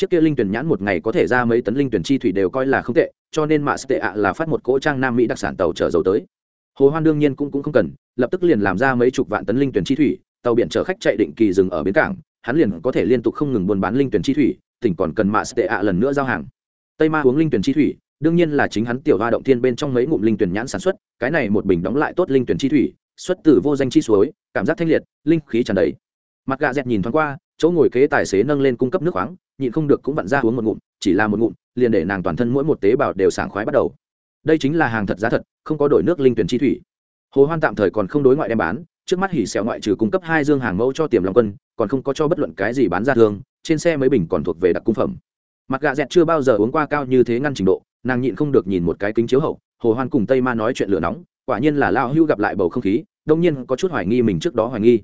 chiếc kia linh tuyển nhãn một ngày có thể ra mấy tấn linh tuyển chi thủy đều coi là không tệ, cho nên mạ tệ ạ là phát một cỗ trang nam mỹ đặc sản tàu chở dầu tới. Hồ hoan đương nhiên cũng cũng không cần, lập tức liền làm ra mấy chục vạn tấn linh tuyển chi thủy, tàu biển chở khách chạy định kỳ dừng ở bến cảng, hắn liền có thể liên tục không ngừng buôn bán linh tuyển chi thủy, tỉnh còn cần mạ tệ ạ lần nữa giao hàng. Tây ma uống linh tuyển chi thủy, đương nhiên là chính hắn tiểu hoa động thiên bên trong mấy ngụm linh tuyển nhãn sản xuất, cái này một bình đóng lại tốt linh tuyển chi thủy, xuất từ vô danh chi suối, cảm giác thanh liệt, linh khí tràn đầy. Mặt gà dẹt nhìn thoáng qua chỗ ngồi kế tài xế nâng lên cung cấp nước khoáng, nhịn không được cũng vặn ra uống một ngụm, chỉ là một ngụm, liền để nàng toàn thân mỗi một tế bào đều sảng khoái bắt đầu. Đây chính là hàng thật giá thật, không có đổi nước linh tuyển chi thủy. Hồ hoan tạm thời còn không đối ngoại đem bán, trước mắt hỉ xẻo ngoại trừ cung cấp hai dương hàng mẫu cho tiềm long quân, còn không có cho bất luận cái gì bán ra thương, trên xe mấy bình còn thuộc về đặc cung phẩm. Mặt gạ dẹt chưa bao giờ uống qua cao như thế ngăn trình độ, nàng nhịn không được nhìn một cái kính chiếu hậu, hồ hoan cùng tây ma nói chuyện lửa nóng, quả nhiên là lao hưu gặp lại bầu không khí, đông nhiên có chút hoài nghi mình trước đó hoài nghi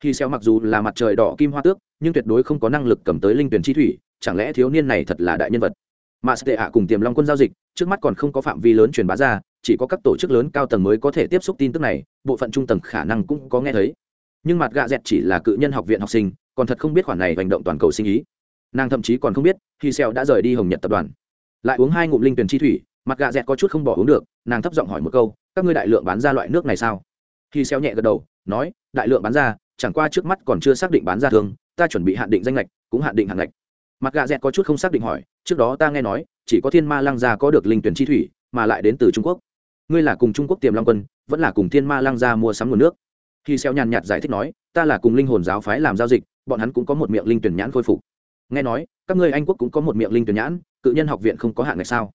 khi xeo mặc dù là mặt trời đỏ kim hoa tước, nhưng tuyệt đối không có năng lực cầm tới linh tuyển chi thủy, chẳng lẽ thiếu niên này thật là đại nhân vật? Mà sệ ạ cùng tiềm long quân giao dịch, trước mắt còn không có phạm vi lớn truyền bá ra, chỉ có các tổ chức lớn cao tầng mới có thể tiếp xúc tin tức này, bộ phận trung tầng khả năng cũng có nghe thấy. Nhưng mặt gạ dẹt chỉ là cự nhân học viện học sinh, còn thật không biết khoản này hành động toàn cầu sinh ý. Nàng thậm chí còn không biết, khi xeo đã rời đi hồng nhật tập đoàn. Lại uống hai ngụm linh tuyển chi thủy, mặt gạ dẹt có chút không bỏ uống được, nàng thấp giọng hỏi một câu, các ngươi đại lượng bán ra loại nước này sao? Khi xeo nhẹ gật đầu, nói, đại lượng bán ra chẳng qua trước mắt còn chưa xác định bán ra thường ta chuẩn bị hạn định danh lệch cũng hạn định hạn lệch mặt gà dẹt có chút không xác định hỏi, trước đó ta nghe nói, chỉ có thiên ma lăng gia có được linh tuyển chi thủy, mà lại đến từ trung quốc. Ngươi là cùng trung quốc tiềm long quân, vẫn là cùng thiên ma lăng gia mua sắm nguồn nước. Khi xeo nhàn nhạt giải thích nói, ta là cùng linh hồn giáo phái làm giao dịch, bọn hắn cũng có một miệng linh tuyển nhãn khôi phục. Nghe nói, các ngươi anh quốc cũng có một miệng linh tuyển nhãn, cự nhân học viện không có hạn ngạch sao?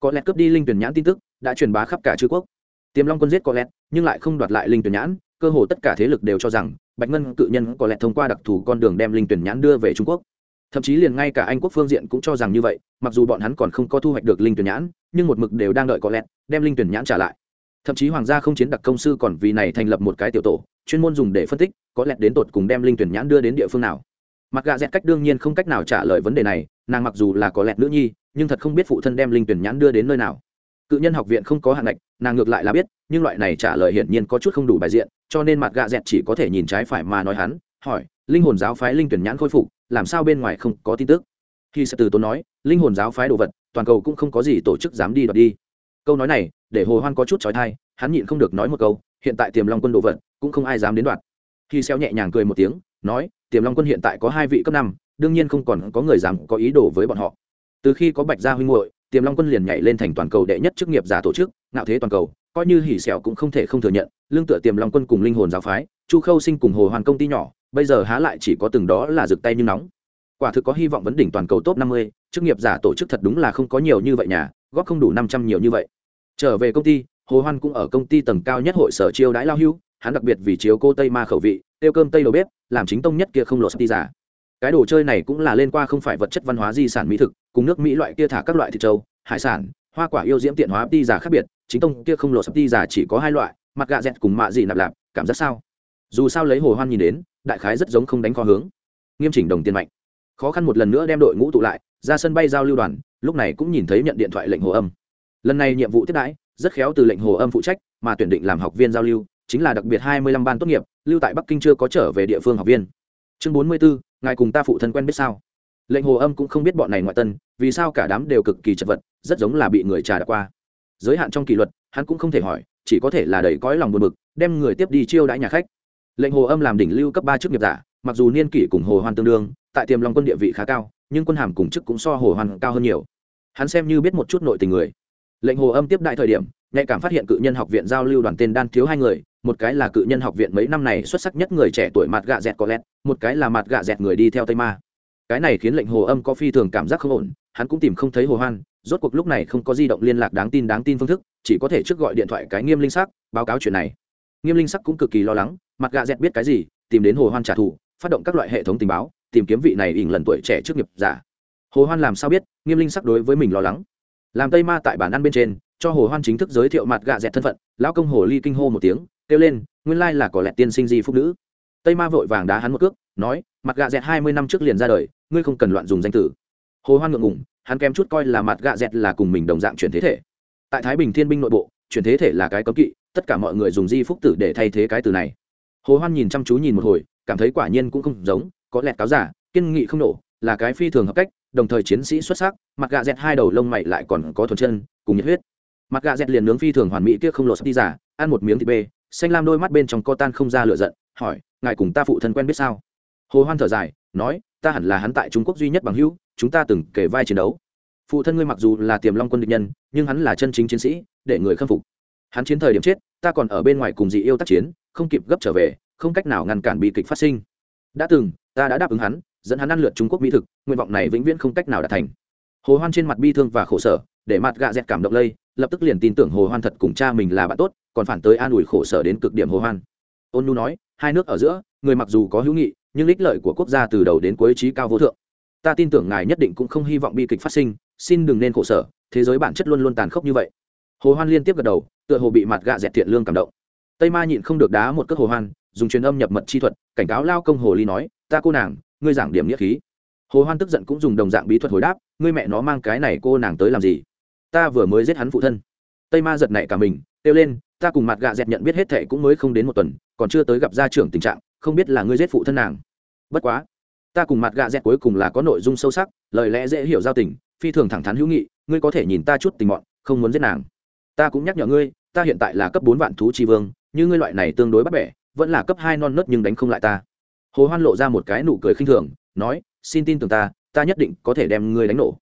Có lẽ cướp đi linh tuyển nhãn tin tức, đã truyền bá khắp cả chư quốc. Tiềm long quân giết có lẽ nhưng lại không đoạt lại linh tuyển nhãn, cơ hồ tất cả thế lực đều cho rằng, bạch ngân cự nhân có lẽ thông qua đặc thù con đường đem linh tuyển nhãn đưa về trung quốc. Thậm chí liền ngay cả anh quốc phương diện cũng cho rằng như vậy, mặc dù bọn hắn còn không có thu hoạch được linh tuyển nhãn, nhưng một mực đều đang đợi có lẽ đem linh tuyển nhãn trả lại. Thậm chí hoàng gia không chiến đặc công sư còn vì này thành lập một cái tiểu tổ, chuyên môn dùng để phân tích, có lẽ đến tột cùng đem linh tuyển nhãn đưa đến địa phương nào. Mặc gà dẹt cách đương nhiên không cách nào trả lời vấn đề này, nàng mặc dù là có lẽ nữ nhi, nhưng thật không biết phụ thân đem linh tuyển nhãn đưa đến nơi nào cự nhân học viện không có hạn ngạch, nàng ngược lại là biết, nhưng loại này trả lời hiển nhiên có chút không đủ bài diện, cho nên mặt gạ dẹt chỉ có thể nhìn trái phải mà nói hắn, hỏi, linh hồn giáo phái linh tuyển nhãn khôi phục, làm sao bên ngoài không có tin tức? Khi sẽ từ tốn nói, linh hồn giáo phái đồ vật, toàn cầu cũng không có gì tổ chức dám đi đoạt đi. Câu nói này, để hồ hoan có chút trói thai hắn nhịn không được nói một câu, hiện tại tiềm long quân đồ vật, cũng không ai dám đến đoạt. Khi xeo nhẹ nhàng cười một tiếng, nói, tiềm long quân hiện tại có hai vị cấp năm, đương nhiên không còn có người dám có ý đồ với bọn họ. Từ khi có bạch gia huynh muội tiềm long quân liền nhảy lên thành toàn cầu đệ nhất chức nghiệp giả tổ chức, ngạo thế toàn cầu, coi như hỉ sẹo cũng không thể không thừa nhận, lương tựa tiềm long quân cùng linh hồn giáo phái, chu khâu sinh cùng hồ hoàn công ty nhỏ, bây giờ há lại chỉ có từng đó là rực tay như nóng. Quả thực có hy vọng vấn đỉnh toàn cầu top năm mươi, chức nghiệp giả tổ chức thật đúng là không có nhiều như vậy nhà, góp không đủ năm trăm nhiều như vậy. Trở về công ty, hồ hoan cũng ở công ty tầng cao nhất hội sở chiêu đãi lao hưu, hắn đặc biệt vì chiếu cô tây ma khẩu vị, tiêu cơm tây đầu bếp, làm chính tông nhất kia không lột sắp đi giả cái đồ chơi này cũng là lên qua không phải vật chất văn hóa di sản mỹ thực, cùng nước mỹ loại kia thả các loại thịt trâu, hải sản, hoa quả yêu diễm tiện hóa đi giả khác biệt, chính tông kia không lộ sập đi giả chỉ có hai loại, mặt gạ dẹt cùng mạ dị nạp lạp, cảm giác sao? Dù sao lấy hồ hoan nhìn đến, đại khái rất giống không đánh kho hướng. Nghiêm chỉnh đồng tiền mạnh. Khó khăn một lần nữa đem đội ngũ tụ lại, ra sân bay giao lưu đoàn, lúc này cũng nhìn thấy nhận điện thoại lệnh hồ âm. Lần này nhiệm vụ tiếp đãi, rất khéo từ lệnh hồ âm phụ trách, mà tuyển định làm học viên giao lưu, chính là đặc biệt hai mươi lăm ban tốt nghiệp, lưu tại bắc kinh chưa có trở về địa phương học viên. Chương bốn mươi bốn ngài cùng ta phụ thân quen biết sao? Lệnh hồ âm cũng không biết bọn này ngoại tân, vì sao cả đám đều cực kỳ chật vật, rất giống là bị người trà đạp qua. Giới hạn trong kỷ luật, hắn cũng không thể hỏi, chỉ có thể là đầy cõi lòng buồn bực, đem người tiếp đi chiêu đãi nhà khách. Lệnh hồ âm làm đỉnh lưu cấp ba chức nghiệp giả, mặc dù niên kỷ cùng hồ hoan tương đương, tại tiềm long quân địa vị khá cao, nhưng quân hàm cùng chức cũng so hồ hoan cao hơn nhiều. Hắn xem như biết một chút nội tình người. Lệnh hồ âm tiếp đại thời điểm, nhạy cảm phát hiện cự nhân học viện giao lưu đoàn tên đan thiếu hai người một cái là cự nhân học viện mấy năm này xuất sắc nhất người trẻ tuổi mặt gạ dẹt có lẹt, một cái là mặt gạ dẹt người đi theo tây ma. Cái này khiến lệnh hồ âm có phi thường cảm giác không ổn, hắn cũng tìm không thấy hồ hoan, rốt cuộc lúc này không có di động liên lạc đáng tin đáng tin phương thức, chỉ có thể trước gọi điện thoại cái nghiêm linh sắc, báo cáo chuyện này. Nghiêm linh sắc cũng cực kỳ lo lắng, mặt gạ dẹt biết cái gì, tìm đến hồ hoan trả thù, phát động các loại hệ thống tình báo, tìm kiếm vị này ỉn lần tuổi trẻ trước nghiệp giả. Hồ hoan làm sao biết, nghiêm linh sắc đối với mình lo lắng. Làm tây ma tại bản ăn bên trên, cho hồ hoan chính thức giới thiệu mặt gạ dẹt thân phận, lão công hồ ly kinh hô một tiếng kêu lên, nguyên lai là có lẽ tiên sinh di phúc nữ. Tây ma vội vàng đá hắn một cước, nói, mặt gạ dẹt hai mươi năm trước liền ra đời, ngươi không cần loạn dùng danh tử. Hồ hoan ngượng ngùng, hắn kém chút coi là mặt gạ dẹt là cùng mình đồng dạng chuyển thế thể. Tại thái bình thiên binh nội bộ, chuyển thế thể là cái cấm kỵ, tất cả mọi người dùng di phúc tử để thay thế cái từ này. Hồ hoan nhìn chăm chú nhìn một hồi, cảm thấy quả nhiên cũng không giống, có lẽ cáo giả, kiên nghị không nổ, là cái phi thường hợp cách, đồng thời chiến sĩ xuất sắc, mặt gạ dẹt hai đầu lông mày lại còn có thuần chân, cùng nhiệt huyết. Mặt gạ dẹt liền nướng phi thường hoàn mỹ kia không lột đi giả, ăn một miếng thịt bê xanh lam đôi mắt bên trong co tan không ra lựa giận, hỏi, ngài cùng ta phụ thân quen biết sao? Hồ hoan thở dài, nói, ta hẳn là hắn tại trung quốc duy nhất bằng hữu, chúng ta từng kể vai chiến đấu. Phụ thân ngươi mặc dù là tiềm long quân địch nhân, nhưng hắn là chân chính chiến sĩ, để người khâm phục. Hắn chiến thời điểm chết, ta còn ở bên ngoài cùng dị yêu tác chiến, không kịp gấp trở về, không cách nào ngăn cản bi kịch phát sinh. Đã từng, ta đã đáp ứng hắn, dẫn hắn ăn lượt trung quốc mỹ thực, nguyện vọng này vĩnh viễn không cách nào đạt thành. Hồ hoan trên mặt bi thương và khổ sở để mặt gạ dẹt cảm động lây, lập tức liền tin tưởng hồ hoan thật cùng cha mình là bạn tốt, còn phản tới an ủi khổ sở đến cực điểm hồ hoan. Ôn nu nói, hai nước ở giữa, người mặc dù có hữu nghị, nhưng ích lợi của quốc gia từ đầu đến cuối trí cao vô thượng. Ta tin tưởng ngài nhất định cũng không hy vọng bi kịch phát sinh, xin đừng nên khổ sở, thế giới bản chất luôn luôn tàn khốc như vậy. Hồ hoan liên tiếp gật đầu, tựa hồ bị mặt gạ dẹt thiện lương cảm động. Tây ma nhịn không được đá một cước hồ hoan, dùng truyền âm nhập mật chi thuật, cảnh cáo lao công hồ ly nói, ta cô nàng, ngươi giảng điểm nghĩa khí. Hồ hoan tức giận cũng dùng đồng dạng bí thuật hồi đáp, ngươi mẹ nó mang cái này cô nàng tới làm gì? Ta vừa mới giết hắn phụ thân. Tây ma giật nảy cả mình, kêu lên, ta cùng mặt gạ dẹt nhận biết hết thệ cũng mới không đến một tuần, còn chưa tới gặp gia trưởng tình trạng, không biết là ngươi giết phụ thân nàng. Bất quá, ta cùng mặt gạ dẹt cuối cùng là có nội dung sâu sắc, lời lẽ dễ hiểu giao tình, phi thường thẳng thắn hữu nghị, ngươi có thể nhìn ta chút tình mọn, không muốn giết nàng. Ta cũng nhắc nhở ngươi, ta hiện tại là cấp bốn vạn thú tri vương, như ngươi loại này tương đối bắt bẻ, vẫn là cấp hai non nớt nhưng đánh không lại ta. Hồ hoan lộ ra một cái nụ cười khinh thường, nói, xin tin tưởng ta ta nhất định có thể đem ngươi đánh nổ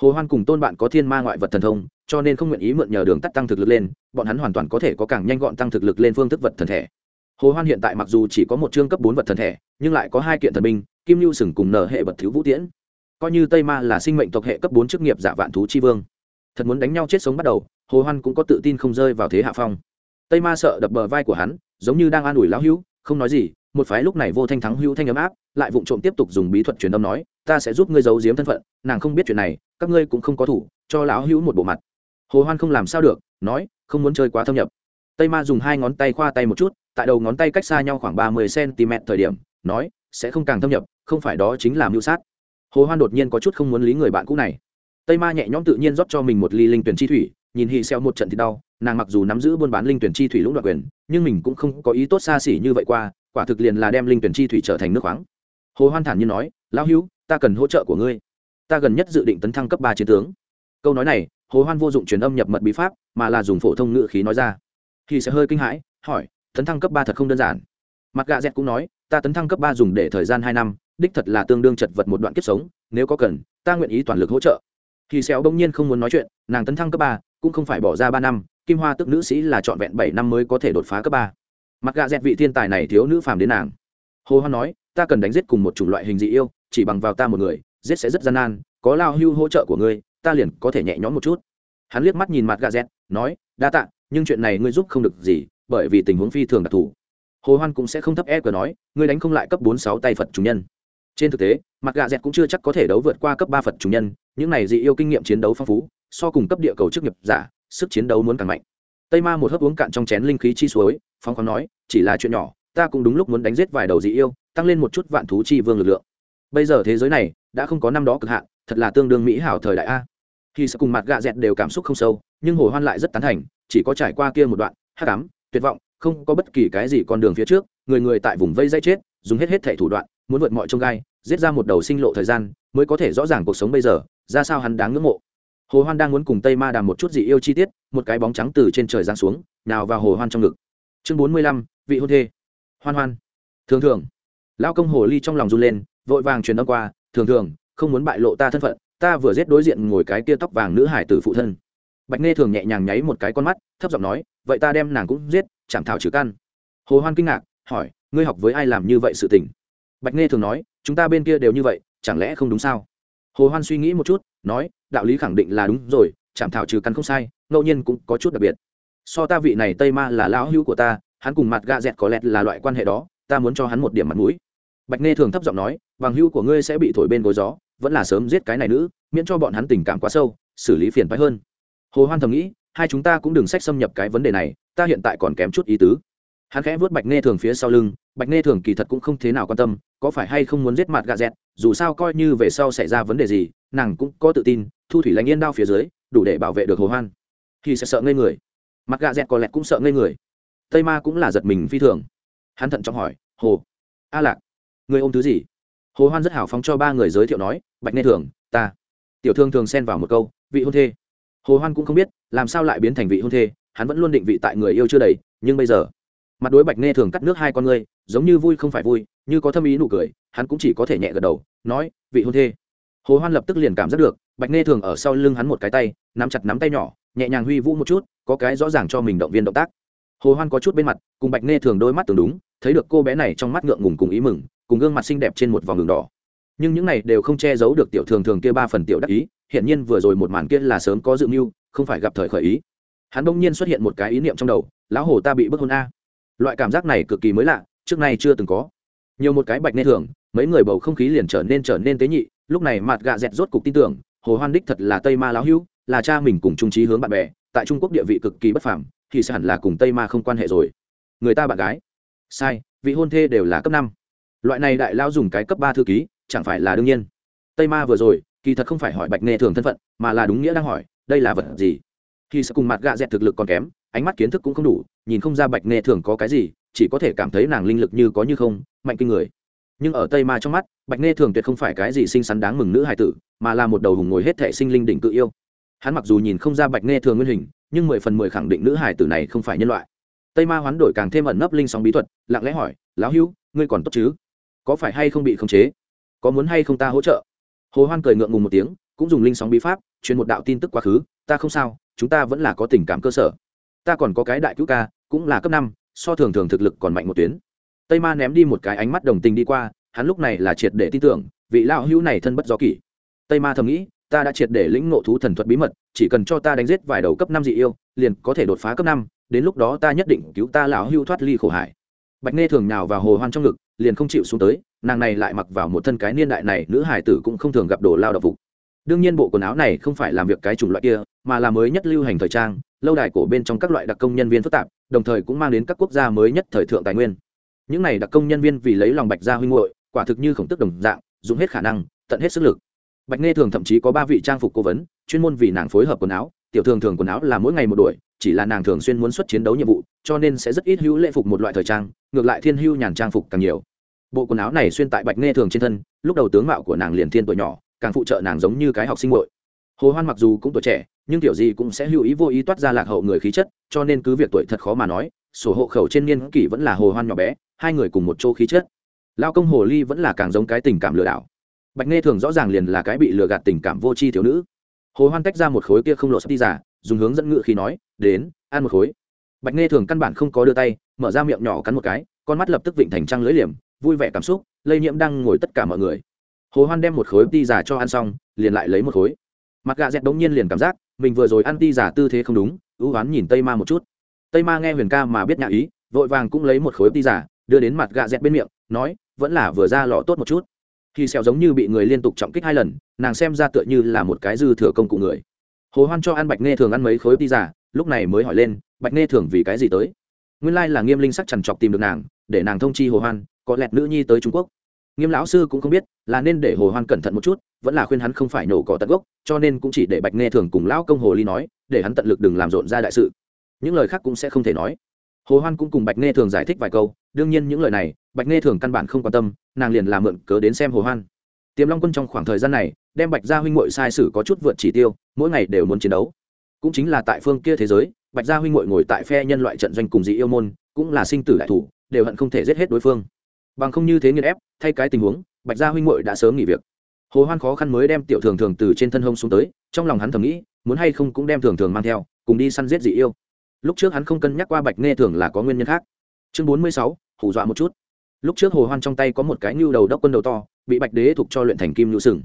hồ hoan cùng tôn bạn có thiên ma ngoại vật thần thông, cho nên không nguyện ý mượn nhờ đường tắt tăng thực lực lên, bọn hắn hoàn toàn có thể có càng nhanh gọn tăng thực lực lên phương thức vật thần thể. Hồ hoan hiện tại mặc dù chỉ có một chương cấp bốn vật thần thể, nhưng lại có hai kiện thần binh, kim lưu sừng cùng nở hệ vật thiếu vũ tiễn. Coi như tây ma là sinh mệnh tộc hệ cấp bốn chức nghiệp giả vạn thú chi vương. Thật muốn đánh nhau chết sống bắt đầu, hồ hoan cũng có tự tin không rơi vào thế hạ phong. Tây ma sợ đập bờ vai của hắn, giống như đang an ủi lão hữu, không nói gì một phái lúc này vô thanh thắng hữu thanh ấm áp, lại vụng trộm tiếp tục dùng bí thuật truyền âm nói, ta sẽ giúp ngươi giấu giếm thân phận, nàng không biết chuyện này, các ngươi cũng không có thủ, cho lão hữu một bộ mặt. Hồ hoan không làm sao được, nói, không muốn chơi quá thâm nhập. Tây ma dùng hai ngón tay khoa tay một chút, tại đầu ngón tay cách xa nhau khoảng ba mươi cm thời điểm, nói, sẽ không càng thâm nhập, không phải đó chính là mưu sát. Hồ hoan đột nhiên có chút không muốn lý người bạn cũ này. Tây ma nhẹ nhõm tự nhiên rót cho mình một ly linh tuyển chi thủy, nhìn hì xeo một trận thì đau, nàng mặc dù nắm giữ buôn bán linh tuyển chi thủy lũng đoạt quyền, nhưng mình cũng không có ý tốt xa xỉ như vậy qua quả thực liền là đem linh tuyển chi thủy trở thành nước khoáng. Hồ hoan thản như nói, lão hữu, ta cần hỗ trợ của ngươi. Ta gần nhất dự định tấn thăng cấp ba chiến tướng. Câu nói này, hồ hoan vô dụng truyền âm nhập mật bí pháp, mà là dùng phổ thông ngữ khí nói ra. Thì sẽ hơi kinh hãi, hỏi, tấn thăng cấp ba thật không đơn giản? Mặt gạ dẹt cũng nói, ta tấn thăng cấp ba dùng để thời gian hai năm, đích thật là tương đương chật vật một đoạn kiếp sống, nếu có cần, ta nguyện ý toàn lực hỗ trợ. Thì xéo đông nhiên không muốn nói chuyện, nàng tấn thăng cấp ba cũng không phải bỏ ra ba năm, kim hoa tức nữ sĩ là trọn vẹn bảy năm mới có thể đột phá cấp ba mặt gạ dẹt vị thiên tài này thiếu nữ phàm đến nàng. Hồ hoan nói, ta cần đánh giết cùng một chủng loại hình dị yêu, chỉ bằng vào ta một người, giết sẽ rất gian nan, có lao hưu hỗ trợ của ngươi, ta liền có thể nhẹ nhõm một chút. Hắn liếc mắt nhìn mặt gạ dẹt, nói, đa tạ, nhưng chuyện này ngươi giúp không được gì, bởi vì tình huống phi thường đặc thù. Hồ hoan cũng sẽ không thấp e của nói, ngươi đánh không lại cấp bốn sáu tay phật chủ nhân. Trên thực tế, mặt gạ dẹt cũng chưa chắc có thể đấu vượt qua cấp ba phật chủ nhân, những này dị yêu kinh nghiệm chiến đấu phong phú, so cùng cấp địa cầu chức nghiệp giả, sức chiến đấu muốn càng mạnh tây ma một hớp uống cạn trong chén linh khí chi suối phong khoáng nói, chỉ là chuyện nhỏ, ta cũng đúng lúc muốn đánh giết vài đầu dị yêu, tăng lên một chút vạn thú chi vương lực lượng. Bây giờ thế giới này, đã không có năm đó cực hạn, thật là tương đương mỹ hảo thời đại a. Khi sẽ cùng mặt gạ dẹt đều cảm xúc không sâu, nhưng hồ hoan lại rất tán thành, chỉ có trải qua kia một đoạn hắc ám, tuyệt vọng, không có bất kỳ cái gì con đường phía trước, người người tại vùng vây dây chết, dùng hết hết thể thủ đoạn, muốn vượt mọi trông gai, giết ra một đầu sinh lộ thời gian, mới có thể rõ ràng cuộc sống bây giờ, ra sao hắn đáng ngưỡng mộ hồ hoan đang muốn cùng tây ma đàm một chút gì yêu chi tiết, một cái bóng trắng từ trên trời giáng xuống, nào vào hồ hoan trong ngực. Chương bốn mươi lăm, vị hôn thê. Hoan hoan. Thường thường lao công hồ ly trong lòng run lên, vội vàng truyền âm qua, thường thường, không muốn bại lộ ta thân phận, ta vừa giết đối diện ngồi cái tia tóc vàng nữ hải tử phụ thân. Bạch nghe thường nhẹ nhàng nháy một cái con mắt, thấp giọng nói, vậy ta đem nàng cũng giết chẳng thảo trừ căn. Hồ hoan kinh ngạc, hỏi, ngươi học với ai làm như vậy sự tình? Bạch nghe thường nói, chúng ta bên kia đều như vậy, chẳng lẽ không đúng sao? Hồ hoan suy nghĩ một chút, nói, đạo lý khẳng định là đúng rồi, chạm thảo trừ căn không sai, ngẫu nhiên cũng có chút đặc biệt. So ta vị này tây ma là lão hữu của ta, hắn cùng mặt gạ dẹt có lẹt là loại quan hệ đó, ta muốn cho hắn một điểm mặt mũi. Bạch nghe thường thấp giọng nói, bằng hữu của ngươi sẽ bị thổi bên gối gió, vẫn là sớm giết cái này nữ, miễn cho bọn hắn tình cảm quá sâu, xử lý phiền phái hơn. Hồ hoan thầm nghĩ, hai chúng ta cũng đừng sách xâm nhập cái vấn đề này, ta hiện tại còn kém chút ý tứ hắn khẽ vớt bạch nghe thường phía sau lưng, bạch nghe thường kỳ thật cũng không thế nào quan tâm, có phải hay không muốn giết mặt gạ dẹt, dù sao coi như về sau xảy ra vấn đề gì, nàng cũng có tự tin, thu thủy lãnh yên đao phía dưới, đủ để bảo vệ được hồ hoan. Thì sẽ sợ ngây người. Mặt gạ dẹt có lẽ cũng sợ ngây người. Tây ma cũng là giật mình phi thường. Hắn thận trọng hỏi, hồ, a lạc, người ôm thứ gì? Hồ hoan rất hào phóng cho ba người giới thiệu nói, bạch nghe thường, ta. Tiểu thương thường xen vào một câu, vị hôn thê. Hồ hoan cũng không biết, làm sao lại biến thành vị hôn thê, hắn vẫn luôn định vị tại người yêu chưa đầy, nhưng bây giờ mặt đối bạch nghe thường cắt nước hai con ngươi, giống như vui không phải vui, như có thâm ý nụ cười, hắn cũng chỉ có thể nhẹ gật đầu, nói, vị hôn thê. Hồ hoan lập tức liền cảm giác được, bạch nghe thường ở sau lưng hắn một cái tay, nắm chặt nắm tay nhỏ, nhẹ nhàng huy vũ một chút, có cái rõ ràng cho mình động viên động tác. Hồ hoan có chút bên mặt, cùng bạch nghe thường đôi mắt tưởng đúng, thấy được cô bé này trong mắt ngượng ngùng cùng ý mừng, cùng gương mặt xinh đẹp trên một vòng đường đỏ. Nhưng những này đều không che giấu được tiểu thường thường kia ba phần tiểu đắc ý hiện nhiên vừa rồi một màn kia là sớm có dự mưu, không phải gặp thời khởi ý. Hắn bỗng nhiên xuất hiện một cái ý niệm trong đầu, lão hồ ta bị bức hôn a loại cảm giác này cực kỳ mới lạ, trước nay chưa từng có. Nhiều một cái bạch nê thường, mấy người bầu không khí liền trở nên trở nên tế nhị, lúc này mặt gạ dẹt rốt cục tin tưởng, hồ hoan đích thật là tây ma lão hữu, là cha mình cùng trung trí hướng bạn bè, tại trung quốc địa vị cực kỳ bất phàm, thì sẽ hẳn là cùng tây ma không quan hệ rồi. Người ta bạn gái. Sai, vị hôn thê đều là cấp năm. Loại này đại lao dùng cái cấp ba thư ký, chẳng phải là đương nhiên. Tây ma vừa rồi, kỳ thật không phải hỏi bạch nê thường thân phận, mà là đúng nghĩa đang hỏi, đây là vật gì? Khi sẽ cùng mặt gạ dẹt thực lực còn kém ánh mắt kiến thức cũng không đủ, nhìn không ra bạch nê thường có cái gì, chỉ có thể cảm thấy nàng linh lực như có như không, mạnh kinh người. Nhưng ở tây ma trong mắt, bạch nê thường tuyệt không phải cái gì xinh xắn đáng mừng nữ hài tử, mà là một đầu hùng ngồi hết thể sinh linh đỉnh cự yêu. Hắn mặc dù nhìn không ra bạch nê thường nguyên hình, nhưng mười phần mười khẳng định nữ hài tử này không phải nhân loại. Tây ma hoán đổi càng thêm ẩn nấp linh sóng bí thuật, lặng lẽ hỏi, lão hữu, ngươi còn tốt chứ? Có phải hay không bị khống chế? Có muốn hay không ta hỗ trợ? Hồ hoan cười ngượng ngùng một tiếng, cũng dùng linh sóng bí pháp, truyền một đạo tin tức quá khứ, ta không sao, chúng ta vẫn là có tình cảm cơ sở ta còn có cái đại cứu ca, cũng là cấp năm, so thường thường thực lực còn mạnh một tuyến. Tây ma ném đi một cái ánh mắt đồng tình đi qua, hắn lúc này là triệt để tin tưởng, vị lão hữu này thân bất do kỷ. Tây ma thầm nghĩ, ta đã triệt để lĩnh ngộ thú thần thuật bí mật, chỉ cần cho ta đánh giết vài đầu cấp năm dị yêu, liền có thể đột phá cấp năm, đến lúc đó ta nhất định cứu ta lão hưu thoát ly khổ hải. Bạch nghe thường nhào vào hồ hoan trong ngực, liền không chịu xuống tới, nàng này lại mặc vào một thân cái niên đại này, nữ hải tử cũng không thường gặp đồ lao động phục đương nhiên bộ quần áo này không phải làm việc cái chủng loại kia, mà là mới nhất lưu hành thời trang, lâu đài cổ bên trong các loại đặc công nhân viên phức tạp, đồng thời cũng mang đến các quốc gia mới nhất thời thượng tài nguyên. Những này đặc công nhân viên vì lấy lòng bạch gia huynh hội quả thực như khổng tức đồng dạng, dùng hết khả năng, tận hết sức lực. Bạch nghe thường thậm chí có ba vị trang phục cố vấn, chuyên môn vì nàng phối hợp quần áo, tiểu thường thường quần áo là mỗi ngày một đuổi, chỉ là nàng thường xuyên muốn xuất chiến đấu nhiệm vụ, cho nên sẽ rất ít hữu lễ phục một loại thời trang, ngược lại thiên hưu nhàn trang phục càng nhiều. Bộ quần áo này xuyên tại bạch nghe thường trên thân, lúc đầu tướng mạo của nàng liền thiên tuổi nhỏ càng phụ trợ nàng giống như cái học sinh muội. Hồ hoan mặc dù cũng tuổi trẻ, nhưng tiểu gì cũng sẽ hữu ý vô ý toát ra lạc hậu người khí chất, cho nên cứ việc tuổi thật khó mà nói, sổ hộ khẩu trên niên kỷ vẫn là hồ hoan nhỏ bé, hai người cùng một chỗ khí chất. Lao công hồ ly vẫn là càng giống cái tình cảm lừa đảo. Bạch nghe thường rõ ràng liền là cái bị lừa gạt tình cảm vô tri thiếu nữ. Hồ hoan tách ra một khối kia không lộ sắp đi giả dùng hướng dẫn ngựa khi nói, đến, ăn một khối. Bạch nghe thường căn bản không có đưa tay, mở ra miệng nhỏ cắn một cái, con mắt lập tức vịnh thành trăng lưỡi liềm, vui vẻ cảm xúc, lây nhiễm đang ngồi tất cả mọi người hồ hoan đem một khối ti giả cho ăn xong, liền lại lấy một khối. Mặt gà dẹt đống nhiên liền cảm giác, mình vừa rồi ăn ti giả tư thế không đúng, ưu hoán nhìn tây ma một chút. Tây ma nghe huyền ca mà biết nhã ý, vội vàng cũng lấy một khối ti giả đưa đến mặt gà dẹt bên miệng, nói, vẫn là vừa ra lọ tốt một chút. Khi sẹo giống như bị người liên tục trọng kích hai lần, nàng xem ra tựa như là một cái dư thừa công cụ người. Hồ hoan cho ăn bạch nghe thường ăn mấy khối ti giả lúc này mới hỏi lên, bạch nghe thường vì cái gì tới? Nguyên lai là nghiêm linh sắc chằn trọc tìm được nàng, để nàng thông chi hồ hoan, có lẹt nữ nhi tới trung quốc nghiêm lão sư cũng không biết, là nên để hồ hoan cẩn thận một chút, vẫn là khuyên hắn không phải nổ cỏ tận gốc, cho nên cũng chỉ để bạch nghe thường cùng lão công hồ ly nói, để hắn tận lực đừng làm rộn ra đại sự. Những lời khác cũng sẽ không thể nói. Hồ hoan cũng cùng bạch nghe thường giải thích vài câu, đương nhiên những lời này, bạch nghe thường căn bản không quan tâm, nàng liền làm mượn cớ đến xem hồ hoan. Tiềm long quân trong khoảng thời gian này, đem bạch gia huynh muội sai sử có chút vượt chỉ tiêu, mỗi ngày đều muốn chiến đấu. Cũng chính là tại phương kia thế giới, bạch gia huynh muội ngồi tại phe nhân loại trận doanh cùng dị yêu môn, cũng là sinh tử đại thủ, đều hận không thể giết hết đối phương bằng không như thế nghiên ép thay cái tình huống bạch gia huynh muội đã sớm nghỉ việc. Hồ hoan khó khăn mới đem tiểu thường thường từ trên thân hông xuống tới trong lòng hắn thầm nghĩ muốn hay không cũng đem thường thường mang theo cùng đi săn giết dị yêu. Lúc trước hắn không cân nhắc qua bạch nghe thường là có nguyên nhân khác. Chương bốn mươi sáu hù dọa một chút. Lúc trước hồ hoan trong tay có một cái nhu đầu đốc quân đầu to bị bạch đế thục cho luyện thành kim nhu sừng.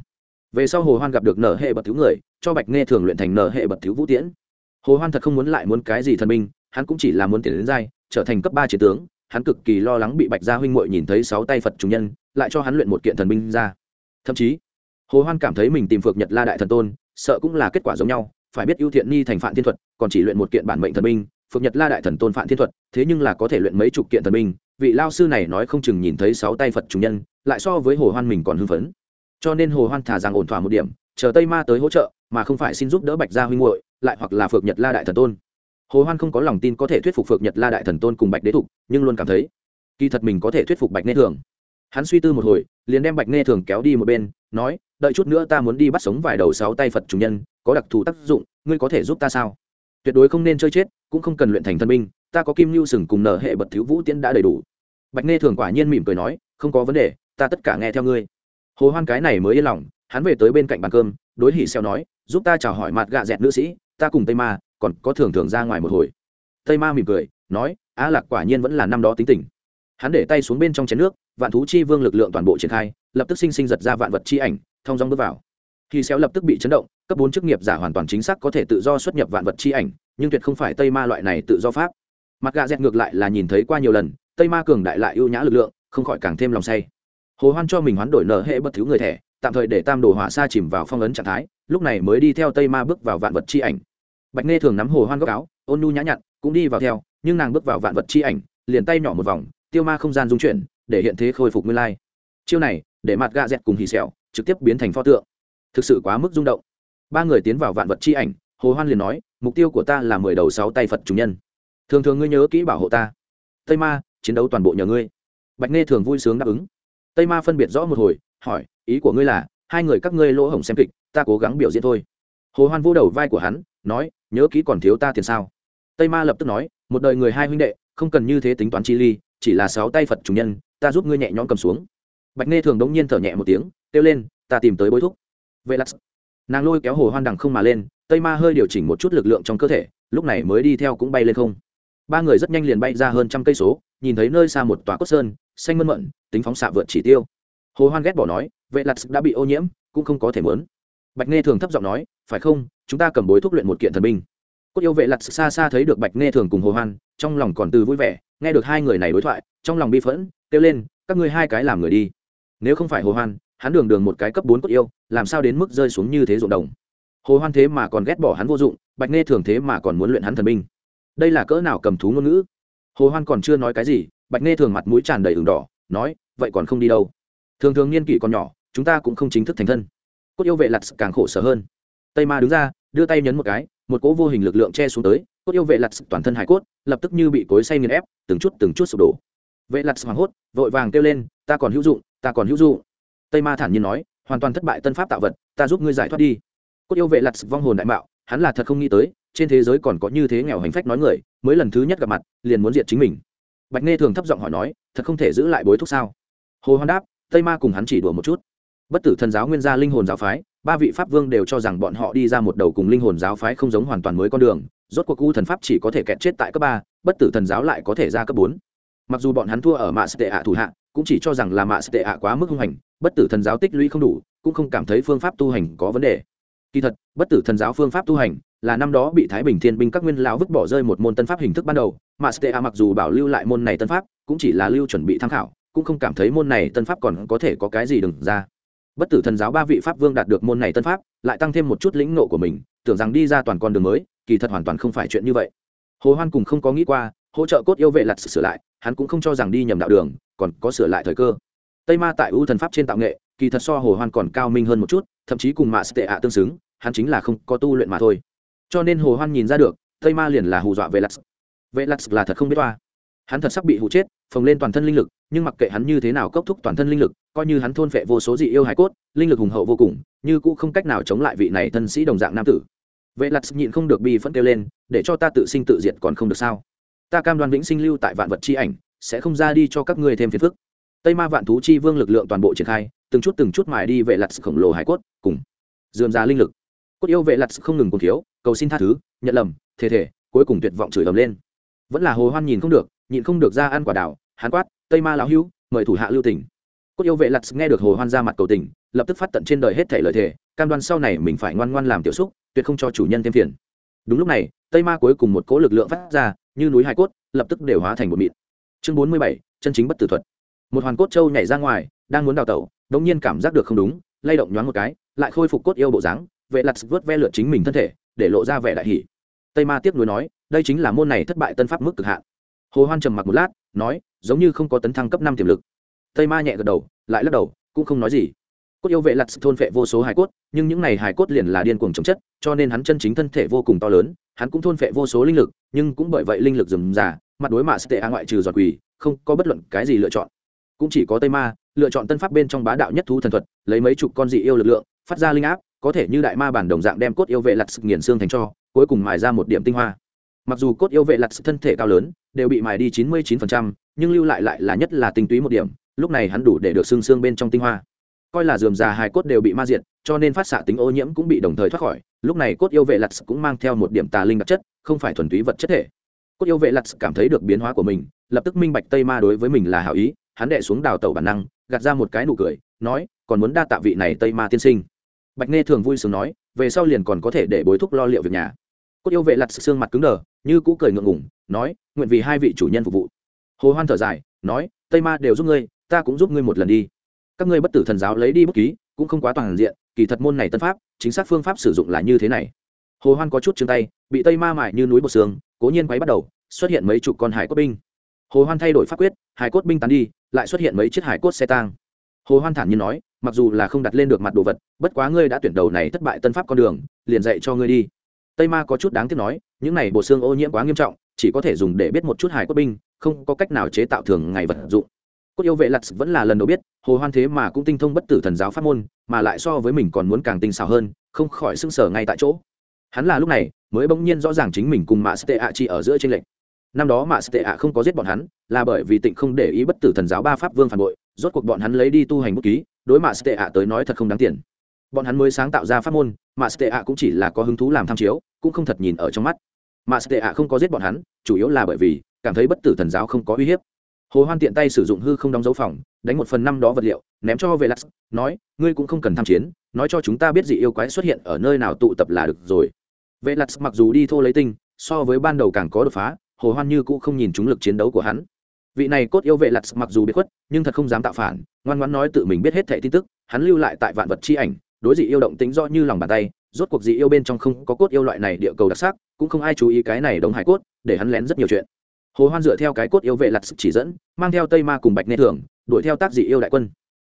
Về sau hồ hoan gặp được nở hệ bậc thiếu người cho bạch nghe thường luyện thành nở hệ bậc thiếu vũ tiễn. Hồ hoan thật không muốn lại muốn cái gì thần minh, hắn cũng chỉ là muốn tiền đến giai trở thành cấp ba chiến tướng hắn cực kỳ lo lắng bị bạch gia huynh muội nhìn thấy sáu tay phật trùng nhân, lại cho hắn luyện một kiện thần binh ra. Thậm chí, hồ hoan cảm thấy mình tìm phược nhật la đại thần tôn, sợ cũng là kết quả giống nhau, phải biết ưu thiện ni thành phản thiên thuật, còn chỉ luyện một kiện bản mệnh thần binh, phược nhật la đại thần tôn phản thiên thuật, thế nhưng là có thể luyện mấy chục kiện thần binh, vị lao sư này nói không chừng nhìn thấy sáu tay phật trùng nhân, lại so với hồ hoan mình còn hưng phấn. Cho nên hồ hoan thả rằng ổn thỏa một điểm, chờ tây ma tới hỗ trợ, mà không phải xin giúp đỡ bạch gia huynh muội, lại hoặc là phược nhật la đại thần tôn hồ hoan không có lòng tin có thể thuyết phục Phượng nhật la đại thần tôn cùng bạch đế thục, nhưng luôn cảm thấy, kỳ thật mình có thể thuyết phục bạch nê thường. Hắn suy tư một hồi, liền đem bạch nghe thường kéo đi một bên, nói, đợi chút nữa ta muốn đi bắt sống vài đầu sáu tay phật chủ nhân, có đặc thù tác dụng, ngươi có thể giúp ta sao? Tuyệt đối không nên chơi chết, cũng không cần luyện thành thân binh, ta có kim lưu sừng cùng nở hệ bật thiếu vũ tiễn đã đầy đủ. Bạch nghe thường quả nhiên mỉm cười nói, không có vấn đề, ta tất cả nghe theo ngươi. Hồ hoan cái này mới yên lòng, hắn về tới bên cạnh bàn cơm, đối hỉ xeo nói, giúp ta chào hỏi mặt gạ dẹt nữ sĩ ta cùng tây ma, còn có thường thường ra ngoài một hồi. Tây ma mỉm cười, nói, á lạc quả nhiên vẫn là năm đó tính tình. Hắn để tay xuống bên trong chén nước, vạn thú chi vương lực lượng toàn bộ triển khai, lập tức sinh sinh giật ra vạn vật chi ảnh, thông dong bước vào. Khi xéo lập tức bị chấn động, cấp bốn chức nghiệp giả hoàn toàn chính xác có thể tự do xuất nhập vạn vật chi ảnh, nhưng tuyệt không phải tây ma loại này tự do pháp. Mặt gà dẹt ngược lại là nhìn thấy qua nhiều lần, tây ma cường đại lại ưu nhã lực lượng, không khỏi càng thêm lòng say. Hồ hoan cho mình hoán đổi nở hệ bất thứ người thẻ, tạm thời để tam đồ hỏa sa chìm vào phong ấn trạng thái, lúc này mới đi theo tây ma bước vào vạn vật chi ảnh bạch nghe thường nắm hồ hoan góc áo, ôn nu nhã nhặn, cũng đi vào theo, nhưng nàng bước vào vạn vật chi ảnh, liền tay nhỏ một vòng, tiêu ma không gian dung chuyển, để hiện thế khôi phục nguyên lai. Chiêu này, để mặt gạ dẹt cùng hì sẹo, trực tiếp biến thành pho tượng. Thực sự quá mức rung động. Ba người tiến vào vạn vật chi ảnh, hồ hoan liền nói, mục tiêu của ta là mười đầu sáu tay phật chủ nhân. Thường thường ngươi nhớ kỹ bảo hộ ta. Tây ma, chiến đấu toàn bộ nhờ ngươi. Bạch nghe thường vui sướng đáp ứng. Tây ma phân biệt rõ một hồi, hỏi, ý của ngươi là, hai người các ngươi lỗ hổng xem kịch, ta cố gắng biểu diễn thôi. Hồ hoan vô đầu vai của hắn, nói nhớ kỹ còn thiếu ta tiền sao? Tây ma lập tức nói, một đời người hai huynh đệ, không cần như thế tính toán chi ly, chỉ là sáu tay phật chủ nhân, ta giúp ngươi nhẹ nhõm cầm xuống. Bạch nghe thường đống nhiên thở nhẹ một tiếng, kêu lên, ta tìm tới bối thúc. Vệ lắc nàng lôi kéo hồ hoan đằng không mà lên, tây ma hơi điều chỉnh một chút lực lượng trong cơ thể, lúc này mới đi theo cũng bay lên không. Ba người rất nhanh liền bay ra hơn trăm cây số, nhìn thấy nơi xa một tòa cốt sơn, xanh mơn mận, tính phóng xạ vượt chỉ tiêu. Hồ hoan ghét bỏ nói vệ lặt đã bị ô nhiễm, cũng không có thể mớn bạch nghe thường thấp giọng nói, phải không chúng ta cầm bối thúc luyện một kiện thần binh. Cốt yêu vệ lặt xa xa thấy được bạch nghe thường cùng hồ hoan, trong lòng còn từ vui vẻ, nghe được hai người này đối thoại, trong lòng bi phẫn, kêu lên, các ngươi hai cái làm người đi. Nếu không phải hồ hoan, hắn đường đường một cái cấp bốn cốt yêu, làm sao đến mức rơi xuống như thế ruộng đồng? Hồ hoan thế mà còn ghét bỏ hắn vô dụng, bạch nghe thường thế mà còn muốn luyện hắn thần binh. Đây là cỡ nào cầm thú ngôn ngữ? Hồ hoan còn chưa nói cái gì, bạch nghe thường mặt mũi tràn đầy ửng đỏ, nói, vậy còn không đi đâu. Thường thường niên kỷ còn nhỏ, chúng ta cũng không chính thức thành thân. Cốt yêu vệ lặt càng khổ sở hơn. Tây ma đứng ra đưa tay nhấn một cái, một cỗ vô hình lực lượng che xuống tới, cốt yêu vệ lặt toàn thân hải cốt, lập tức như bị cối say nghiền ép, từng chút từng chút sụp đổ. Vệ lặt hoảng hốt, vội vàng kêu lên, ta còn hữu dụng, ta còn hữu dụng. Tây ma thản nhiên nói, hoàn toàn thất bại tân pháp tạo vật, ta giúp ngươi giải thoát đi. Cốt yêu vệ lặt vong hồn đại mạo, hắn là thật không nghĩ tới, trên thế giới còn có như thế nghèo hành phách nói người, mới lần thứ nhất gặp mặt, liền muốn diệt chính mình. Bạch nghe thường thấp giọng hỏi nói, thật không thể giữ lại bối thúc sao? Hồ hoan đáp, tây ma cùng hắn chỉ đùa một chút. Bất tử thần giáo nguyên gia linh hồn giáo phái ba vị pháp vương đều cho rằng bọn họ đi ra một đầu cùng linh hồn giáo phái không giống hoàn toàn mới con đường, rốt cuộc u thần pháp chỉ có thể kẹt chết tại cấp ba, bất tử thần giáo lại có thể ra cấp bốn. Mặc dù bọn hắn thua ở mạ sệ ạ thủ hạ, cũng chỉ cho rằng là mạ sệ ạ quá mức hung hành, bất tử thần giáo tích lũy không đủ, cũng không cảm thấy phương pháp tu hành có vấn đề. Kỳ thật, bất tử thần giáo phương pháp tu hành là năm đó bị thái bình thiên binh các nguyên lão vứt bỏ rơi một môn tân pháp hình thức ban đầu. Mà stea mặc dù bảo lưu lại môn này tân pháp, cũng chỉ là lưu chuẩn bị tham khảo, cũng không cảm thấy môn này tân pháp còn có thể có cái gì đừng ra bất tử thần giáo ba vị pháp vương đạt được môn này tân pháp, lại tăng thêm một chút lĩnh nộ của mình, tưởng rằng đi ra toàn con đường mới, kỳ thật hoàn toàn không phải chuyện như vậy. Hồ hoan cùng không có nghĩ qua, hỗ trợ cốt yêu vệ lặt sửa lại, hắn cũng không cho rằng đi nhầm đạo đường, còn có sửa lại thời cơ. Tây ma tại ưu thần pháp trên tạo nghệ, kỳ thật so hồ hoan còn cao minh hơn một chút, thậm chí cùng mạ tệ ạ tương xứng, hắn chính là không có tu luyện mà thôi. Cho nên hồ hoan nhìn ra được, tây ma liền là hù dọa vệ lặt vệ lặt là thật không biết toa hắn thật sắp bị hụ chết, phồng lên toàn thân linh lực, nhưng mặc kệ hắn như thế nào cốc thúc toàn thân linh lực coi như hắn thôn phệ vô số dị yêu hải cốt, linh lực hùng hậu vô cùng, như cũng không cách nào chống lại vị này thân sĩ đồng dạng nam tử. Vệ lặt nhịn không được bi phẫn kêu lên, để cho ta tự sinh tự diệt còn không được sao? Ta cam đoan vĩnh sinh lưu tại vạn vật chi ảnh, sẽ không ra đi cho các ngươi thêm phiền phức. Tây ma vạn thú chi vương lực lượng toàn bộ triển khai, từng chút từng chút mài đi vệ lặt khổng lồ hải cốt, cùng dườm ra linh lực. Cốt yêu vệ lặt không ngừng cùng thiếu, cầu xin tha thứ, nhận lầm thể thể cuối cùng tuyệt vọng chửi ầm lên. Vẫn là hồ hoan nhìn không được, nhịn không được ra ăn quả đảo hán quát, tây ma lão hữu, mời thủ hạ lưu tỉnh cốt yêu vệ lặt nghe được hồ hoan ra mặt cầu tình, lập tức phát tận trên đời hết thể lời thề, cam đoan sau này mình phải ngoan ngoan làm tiểu xúc, tuyệt không cho chủ nhân thêm phiền. Đúng lúc này, tây ma cuối cùng một cỗ lực lượng phát ra, như núi hải cốt, lập tức đều hóa thành một mịn. Chương bốn mươi bảy, chân chính bất tử thuật. Một hoàn cốt châu nhảy ra ngoài, đang muốn đào tẩu, đống nhiên cảm giác được không đúng, lay động nhoáng một cái, lại khôi phục cốt yêu bộ dáng, vệ lặt vớt ve lượt chính mình thân thể, để lộ ra vẻ đại hỷ tây ma tiếc nuối nói, đây chính là môn này thất bại tân pháp mức cực hạn. Hồ hoan trầm mặc một lát, nói, giống như không có tấn thăng cấp năm tiềm lực tây ma nhẹ gật đầu lại lắc đầu cũng không nói gì. Cốt yêu vệ lặt thôn phệ vô số hài cốt nhưng những này hài cốt liền là điên cuồng chống chất cho nên hắn chân chính thân thể vô cùng to lớn hắn cũng thôn phệ vô số linh lực nhưng cũng bởi vậy linh lực dừng giả mặt đối mạ tệ a ngoại trừ giọt quỳ không có bất luận cái gì lựa chọn. Cũng chỉ có tây ma lựa chọn tân pháp bên trong bá đạo nhất thú thần thuật lấy mấy chục con dị yêu lực lượng phát ra linh áp có thể như đại ma bản đồng dạng đem cốt yêu vệ lặt sực nghiền xương thành cho cuối cùng mài ra một điểm tinh hoa. Mặc dù cốt yêu vệ lặt sực thân thể cao lớn đều bị mài đi chín mươi 99%, nhưng lưu lại lại là nhất là tinh túy một điểm lúc này hắn đủ để được xương xương bên trong tinh hoa. Coi là dườm già hai cốt đều bị ma diệt, cho nên phát xạ tính ô nhiễm cũng bị đồng thời thoát khỏi. Lúc này cốt yêu vệ lặt cũng mang theo một điểm tà linh đặc chất, không phải thuần túy vật chất thể. Cốt yêu vệ lặt cảm thấy được biến hóa của mình, lập tức minh bạch tây ma đối với mình là hảo ý, hắn đệ xuống đào tẩu bản năng, gạt ra một cái nụ cười, nói, còn muốn đa tạ vị này tây ma tiên sinh. Bạch nghe thường vui sướng nói, về sau liền còn có thể để bối thúc lo liệu việc nhà. Cốt yêu vệ lặt xương mặt cứng đờ, như cũ cười ngượng ngủng nói, nguyện vì hai vị chủ nhân phục vụ. Hồ hoan thở dài, nói, tây ma đều giúp ngươi ta cũng giúp ngươi một lần đi. Các ngươi bất tử thần giáo lấy đi bút ký, cũng không quá toàn diện, kỳ thật môn này tân pháp, chính xác phương pháp sử dụng là như thế này. Hồ hoan có chút chương tay, bị tây ma mại như núi bột xương, cố nhiên quấy bắt đầu, xuất hiện mấy chục con hải cốt binh. Hồ hoan thay đổi pháp quyết, hải cốt binh tán đi, lại xuất hiện mấy chiếc hải cốt xe tang. Hồ hoan thản nhiên nói, mặc dù là không đặt lên được mặt đồ vật, bất quá ngươi đã tuyển đầu này thất bại tân pháp con đường, liền dạy cho ngươi đi. Tây ma có chút đáng tiếc nói, những này bộ xương ô nhiễm quá nghiêm trọng, chỉ có thể dùng để biết một chút hải cốt binh, không có cách nào chế tạo thường ngày vật dụng cốt yêu vệ lặt vẫn là lần đầu biết, hồ hoan thế mà cũng tinh thông bất tử thần giáo pháp môn, mà lại so với mình còn muốn càng tinh xảo hơn, không khỏi sưng sở ngay tại chỗ. Hắn là lúc này mới bỗng nhiên rõ ràng chính mình cùng mạ sệ ạ chỉ ở giữa tranh lệch. Năm đó mạ sệ ạ không có giết bọn hắn, là bởi vì tịnh không để ý bất tử thần giáo ba pháp vương phản bội, rốt cuộc bọn hắn lấy đi tu hành bút ký, đối mạ sệ ạ tới nói thật không đáng tiền. Bọn hắn mới sáng tạo ra pháp môn mạ sệ ạ cũng chỉ là có hứng thú làm tham chiếu, cũng không thật nhìn ở trong mắt. Mạ sệ ạ không có giết bọn hắn, chủ yếu là bởi vì cảm thấy bất tử thần giáo không có uy hiếp hồ hoan tiện tay sử dụng hư không đóng dấu phòng, đánh một phần năm đó vật liệu, ném cho về lắc nói, ngươi cũng không cần tham chiến, nói cho chúng ta biết dị yêu quái xuất hiện ở nơi nào tụ tập là được rồi. Vệ lặt mặc dù đi thô lấy tinh, so với ban đầu càng có đột phá, hồ hoan như cũ không nhìn chúng lực chiến đấu của hắn. Vị này cốt yêu vệ lặt mặc dù biết khuất, nhưng thật không dám tạo phản, ngoan ngoãn nói tự mình biết hết thệ tin tức, hắn lưu lại tại vạn vật chi ảnh, đối dị yêu động tính do như lòng bàn tay, rốt cuộc dị yêu bên trong không có cốt yêu loại này địa cầu đặc sắc, cũng không ai chú ý cái này đống hải cốt, để hắn lén rất nhiều chuyện hồ hoan dựa theo cái cốt yêu vệ lặt chỉ dẫn, mang theo tây ma cùng bạch nê thường, đuổi theo tác dị yêu đại quân.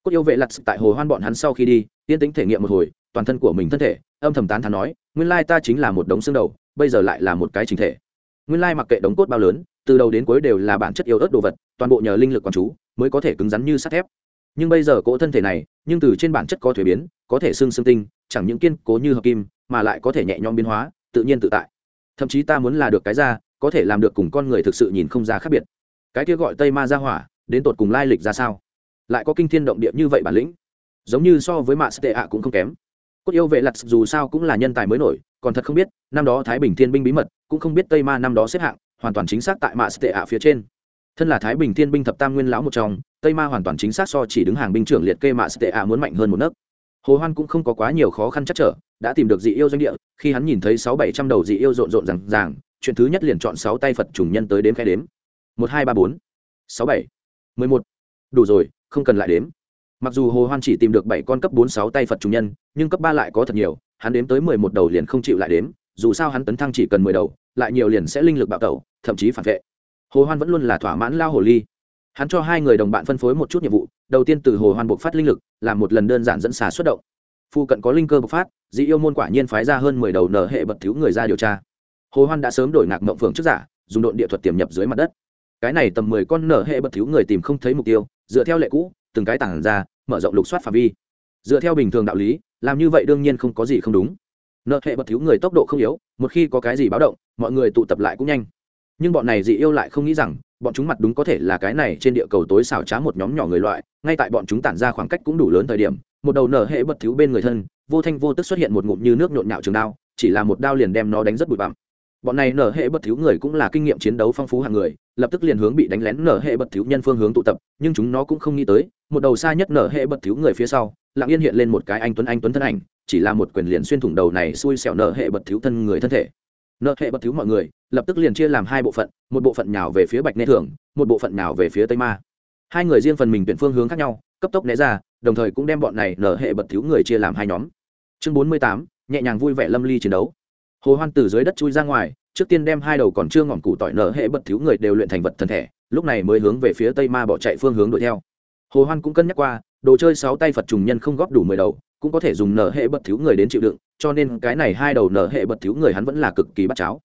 Cốt yêu vệ lặt tại hồ hoan bọn hắn sau khi đi tiên tính thể nghiệm một hồi, toàn thân của mình thân thể, âm thầm tán thán nói, nguyên lai ta chính là một đống xương đầu, bây giờ lại là một cái chính thể. Nguyên lai mặc kệ đống cốt bao lớn, từ đầu đến cuối đều là bản chất yêu ớt đồ vật, toàn bộ nhờ linh lực quán chú mới có thể cứng rắn như sắt thép. Nhưng bây giờ cỗ thân thể này, nhưng từ trên bản chất có thuế biến, có thể xương xương tinh, chẳng những kiên cố như hợp kim, mà lại có thể nhẹ nhõm biến hóa, tự nhiên tự tại. Thậm chí ta muốn là được cái ra có thể làm được cùng con người thực sự nhìn không ra khác biệt. Cái kia gọi tây ma ra hỏa, đến tột cùng lai lịch ra sao? Lại có kinh thiên động địa như vậy bản lĩnh? Giống như so với mạ tệ ạ cũng không kém. Cốt yêu vệ lặt dù sao cũng là nhân tài mới nổi, còn thật không biết, năm đó thái bình thiên binh bí mật, cũng không biết tây ma năm đó xếp hạng, hoàn toàn chính xác tại mạ tệ ạ phía trên. Thân là thái bình thiên binh thập tam nguyên lão một trong, tây ma hoàn toàn chính xác so chỉ đứng hàng binh trưởng liệt kê mạ tệ ạ muốn mạnh hơn một nấc. Hồ hoan cũng không có quá nhiều khó khăn chắc trở, đã tìm được dị yêu doanh địa, khi hắn nhìn thấy sáu bảy trăm đầu dị yêu rộn rộn rằng ràng chuyện thứ nhất liền chọn sáu tay phật trùng nhân tới đếm khai đếm. Một, hai, ba, bốn. Sáu, bảy. Mười một. Đủ rồi, không cần lại đếm. Mặc dù hồ hoan chỉ tìm được bảy con cấp bốn sáu tay phật trùng nhân, nhưng cấp ba lại có thật nhiều, hắn đếm tới mười một đầu liền không chịu lại đếm, dù sao hắn tấn thăng chỉ cần mười đầu, lại nhiều liền sẽ linh lực bạo tẩu, thậm chí phản vệ. Hồ hoan vẫn luôn là thỏa mãn lao hồ ly. Hắn cho hai người đồng bạn phân phối một chút nhiệm vụ, đầu tiên từ hồ hoan buộc phát linh lực, làm một lần đơn giản dẫn xà xuất động. Phu cận có linh cơ bộc phát, dị yêu môn quả nhiên phái ra hơn mười đầu nở hệ bật thiếu người ra điều tra hồ hoan đã sớm đổi ngạc mộng phượng trước giả, dùng độn địa thuật tiềm nhập dưới mặt đất. Cái này tầm mười con nở hệ bật thiếu người tìm không thấy mục tiêu, dựa theo lệ cũ, từng cái tảng ra, mở rộng lục soát phạm vi. Dựa theo bình thường đạo lý, làm như vậy đương nhiên không có gì không đúng. Nợ hệ bật thiếu người tốc độ không yếu, một khi có cái gì báo động, mọi người tụ tập lại cũng nhanh. Nhưng bọn này dị yêu lại không nghĩ rằng, bọn chúng mặt đúng có thể là cái này trên địa cầu tối xảo trá một nhóm nhỏ người loại, ngay tại bọn chúng tản ra khoảng cách cũng đủ lớn thời điểm, một đầu nở hệ bật thiếu bên người thân, vô thanh vô tức xuất hiện một ngụm như nước nhộn nhạo trường đao, chỉ là một đao liền đem nó đánh rất bụi bặm bọn này nở hệ bất thiếu người cũng là kinh nghiệm chiến đấu phong phú hàng người, lập tức liền hướng bị đánh lén nở hệ bất thiếu nhân phương hướng tụ tập, nhưng chúng nó cũng không nghĩ tới, một đầu xa nhất nở hệ bất thiếu người phía sau, lặng yên hiện lên một cái anh tuấn anh tuấn thân ảnh, chỉ là một quyền liền xuyên thủng đầu này xui xẻo nở hệ bất thiếu thân người thân thể. Nợ hệ bất thiếu mọi người, lập tức liền chia làm hai bộ phận, một bộ phận nhào về phía bạch nê thường, một bộ phận nhào về phía tây ma. Hai người riêng phần mình tuyển phương hướng khác nhau, cấp tốc né ra, đồng thời cũng đem bọn này nở hệ bật thiếu người chia làm hai nhóm. Chương bốn mươi tám, nhẹ nhàng vui vẻ lâm ly chiến đấu hồ hoan từ dưới đất chui ra ngoài, trước tiên đem hai đầu còn chưa ngọn củ tỏi nở hệ bật thiếu người đều luyện thành vật thần thể, lúc này mới hướng về phía tây ma bỏ chạy phương hướng đuổi theo. Hồ hoan cũng cân nhắc qua, đồ chơi sáu tay phật trùng nhân không góp đủ mười đầu, cũng có thể dùng nở hệ bật thiếu người đến chịu đựng, cho nên cái này hai đầu nở hệ bật thiếu người hắn vẫn là cực kỳ bắt cháo.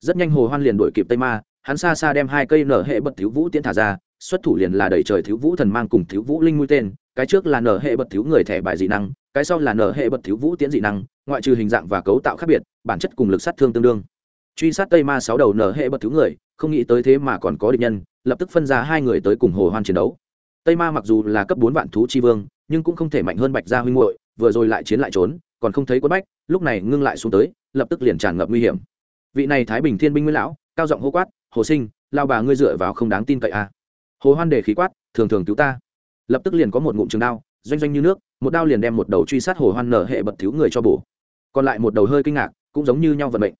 Rất nhanh hồ hoan liền đuổi kịp tây ma, hắn xa xa đem hai cây nở hệ bật thiếu vũ tiến thả ra, xuất thủ liền là đẩy trời thiếu vũ thần mang cùng thiếu vũ linh mũi tên, cái trước là nở hệ bật thiếu người thẻ bài dị năng, cái sau là nở hệ bật thiếu vũ tiến dị năng ngoại trừ hình dạng và cấu tạo khác biệt, bản chất cùng lực sát thương tương đương. Truy sát tây ma sáu đầu nở hệ bật thứ người, không nghĩ tới thế mà còn có địch nhân, lập tức phân ra hai người tới cùng hồ hoan chiến đấu. Tây ma mặc dù là cấp bốn vạn thú chi vương, nhưng cũng không thể mạnh hơn bạch gia huynh muội, vừa rồi lại chiến lại trốn, còn không thấy quất bách, lúc này ngưng lại xuống tới, lập tức liền tràn ngập nguy hiểm. Vị này thái bình thiên binh nguyên lão, cao giọng hô quát, hồ sinh, lao bà ngươi dựa vào không đáng tin cậy a à. hồ hoan đề khí quát, thường thường cứu ta. Lập tức liền có một ngụm trường đao doanh doanh như nước, một đao liền đem một đầu truy sát hồ hoan nở hệ bật thiếu người cho bổ. Còn lại một đầu hơi kinh ngạc, cũng giống như nhau vận mệnh.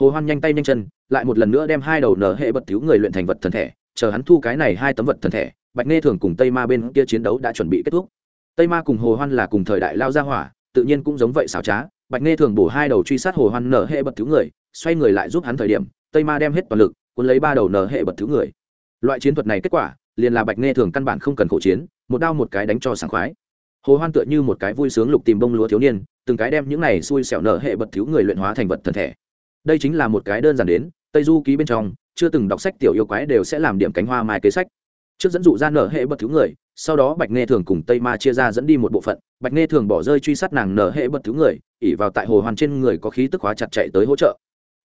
Hồ hoan nhanh tay nhanh chân, lại một lần nữa đem hai đầu nở hệ bật thiếu người luyện thành vật thần thể, chờ hắn thu cái này hai tấm vật thần thể, bạch nghe thường cùng tây ma bên kia chiến đấu đã chuẩn bị kết thúc. Tây ma cùng hồ hoan là cùng thời đại lao ra hỏa, tự nhiên cũng giống vậy xảo trá. Bạch nghe thường bổ hai đầu truy sát hồ hoan nở hệ bật thiếu người, xoay người lại giúp hắn thời điểm, tây ma đem hết toàn lực, cuốn lấy ba đầu nở hệ bật thiếu người. Loại chiến thuật này kết quả, liền là bạch nghe thường căn bản không cần khổ chiến, một đao một cái đánh cho sảng khoái hồ hoan tựa như một cái vui sướng lục tìm bông lúa thiếu niên, từng cái đem những này xui xẻo nở hệ bật thiếu người luyện hóa thành vật thần thể. Đây chính là một cái đơn giản đến, tây du ký bên trong, chưa từng đọc sách tiểu yêu quái đều sẽ làm điểm cánh hoa mai kế sách. Trước dẫn dụ ra nở hệ bật thiếu người, sau đó bạch nghe thường cùng tây ma chia ra dẫn đi một bộ phận. Bạch nghe thường bỏ rơi truy sát nàng nở hệ bật thiếu người ỉ vào tại hồ hoàn trên người có khí tức hóa chặt chạy tới hỗ trợ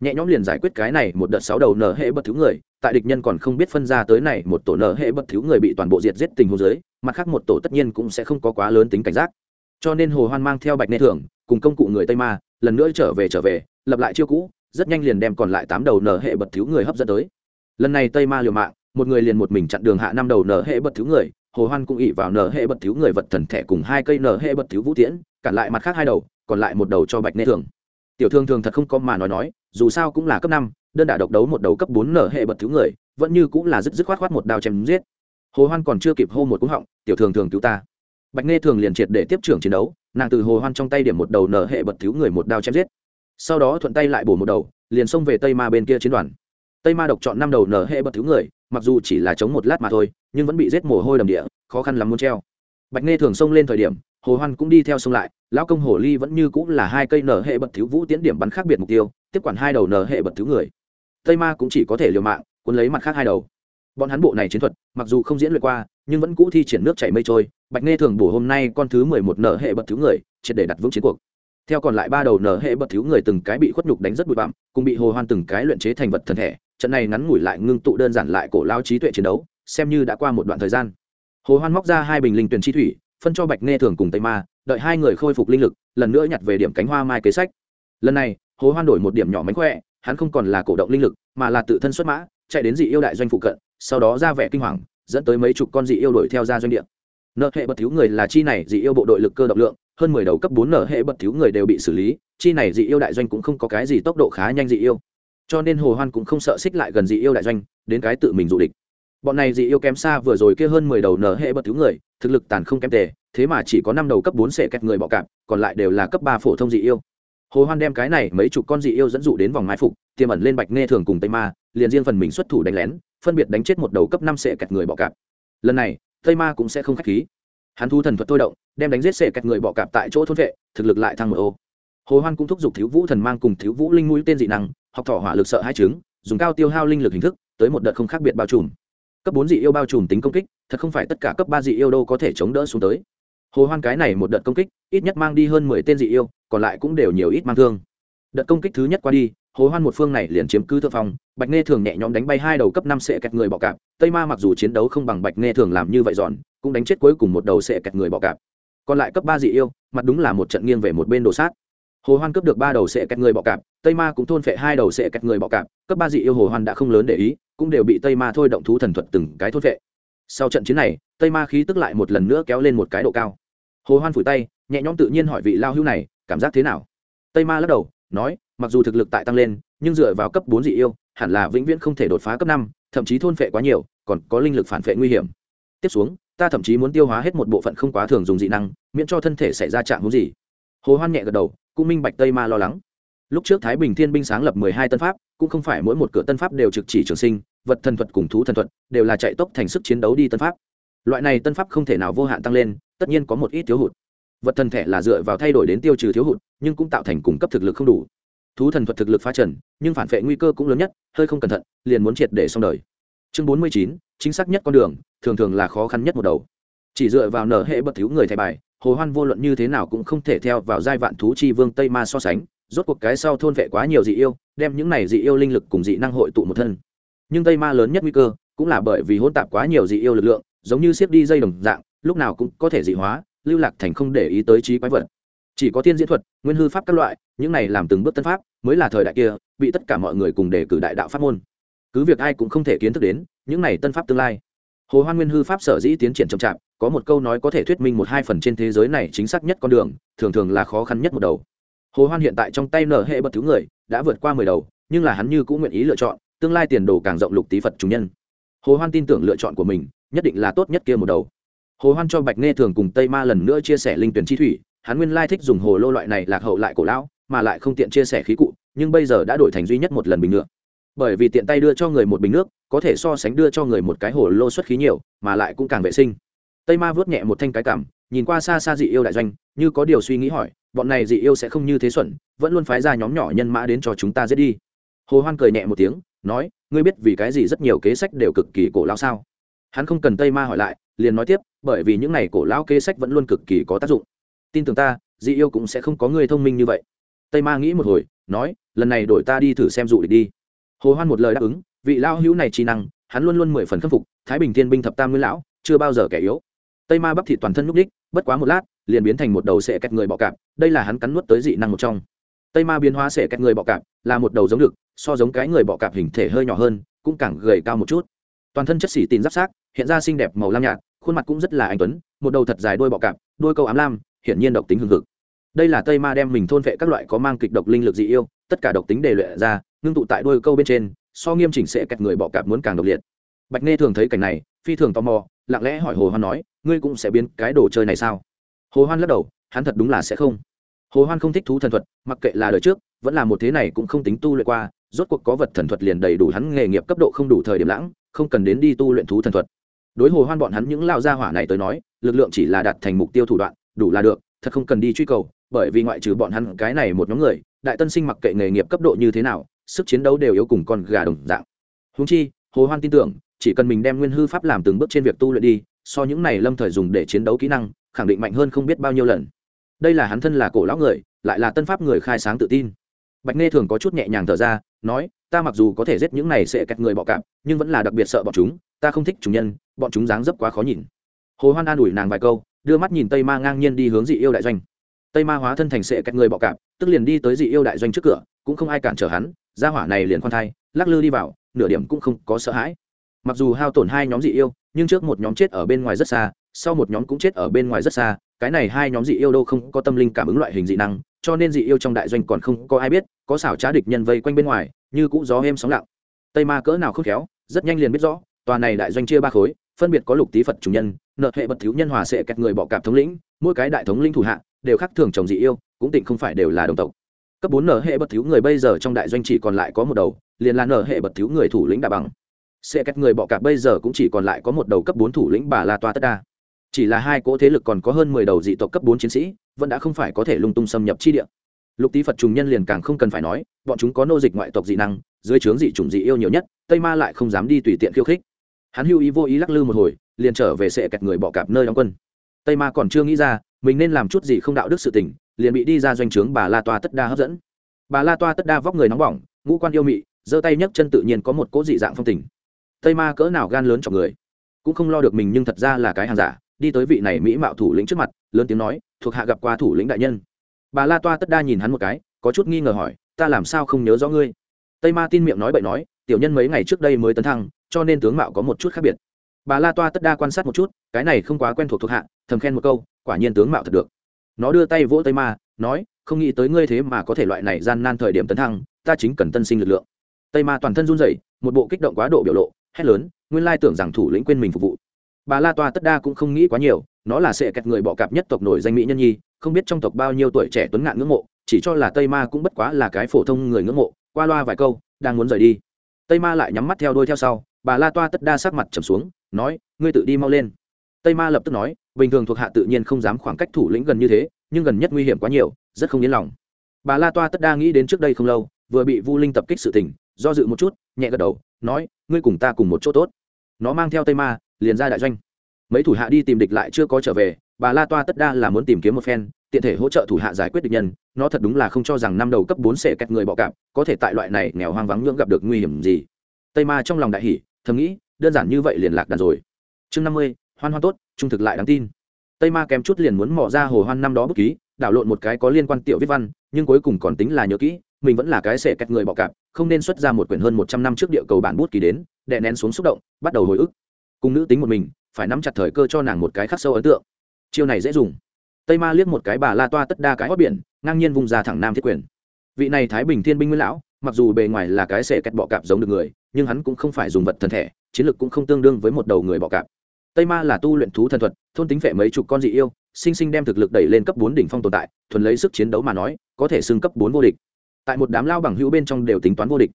nhẹ nhõm liền giải quyết cái này một đợt sáu đầu nở hệ bất thiếu người, tại địch nhân còn không biết phân ra tới này một tổ nở hệ bất thiếu người bị toàn bộ diệt giết tình hồ dưới, mặt khác một tổ tất nhiên cũng sẽ không có quá lớn tính cảnh giác. Cho nên hồ hoan mang theo bạch nê thường cùng công cụ người tây ma, lần nữa trở về trở về, lập lại chiêu cũ, rất nhanh liền đem còn lại tám đầu nở hệ bật thiếu người hấp dẫn tới. Lần này tây ma liều mạng, một người liền một mình chặn đường hạ năm đầu nở hệ bật thiếu người, hồ hoan cũng ỉ vào nở hệ bật thiếu người vật thần thẻ cùng hai cây nở hệ bật thiếu vũ tiễn, cản lại mặt khác hai đầu, còn lại một đầu cho bạch nê thường tiểu thương thường thật không có mà nói nói dù sao cũng là cấp năm, đơn đả độc đấu một đầu cấp bốn nở hệ bật thiếu người, vẫn như cũng là dứt dứt khoát khoát một đao chém giết. Hồ hoan còn chưa kịp hô một cú họng, tiểu thường thường cứu ta. Bạch ngê thường liền triệt để tiếp trưởng chiến đấu, nàng từ hồ hoan trong tay điểm một đầu nở hệ bật thiếu người một đao chém giết. Sau đó thuận tay lại bổ một đầu, liền xông về tây ma bên kia chiến đoàn. Tây ma độc chọn năm đầu nở hệ bật thiếu người, mặc dù chỉ là chống một lát mà thôi, nhưng vẫn bị giết mồ hôi đầm địa, khó khăn lắm muốn treo. Bạch nghe thường xông lên thời điểm, hồ hoan cũng đi theo xông lại, lão công hồ ly vẫn như cũng là hai cây nở hệ bật thiếu vũ tiến điểm bắn khác biệt mục tiêu tiếp quản hai đầu nở hệ bật thiếu người. Tây ma cũng chỉ có thể liều mạng, cuốn lấy mặt khác hai đầu. Bọn hắn bộ này chiến thuật, mặc dù không diễn luyện qua, nhưng vẫn cũ thi triển nước chảy mây trôi. Bạch nghe thường bổ hôm nay con thứ mười một nở hệ bật thiếu người, triệt để đặt vững chiến cuộc. Theo còn lại ba đầu nở hệ bật thiếu người từng cái bị khuất nhục đánh rất bụi bặm, cùng bị hồ hoan từng cái luyện chế thành vật thần thể, trận này ngắn ngủi lại ngưng tụ đơn giản lại cổ lao trí tuệ chiến đấu, xem như đã qua một đoạn thời gian. Hồ hoan móc ra hai bình linh tuyển chi thủy, phân cho bạch nghe thường cùng tây ma, đợi hai người khôi phục linh lực, lần nữa nhặt về điểm cánh hoa mai kế sách. Lần này hồ hoan đổi một điểm nhỏ mánh khỏe, hắn không còn là cổ động linh lực, mà là tự thân xuất mã, chạy đến dị yêu đại doanh phụ cận, sau đó ra vẻ kinh hoàng, dẫn tới mấy chục con dị yêu đuổi theo ra doanh địa. Nợ hệ bật thiếu người là chi này dị yêu bộ đội lực cơ động lượng, hơn mười đầu cấp bốn nợ hệ bật thiếu người đều bị xử lý, chi này dị yêu đại doanh cũng không có cái gì tốc độ khá nhanh dị yêu. Cho nên hồ hoan cũng không sợ xích lại gần dị yêu đại doanh, đến cái tự mình dụ địch. Bọn này dị yêu kém xa vừa rồi kia hơn mười đầu nở hệ bất thứ người, thực lực tàn không kém tề, thế mà chỉ có năm đầu cấp bốn sệ kẹt người bọ cạp, còn lại đều là cấp ba phổ thông dị yêu hồ hoan đem cái này mấy chục con dị yêu dẫn dụ đến vòng mai phục, tiềm ẩn lên bạch nghe thường cùng tây ma, liền riêng phần mình xuất thủ đánh lén, phân biệt đánh chết một đầu cấp năm sệ kẹt người bọ cạp. Lần này, tây ma cũng sẽ không khách khí. Hắn thu thần thuật thôi động, đem đánh giết sệ kẹt người bọ cạp tại chỗ thôn vệ, thực lực lại thăng một ô. Hồ hoan cũng thúc giục thiếu vũ thần mang cùng thiếu vũ linh mũi tên dị năng, học thọ hỏa lực sợ hai trứng dùng cao tiêu hao linh lực hình thức, tới một đợt không khác biệt bao trùm. Cấp bốn dị yêu bao trùm tính công kích, thật không phải tất cả cấp ba dị yêu đâu có thể chống đỡ xuống tới. Hồ hoan cái này một đợt công kích, ít nhất mang đi hơn mười tên dị yêu còn lại cũng đều nhiều ít mang thương. Đợt công kích thứ nhất qua đi, hồ hoan một phương này liền chiếm cứ thượng phong, bạch nghe thường nhẹ nhõm đánh bay hai đầu cấp năm sẽ kẹt người bọ cạp, tây ma mặc dù chiến đấu không bằng bạch nghe thường làm như vậy dọn, cũng đánh chết cuối cùng một đầu sẽ kẹt người bọ cạp. Còn lại cấp ba dị yêu, mặt đúng là một trận nghiêng về một bên đồ sát. Hồ hoan cướp được ba đầu sệ kẹt người bọ cạp, tây ma cũng thôn phệ hai đầu sệ kẹt người bọ cạp, cấp ba dị yêu hồ hoan đã không lớn để ý, cũng đều bị tây ma thôi động thú thần thuật từng cái thôn phệ. Sau trận chiến này, tây ma khí tức lại một lần nữa kéo lên một cái độ cao. Hồ hoan phủi tay, nhẹ nhõm tự nhiên hỏi vị lao hưu này cảm giác thế nào? Tây ma lắc đầu, nói, mặc dù thực lực tại tăng lên, nhưng dựa vào cấp bốn dị yêu, hẳn là vĩnh viễn không thể đột phá cấp năm, thậm chí thôn phệ quá nhiều, còn có linh lực phản phệ nguy hiểm. Tiếp xuống, ta thậm chí muốn tiêu hóa hết một bộ phận không quá thường dùng dị năng, miễn cho thân thể xảy ra trạng hữu gì. Hồ hoan nhẹ gật đầu, cũng minh bạch tây ma lo lắng. Lúc trước thái bình thiên binh sáng lập mười hai tân pháp, cũng không phải mỗi một cửa tân pháp đều trực chỉ trường sinh, vật thần thuật cùng thú thần thuật đều là chạy tốc thành sức chiến đấu đi tân pháp. Loại này tân pháp không thể nào vô hạn tăng lên, tất nhiên có một ít thiếu hụt vật thần thể là dựa vào thay đổi đến tiêu trừ thiếu hụt, nhưng cũng tạo thành cung cấp thực lực không đủ. Thú thần thuật thực lực phá trần, nhưng phản vệ nguy cơ cũng lớn nhất, hơi không cẩn thận, liền muốn triệt để xong đời. Chương bốn mươi chín, chính xác nhất con đường, thường thường là khó khăn nhất một đầu. Chỉ dựa vào nở hệ bất thiếu người thẻ bài, hồ hoan vô luận như thế nào cũng không thể theo vào giai vạn thú chi vương tây ma so sánh, rốt cuộc cái sau thôn vệ quá nhiều dị yêu, đem những này dị yêu linh lực cùng dị năng hội tụ một thân. Nhưng tây ma lớn nhất nguy cơ, cũng là bởi vì hỗn tạp quá nhiều dị yêu lực lượng, giống như siết đi dây đồng dạng, lúc nào cũng có thể dị hóa lưu lạc thành không để ý tới trí quái vật. Chỉ có thiên diễn thuật, nguyên hư pháp các loại, những này làm từng bước tân pháp, mới là thời đại kia, bị tất cả mọi người cùng đề cử đại đạo pháp môn. Cứ việc ai cũng không thể kiến thức đến, những này tân pháp tương lai. Hồ hoan nguyên hư pháp sở dĩ tiến triển chậm chạp, có một câu nói có thể thuyết minh một hai phần trên thế giới này chính xác nhất con đường, thường thường là khó khăn nhất một đầu. Hồ hoan hiện tại trong tay nở hệ bất thứ người, đã vượt qua mười đầu, nhưng là hắn như cũng nguyện ý lựa chọn, tương lai tiền đồ càng rộng lục tí phật chúng nhân. Hồ hoan tin tưởng lựa chọn của mình, nhất định là tốt nhất kia một đầu hồ hoan cho bạch nghe thường cùng tây ma lần nữa chia sẻ linh tuyển chi thủy, hắn nguyên lai thích dùng hồ lô loại này lạc hậu lại cổ lão, mà lại không tiện chia sẻ khí cụ, nhưng bây giờ đã đổi thành duy nhất một lần bình nữa bởi vì tiện tay đưa cho người một bình nước, có thể so sánh đưa cho người một cái hồ lô xuất khí nhiều, mà lại cũng càng vệ sinh. Tây ma vớt nhẹ một thanh cái cảm, nhìn qua xa xa dị yêu đại doanh, như có điều suy nghĩ hỏi, bọn này dị yêu sẽ không như thế xuẩn, vẫn luôn phái ra nhóm nhỏ nhân mã đến cho chúng ta giết đi. Hồ hoan cười nhẹ một tiếng, nói, ngươi biết vì cái gì rất nhiều kế sách đều cực kỳ cổ lão sao? Hắn không cần tây ma hỏi lại liền nói tiếp, bởi vì những này cổ lão kế sách vẫn luôn cực kỳ có tác dụng. Tin tưởng ta, dị yêu cũng sẽ không có người thông minh như vậy. Tây ma nghĩ một hồi, nói, lần này đổi ta đi thử xem dụ địch đi. Hồ hoan một lời đáp ứng, vị lão hữu này trí năng, hắn luôn luôn mười phần khâm phục, thái bình thiên binh thập tam nguyên lão, chưa bao giờ kẻ yếu. Tây ma bắp thịt toàn thân núp đích, bất quá một lát, liền biến thành một đầu sệ cách người bọ cạp, đây là hắn cắn nuốt tới dị năng một trong. Tây ma biến hóa sệ cách người bọ cạp, là một đầu giống được, so giống cái người bọ cạp hình thể hơi nhỏ hơn, cũng càng gầy cao một chút. Toàn thân chất xỉ tin giáp sát hiện ra xinh đẹp màu lam nhạt khuôn mặt cũng rất là anh tuấn, một đầu thật dài đôi bọ cạp đôi câu ám lam, hiển nhiên độc tính hương thực đây là tây ma đem mình thôn vệ các loại có mang kịch độc linh lực dị yêu, tất cả độc tính đề luyện ra, ngưng tụ tại đôi câu bên trên, so nghiêm chỉnh sẽ kẹt người bọ cạp muốn càng độc liệt. Bạch nghe thường thấy cảnh này, phi thường tò mò, lặng lẽ hỏi hồ hoan nói, ngươi cũng sẽ biến cái đồ chơi này sao? Hồ hoan lắc đầu, hắn thật đúng là sẽ không. Hồ hoan không thích thú thần thuật, mặc kệ là đời trước, vẫn là một thế này cũng không tính tu luyện qua, rốt cuộc có vật thần thuật liền đầy đủ hắn nghề nghiệp cấp độ không đủ thời điểm lãng, không cần đến đi tu luyện thú thần thuật đối hồ hoan bọn hắn những lao gia hỏa này tới nói, lực lượng chỉ là đạt thành mục tiêu thủ đoạn, đủ là được, thật không cần đi truy cầu, bởi vì ngoại trừ bọn hắn cái này một nhóm người, đại tân sinh mặc kệ nghề nghiệp cấp độ như thế nào, sức chiến đấu đều yếu cùng con gà đồng dạng. Húng chi, hồ hoan tin tưởng, chỉ cần mình đem nguyên hư pháp làm từng bước trên việc tu luyện đi, so những này lâm thời dùng để chiến đấu kỹ năng, khẳng định mạnh hơn không biết bao nhiêu lần. Đây là hắn thân là cổ lão người, lại là tân pháp người khai sáng tự tin. Bạch nghe thường có chút nhẹ nhàng thở ra, nói ta mặc dù có thể giết những này sẽ kẹt người bọ cạp, nhưng vẫn là đặc biệt sợ bọn chúng, ta không thích chủ nhân, bọn chúng dáng dấp quá khó nhìn. Hồ hoan an ủi nàng vài câu, đưa mắt nhìn tây ma ngang nhiên đi hướng dị yêu đại doanh. Tây ma hóa thân thành sệ kẹt người bọ cạp, tức liền đi tới dị yêu đại doanh trước cửa, cũng không ai cản trở hắn, gia hỏa này liền khoan thai, lắc lư đi vào, nửa điểm cũng không có sợ hãi. Mặc dù hao tổn hai nhóm dị yêu, nhưng trước một nhóm chết ở bên ngoài rất xa, sau một nhóm cũng chết ở bên ngoài rất xa cái này hai nhóm dị yêu đâu không có tâm linh cảm ứng loại hình dị năng, cho nên dị yêu trong đại doanh còn không có ai biết, có xảo trá địch nhân vây quanh bên ngoài, như cũ gió êm sóng lặng. Tây ma cỡ nào không khéo, rất nhanh liền biết rõ, tòa này đại doanh chia ba khối, phân biệt có lục tý phật chủ nhân, nợ hệ bật thiếu nhân hòa sệ kẹt người bọ cạp thống lĩnh, mỗi cái đại thống linh thủ hạ, đều khác thường chồng dị yêu, cũng tịnh không phải đều là đồng tộc. Cấp bốn nở hệ bật thiếu người bây giờ trong đại doanh chỉ còn lại có một đầu, liền là nở hệ bật thiếu người thủ lĩnh đà bằng. Sẽ kẹt người bọ cạp bây giờ cũng chỉ còn lại có một đầu cấp bốn thủ lĩnh bà la toa tất đa chỉ là hai cỗ thế lực còn có hơn mười đầu dị tộc cấp bốn chiến sĩ, vẫn đã không phải có thể lung tung xâm nhập chi địa. Lục tý phật trùng nhân liền càng không cần phải nói, bọn chúng có nô dịch ngoại tộc dị năng, dưới trướng dị chủng dị yêu nhiều nhất, tây ma lại không dám đi tùy tiện khiêu khích. Hắn hưu ý vô ý lắc lư một hồi, liền trở về sệ kẹt người bọ cạp nơi đóng quân. Tây ma còn chưa nghĩ ra, mình nên làm chút gì không đạo đức sự tình, liền bị đi ra doanh trướng bà la toa tất đa hấp dẫn. Bà la toa tất đa vóc người nóng bỏng, ngũ quan yêu mị, giơ tay nhấc chân tự nhiên có một cỗ dị dạng phong tình. Tây ma cỡ nào gan lớn cho người, cũng không lo được mình nhưng thật ra là cái hàng giả đi tới vị này mỹ mạo thủ lĩnh trước mặt, lớn tiếng nói, thuộc hạ gặp qua thủ lĩnh đại nhân. Bà la toa tất đa nhìn hắn một cái, có chút nghi ngờ hỏi, ta làm sao không nhớ rõ ngươi? Tây ma tin miệng nói bậy nói, tiểu nhân mấy ngày trước đây mới tấn thăng, cho nên tướng mạo có một chút khác biệt. Bà la toa tất đa quan sát một chút, cái này không quá quen thuộc thuộc hạ, thầm khen một câu, quả nhiên tướng mạo thật được. Nó đưa tay vỗ tây ma, nói, không nghĩ tới ngươi thế mà có thể loại này gian nan thời điểm tấn thăng, ta chính cần tân sinh lực lượng. Tây ma toàn thân run rẩy, một bộ kích động quá độ biểu lộ, hét lớn, nguyên lai tưởng rằng thủ lĩnh quên mình phục vụ bà la toa tất đa cũng không nghĩ quá nhiều, nó là sệ kẹt người bọ cạp nhất tộc nổi danh mỹ nhân nhi, không biết trong tộc bao nhiêu tuổi trẻ tuấn ngạn ngưỡng mộ, chỉ cho là tây ma cũng bất quá là cái phổ thông người ngưỡng mộ, qua loa vài câu, đang muốn rời đi. Tây ma lại nhắm mắt theo đuôi theo sau, bà la toa tất đa sắc mặt trầm xuống, nói, ngươi tự đi mau lên. Tây ma lập tức nói, bình thường thuộc hạ tự nhiên không dám khoảng cách thủ lĩnh gần như thế, nhưng gần nhất nguy hiểm quá nhiều, rất không yên lòng. Bà la toa tất đa nghĩ đến trước đây không lâu, vừa bị vu linh tập kích sự tình, do dự một chút, nhẹ gật đầu, nói, ngươi cùng ta cùng một chỗ tốt. Nó mang theo tây ma liền ra đại doanh. Mấy thủ hạ đi tìm địch lại chưa có trở về, bà la toa tất đa là muốn tìm kiếm một phen, tiện thể hỗ trợ thủ hạ giải quyết địch nhân, nó thật đúng là không cho rằng năm đầu cấp bốn sẽ kẹt người bọ cạp, có thể tại loại này nghèo hoang vắng nhưỡng gặp được nguy hiểm gì. Tây ma trong lòng đại hỉ, thầm nghĩ, đơn giản như vậy liền lạc đàn rồi. Chương năm mươi, hoan hoan tốt, trung thực lại đáng tin. Tây ma kém chút liền muốn mò ra hồ hoan năm đó bút ký, đảo lộn một cái có liên quan tiểu viết văn, nhưng cuối cùng còn tính là nhớ kỹ, mình vẫn là cái sẻ kẹt người bọ cạp, không nên xuất ra một quyển hơn một trăm năm trước địa cầu bản bút ký đến, đè nén xuống xúc động, bắt đầu hồi ức cùng nữ tính một mình, phải nắm chặt thời cơ cho nàng một cái khắc sâu ấn tượng. Chiêu này dễ dùng. Tây ma liếc một cái bà la toa tất đa cái hót biển, ngang nhiên vùng ra thẳng nam thiết quyền. Vị này thái bình thiên binh nguyên lão, mặc dù bề ngoài là cái xẻ kẹt bọ cạp giống được người, nhưng hắn cũng không phải dùng vật thân thể, chiến lược cũng không tương đương với một đầu người bọ cạp. Tây ma là tu luyện thú thần thuật, thôn tính phệ mấy chục con dị yêu, sinh sinh đem thực lực đẩy lên cấp bốn đỉnh phong tồn tại, thuần lấy sức chiến đấu mà nói, có thể xưng cấp bốn vô địch. Tại một đám lao bằng hữu bên trong đều tính toán vô địch.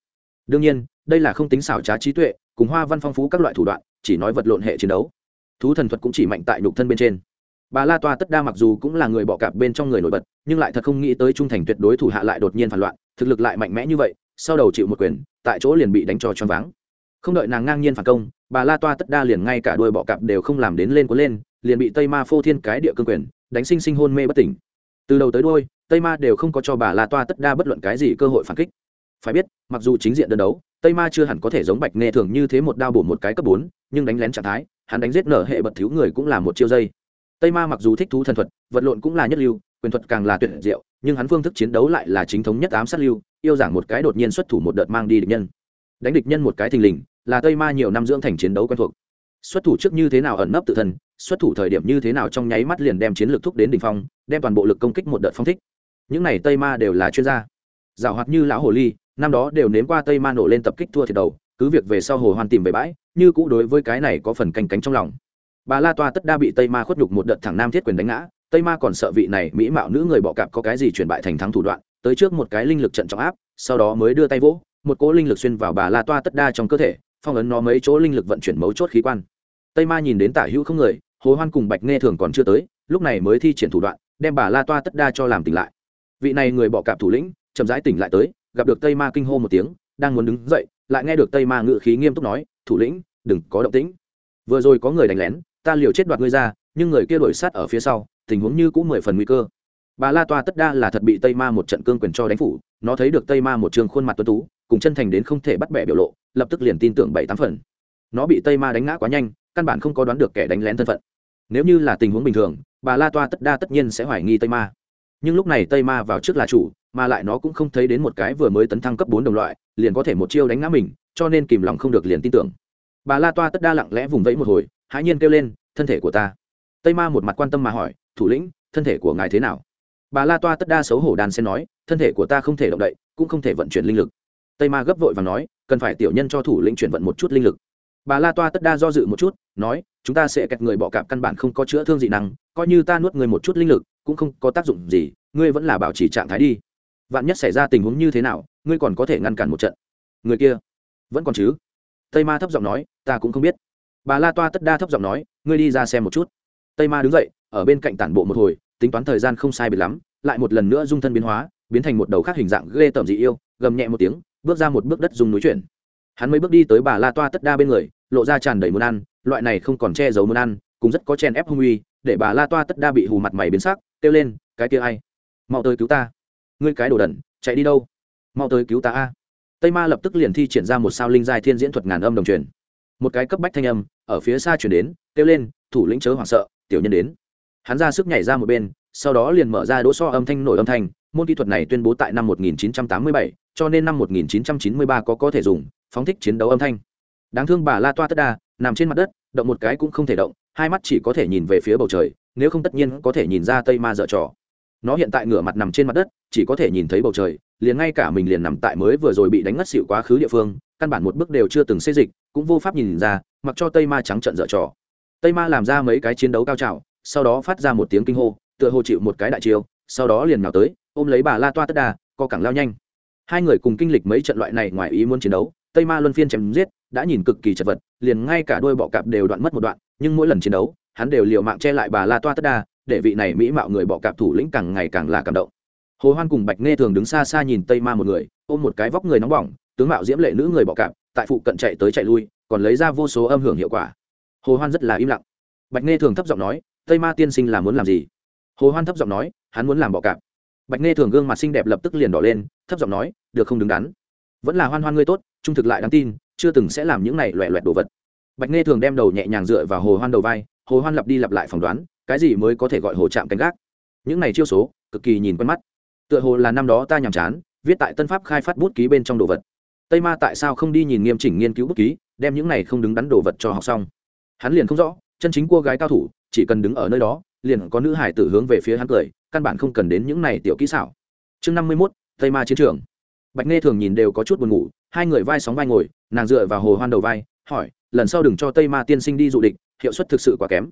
Đương nhiên, đây là không tính xảo trá trí tuệ cùng hoa văn phong phú các loại thủ đoạn, chỉ nói vật lộn hệ chiến đấu. Thú thần thuật cũng chỉ mạnh tại nhục thân bên trên. Bà la toa tất đa mặc dù cũng là người bọ cạp bên trong người nổi bật, nhưng lại thật không nghĩ tới trung thành tuyệt đối thủ hạ lại đột nhiên phản loạn, thực lực lại mạnh mẽ như vậy, sau đầu chịu một quyền, tại chỗ liền bị đánh cho choáng váng. Không đợi nàng ngang nhiên phản công, bà la toa tất đa liền ngay cả đuôi bọ cạp đều không làm đến lên cuốn lên, liền bị tây ma phô thiên cái địa cương quyền, đánh sinh sinh hôn mê bất tỉnh. Từ đầu tới đuôi, tây ma đều không có cho bà la toa tất đa bất luận cái gì cơ hội phản kích phải biết, mặc dù chính diện đơn đấu, tây ma chưa hẳn có thể giống bạch nghe thường như thế một đao bổ một cái cấp bốn, nhưng đánh lén trạng thái, hắn đánh giết nở hệ bật thiếu người cũng là một chiêu dây. Tây ma mặc dù thích thú thần thuật, vật lộn cũng là nhất lưu, quyền thuật càng là tuyệt diệu, nhưng hắn phương thức chiến đấu lại là chính thống nhất ám sát lưu, yêu giảng một cái đột nhiên xuất thủ một đợt mang đi địch nhân. Đánh địch nhân một cái thình lình, là tây ma nhiều năm dưỡng thành chiến đấu quen thuộc. Xuất thủ trước như thế nào ẩn nấp tự thân, xuất thủ thời điểm như thế nào trong nháy mắt liền đem chiến lược thúc đến đ ỉ n h phong, đem toàn bộ lực công kích một đợt phong thích. Những này tây ma đều là chuyên gia giảo hoạt như lão hồ ly, năm đó đều nếm qua tây ma nổ lên tập kích thua thiệt đầu, cứ việc về sau hồ hoàn tìm về bãi, như cũ đối với cái này có phần canh cánh trong lòng. Bà la toa tất đa bị tây ma khuất nhục một đợt thẳng nam thiết quyền đánh ngã, tây ma còn sợ vị này mỹ mạo nữ người bọ cạp có cái gì chuyển bại thành thắng thủ đoạn, tới trước một cái linh lực trận trọng áp, sau đó mới đưa tay vỗ, một cỗ linh lực xuyên vào bà la toa tất đa trong cơ thể, phong ấn nó mấy chỗ linh lực vận chuyển mấu chốt khí quan. Tây ma nhìn đến tả hữu không người, hồ hoan cùng bạch nghe thường còn chưa tới, lúc này mới thi triển thủ đoạn, đem bà la toa tất đa cho làm tỉnh lại. Vị này người bọ cạp thủ lĩnh chậm rãi tỉnh lại tới, gặp được tây ma kinh hô một tiếng, đang muốn đứng dậy, lại nghe được tây ma ngự khí nghiêm túc nói, thủ lĩnh, đừng có động tĩnh. Vừa rồi có người đánh lén, ta liều chết đoạt ngươi ra, nhưng người kia đổi sát ở phía sau, tình huống như cũng mười phần nguy cơ. Bà la toa tất đa là thật bị tây ma một trận cương quyền cho đánh phủ, nó thấy được tây ma một trường khuôn mặt tuấn tú, cùng chân thành đến không thể bắt bẻ biểu lộ, lập tức liền tin tưởng bảy tám phần. Nó bị tây ma đánh ngã quá nhanh, căn bản không có đoán được kẻ đánh lén thân phận. Nếu như là tình huống bình thường, bà la toa tất đa tất nhiên sẽ hoài nghi tây ma. Nhưng lúc này tây ma vào trước là chủ mà lại nó cũng không thấy đến một cái vừa mới tấn thăng cấp bốn đồng loại, liền có thể một chiêu đánh ngã mình, cho nên kìm lòng không được liền tin tưởng. Bà la toa tất đa lặng lẽ vùng vẫy một hồi, hãi nhiên kêu lên, thân thể của ta. Tây ma một mặt quan tâm mà hỏi, thủ lĩnh, thân thể của ngài thế nào? Bà la toa tất đa xấu hổ đàn sen nói, thân thể của ta không thể động đậy, cũng không thể vận chuyển linh lực. Tây ma gấp vội và nói, cần phải tiểu nhân cho thủ lĩnh chuyển vận một chút linh lực. Bà la toa tất đa do dự một chút, nói, chúng ta sẽ kẹt người bọ cạp căn bản không có chữa thương dị năng, coi như ta nuốt người một chút linh lực, cũng không có tác dụng gì, ngươi vẫn là bảo trì trạng thái đi vạn nhất xảy ra tình huống như thế nào, ngươi còn có thể ngăn cản một trận. Người kia vẫn còn chứ? Tây ma thấp giọng nói, ta cũng không biết. Bà la toa tất đa thấp giọng nói, ngươi đi ra xem một chút. Tây ma đứng dậy, ở bên cạnh tản bộ một hồi, tính toán thời gian không sai biệt lắm, lại một lần nữa dung thân biến hóa, biến thành một đầu khác hình dạng ghê tởm dị yêu, gầm nhẹ một tiếng, bước ra một bước đất dùng núi chuyển. Hắn mới bước đi tới bà la toa tất đa bên người, lộ ra tràn đầy muốn ăn, loại này không còn che giấu muốn ăn, cũng rất có chen ép hung uy, để bà la toa tất đa bị hù mặt mày biến sắc, kêu lên, cái kia ai? Mau tới cứu ta ngươi cái đồ đẩn chạy đi đâu? Mau tới cứu ta a. Tây ma lập tức liền thi triển ra một sao linh giai thiên diễn thuật ngàn âm đồng truyền. Một cái cấp bách thanh âm ở phía xa chuyển đến kêu lên thủ lĩnh chớ hoảng sợ tiểu nhân đến. Hắn ra sức nhảy ra một bên sau đó liền mở ra đỗ so âm thanh nổi âm thanh môn kỹ thuật này tuyên bố tại năm 1987, cho nên năm 1993 có có thể dùng phóng thích chiến đấu âm thanh. Đáng thương bà la toa tất đa nằm trên mặt đất động một cái cũng không thể động hai mắt chỉ có thể nhìn về phía bầu trời nếu không tất nhiên có thể nhìn ra tây ma dở trò nó hiện tại ngửa mặt nằm trên mặt đất, chỉ có thể nhìn thấy bầu trời, liền ngay cả mình liền nằm tại mới vừa rồi bị đánh ngất xịu quá khứ địa phương, căn bản một bước đều chưa từng xê dịch, cũng vô pháp nhìn ra, mặc cho tây ma trắng trận dở trò tây ma làm ra mấy cái chiến đấu cao trào, sau đó phát ra một tiếng kinh hô, tựa hồ chịu một cái đại chiêu, sau đó liền nào tới, ôm lấy bà la toa tất đà, co cẳng lao nhanh hai người cùng kinh lịch mấy trận loại này ngoài ý muốn chiến đấu, tây ma luân phiên chém giết, đã nhìn cực kỳ chật vật, liền ngay cả đôi bọ cạp đều đoạn mất một đoạn, nhưng mỗi lần chiến đấu, hắn đều liều mạng che lại bà la toa tất Đà để vị này mỹ mạo người bọ cạp thủ lĩnh càng ngày càng là cảm động. Hồ hoan cùng bạch nghe thường đứng xa xa nhìn tây ma một người, ôm một cái vóc người nóng bỏng, tướng mạo diễm lệ nữ người bọ cạp, tại phụ cận chạy tới chạy lui, còn lấy ra vô số âm hưởng hiệu quả. Hồ hoan rất là im lặng. Bạch nghe thường thấp giọng nói, tây ma tiên sinh là muốn làm gì? Hồ hoan thấp giọng nói, hắn muốn làm bọ cạp. Bạch nghe thường gương mặt xinh đẹp lập tức liền đỏ lên, thấp giọng nói, được không đứng đắn. Vẫn là hoan hoan ngươi tốt, trung thực lại đáng tin, chưa từng sẽ làm những này loẹ loẹt đồ vật. Bạch nghe thường đem đầu nhẹ nhàng dựa vào hồ hoan đầu vai, hồ hoan lặp đi lặp lại phỏng đoán cái gì mới có thể gọi hồ chạm canh gác? Những này chiêu số, cực kỳ nhìn quen mắt. Tựa hồ là năm đó ta nhàm chán, viết tại tân pháp khai phát bút ký bên trong đồ vật. Tây ma tại sao không đi nhìn nghiêm chỉnh nghiên cứu bút ký, đem những này không đứng đắn đồ vật cho học xong? Hắn liền không rõ, chân chính cô gái cao thủ, chỉ cần đứng ở nơi đó, liền có nữ hải tử hướng về phía hắn cười, căn bản không cần đến những này tiểu kỹ xảo. Chương năm mươi mốt, tây ma chiến trường. Bạch nghe thường nhìn đều có chút buồn ngủ, hai người vai sóng vai ngồi, nàng dựa vào hồ hoan đầu vai, hỏi, lần sau đừng cho tây ma tiên sinh đi dụ địch, hiệu suất thực sự quá kém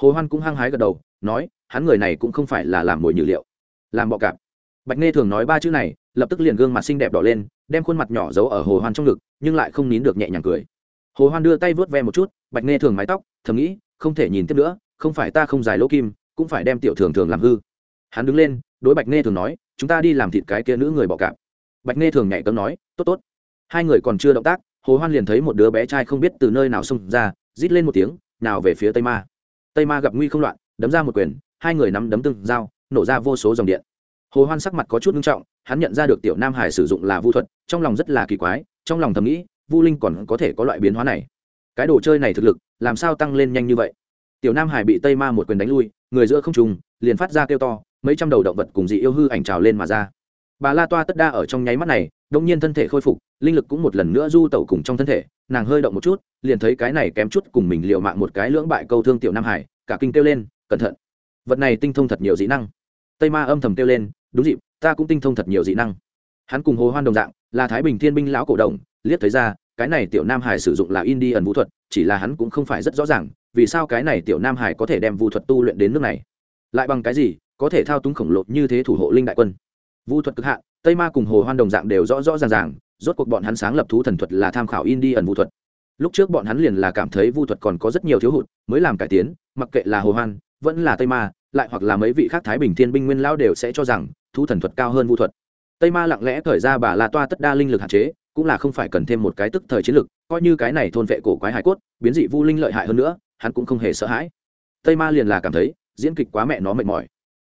hồ hoan cũng hăng hái gật đầu, nói, hắn người này cũng không phải là làm mồi nhử liệu, làm bọ cạp. Bạch nghe thường nói ba chữ này, lập tức liền gương mặt xinh đẹp đỏ lên, đem khuôn mặt nhỏ giấu ở hồ hoan trong ngực, nhưng lại không nín được nhẹ nhàng cười. Hồ hoan đưa tay vớt ve một chút, bạch nghe thường mái tóc, thầm nghĩ, không thể nhìn tiếp nữa, không phải ta không dài lỗ kim, cũng phải đem tiểu thường thường làm hư. Hắn đứng lên, đối bạch nghe thường nói, chúng ta đi làm thịt cái kia nữ người bọ cạp. Bạch nghe thường nhảy cấm nói, tốt tốt. Hai người còn chưa động tác, hồ hoan liền thấy một đứa bé trai không biết từ nơi nào xông ra, rít lên một tiếng, nào về phía tây ma tây ma gặp nguy không loạn, đấm ra một quyền, hai người nắm đấm từng dao nổ ra vô số dòng điện. Hồ hoan sắc mặt có chút nghiêm trọng, hắn nhận ra được tiểu nam hải sử dụng là vu thuật, trong lòng rất là kỳ quái, trong lòng thầm nghĩ, vu linh còn có thể có loại biến hóa này. Cái đồ chơi này thực lực, làm sao tăng lên nhanh như vậy? Tiểu nam hải bị tây ma một quyền đánh lui, người giữa không trùng liền phát ra kêu to, mấy trăm đầu động vật cùng dị yêu hư ảnh trào lên mà ra. Bà la toa tất đa ở trong nháy mắt này, đông nhiên thân thể khôi phục, linh lực cũng một lần nữa du tẩu cùng trong thân thể, nàng hơi động một chút liền thấy cái này kém chút cùng mình liệu mạng một cái lưỡng bại câu thương tiểu nam hải, cả kinh kêu lên, cẩn thận, vật này tinh thông thật nhiều dị năng. Tây ma âm thầm kêu lên, đúng dịp, ta cũng tinh thông thật nhiều dị năng. Hắn cùng hồ hoan đồng dạng, là thái bình thiên binh lão cổ đồng, liếc thấy ra, cái này tiểu nam hải sử dụng là indi ẩn vũ thuật, chỉ là hắn cũng không phải rất rõ ràng, vì sao cái này tiểu nam hải có thể đem vũ thuật tu luyện đến nước này? Lại bằng cái gì, có thể thao túng khổng lồ như thế thủ hộ linh đại quân? Vũ thuật cực hạn, tây ma cùng hồ hoan đồng dạng đều rõ rõ ràng ràng, rốt cuộc bọn hắn sáng lập thú thần thuật là tham khảo indi ẩn vũ thuật lúc trước bọn hắn liền là cảm thấy vu thuật còn có rất nhiều thiếu hụt, mới làm cải tiến, mặc kệ là hồ hoan, vẫn là tây ma, lại hoặc là mấy vị khác thái bình thiên binh nguyên lao đều sẽ cho rằng, thú thần thuật cao hơn vu thuật. Tây ma lặng lẽ khởi ra bà la toa tất đa linh lực hạn chế, cũng là không phải cần thêm một cái tức thời chiến lực, coi như cái này thôn vệ cổ quái hải cốt, biến dị vu linh lợi hại hơn nữa, hắn cũng không hề sợ hãi. Tây ma liền là cảm thấy, diễn kịch quá mẹ nó mệt mỏi.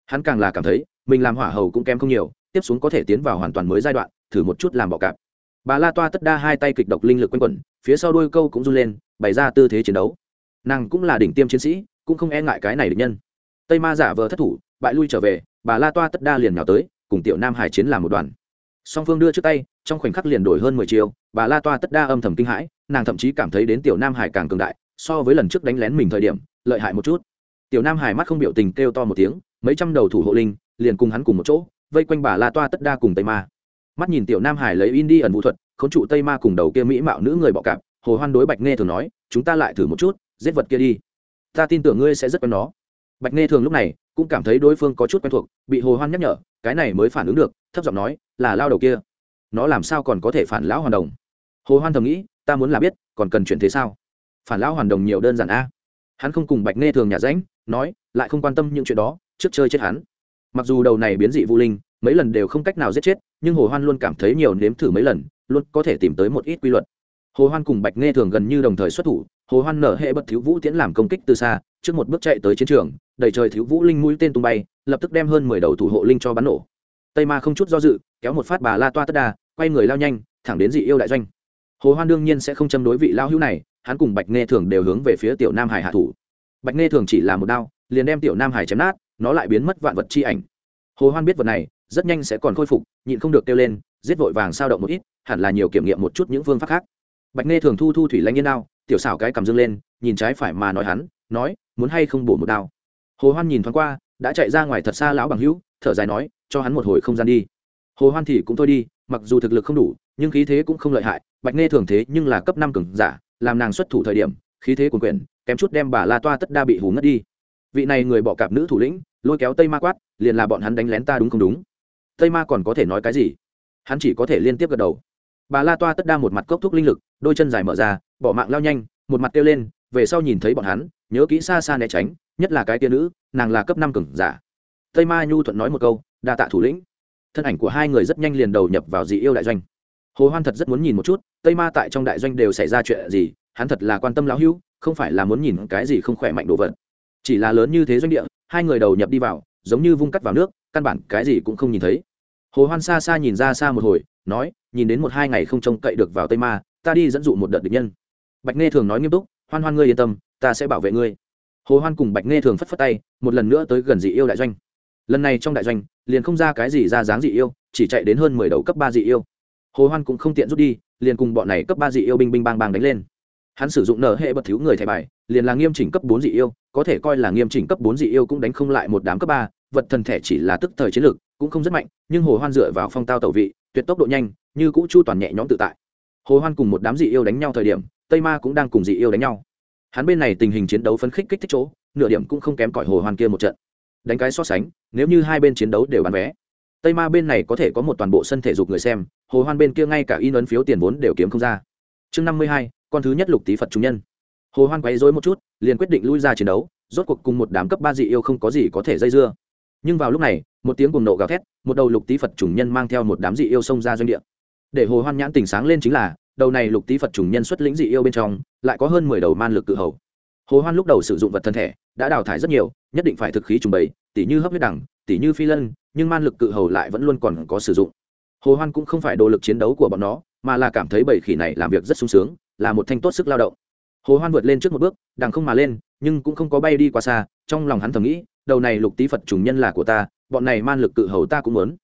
Hắn càng là cảm thấy, mình làm hỏa hầu cũng kém không nhiều, tiếp xuống có thể tiến vào hoàn toàn mới giai đoạn, thử một chút làm bọ cạp. Bà la toa tất đa hai tay kịch độc linh lực quanh quẩn phía sau đôi câu cũng run lên, bày ra tư thế chiến đấu. Nàng cũng là đỉnh tiêm chiến sĩ, cũng không e ngại cái này địch nhân. Tây ma giả vờ thất thủ, bại lui trở về, bà la toa tất đa liền nào tới, cùng tiểu nam hải chiến làm một đoàn. Song phương đưa trước tay, trong khoảnh khắc liền đổi hơn mười chiều bà la toa tất đa âm thầm kinh hãi, nàng thậm chí cảm thấy đến tiểu nam hải càng cường đại, so với lần trước đánh lén mình thời điểm, lợi hại một chút. Tiểu nam hải mắt không biểu tình kêu to một tiếng, mấy trăm đầu thủ hộ linh, liền cùng hắn cùng một chỗ, vây quanh bà la toa tất đa cùng tây ma. Mắt nhìn tiểu nam hải lấy in đi ẩn vũ thuật khốn trụ tây ma cùng đầu kia mỹ mạo nữ người bọ cạp hồ hoan đối bạch nghe thường nói chúng ta lại thử một chút giết vật kia đi. Ta tin tưởng ngươi sẽ rất quen nó. Bạch nghe thường lúc này cũng cảm thấy đối phương có chút quen thuộc bị hồ hoan nhắc nhở cái này mới phản ứng được thấp giọng nói là lao đầu kia. Nó làm sao còn có thể phản lão hoàn đồng? Hồ hoan thầm nghĩ ta muốn là biết còn cần chuyển thế sao? Phản lão hoàn đồng nhiều đơn giản a. Hắn không cùng bạch nghe thường nhà ránh, nói lại không quan tâm những chuyện đó trước chơi chết hắn. Mặc dù đầu này biến dị vũ linh mấy lần đều không cách nào giết chết nhưng hồ hoan luôn cảm thấy nhiều nếm thử mấy lần luôn có thể tìm tới một ít quy luật. Hồ hoan cùng bạch nghe thường gần như đồng thời xuất thủ hồ hoan nở hệ bất thiếu vũ tiễn làm công kích từ xa trước một bước chạy tới chiến trường đầy trời thiếu vũ linh mũi tên tung bay lập tức đem hơn mười đầu thủ hộ linh cho bắn nổ. Tây ma không chút do dự kéo một phát bà la toa tất đà, quay người lao nhanh thẳng đến dị yêu đại doanh. Hồ hoan đương nhiên sẽ không châm đối vị lao hữu này hắn cùng bạch nghe thường đều hướng về phía tiểu nam hải hạ thủ. Bạch nghe thường chỉ là một đao liền đem tiểu nam hải chém nát nó lại biến mất vạn vật chi ảnh. Hồ hoan biết vật này rất nhanh sẽ còn khôi phục nhịn không được kêu lên giết vội vàng sao động một ít hẳn là nhiều kiểm nghiệm một chút những phương pháp khác. Bạch nghe thường thu thu thủy lanh yên đao, tiểu xảo cái cầm dương lên, nhìn trái phải mà nói hắn, nói, muốn hay không bổ một đao? Hồ hoan nhìn thoáng qua, đã chạy ra ngoài thật xa lão bằng hữu, thở dài nói, cho hắn một hồi không gian đi. Hồ hoan thì cũng thôi đi, mặc dù thực lực không đủ, nhưng khí thế cũng không lợi hại, bạch nghe thường thế nhưng là cấp năm cường giả, làm nàng xuất thủ thời điểm, khí thế cuồn quyển kém chút đem bà la toa tất đa bị hú ngất đi. Vị này người bỏ cạp nữ thủ lĩnh, lôi kéo tây ma quát, liền là bọn hắn đánh lén ta đúng không đúng? Tây ma còn có thể nói cái gì? Hắn chỉ có thể liên tiếp gật đầu bà la toa tất đa một mặt cốc thuốc linh lực, đôi chân dài mở ra, bỏ mạng lao nhanh, một mặt kêu lên, về sau nhìn thấy bọn hắn, nhớ kỹ xa xa né tránh, nhất là cái tia nữ, nàng là cấp năm cừng giả. Tây ma nhu thuận nói một câu, đa tạ thủ lĩnh. Thân ảnh của hai người rất nhanh liền đầu nhập vào dị yêu đại doanh. Hồ hoan thật rất muốn nhìn một chút, tây ma tại trong đại doanh đều xảy ra chuyện gì, hắn thật là quan tâm lão hữu, không phải là muốn nhìn cái gì không khỏe mạnh đồ vật. Chỉ là lớn như thế doanh địa, hai người đầu nhập đi vào, giống như vung cắt vào nước, căn bản cái gì cũng không nhìn thấy. Hồ hoan xa xa nhìn ra xa một hồi nói, nhìn đến một hai ngày không trông cậy được vào tây ma, ta đi dẫn dụ một đợt địch nhân. Bạch nghe thường nói nghiêm túc, hoan hoan ngươi yên tâm, ta sẽ bảo vệ ngươi. Hồ hoan cùng bạch nghe thường phất phất tay, một lần nữa tới gần dị yêu đại doanh. Lần này trong đại doanh, liền không ra cái gì ra dáng dị yêu, chỉ chạy đến hơn mười đầu cấp ba dị yêu. Hồ hoan cũng không tiện rút đi, liền cùng bọn này cấp ba dị yêu binh binh bang bang đánh lên. Hắn sử dụng nở hệ bật thiếu người thẻ bài, liền là nghiêm chỉnh cấp bốn dị yêu, có thể coi là nghiêm chỉnh cấp bốn dị yêu cũng đánh không lại một đám cấp ba, vật thần thể chỉ là tức thời chiến lược, cũng không rất mạnh, nhưng hồ hoan dựa vào phong tao tẩu vị tuyệt tốc độ nhanh, như cũ chu toàn nhẹ nhõm tự tại. Hồ hoan cùng một đám dị yêu đánh nhau thời điểm, tây ma cũng đang cùng dị yêu đánh nhau. Hắn bên này tình hình chiến đấu phấn khích kích thích chỗ, nửa điểm cũng không kém cỏi hồ hoan kia một trận. Đánh cái so sánh, nếu như hai bên chiến đấu đều bán vé, tây ma bên này có thể có một toàn bộ sân thể dục người xem, hồ hoan bên kia ngay cả in ấn phiếu tiền vốn đều kiếm không ra. Chương năm mươi hai, con thứ nhất lục tý phật trung nhân. Hồ hoan quấy rối một chút, liền quyết định lui ra chiến đấu, rốt cuộc cùng một đám cấp ba dị yêu không có gì có thể dây dưa nhưng vào lúc này, một tiếng cùng nộ gào thét, một đầu lục tý phật trùng nhân mang theo một đám dị yêu xông ra doanh địa. Để hồ hoan nhãn tỉnh sáng lên chính là, đầu này lục tý phật trùng nhân xuất lĩnh dị yêu bên trong, lại có hơn mười đầu man lực cự hầu. Hồ hoan lúc đầu sử dụng vật thân thể, đã đào thải rất nhiều, nhất định phải thực khí trùng bày tỉ như hấp huyết đẳng, tỉ như phi lân, nhưng man lực cự hầu lại vẫn luôn còn có sử dụng. Hồ hoan cũng không phải đồ lực chiến đấu của bọn nó, mà là cảm thấy bầy khỉ này làm việc rất sung sướng, là một thanh tốt sức lao động. Hồ hoan vượt lên trước một bước, đằng không mà lên, nhưng cũng không có bay đi quá xa, trong lòng hắn thầm nghĩ đầu này lục tý phật trùng nhân là của ta, bọn này man lực cự hầu ta cũng muốn.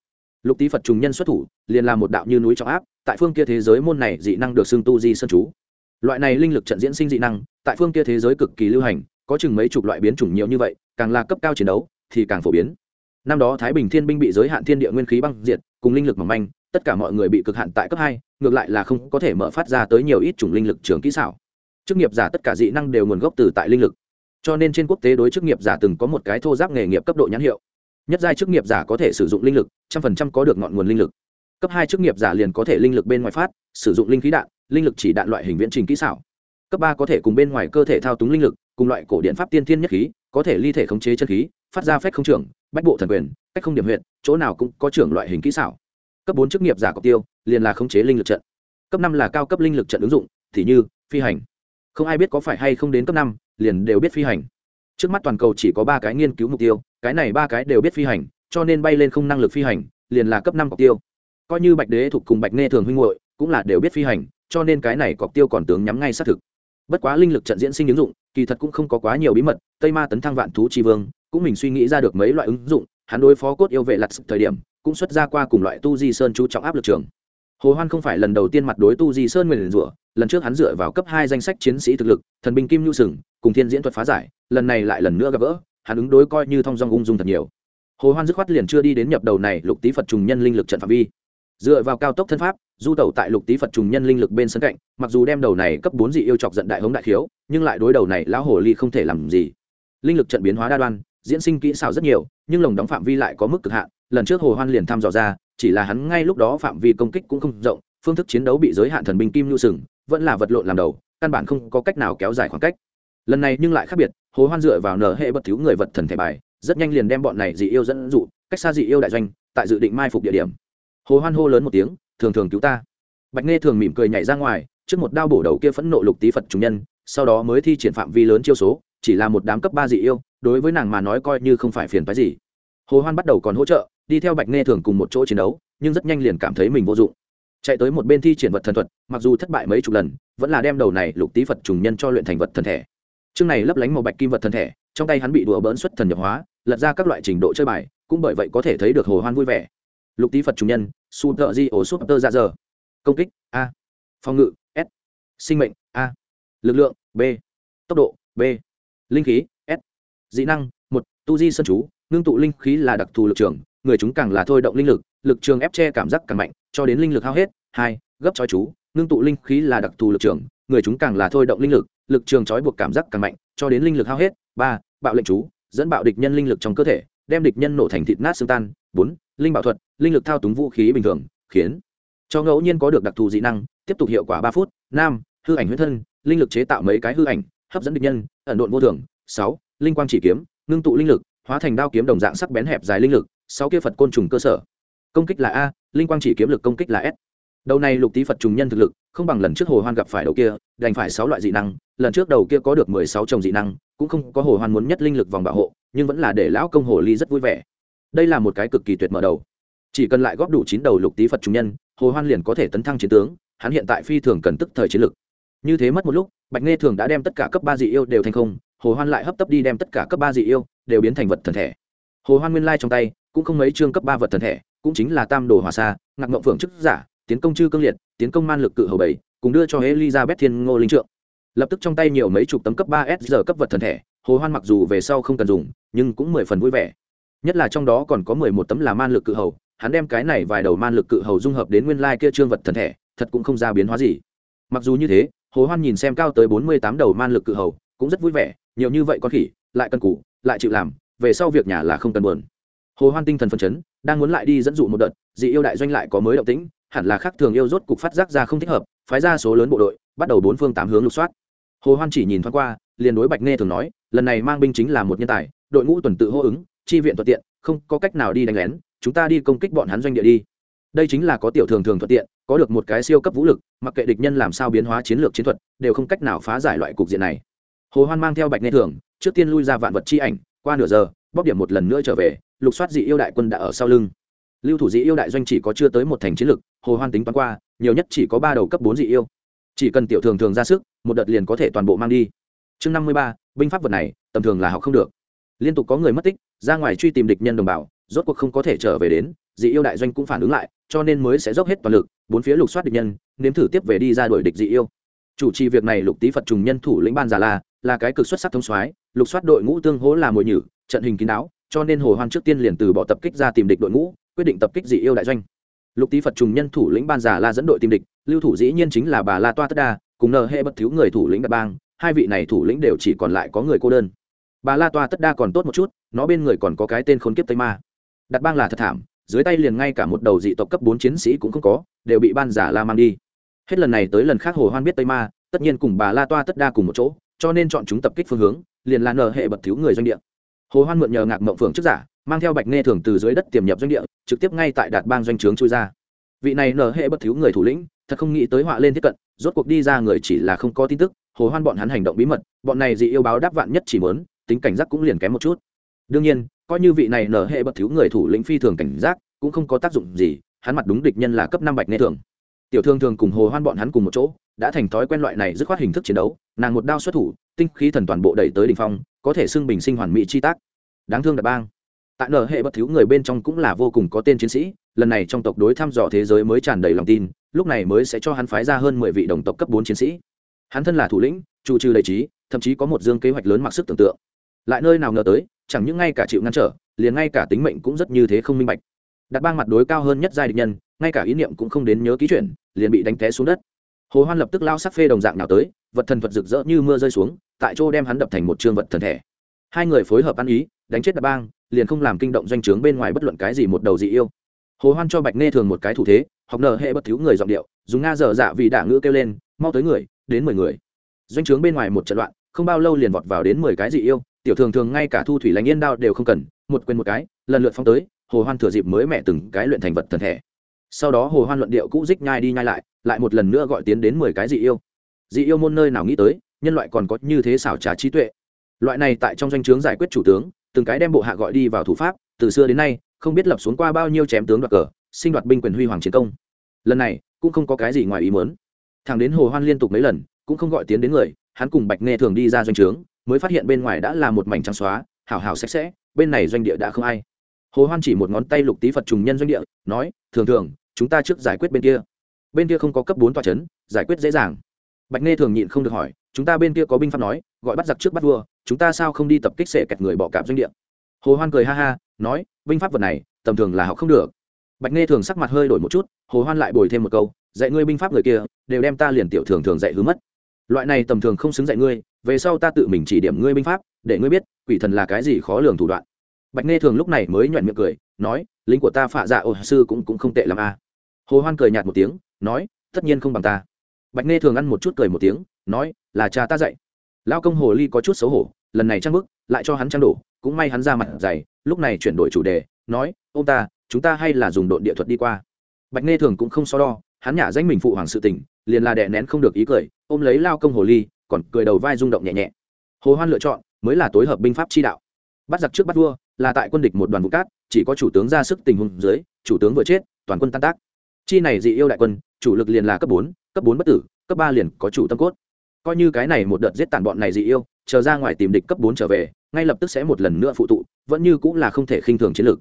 Lục tý phật trùng nhân xuất thủ, liền là một đạo như núi trọng áp, tại phương kia thế giới môn này dị năng được xưng tu di sơn chú. Loại này linh lực trận diễn sinh dị năng, tại phương kia thế giới cực kỳ lưu hành, có chừng mấy chục loại biến chủng nhiều như vậy, càng là cấp cao chiến đấu, thì càng phổ biến. Năm đó thái bình thiên binh bị giới hạn thiên địa nguyên khí băng diệt, cùng linh lực mỏng manh, tất cả mọi người bị cực hạn tại cấp hai, ngược lại là không có thể mở phát ra tới nhiều ít chủng linh lực trường kỹ xảo. Chức nghiệp giả tất cả dị năng đều nguồn gốc từ tại linh lực cho nên trên quốc tế đối chức nghiệp giả từng có một cái thô giáp nghề nghiệp cấp độ nhãn hiệu. Nhất giai chức nghiệp giả có thể sử dụng linh lực, trăm phần trăm có được ngọn nguồn linh lực. Cấp hai chức nghiệp giả liền có thể linh lực bên ngoài phát, sử dụng linh khí đạn, linh lực chỉ đạn loại hình viễn trình kỹ xảo. Cấp ba có thể cùng bên ngoài cơ thể thao túng linh lực, cùng loại cổ điện pháp tiên thiên nhất khí, có thể ly thể khống chế chân khí, phát ra phép không trưởng, bách bộ thần quyền, cách không điểm huyện chỗ nào cũng có trưởng loại hình kỹ xảo. Cấp bốn chức nghiệp giả cọc tiêu, liền là khống chế linh lực trận. Cấp năm là cao cấp linh lực trận ứng dụng, thì như, phi hành. Không ai biết có phải hay không đến cấp năm liền đều biết phi hành. Trước mắt toàn cầu chỉ có ba cái nghiên cứu mục tiêu, cái này ba cái đều biết phi hành, cho nên bay lên không năng lực phi hành, liền là cấp năm cọc tiêu. Coi như bạch đế thuộc cùng bạch nghe thường huynh hội cũng là đều biết phi hành, cho nên cái này cọc tiêu còn tướng nhắm ngay xác thực. Bất quá linh lực trận diễn sinh ứng dụng, kỳ thật cũng không có quá nhiều bí mật, tây ma tấn thăng vạn thú tri vương, cũng mình suy nghĩ ra được mấy loại ứng dụng, hắn đối phó cốt yêu vệ lặt thời điểm, cũng xuất ra qua cùng loại tu di sơn chú trọng áp lực trường. Hồ hoan không phải lần đầu tiên mặt đối tu di sơn nguyền rủa lần trước hắn dựa vào cấp hai danh sách chiến sĩ thực lực, thần binh kim nhu sừng, cùng thiên diễn thuật phá giải, lần này lại lần nữa gặp gỡ, hắn ứng đối coi như thong dong ung dung thật nhiều. Hồ hoan dứt khoát liền chưa đi đến nhập đầu này lục tý phật trùng nhân linh lực trận phạm vi. Dựa vào cao tốc thân pháp, du tẩu tại lục tý phật trùng nhân linh lực bên sân cạnh, mặc dù đem đầu này cấp bốn dị yêu chọc giận đại hống đại khiếu, nhưng lại đối đầu này lão hồ ly không thể làm gì. Linh lực trận biến hóa đa đoan, diễn sinh kỹ xảo rất nhiều, nhưng lồng đóng phạm vi lại có mức cực hạn, lần trước hồ hoan liền thăm dò ra, chỉ là hắn ngay lúc đó phạm vi công kích cũng không rộng, phương thức chiến đấu bị giới hạn thần binh kim nhu sừng vẫn là vật lộn làm đầu, căn bản không có cách nào kéo dài khoảng cách. Lần này nhưng lại khác biệt, hồ hoan dựa vào nở hệ bất thiếu người vật thần thể bài, rất nhanh liền đem bọn này dị yêu dẫn dụ, cách xa dị yêu đại doanh, tại dự định mai phục địa điểm. Hồ hoan hô lớn một tiếng, thường thường cứu ta. Bạch nghe thường mỉm cười nhảy ra ngoài, trước một đao bổ đầu kia phẫn nộ lục tý phật chủ nhân, sau đó mới thi triển phạm vi lớn chiêu số, chỉ là một đám cấp ba dị yêu, đối với nàng mà nói coi như không phải phiền phái gì. Hồ hoan bắt đầu còn hỗ trợ, đi theo bạch nghe thường cùng một chỗ chiến đấu, nhưng rất nhanh liền cảm thấy mình vô dụng chạy tới một bên thi triển vật thần thuật, mặc dù thất bại mấy chục lần, vẫn là đem đầu này lục tý phật trùng nhân cho luyện thành vật thần thể. Chương này lấp lánh màu bạch kim vật thần thể, trong tay hắn bị đùa bỡn xuất thần nhập hóa, lật ra các loại trình độ chơi bài, cũng bởi vậy có thể thấy được hồ hoan vui vẻ. Lục tý phật trùng nhân, su tợ di ổ súp tơ ra giờ công kích, a. Phòng ngự, s. Sinh mệnh, a. Lực lượng, b. Tốc độ, b. Linh khí, s. Dị năng, một. Tu di sân chú, ngưng tụ linh khí là đặc thù lực trường, người chúng càng là thôi động linh lực lực trường ép che cảm giác càng mạnh cho đến linh lực hao hết, hai, gấp chói chú, ngưng tụ linh khí là đặc thù lực trường, người chúng càng là thôi động linh lực lực trường trói buộc cảm giác càng mạnh, cho đến linh lực hao hết, ba, bạo lệnh chú, dẫn bạo địch nhân linh lực trong cơ thể, đem địch nhân nổ thành thịt nát xương tan, bốn, linh bảo thuật, linh lực thao túng vũ khí bình thường, khiến cho ngẫu nhiên có được đặc thù dị năng, tiếp tục hiệu quả ba phút, năm, hư ảnh huyết thân, linh lực chế tạo mấy cái hư ảnh, hấp dẫn địch nhân, ẩn độn vô thường, sáu, linh quang chỉ kiếm, ngưng tụ linh lực, hóa thành đao kiếm đồng dạng sắc bén hẹp dài linh lực, sáu kia phật côn trùng cơ sở công kích là a, linh quang chỉ kiếm lực công kích là s. Đầu này lục tý phật trùng nhân thực lực, không bằng lần trước hồ hoan gặp phải đầu kia, đành phải sáu loại dị năng, lần trước đầu kia có được mười sáu chồng dị năng, cũng không có hồ hoan muốn nhất linh lực vòng bảo hộ, nhưng vẫn là để lão công hồ ly rất vui vẻ. Đây là một cái cực kỳ tuyệt mở đầu. Chỉ cần lại góp đủ chín đầu lục tý phật trùng nhân, hồ hoan liền có thể tấn thăng chiến tướng, hắn hiện tại phi thường cần tức thời chiến lực. Như thế mất một lúc, bạch nghe thường đã đem tất cả cấp ba dị yêu đều thành không, hồ hoan lại hấp tấp đi đem tất cả cấp ba dị yêu đều biến thành vật thần thể. Hồ hoan nguyên lai trong tay, cũng không mấy chương cấp ba vật thần thể cũng chính là tam đồ hỏa xa ngạc ngộng phượng chức giả, tiến công chư cương liệt, tiến công man lực cự hầu bảy, cùng đưa cho elizabeth thiên ngô linh trượng. Lập tức trong tay nhiều mấy chục tấm cấp ba s giờ cấp vật thần thể, hồ hoan mặc dù về sau không cần dùng, nhưng cũng mười phần vui vẻ. Nhất là trong đó còn có mười một tấm là man lực cự hầu, hắn đem cái này vài đầu man lực cự hầu dung hợp đến nguyên lai kia trương vật thần thể, thật cũng không ra biến hóa gì. Mặc dù như thế, hồ hoan nhìn xem cao tới bốn mươi tám đầu man lực cự hầu, cũng rất vui vẻ, nhiều như vậy con khỉ, lại cần cù, lại chịu làm, về sau việc nhà là không cần buồn. Hồ hoan tinh thần phấn chấn đang muốn lại đi dẫn dụ một đợt, dị yêu đại doanh lại có mới động tĩnh, hẳn là khác thường yêu rốt cục phát giác ra không thích hợp, phái ra số lớn bộ đội, bắt đầu bốn phương tám hướng lục soát. Hồ hoan chỉ nhìn thoáng qua, liền đối bạch nghe thường nói, lần này mang binh chính là một nhân tài, đội ngũ tuần tự hô ứng, chi viện thuận tiện, không có cách nào đi đánh lén, chúng ta đi công kích bọn hắn doanh địa đi. Đây chính là có tiểu thường thường thuận tiện, có được một cái siêu cấp vũ lực, mặc kệ địch nhân làm sao biến hóa chiến lược chiến thuật, đều không cách nào phá giải loại cục diện này. Hồ hoan mang theo bạch nghe thường, trước tiên lui ra vạn vật chi ảnh, qua nửa giờ bóc điểm một lần nữa trở về lục soát dị yêu đại quân đã ở sau lưng. Lưu thủ dị yêu đại doanh chỉ có chưa tới một thành chiến lực, hồ hoan tính toán qua, nhiều nhất chỉ có ba đầu cấp bốn dị yêu. Chỉ cần tiểu thường thường ra sức, một đợt liền có thể toàn bộ mang đi. Chương năm mươi ba, binh pháp vật này, tầm thường là học không được. Liên tục có người mất tích, ra ngoài truy tìm địch nhân đồng bào, rốt cuộc không có thể trở về đến, dị yêu đại doanh cũng phản ứng lại, cho nên mới sẽ dốc hết toàn lực, bốn phía lục soát địch nhân, nếm thử tiếp về đi ra đuổi địch dị yêu. Chủ trì việc này lục tý phật trùng nhân thủ lĩnh ban già la, là cái cực xuất sắc thông soái, lục soát đội ngũ tương hỗ là mồi nhử, trận hình kín đáo cho nên hồ hoan trước tiên liền từ bỏ tập kích ra tìm địch đội ngũ, quyết định tập kích dị yêu đại doanh. Lục tý phật trùng nhân thủ lĩnh ban già la dẫn đội tìm địch, lưu thủ dĩ nhiên chính là bà la toa tất đa, cùng nợ hệ bất thiếu người thủ lĩnh đặt bang, hai vị này thủ lĩnh đều chỉ còn lại có người cô đơn. Bà la toa tất đa còn tốt một chút, nó bên người còn có cái tên khốn kiếp tây ma. Đặt bang là thật thảm, dưới tay liền ngay cả một đầu dị tộc cấp bốn chiến sĩ cũng không có, đều bị ban giả la mang đi. Hết lần này tới lần khác hồ hoan biết tây ma, tất nhiên cùng bà la toa tất đa cùng một chỗ, cho nên chọn chúng tập kích phương hướng, liền là nợ hệ bật thiếu người doanh địa hồ hoan mượn nhờ ngạc mộng phượng trước giả, mang theo bạch nghe thường từ dưới đất tiềm nhập doanh địa, trực tiếp ngay tại đạt bang doanh trướng chui ra. Vị này nở hệ bất thiếu người thủ lĩnh, thật không nghĩ tới họa lên tiếp cận, rốt cuộc đi ra người chỉ là không có tin tức, hồ hoan bọn hắn hành động bí mật, bọn này dị yêu báo đáp vạn nhất chỉ muốn, tính cảnh giác cũng liền kém một chút. Đương nhiên, coi như vị này nở hệ bất thiếu người thủ lĩnh phi thường cảnh giác, cũng không có tác dụng gì, hắn mặt đúng địch nhân là cấp năm bạch nghe thường. Tiểu thương thường cùng hồ hoan bọn hắn cùng một chỗ, đã thành thói quen loại này dứt khoát hình thức chiến đấu, nàng một đao xuất thủ, tinh khí thần toàn bộ đẩy tới đỉnh phong có thể xưng bình sinh hoàn mỹ chi tác. Đáng thương đại bang. Tại nở hệ bất thiếu người bên trong cũng là vô cùng có tên chiến sĩ, lần này trong tộc đối thăm dò thế giới mới tràn đầy lòng tin, lúc này mới sẽ cho hắn phái ra hơn mười vị đồng tộc cấp bốn chiến sĩ. Hắn thân là thủ lĩnh, chủ trừ đầy trí, thậm chí có một dương kế hoạch lớn mặc sức tưởng tượng. Lại nơi nào ngờ tới, chẳng những ngay cả chịu ngăn trở, liền ngay cả tính mệnh cũng rất như thế không minh bạch. Đặt bang mặt đối cao hơn nhất giai địch nhân, ngay cả ý niệm cũng không đến nhớ ký chuyện liền bị đánh té xuống đất hồ hoan lập tức lao sắc phê đồng dạng nào tới, vật thần thuật rực rỡ như mưa rơi xuống, tại chỗ đem hắn đập thành một trương vật thần thể. Hai người phối hợp ăn ý, đánh chết đập bang, liền không làm kinh động doanh trướng bên ngoài bất luận cái gì một đầu dị yêu. Hồ hoan cho bạch nê thường một cái thủ thế, học nở hệ bất thiếu người giọng điệu, dùng nga dở dạ vì đả ngữ kêu lên, mau tới người, đến mười người. Doanh trướng bên ngoài một trận loạn, không bao lâu liền vọt vào đến mười cái dị yêu, tiểu thường thường ngay cả thu thủy lãnh yên đao đều không cần, một quên một cái, lần lượt phong tới, hồ hoan thừa dịp mới mẹ từng cái luyện thành vật thần thể sau đó hồ hoan luận điệu cũ dích nhai đi nhai lại lại một lần nữa gọi tiến đến mười cái dị yêu. Dị yêu môn nơi nào nghĩ tới, nhân loại còn có như thế xảo trá trí tuệ. Loại này tại trong doanh trướng giải quyết chủ tướng, từng cái đem bộ hạ gọi đi vào thủ pháp, từ xưa đến nay, không biết lập xuống qua bao nhiêu chém tướng đoạt cờ, sinh đoạt binh quyền huy hoàng chiến công. Lần này, cũng không có cái gì ngoài ý muốn. Thằng đến hồ hoan liên tục mấy lần, cũng không gọi tiến đến người, hắn cùng bạch nghe thường đi ra doanh trướng, mới phát hiện bên ngoài đã là một mảnh trắng xóa hào hào sạch sẽ, bên này doanh địa đã không ai hồ hoan chỉ một ngón tay lục tý phật trùng nhân doanh địa, nói, thường thường, chúng ta trước giải quyết bên kia. Bên kia không có cấp bốn tòa chấn, giải quyết dễ dàng. Bạch nghe thường nhịn không được hỏi, chúng ta bên kia có binh pháp nói, gọi bắt giặc trước bắt vua, chúng ta sao không đi tập kích sệ kẹt người bỏ cạp doanh địa? Hồ hoan cười ha ha, nói, binh pháp vật này, tầm thường là học không được. Bạch nghe thường sắc mặt hơi đổi một chút, hồ hoan lại bồi thêm một câu, dạy ngươi binh pháp người kia, đều đem ta liền tiểu thường thường dạy hứa mất. Loại này tầm thường không xứng dạy ngươi, về sau ta tự mình chỉ điểm ngươi binh pháp, để ngươi biết, quỷ thần là cái gì khó lường thủ đoạn bạch nghe thường lúc này mới nhoẹn miệng cười, nói, lính của ta phạ dạ ô sư cũng cũng không tệ l a. Hồ hoan cười nhạt một tiếng, nói, tất nhiên không bằng ta. Bạch nghe thường ăn một chút cười một tiếng, nói, là cha ta dạy. Lao công hồ ly có chút xấu hổ, lần này trang bức lại cho hắn trang đổ, cũng may hắn ra mặt dày, lúc này chuyển đổi chủ đề, nói ô ta, chúng ta hay là dùng độn địa thuật đi qua. Bạch nghe thường cũng không so đo, hắn nhả danh mình phụ hoàng sự tình, liền là đè nén không được ý cười, ôm lấy lao công hồ ly, còn cười đầu vai rung động nhẹ nhẹ. Hồ hoan lựa chọn, mới là tối hợp binh pháp chi đạo. Bắt giặc trước bắt vua là tại quân địch một đoàn vụ cát, chỉ có chủ tướng ra sức tình huống dưới, chủ tướng vừa chết, toàn quân tan tác. Chi này dị yêu đại quân, chủ lực liền là cấp bốn cấp bốn bất tử, cấp ba liền có chủ tâm cốt. Coi như cái này một đợt giết tàn bọn này dị yêu, chờ ra ngoài tìm địch cấp bốn trở về, ngay lập tức sẽ một lần nữa phụ tụ, vẫn như cũng là không thể khinh thường chiến lược.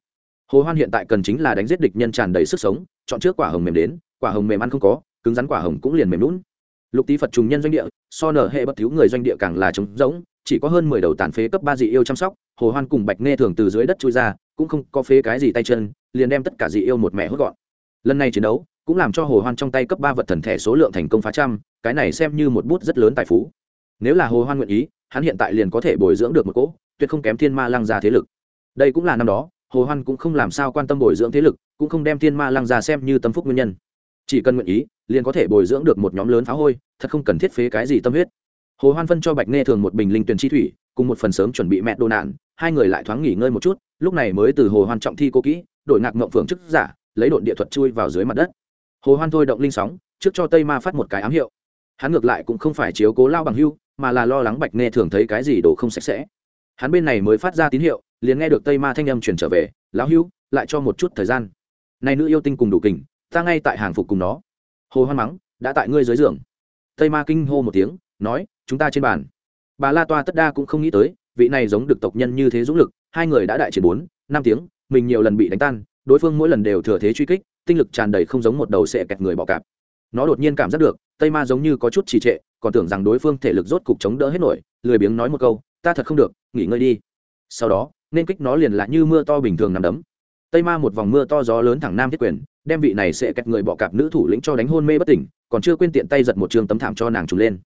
Hồ hoan hiện tại cần chính là đánh giết địch nhân tràn đầy sức sống, chọn trước quả hồng mềm đến, quả hồng mềm ăn không có, cứng rắn quả hồng cũng liền mềm lún lục tý phật trùng nhân doanh địa, so nở hệ bất thiếu người doanh địa càng là trống rỗng, chỉ có hơn mười đầu tàn phế cấp ba dị yêu chăm sóc hồ hoan cùng bạch nghe thường từ dưới đất chui ra, cũng không có phế cái gì tay chân, liền đem tất cả dị yêu một mẹ hốt gọn. Lần này chiến đấu, cũng làm cho hồ hoan trong tay cấp ba vật thần thể số lượng thành công phá trăm, cái này xem như một bút rất lớn tài phú. Nếu là hồ hoan nguyện ý, hắn hiện tại liền có thể bồi dưỡng được một cỗ, tuyệt không kém thiên ma lăng gia thế lực. Đây cũng là năm đó, hồ hoan cũng không làm sao quan tâm bồi dưỡng thế lực, cũng không đem thiên ma lăng gia xem như tâm phúc nguyên nhân. Chỉ cần nguyện ý, liền có thể bồi dưỡng được một nhóm lớn phá hôi, thật không cần thiết phế cái gì tâm huyết. Hồ hoan phân cho bạch nghe thường một bình linh tuyển chi thủy cùng một phần sớm chuẩn bị mẹ đồ nạn, hai người lại thoáng nghỉ ngơi một chút, lúc này mới từ hồ hoan trọng thi cô kỹ, đổi ngạc mộng phượng chức giả, lấy độn địa thuật chui vào dưới mặt đất. Hồ hoan thôi động linh sóng, trước cho tây ma phát một cái ám hiệu. Hắn ngược lại cũng không phải chiếu cố lao bằng hưu, mà là lo lắng bạch nghe thường thấy cái gì đồ không sạch sẽ. Hắn bên này mới phát ra tín hiệu, liền nghe được tây ma thanh âm chuyển trở về, lão hưu, lại cho một chút thời gian. Này nữ yêu tinh cùng đủ kình, ta ngay tại hàng phục cùng nó. Hồ hoan mắng, đã tại ngươi dưới giường. Tây ma kinh hô một tiếng, nói, chúng ta trên bàn bà la toa tất đa cũng không nghĩ tới, vị này giống được tộc nhân như thế dũng lực, hai người đã đại chiến bốn, năm tiếng, mình nhiều lần bị đánh tan, đối phương mỗi lần đều thừa thế truy kích, tinh lực tràn đầy không giống một đầu sệ kẹt người bọ cạp. Nó đột nhiên cảm giác được, tây ma giống như có chút trì trệ, còn tưởng rằng đối phương thể lực rốt cục chống đỡ hết nổi, lười biếng nói một câu, ta thật không được, nghỉ ngơi đi. Sau đó, nên kích nó liền lại như mưa to bình thường nằm đấm. Tây ma một vòng mưa to gió lớn thẳng nam thiết quyền, đem vị này sẽ kẹt người bọ cạp nữ thủ lĩnh cho đánh hôn mê bất tỉnh, còn chưa quên tiện tay giật một trường tấm thảm cho nàng trùng lên.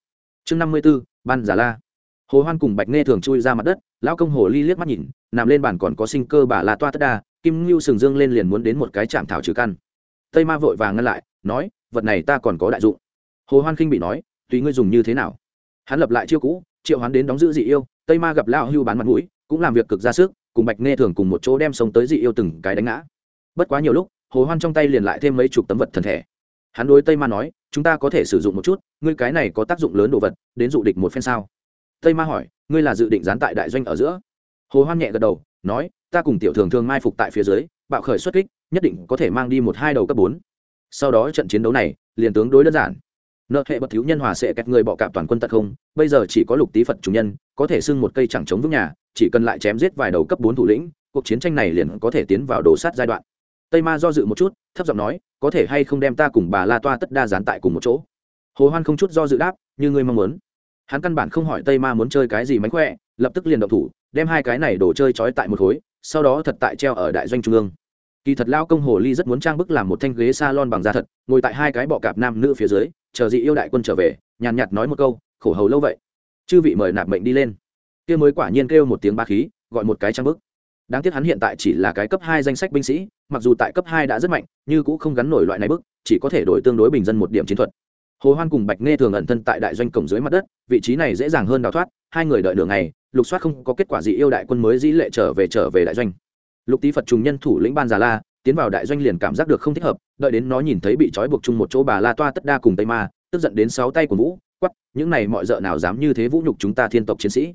Chương năm mươi b ố ban giả la hồ hoan cùng bạch nghe thường chui ra mặt đất, lão công hồ ly liếc mắt nhìn, nằm lên bàn còn có sinh cơ bà là toa tất đa, kim ngưu sừng dương lên liền muốn đến một cái chạm thảo trừ căn. Tây ma vội vàng ngăn lại, nói, vật này ta còn có đại dụng. Hồ hoan khinh bị nói, tùy ngươi dùng như thế nào? Hắn lập lại chiêu cũ, triệu hoán đến đóng giữ dị yêu, tây ma gặp lão hưu bán mặt mũi, cũng làm việc cực ra sức, cùng bạch nghe thường cùng một chỗ đem sống tới dị yêu từng cái đánh ngã. Bất quá nhiều lúc, hồ hoan trong tay liền lại thêm mấy chục tấm vật thần thể. Hắn đối tây ma nói, chúng ta có thể sử dụng một chút, ngươi cái này có tác dụng lớn đồ vật, đến dụ địch một phen sao? Tây ma hỏi, ngươi là dự định gián tại đại doanh ở giữa? Hồ hoan nhẹ gật đầu, nói, ta cùng tiểu thường thường mai phục tại phía dưới, bạo khởi xuất kích, nhất định có thể mang đi một hai đầu cấp bốn. Sau đó trận chiến đấu này, liền tướng đối đơn giản. Nợ hệ bậc thiếu nhân hòa sẽ kẹt người bọ cạp toàn quân tật không, bây giờ chỉ có lục tý phật chủ nhân, có thể xưng một cây chẳng chống vững nhà, chỉ cần lại chém giết vài đầu cấp bốn thủ lĩnh, cuộc chiến tranh này liền có thể tiến vào đổ sát giai đoạn. Tây ma do dự một chút, thấp giọng nói, có thể hay không đem ta cùng bà la toa tất đa dán tại cùng một chỗ? Hồ hoan không chút do dự đáp, như ngươi mong muốn hắn căn bản không hỏi tây ma muốn chơi cái gì mánh khỏe, lập tức liền động thủ, đem hai cái này đổ chơi trói tại một khối, sau đó thật tại treo ở đại doanh trung ương. Kỳ thật lao công hồ ly rất muốn trang bức làm một thanh ghế s a lon bằng da thật, ngồi tại hai cái bọ cạp nam nữ phía dưới, chờ dị yêu đại quân trở về, nhàn nhạt nói một câu, khổ hầu lâu vậy. Chư vị mời nạp mệnh đi lên. Kia mới quả nhiên kêu một tiếng ba khí, gọi một cái trang bức. Đáng tiếc hắn hiện tại chỉ là cái cấp hai danh sách binh sĩ, mặc dù tại cấp hai đã rất mạnh nhưng cũng không gắn nổi loại này bức, chỉ có thể đổi tương đối bình dân một điểm chiến thuật hồ hoan cùng bạch nghe thường ẩn thân tại đại doanh cổng dưới mặt đất, vị trí này dễ dàng hơn đào thoát, hai người đợi đường này lục soát không có kết quả gì yêu đại quân mới dĩ lệ trở về trở về đại doanh. Lục tý phật trùng nhân thủ lĩnh ban già la, tiến vào đại doanh liền cảm giác được không thích hợp, đợi đến nó nhìn thấy bị trói buộc chung một chỗ bà la toa tất đa cùng tây ma, tức giận đến sáu tay của vũ quắp những này mọi d nào dám như thế vũ nhục chúng ta thiên tộc chiến sĩ?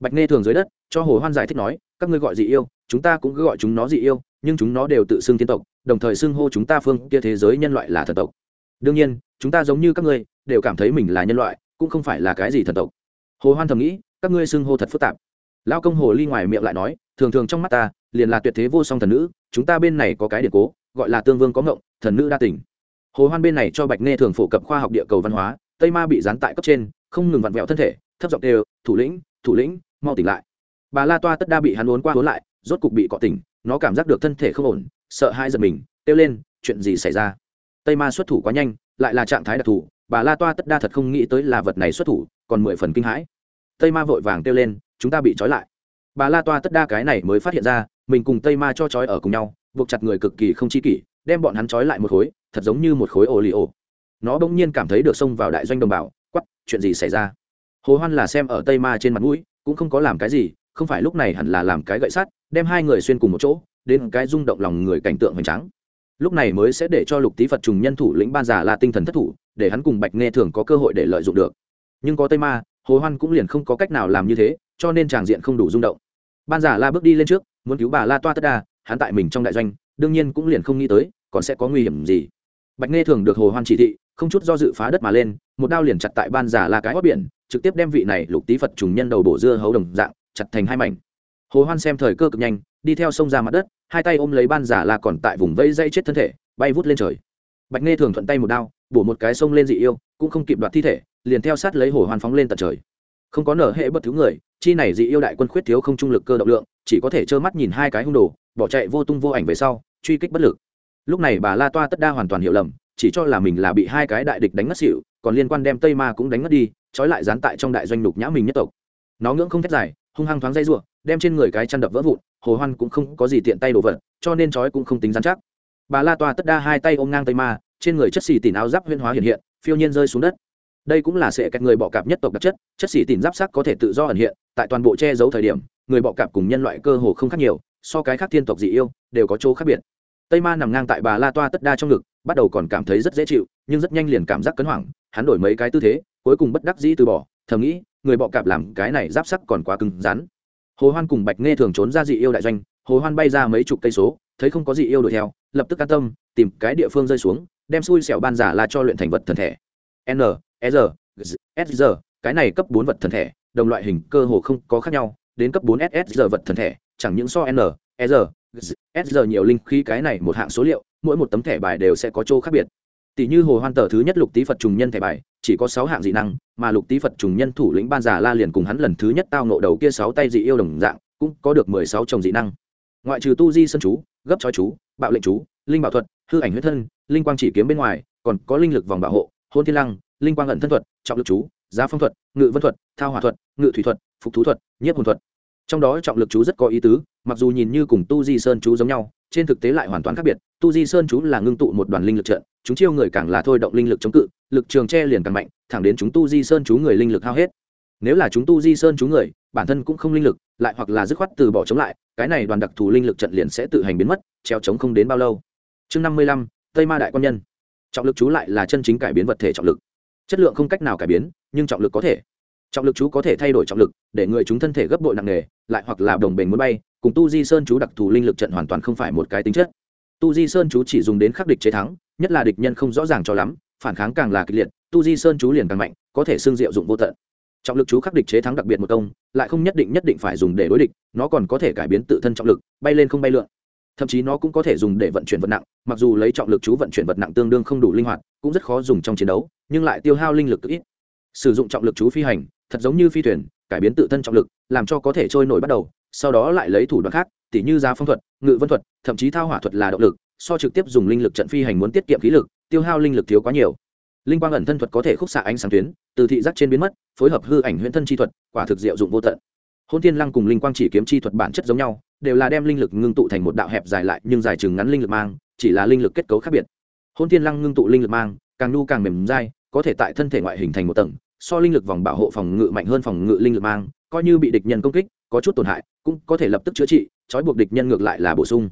Bạch nghe thường dưới đất, cho hồ hoan giải thích nói, các ngươi gọi dị yêu, chúng ta cũng cứ gọi chúng nó dị yêu, nhưng chúng nó đều tự xưng thiên tộc, đồng thời xưng hô chúng ta phương kia thế giới nhân loại là thần tộc. Đương nhiên chúng ta giống như các ngươi, đều cảm thấy mình là nhân loại, cũng không phải là cái gì thần tộc. Hồ hoan thầm nghĩ, các ngươi xưng hô thật phức tạp. Lao công hồ ly ngoài miệng lại nói, thường thường trong mắt ta, liền là tuyệt thế vô song thần nữ, chúng ta bên này có cái điện cố, gọi là tương vương có ngộng, thần nữ đa tình. Hồ hoan bên này cho bạch nê thường phổ cập khoa học địa cầu văn hóa, tây ma bị gián tại cấp trên, không ngừng vặn vẹo thân thể, thấp giọng đều thủ lĩnh thủ lĩnh, mau tỉnh lại. Bà la toa tất đa bị hắn uốn qua uốn lại, rốt cục bị cọ tỉnh, nó cảm giác được thân thể không ổn, sợ hai giật mình, kêu lên, chuyện gì xảy ra? Tây ma xuất thủ quá nhanh lại là trạng thái đặc thù, bà la toa tất đa thật không nghĩ tới là vật này xuất thủ, còn mười phần kinh hãi. Tây ma vội vàng kêu lên, chúng ta bị trói lại. Bà la toa tất đa cái này mới phát hiện ra, mình cùng tây ma cho trói ở cùng nhau, buộc chặt người cực kỳ không chi kỷ, đem bọn hắn trói lại một khối, thật giống như một khối ổ lì ổ nó bỗng nhiên cảm thấy được xông vào đại doanh đồng bào quắp chuyện gì xảy ra? Hồ hoan là xem ở tây ma trên mặt mũi, cũng không có làm cái gì, không phải lúc này hẳn là làm cái gậy sắt, đem hai người xuyên cùng một chỗ, đến cái rung động lòng người cảnh tượng hoành tráng lúc này mới sẽ để cho lục tý phật trùng nhân thủ lĩnh ban giả là tinh thần thất thủ, để hắn cùng bạch nghe thường có cơ hội để lợi dụng được. Nhưng có tây ma, hồ hoan cũng liền không có cách nào làm như thế, cho nên tràng diện không đủ rung động. Ban giả la bước đi lên trước, muốn cứu bà la toa tất đa, hắn tại mình trong đại doanh, đương nhiên cũng liền không nghĩ tới, còn sẽ có nguy hiểm gì. Bạch nghe thường được hồ hoan chỉ thị, không chút do dự phá đất mà lên, một đao liền chặt tại ban giả la cái hót biển, trực tiếp đem vị này lục tý phật trùng nhân đầu bổ dưa hấu đồng dạng, chặt thành hai mảnh. Hồ hoan xem thời cơ cực nhanh đi theo sông ra mặt đất, hai tay ôm lấy ban giả la còn tại vùng vây dây chết thân thể, bay vút lên trời. Bạch nghe thường thuận tay một đao, bổ một cái sông lên dị yêu, cũng không kịp đoạt thi thể, liền theo sát lấy hồ hoàn phóng lên tận trời. Không có nở hệ bất thứ người, chi này dị yêu đại quân khuyết thiếu không trung lực cơ động lượng, chỉ có thể trơ mắt nhìn hai cái hung đồ, bỏ chạy vô tung vô ảnh về sau, truy kích bất lực. Lúc này bà la toa tất đa hoàn toàn hiểu lầm, chỉ cho là mình là bị hai cái đại địch đánh ngất xỉu, còn liên quan đem tây ma cũng đánh ngất đi, trói lại dán tại trong đại doanh lục nhã mình nhất tộc. Nó ngưỡng không thét dài, hung hăng thoáng dây ruộng đem trên người cái chăn đập vỡ vụn, hồ hoan cũng không có gì tiện tay đồ vật, cho nên trói cũng không tính dán chắc. Bà la toa tất đa hai tay ôm ngang tây ma, trên người chất xì tỉn áo giáp huyên hóa hiện hiện, phiêu nhiên rơi xuống đất. Đây cũng là sẽ cách người bọ cạp nhất tộc đặc chất chất xì tỉn giáp sắc có thể tự do ẩn hiện, tại toàn bộ che giấu thời điểm, người bọ cạp cùng nhân loại cơ hồ không khác nhiều, so cái khác thiên tộc dị yêu, đều có chỗ khác biệt. Tây ma nằm ngang tại bà la toa tất đa trong ngực, bắt đầu còn cảm thấy rất dễ chịu, nhưng rất nhanh liền cảm giác cấn hoảng, hắn đổi mấy cái tư thế, cuối cùng bất đắc dĩ từ bỏ, thầm nghĩ, người bọ cạp làm cái này giáp sắc còn quá cứng rắn hồ hoan cùng bạch nghe thường trốn ra dị yêu đại doanh, hồ hoan bay ra mấy chục cây số, thấy không có dị yêu đuổi theo, lập tức an tâm, tìm cái địa phương rơi xuống, đem xui xẻo ban giả là cho luyện thành vật thần thể. N e r s r cái này cấp bốn vật thần thể, đồng loại hình cơ hồ không có khác nhau, đến cấp bốn ss R vật thần thể, chẳng những so n e r s R nhiều linh khí cái này một hạng số liệu, mỗi một tấm thẻ bài đều sẽ có chỗ khác biệt. Tỷ như hồ hoan tờ thứ nhất lục tý phật trùng nhân thẻ bài chỉ có sáu hạng dị năng, mà lục tý phật trùng nhân thủ lĩnh ban giả la liền cùng hắn lần thứ nhất tao nộ đầu kia sáu tay dị yêu đồng dạng, cũng có được mười sáu chồng dị năng. Ngoại trừ tu di sân chú, gấp chói chú, bạo lệnh chú, linh bảo thuật, hư ảnh huyết thân, linh quang chỉ kiếm bên ngoài, còn có linh lực vòng bảo hộ, hôn thiên lăng, linh quang ẩn thân thuật, trọng lực chú, giá phong thuật, ngự vân thuật, thao hỏa thuật, ngự thủy thuật, phục thú thuật, nhiếp hồn thuật. Trong đó trọng lực chú rất có ý tứ, mặc dù nhìn như cùng tu di sơn chú giống nhau, trên thực tế lại hoàn toàn khác biệt. Tu di sơn chú là ngưng tụ một đoàn linh lực trận, chúng chiêu người càng là thôi động linh lực chống cự lực trường che liền càng mạnh, thẳng đến chúng tu di sơn chú người linh lực hao hết. Nếu là chúng tu di sơn chú người, bản thân cũng không linh lực, lại hoặc là dứt khoát từ bỏ chống lại, cái này đoàn đặc thù linh lực trận liền sẽ tự hành biến mất, treo chống không đến bao lâu. Chương năm mươi lăm, tây ma đại quan nhân. Trọng lực chú lại là chân chính cải biến vật thể trọng lực. Chất lượng không cách nào cải biến, nhưng trọng lực có thể. Trọng lực chú có thể thay đổi trọng lực, để người chúng thân thể gấp bội nặng nề, lại hoặc là đồng bền muốn bay, cùng tu di sơn chú đặc thù linh lực trận hoàn toàn không phải một cái tính chất. Tu di sơn chú chỉ dùng đến khắc địch chế thắng, nhất là địch nhân không rõ ràng cho lắm phản kháng càng là kịch liệt, tu di sơn chú liền càng mạnh, có thể xương diệu dụng vô tận. Trọng lực chú khắc địch chế thắng đặc biệt một công, lại không nhất định nhất định phải dùng để đối địch, nó còn có thể cải biến tự thân trọng lực, bay lên không bay lượn. Thậm chí nó cũng có thể dùng để vận chuyển vật nặng, mặc dù lấy trọng lực chú vận chuyển vật nặng tương đương không đủ linh hoạt, cũng rất khó dùng trong chiến đấu, nhưng lại tiêu hao linh lực cực ít. Sử dụng trọng lực chú phi hành, thật giống như phi thuyền, cải biến tự thân trọng lực, làm cho có thể trôi nổi bắt đầu, sau đó lại lấy thủ đoạn khác, tỉ như giá phong thuật, ngự vân thuật, thậm chí thao hỏa thuật là động lực so trực tiếp dùng linh lực trận phi hành muốn tiết kiệm khí lực, tiêu hao linh lực thiếu quá nhiều. Linh quang ẩn thân thuật có thể khúc xạ ánh sáng tuyến, từ thị giác trên biến mất, phối hợp hư ảnh huyễn thân chi thuật, quả thực diệu dụng vô tận. Hôn thiên lăng cùng linh quang chỉ kiếm chi thuật bản chất giống nhau, đều là đem linh lực ngưng tụ thành một đạo hẹp dài lại nhưng dài chừng ngắn linh lực mang, chỉ là linh lực kết cấu khác biệt. Hôn thiên lăng ngưng tụ linh lực mang, càng nu càng mềm dai, có thể tại thân thể ngoại hình thành một tầng, so linh lực vòng bảo hộ phòng ngự mạnh hơn phòng ngự linh lực mang, coi như bị địch nhân công kích, có chút tổn hại, cũng có thể lập tức chữa trị, trói buộc địch nhân ngược lại là bổ sung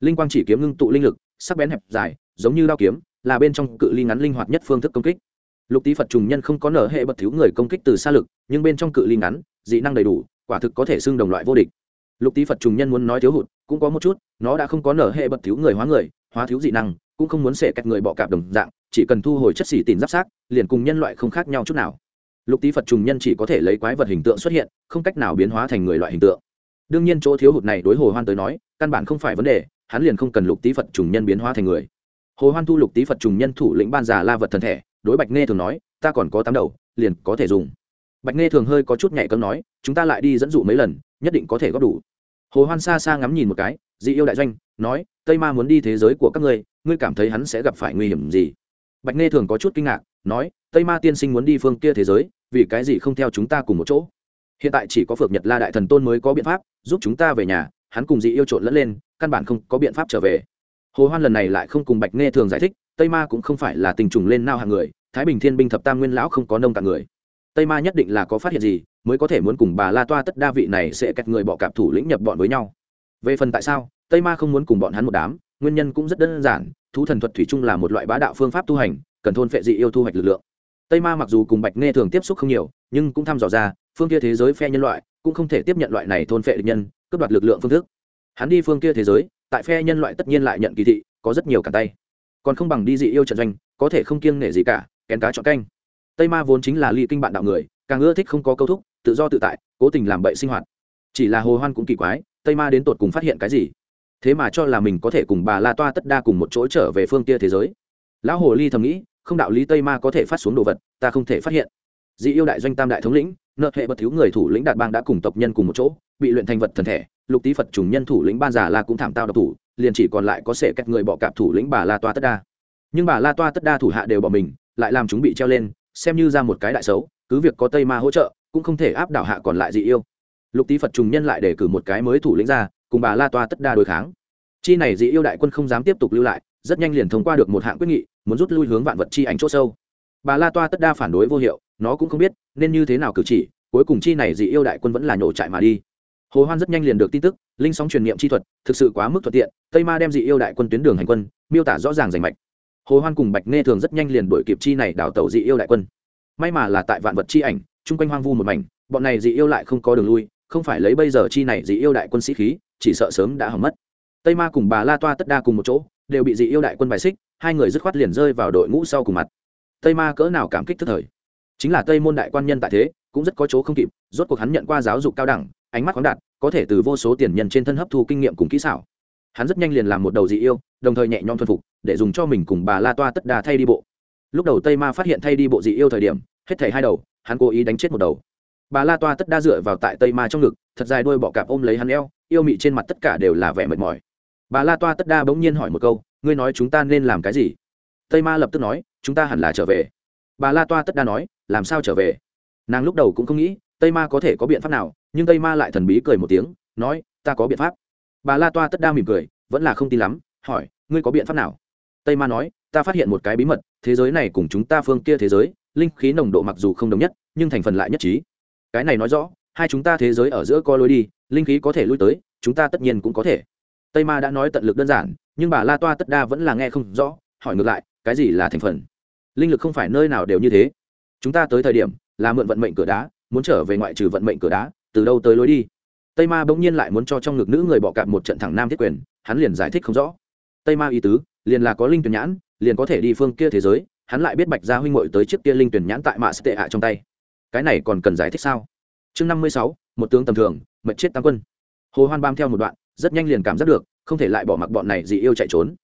linh quang chỉ kiếm ngưng tụ linh lực, sắc bén hẹp dài, giống như đao kiếm, là bên trong cự ly ngắn linh hoạt nhất phương thức công kích. Lục tý phật trùng nhân không có nở hệ bật thiếu người công kích từ xa lực, nhưng bên trong cự ly ngắn, dị năng đầy đủ, quả thực có thể xưng đồng loại vô địch. Lục tý phật trùng nhân muốn nói thiếu hụt, cũng có một chút, nó đã không có nở hệ bật thiếu người hóa người, hóa thiếu dị năng, cũng không muốn xẻ cách người bọ cạp đồng dạng, chỉ cần thu hồi chất xỉ tìm giáp sát, liền cùng nhân loại không khác nhau chút nào. Lục tý phật trùng nhân chỉ có thể lấy quái vật hình tượng xuất hiện, không cách nào biến hóa thành người loại hình tượng. Đương nhiên chỗ thiếu hụt này đối hồ hoan tới nói, căn bản không phải vấn đề hắn liền không cần lục tý phật trùng nhân biến hóa thành người hồ hoan thu lục tý phật trùng nhân thủ lĩnh ban già la vật thần thể đối bạch nghe thường nói ta còn có tám đầu liền có thể dùng bạch nghe thường hơi có chút nhạy cấm nói chúng ta lại đi dẫn dụ mấy lần nhất định có thể góp đủ hồ hoan xa xa ngắm nhìn một cái dị yêu đại doanh nói tây ma muốn đi thế giới của các ngươi ngươi cảm thấy hắn sẽ gặp phải nguy hiểm gì bạch nghe thường có chút kinh ngạc nói tây ma tiên sinh muốn đi phương kia thế giới vì cái gì không theo chúng ta cùng một chỗ hiện tại chỉ có phược nhật la đại thần tôn mới có biện pháp giúp chúng ta về nhà hắn cùng dị yêu trộn lẫn lên, căn bản không có biện pháp trở về. Hồ hoan lần này lại không cùng bạch nghe thường giải thích, tây ma cũng không phải là tình trùng lên nao hàng người, thái bình thiên binh thập tam nguyên lão không có nông tạng người. Tây ma nhất định là có phát hiện gì, mới có thể muốn cùng bà la toa tất đa vị này sẽ kẹt người bọ cạp thủ lĩnh nhập bọn với nhau. Về phần tại sao, tây ma không muốn cùng bọn hắn một đám, nguyên nhân cũng rất đơn giản, thú thần thuật thủy chung là một loại bá đạo phương pháp tu hành, cần thôn phệ dị yêu thu hoạch lực lượng. Tây ma mặc dù cùng bạch nghe thường tiếp xúc không nhiều, nhưng cũng thăm dò ra, phương kia thế giới phe nhân loại cũng không thể tiếp nhận loại này thôn phệ địch nhân, cướp đoạt lực lượng phương thức. Hắn đi phương kia thế giới, tại phe nhân loại tất nhiên lại nhận kỳ thị, có rất nhiều cả tay. Còn không bằng đi dị yêu trận doanh, có thể không kiêng nể gì cả, kén cá chọn canh. Tây ma vốn chính là ly kinh bạn đạo người, càng ưa thích không có câu thúc, tự do tự tại, cố tình làm bậy sinh hoạt. Chỉ là hồ hoan cũng kỳ quái, tây ma đến tột cùng phát hiện cái gì? Thế mà cho là mình có thể cùng bà la toa tất đa cùng một chỗ trở về phương kia thế giới. Lão hồ ly thầm nghĩ, không đạo lý tây ma có thể phát xuống đồ vật, ta không thể phát hiện. Dị yêu đại doanh tam đại thống lĩnh nợ hệ bật thiếu người thủ lĩnh đạt bang đã cùng tộc nhân cùng một chỗ, bị luyện thành vật thần thể, lục tý phật trùng nhân thủ lĩnh ban giả la cũng thảm tao độc thủ, liền chỉ còn lại có sẻ cách người bọ cạp thủ lĩnh bà la toa tất đa. Nhưng bà la toa tất đa thủ hạ đều bỏ mình, lại làm chúng bị treo lên, xem như ra một cái đại xấu, cứ việc có tây ma hỗ trợ, cũng không thể áp đảo hạ còn lại dị yêu. Lục tý phật trùng nhân lại để cử một cái mới thủ lĩnh ra, cùng bà la toa tất đa đối kháng. Chi này dị yêu đại quân không dám tiếp tục lưu lại, rất nhanh liền thông qua được một hạng quyết nghị, muốn rút lui hướng vạn vật chi ảnh chỗ sâu. Bà la toa tất đa phản đối vô hiệu nó cũng không biết, nên như thế nào cử chỉ, cuối cùng chi này dị yêu đại quân vẫn là nhổ trại mà đi. Hồ hoan rất nhanh liền được tin tức, linh sóng truyền niệm chi thuật, thực sự quá mức thuận tiện, tây ma đem dị yêu đại quân tuyến đường hành quân, miêu tả rõ ràng rành mạch. Hồ hoan cùng bạch nghe thường rất nhanh liền đổi kịp chi này đảo tàu dị yêu đại quân. May mà là tại vạn vật chi ảnh, chung quanh hoang vu một mảnh, bọn này dị yêu lại không có đường lui, không phải lấy bây giờ chi này dị yêu đại quân sĩ khí, chỉ sợ sớm đã hỏng mất. Tây ma cùng bà la toa tất đa cùng một chỗ, đều bị dị yêu đại quân bài xích, hai người dứt khoát liền rơi vào đội ngũ sau cùng mặt. Tây ma cỡ nào cảm kích tức thời chính là tây môn đại quan nhân tại thế, cũng rất có chỗ không kịp, rốt cuộc hắn nhận qua giáo dục cao đẳng, ánh mắt khoáng đạt, có thể từ vô số tiền nhân trên thân hấp thu kinh nghiệm cùng kỹ xảo. Hắn rất nhanh liền làm một đầu dị yêu, đồng thời nhẹ nhõm thuần phục, để dùng cho mình cùng bà la toa tất đà thay đi bộ. Lúc đầu tây ma phát hiện thay đi bộ dị yêu thời điểm, hết thảy hai đầu, hắn cố ý đánh chết một đầu. Bà la toa tất đa dựa vào tại tây ma trong ngực, thật dài đuôi bọ cạp ôm lấy hắn eo, yêu mị trên mặt tất cả đều là vẻ mệt mỏi. Bà la toa tất đa bỗng nhiên hỏi một câu, ngươi nói chúng ta nên làm cái gì? Tây ma lập tức nói, chúng ta hẳn là trở về bà la toa tất đa nói, làm sao trở về? Nàng lúc đầu cũng không nghĩ, tây ma có thể có biện pháp nào, nhưng tây ma lại thần bí cười một tiếng, nói, ta có biện pháp. Bà la toa tất đa mỉm cười, vẫn là không tin lắm, hỏi, ngươi có biện pháp nào? Tây ma nói, ta phát hiện một cái bí mật, thế giới này cùng chúng ta phương kia thế giới, linh khí nồng độ mặc dù không đồng nhất, nhưng thành phần lại nhất trí. Cái này nói rõ, hai chúng ta thế giới ở giữa co lối đi, linh khí có thể lui tới, chúng ta tất nhiên cũng có thể. Tây ma đã nói tận lực đơn giản, nhưng bà la toa tất đa vẫn là nghe không rõ, hỏi ngược lại, cái gì là thành phần? Linh lực không phải nơi nào đều như thế. Chúng ta tới thời điểm, là mượn vận mệnh cửa đá, muốn trở về ngoại trừ vận mệnh cửa đá, từ đâu tới lối đi? Tây ma bỗng nhiên lại muốn cho trong ngực nữ người bọ cạp một trận thẳng nam thiết quyền, hắn liền giải thích không rõ. Tây ma ý tứ, liền là có linh tuyển nhãn, liền có thể đi phương kia thế giới, hắn lại biết bạch gia huynh ngội tới chiếc kia linh tuyển nhãn tại mạ tệ hạ trong tay. Cái này còn cần giải thích sao? Chương năm mươi sáu, một tướng tầm thường mật chết tam quân. Hồ hoan bám theo một đoạn, rất nhanh liền cảm giác được, không thể lại bỏ mặc bọn này dị yêu chạy trốn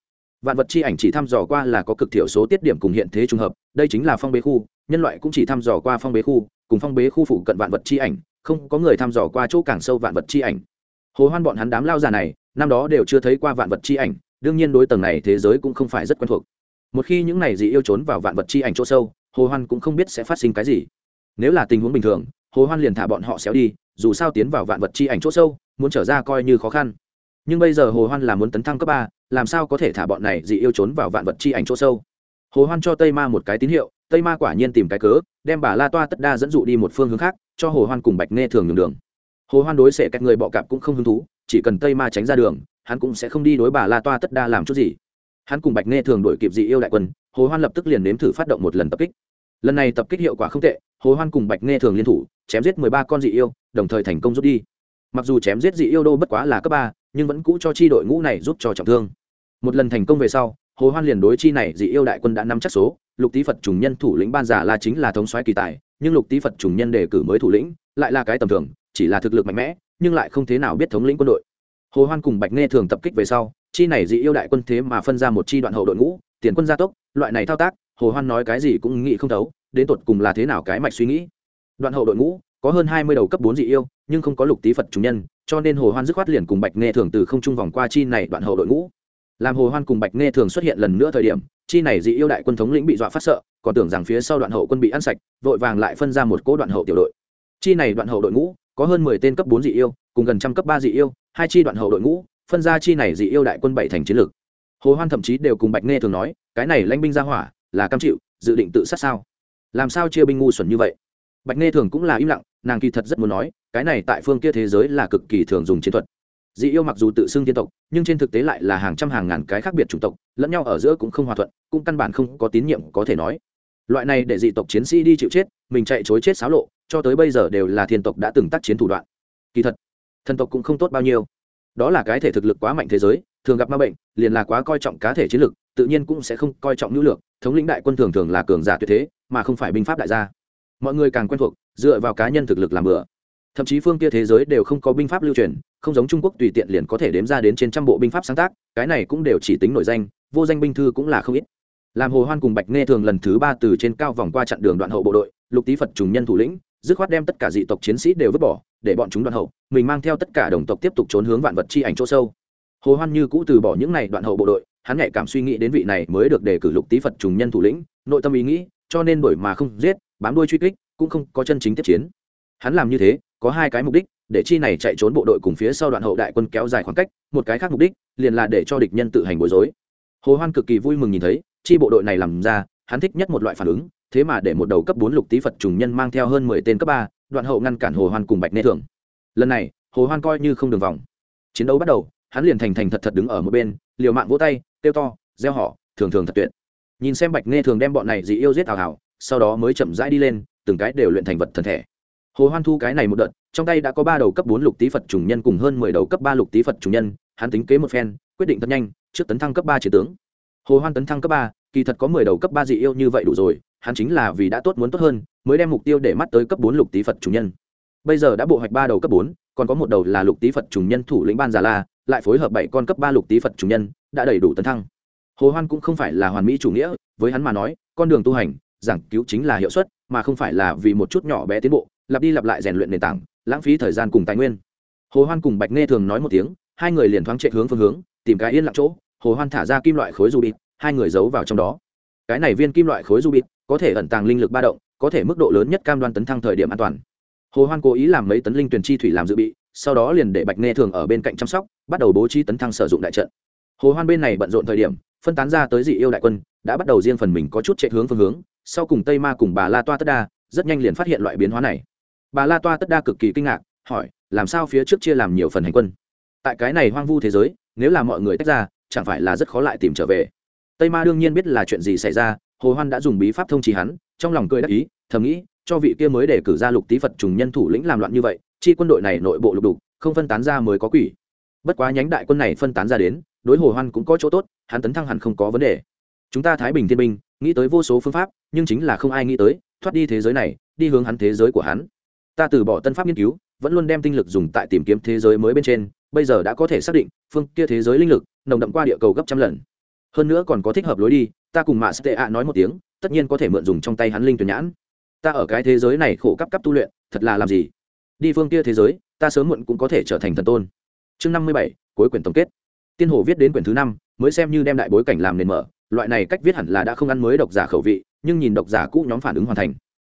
vạn vật chi ảnh chỉ thăm dò qua là có cực thiểu số tiết điểm cùng hiện thế trùng hợp, đây chính là phong bế khu, nhân loại cũng chỉ thăm dò qua phong bế khu, cùng phong bế khu phụ cận vạn vật chi ảnh, không có người thăm dò qua chỗ càng sâu vạn vật chi ảnh. Hồ hoan bọn hắn đám lao già này, năm đó đều chưa thấy qua vạn vật chi ảnh, đương nhiên đối tầng này thế giới cũng không phải rất quen thuộc. Một khi những này dị yêu trốn vào vạn vật chi ảnh chỗ sâu, hồ hoan cũng không biết sẽ phát sinh cái gì. Nếu là tình huống bình thường, hồ hoan liền thả bọn họ xéo đi, dù sao tiến vào vạn vật chi ảnh chỗ sâu, muốn trở ra coi như khó khăn. Nhưng bây giờ hồ hoan là muốn tấn thăng cấp ba làm sao có thể thả bọn này dị yêu trốn vào vạn vật chi ảnh chỗ sâu? Hồ hoan cho tây ma một cái tín hiệu, tây ma quả nhiên tìm cái cớ, đem bà la toa tất đa dẫn dụ đi một phương hướng khác, cho hồ hoan cùng bạch nghe thường nhường đường. Hồ hoan đối xệ các người bọ cạp cũng không hứng thú, chỉ cần tây ma tránh ra đường, hắn cũng sẽ không đi đối bà la toa tất đa làm chút gì. Hắn cùng bạch nghe thường đổi kịp dị yêu đại quân, hồ hoan lập tức liền nếm thử phát động một lần tập kích. Lần này tập kích hiệu quả không tệ, hồ hoan cùng bạch nghe thường liên thủ, chém giết mười ba con dị yêu, đồng thời thành công rút đi. Mặc dù chém giết dị yêu đô bất quá là cấp ba, nhưng vẫn cũ cho chi đội ngũ này giúp cho trọng thương một lần thành công về sau, hồ hoan liền đối chi này dị yêu đại quân đã nắm chắc số. Lục tý phật trùng nhân thủ lĩnh ban giả là chính là thống soái kỳ tài, nhưng lục tý phật trùng nhân đề cử mới thủ lĩnh lại là cái tầm thường, chỉ là thực lực mạnh mẽ, nhưng lại không thế nào biết thống lĩnh quân đội. Hồ hoan cùng bạch nghe thường tập kích về sau, chi này dị yêu đại quân thế mà phân ra một chi đoạn hậu đội ngũ, tiền quân gia tốc, loại này thao tác, hồ hoan nói cái gì cũng nghĩ không thấu, đến tột cùng là thế nào cái mạch suy nghĩ. Đoạn hậu đội ngũ, có hơn hai mươi đầu cấp bốn dị yêu, nhưng không có lục tý phật Trùng nhân, cho nên hồ hoan dứt khoát liền cùng bạch nghe thường từ không trung vòng qua chi này đoạn hậu đội ngũ làm hồ hoan cùng bạch nghe thường xuất hiện lần nữa thời điểm, chi này dị yêu đại quân thống lĩnh bị dọa phát sợ, còn tưởng rằng phía sau đoạn hậu quân bị ăn sạch, vội vàng lại phân ra một cỗ đoạn hậu tiểu đội. Chi này đoạn hậu đội ngũ, có hơn mười tên cấp bốn dị yêu, cùng gần trăm cấp ba dị yêu, hai chi đoạn hậu đội ngũ, phân ra chi này dị yêu đại quân bảy thành chiến lược. Hồ hoan thậm chí đều cùng bạch nghe thường nói, cái này lãnh binh ra hỏa, là cam chịu, dự định tự sát sao? Làm sao chia binh ngu xuẩn như vậy? Bạch nghe thường cũng là im lặng, nàng kỳ thật rất muốn nói, cái này tại phương kia thế giới là cực kỳ thường dùng chiến thuật dị yêu mặc dù tự xưng thiên tộc, nhưng trên thực tế lại là hàng trăm hàng ngàn cái khác biệt chủng tộc, lẫn nhau ở giữa cũng không hòa thuận, cũng căn bản không có tín nhiệm có thể nói. Loại này để dị tộc chiến sĩ đi chịu chết, mình chạy chối chết xáo lộ, cho tới bây giờ đều là thiên tộc đã từng tác chiến thủ đoạn. Kỳ thật, thần tộc cũng không tốt bao nhiêu. Đó là cái thể thực lực quá mạnh thế giới, thường gặp ma bệnh, liền là quá coi trọng cá thể chiến lực, tự nhiên cũng sẽ không coi trọng nữ lược, thống lĩnh đại quân thường thường là cường giả tuyệt thế, mà không phải binh pháp đại gia. Mọi người càng quen thuộc, dựa vào cá nhân thực lực làm bừa thậm chí phương kia thế giới đều không có binh pháp lưu truyền, không giống trung quốc tùy tiện liền có thể đếm ra đến trên trăm bộ binh pháp sáng tác, cái này cũng đều chỉ tính nổi danh, vô danh binh thư cũng là không ít. Làm hồ hoan cùng bạch nghe thường lần thứ ba từ trên cao vòng qua chặn đường đoạn hậu bộ đội, lục tý phật trùng nhân thủ lĩnh, dứt khoát đem tất cả dị tộc chiến sĩ đều vứt bỏ, để bọn chúng đoạn hậu, mình mang theo tất cả đồng tộc tiếp tục trốn hướng vạn vật chi ảnh chỗ sâu. Hồ hoan như cũ từ bỏ những này đoạn hậu bộ đội, hắn nhạy cảm suy nghĩ đến vị này mới được đề cử lục tý phật trùng nhân thủ lĩnh, nội tâm ý nghĩ, cho nên đổi mà không giết, bám đuôi truy kích, cũng không có chân chính tiếp chiến. Hắn làm như thế có hai cái mục đích, để chi này chạy trốn bộ đội cùng phía sau đoạn hậu đại quân kéo dài khoảng cách, một cái khác mục đích, liền là để cho địch nhân tự hành bối rối. Hồ hoan cực kỳ vui mừng nhìn thấy, chi bộ đội này làm ra, hắn thích nhất một loại phản ứng, thế mà để một đầu cấp bốn lục tý phật trùng nhân mang theo hơn mười tên cấp ba, đoạn hậu ngăn cản hồ hoan cùng bạch nê thường lần này, hồ hoan coi như không đường vòng. Chiến đấu bắt đầu, hắn liền thành thành thật thật đứng ở một bên, liều mạng vỗ tay tiêu to, gieo họ, thường thường thật tuyệt. Nhìn xem bạch nghe thường đem bọn này dị yêu giết hào hào, sau đó mới chậm rãi đi lên, từng cái đều luyện thành vật thần thể hồ hoan thu cái này một đợt, trong tay đã có ba đầu cấp bốn lục tý phật trùng nhân cùng hơn mười đầu cấp ba lục tý phật trùng nhân, hắn tính kế một phen, quyết định thật nhanh, trước tấn thăng cấp ba chiến tướng. Hồ hoan tấn thăng cấp ba, kỳ thật có mười đầu cấp ba dị yêu như vậy đủ rồi, hắn chính là vì đã tốt muốn tốt hơn, mới đem mục tiêu để mắt tới cấp bốn lục tý phật trùng nhân. Bây giờ đã bộ hoạch ba đầu cấp bốn, còn có một đầu là lục tý phật trùng nhân thủ lĩnh ban già la, lại phối hợp bảy con cấp ba lục tý phật trùng nhân, đã đầy đủ tấn thăng. Hồ hoan cũng không phải là hoàn mỹ chủ nghĩa, với hắn mà nói, con đường tu hành, giảng cứu chính là hiệu suất, mà không phải là vì một chút nhỏ bé tiến bộ lặp đi lặp lại rèn luyện nền tảng, lãng phí thời gian cùng tài nguyên. Hồ hoan cùng bạch nghe thường nói một tiếng, hai người liền thoáng chạy hướng phương hướng, tìm cái yên lặng chỗ, hồ hoan thả ra kim loại khối du bịt hai người giấu vào trong đó. Cái này viên kim loại khối du bịt có thể ẩn tàng linh lực ba động, có thể mức độ lớn nhất cam đoan tấn thăng thời điểm an toàn. Hồ hoan cố ý làm mấy tấn linh tuyển chi thủy làm dự bị, sau đó liền để bạch nghe thường ở bên cạnh chăm sóc, bắt đầu bố trí tấn thăng sử dụng đại trận. Hồ hoan bên này bận rộn thời điểm, phân tán ra tới dị yêu đại quân, đã bắt đầu riêng phần mình có chút chạy hướng phương hướng, sau cùng tây ma cùng bà la toa tất đa, rất nhanh liền phát hiện loại biến hóa này bà la toa tất đa cực kỳ kinh ngạc, hỏi, làm sao phía trước chia làm nhiều phần hành quân? Tại cái này hoang vu thế giới, nếu là mọi người tách ra, chẳng phải là rất khó lại tìm trở về? Tây ma đương nhiên biết là chuyện gì xảy ra, hồ hoan đã dùng bí pháp thông trì hắn, trong lòng cười đắc ý, thầm nghĩ, cho vị kia mới để cử ra lục tý phật trùng nhân thủ lĩnh làm loạn như vậy, chi quân đội này nội bộ lục đục, không phân tán ra mới có quỷ. Bất quá nhánh đại quân này phân tán ra đến, đối hồ hoan cũng có chỗ tốt, hắn tấn thăng hẳn không có vấn đề. Chúng ta thái bình thiên binh, nghĩ tới vô số phương pháp, nhưng chính là không ai nghĩ tới, thoát đi thế giới này, đi hướng hắn thế giới của hắn ta từ bỏ tân pháp nghiên cứu, vẫn luôn đem tinh lực dùng tại tìm kiếm thế giới mới bên trên, bây giờ đã có thể xác định, phương kia thế giới linh lực, nồng đậm qua địa cầu gấp trăm lần. Hơn nữa còn có thích hợp lối đi, ta cùng mạ stea nói một tiếng, tất nhiên có thể mượn dùng trong tay hắn linh tuyển nhãn. Ta ở cái thế giới này khổ cấp cấp tu luyện, thật là làm gì? Đi phương kia thế giới, ta sớm muộn cũng có thể trở thành thần tôn. Chương năm mươi bảy, cuối quyển tổng kết. Tiên hồ viết đến quyển thứ năm, mới xem như đem đại bối cảnh làm nền mở, loại này cách viết hẳn là đã không ăn mới độc giả khẩu vị, nhưng nhìn độc giả cũ nhóm phản ứng hoàn thành.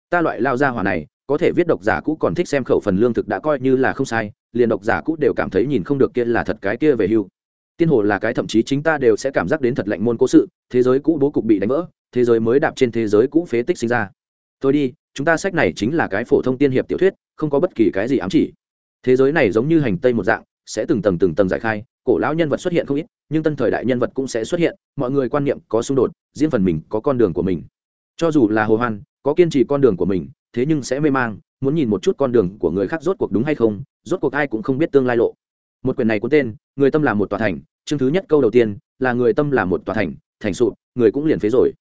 Ta loại lao ra hỏa này có thể viết độc giả cũ còn thích xem khẩu phần lương thực đã coi như là không sai, liền độc giả cũ đều cảm thấy nhìn không được kia là thật cái kia về hưu. Tiên hồ là cái thậm chí chính ta đều sẽ cảm giác đến thật lạnh môn cố sự, thế giới cũ bố cục bị đánh vỡ, thế giới mới đạp trên thế giới cũ phế tích sinh ra. Tôi đi, chúng ta sách này chính là cái phổ thông tiên hiệp tiểu thuyết, không có bất kỳ cái gì ám chỉ. Thế giới này giống như hành tây một dạng, sẽ từng tầng từng tầng giải khai, cổ lão nhân vật xuất hiện không ít, nhưng tân thời đại nhân vật cũng sẽ xuất hiện, mọi người quan niệm có xung đột, riêng phần mình có con đường của mình. Cho dù là hồ hoan có kiên trì con đường của mình, thế nhưng sẽ mê mang, muốn nhìn một chút con đường của người khác rốt cuộc đúng hay không, rốt cuộc ai cũng không biết tương lai lộ. Một quyển này có tên, người tâm là một tòa thành, chương thứ nhất câu đầu tiên, là người tâm là một tòa thành thành sụp, người cũng liền phế rồi.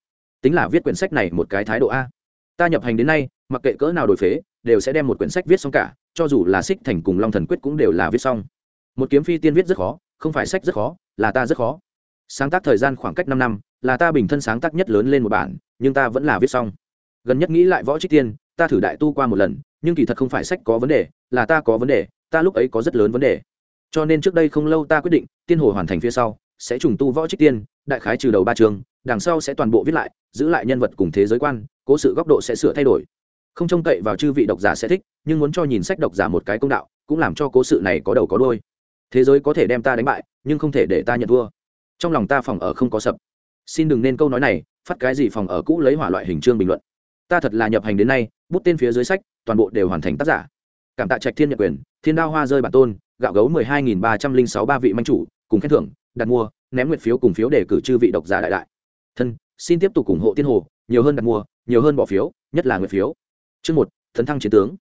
Tính là viết quyển sách này một cái thái độ a. Ta nhập hành đến nay, mặc kệ cỡ nào đổi phế, đều sẽ đem một quyển sách viết xong cả, cho dù là xích thành cùng long thần quyết cũng đều là viết xong. Một kiếm phi tiên viết rất khó, không phải sách rất khó, là ta rất khó. Sáng tác thời gian khoảng cách năm năm, là ta bình thân sáng tác nhất lớn lên một bản, nhưng ta vẫn là viết xong gần nhất nghĩ lại võ trích tiên, ta thử đại tu qua một lần, nhưng kỳ thật không phải sách có vấn đề, là ta có vấn đề, ta lúc ấy có rất lớn vấn đề. Cho nên trước đây không lâu ta quyết định, tiên hồ hoàn thành phía sau, sẽ trùng tu võ trích tiên, đại khái trừ đầu ba trường, đằng sau sẽ toàn bộ viết lại, giữ lại nhân vật cùng thế giới quan, cố sự góc độ sẽ sửa thay đổi. Không trông cậy vào chư vị độc giả sẽ thích, nhưng muốn cho nhìn sách độc giả một cái công đạo, cũng làm cho cố sự này có đầu có đôi thế giới có thể đem ta đánh bại, nhưng không thể để ta nhận thua. Trong lòng ta phòng ở không có sập. Xin đừng nên câu nói này, phát cái gì phòng ở cũ lấy hỏa loại hình chương bình luận ta thật là nhập hành đến nay, bút tên phía dưới sách, toàn bộ đều hoàn thành tác giả. Cảm tạ trạch thiên nhận quyền, thiên đao hoa rơi bản tôn, gạo gấu mười hai nghìn ba trăm linh sáu ba vị manh chủ, cùng khen thưởng, đặt mua, ném nguyện phiếu cùng phiếu để cử chư vị độc giả đại đại. Thân, xin tiếp tục ủng hộ tiên hồ, nhiều hơn đặt mua, nhiều hơn bỏ phiếu, nhất là nguyện phiếu. Chương một thần thăng chiến tướng.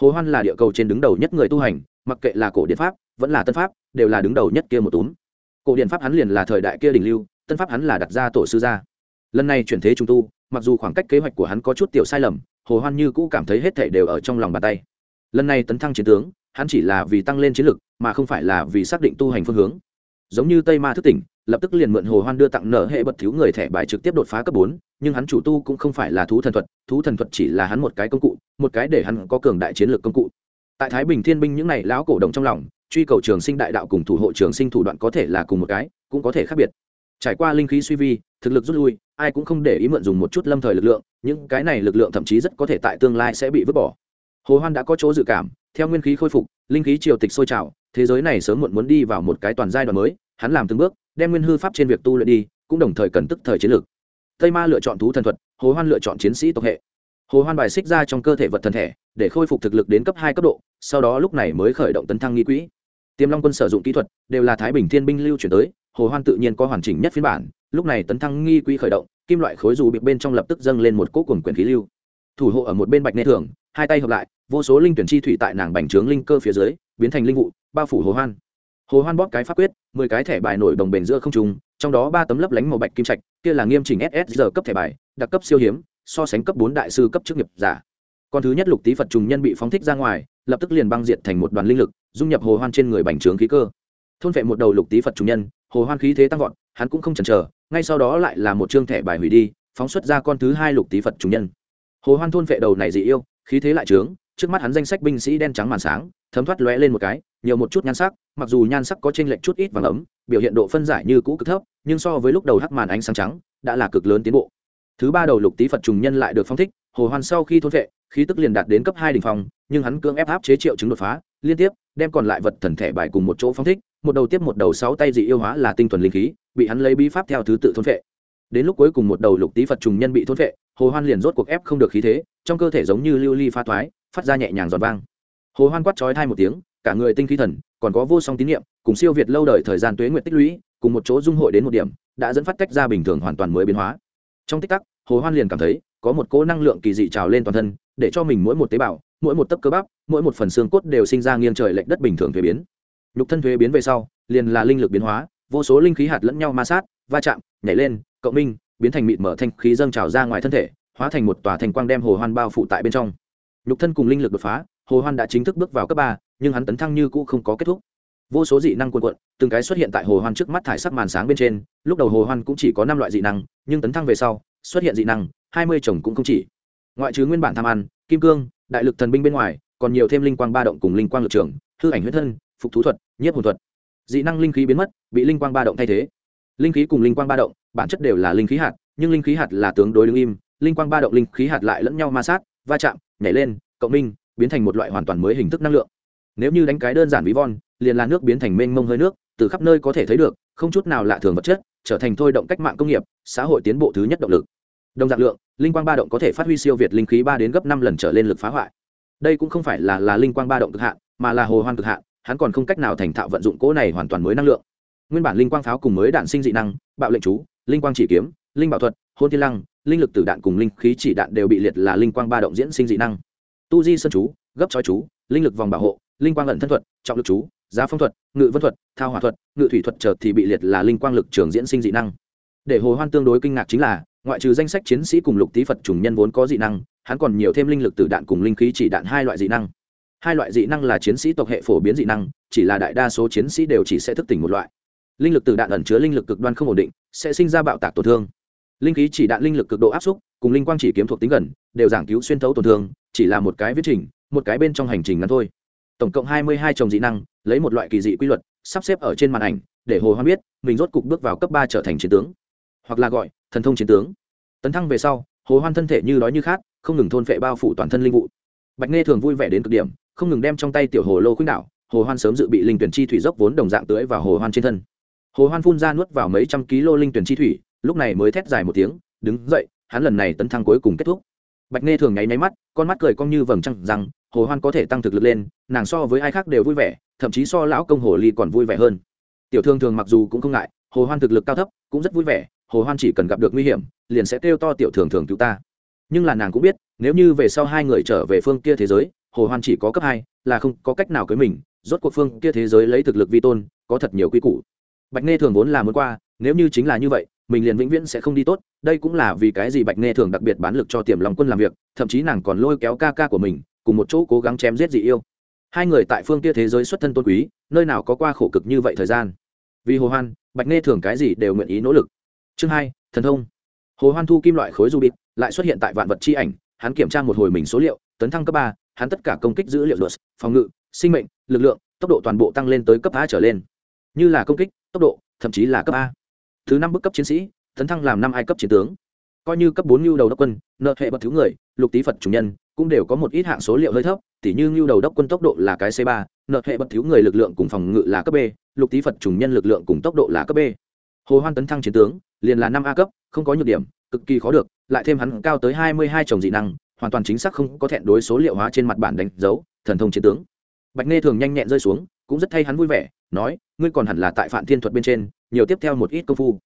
Hồ hoan là địa cầu trên đứng đầu nhất người tu hành, mặc kệ là cổ điện pháp, vẫn là tân pháp, đều là đứng đầu nhất kia một túm. Cổ điện pháp hắn liền là thời đại kia đỉnh lưu, tân pháp hắn là đặt ra tổ sư gia. Lần này chuyển thế trung tu mặc dù khoảng cách kế hoạch của hắn có chút tiểu sai lầm, hồ hoan như cũ cảm thấy hết thảy đều ở trong lòng bàn tay. Lần này tấn thăng chiến tướng, hắn chỉ là vì tăng lên chiến lực, mà không phải là vì xác định tu hành phương hướng. Giống như tây ma thức tỉnh, lập tức liền mượn hồ hoan đưa tặng nở hệ bật thiếu người thẻ bài trực tiếp đột phá cấp bốn, nhưng hắn chủ tu cũng không phải là thú thần thuật, thú thần thuật chỉ là hắn một cái công cụ, một cái để hắn có cường đại chiến lược công cụ. Tại thái bình thiên binh những này lão cổ đồng trong lòng, truy cầu trường sinh đại đạo cùng thủ hộ trường sinh thủ đoạn có thể là cùng một cái, cũng có thể khác biệt. Trải qua linh khí suy vi, thực lực rút lui ai cũng không để ý mượn dùng một chút lâm thời lực lượng, những cái này lực lượng thậm chí rất có thể tại tương lai sẽ bị vứt bỏ. Hồ hoan đã có chỗ dự cảm, theo nguyên khí khôi phục, linh khí triều tịch sôi trào, thế giới này sớm muộn muốn đi vào một cái toàn giai đoạn mới, hắn làm từng bước, đem nguyên hư pháp trên việc tu luyện đi, cũng đồng thời cần tức thời chiến lược. Tây ma lựa chọn thú thần thuật, hồ hoan lựa chọn chiến sĩ tộc hệ. Hồ hoan bài xích ra trong cơ thể vật thần thể, để khôi phục thực lực đến cấp hai cấp độ, sau đó lúc này mới khởi động tấn thăng nghi quỹ. Tiềm long quân sử dụng kỹ thuật, đều là thái bình thiên binh lưu chuyển tới hồ hoan tự nhiên có hoàn chỉnh nhất phiên bản, lúc này tấn thăng nghi quỹ khởi động, kim loại khối dù bị bên trong lập tức dâng lên một cỗ cuồng quyển khí lưu. Thủ hộ ở một bên bạch nê thường, hai tay hợp lại, vô số linh tuyển chi thủy tại nàng bành trướng linh cơ phía dưới, biến thành linh vụ, bao phủ hồ hoan. Hồ hoan bóp cái pháp quyết, mười cái thẻ bài nổi đồng bền giữa không trung, trong đó ba tấm lấp lánh màu bạch kim trạch, kia là nghiêm chỉnh ss giờ cấp thẻ bài, đặc cấp siêu hiếm, so sánh cấp bốn đại sư cấp chức nghiệp giả. Con thứ nhất lục tý phật trùng nhân bị phóng thích ra ngoài, lập tức liền băng diệt thành một đoàn linh lực, dung nhập hồ hoan trên người bành trướng khí cơ. Thôn vệ một đầu lục tý phật trùng nhân hồ hoan khí thế tăng vọt, hắn cũng không chần chờ, ngay sau đó lại là một chương thẻ bài hủy đi, phóng xuất ra con thứ hai lục tý phật trùng nhân. Hồ hoan thôn vệ đầu này dị yêu, khí thế lại trướng, trước mắt hắn danh sách binh sĩ đen trắng màn sáng, thấm thoát lóe lên một cái, nhiều một chút nhan sắc, mặc dù nhan sắc có t r ê n lệch chút ít vàng ấm, biểu hiện độ phân giải như cũ cực thấp, nhưng so với lúc đầu hắc màn ánh sáng trắng, đã là cực lớn tiến bộ. Thứ ba đầu lục tý phật trùng nhân lại được phong thích, hồ hoan sau khi thôn vệ, khí tức liền đạt đến cấp hai đ ỉ n h phòng nhưng hắn cưỡng ép áp chế triệu chứng đột phá, liên tiếp đem còn lại vật thần thể bài cùng một chỗ phong thích một đầu tiếp một đầu sáu tay dị yêu hóa là tinh thuần linh khí, bị hắn lấy bí pháp theo thứ tự thôn vệ đến lúc cuối cùng một đầu lục tý phật trùng nhân bị thôn vệ hồ hoan liền rốt cuộc ép không được khí thế, trong cơ thể giống như lưu ly pha thoái, phát ra nhẹ nhàng giòn vang. Hồ hoan quát chói thai một tiếng, cả người tinh khí thần, còn có vô song tín niệm, cùng siêu việt lâu đời thời gian tuế nguyện tích lũy, cùng một chỗ dung hội đến một điểm, đã dẫn phát cách ra bình thường hoàn toàn mới biến hóa. Trong tích tắc, hồ hoan liền cảm thấy, có một cỗ năng lượng kỳ dị trào lên toàn thân, để cho mình mỗi một tế bào, mỗi một tấc cơ bắp, mỗi một phần xương cốt đều sinh ra nghiêng trời lệch đất bình thường thuế biến nhục thân thuế biến về sau, liền là linh lực biến hóa, vô số linh khí hạt lẫn nhau ma sát, va chạm, nhảy lên, cộng minh, biến thành mịt mở thanh khí dâng trào ra ngoài thân thể, hóa thành một tòa thành quang đem hồ hoan bao phủ tại bên trong. Nhục thân cùng linh lực đột phá, hồ hoan đã chính thức bước vào cấp ba, nhưng hắn tấn thăng như cũ không có kết thúc. Vô số dị năng cuồn cuộn, từng cái xuất hiện tại hồ hoan trước mắt thải sắc màn sáng bên trên, lúc đầu hồ hoan cũng chỉ có năm loại dị năng, nhưng tấn thăng về sau, xuất hiện dị năng, hai mươi chồng cũng không chỉ. Ngoại trừ nguyên bản tham ăn, kim cương, đại lực thần binh bên ngoài, còn nhiều thêm linh quang ba động cùng linh quang lực trưởng hư ảnh huyết thân phục thú thuật, nhiếp hồn thuật. Dị năng linh khí biến mất, bị linh quang ba động thay thế. Linh khí cùng linh quang ba động, bản chất đều là linh khí hạt, nhưng linh khí hạt là tướng đối đứng im, linh quang ba động linh khí hạt lại lẫn nhau ma sát, va chạm, nhảy lên, cộng minh, biến thành một loại hoàn toàn mới hình thức năng lượng. Nếu như đánh cái đơn giản ví von, liền là nước biến thành mênh mông hơi nước, từ khắp nơi có thể thấy được, không chút nào lạ thường vật chất, trở thành thôi động cách mạng công nghiệp, xã hội tiến bộ thứ nhất động lực. Đồng dạng lượng, linh quang ba động có thể phát huy siêu việt linh khí ba đến gấp năm lần trở lên lực phá hoại. Đây cũng không phải là là linh quang ba động cực hạn, mà là hồ hoan cực hạn hắn còn không cách nào thành thạo vận dụng cỗ này hoàn toàn mới năng lượng. Nguyên bản linh quang pháo cùng mới đạn sinh dị năng, bạo lệnh chú, linh quang chỉ kiếm, linh bảo thuật, hôn thiên lăng, linh lực tử đạn cùng linh khí chỉ đạn đều bị liệt là linh quang ba động diễn sinh dị năng. Tu di sơn chú, gấp chói chú, linh lực vòng bảo hộ, linh quang ẩn thân thuật, trọng lực chú, giá phong thuật, ngự vân thuật, thao hỏa thuật, ngự thủy thuật chợt thì bị liệt là linh quang lực trường diễn sinh dị năng. Để hồ hoan tương đối kinh ngạc chính là, ngoại trừ danh sách chiến sĩ cùng lục tý phật trùng nhân vốn có dị năng, hắn còn nhiều thêm linh lực tử đạn cùng linh khí chỉ đạn hai loại dị năng hai loại dị năng là chiến sĩ tộc hệ phổ biến dị năng, chỉ là đại đa số chiến sĩ đều chỉ sẽ thức tỉnh một loại. Linh lực từ đạn ẩn chứa linh lực cực đoan không ổn định, sẽ sinh ra bạo tạc tổn thương. Linh khí chỉ đạn linh lực cực độ áp xúc, cùng linh quang chỉ kiếm thuộc tính gần, đều giảng cứu xuyên thấu tổn thương, chỉ là một cái viết trình, một cái bên trong hành trình ngắn thôi. Tổng cộng hai mươi hai chồng dị năng, lấy một loại kỳ dị quy luật, sắp xếp ở trên màn ảnh, để hồ hoan biết, mình rốt cục bước vào cấp ba trở thành chiến tướng. Hoặc là gọi, thần thông chiến tướng. Tấn thăng về sau, hồ hoan thân thể như đói như khát, không ngừng thôn phệ bao phủ toàn thân linh vụ. Bạch nghe thường vui vẻ đến cực điểm không ngừng đem trong tay tiểu hồ lô khuynh đảo, hồ hoan sớm dự bị linh tuyển chi thủy dốc vốn đồng dạng tưới vào hồ hoan trên thân. Hồ hoan phun ra nuốt vào mấy trăm ký lô linh tuyển chi thủy, lúc này mới thét dài một tiếng, đứng dậy, hắn lần này tấn thăng cuối cùng kết thúc. Bạch nghe thường nháy nháy mắt, con mắt cười cong như vầng trăng rằng, hồ hoan có thể tăng thực lực lên, nàng so với ai khác đều vui vẻ, thậm chí so lão công hồ ly còn vui vẻ hơn. Tiểu thương thường mặc dù cũng không ngại, hồ hoan thực lực cao thấp, cũng rất vui vẻ, hồ hoan chỉ cần gặp được nguy hiểm, liền sẽ kêu to tiểu thường thường cứu ta. Nhưng là nàng cũng biết, nếu như về sau hai người trở về phương kia thế giới hồ hoan chỉ có cấp hai, là không có cách nào cưới mình, rốt cuộc phương kia thế giới lấy thực lực vi tôn, có thật nhiều quy củ. Bạch nghe thường vốn là muốn qua, nếu như chính là như vậy, mình liền vĩnh viễn sẽ không đi tốt, đây cũng là vì cái gì bạch nghe thường đặc biệt bán lực cho tiềm lòng quân làm việc, thậm chí nàng còn lôi kéo ca ca của mình, cùng một chỗ cố gắng chém giết dị yêu. Hai người tại phương kia thế giới xuất thân tôn quý, nơi nào có qua khổ cực như vậy thời gian. Vì hồ hoan, bạch nghe thường cái gì đều nguyện ý nỗ lực. Chương hai, thần thông. Hồ hoan thu kim loại khối du bịt lại xuất hiện tại vạn vật chi ảnh, hắn kiểm tra một hồi mình số liệu, tấn thăng cấp ba hắn tất cả công kích dữ liệu luật phòng ngự, sinh mệnh, lực lượng, tốc độ toàn bộ tăng lên tới cấp a trở lên. Như là công kích, tốc độ, thậm chí là cấp a. Thứ năm bức cấp chiến sĩ, tấn thăng làm năm ai cấp chiến tướng. Coi như cấp bốn nhu đầu đốc quân, nợ hệ bậc thứ người, lục tý phật chủ nhân, cũng đều có một ít hạng số liệu hơi thấp, tỉ như nhu đầu đốc quân tốc độ là cái c ba, nợ hệ bậc thứ người lực lượng cùng phòng ngự là cấp b, lục tý phật trùng nhân lực lượng cùng tốc độ là cấp b. Hồ hoan tấn thăng chiến tướng, liền là năm a cấp, không có nhược điểm, cực kỳ khó được, lại thêm hắn cao tới hai mươi hai chồng dị năng hoàn toàn chính xác không có thẹn đối số liệu hóa trên mặt bản đánh dấu, thần thông chiến tướng. Bạch nghe thường nhanh nhẹn rơi xuống, cũng rất thay hắn vui vẻ, nói, ngươi còn hẳn là tại phạm thiên thuật bên trên, nhiều tiếp theo một ít công phu.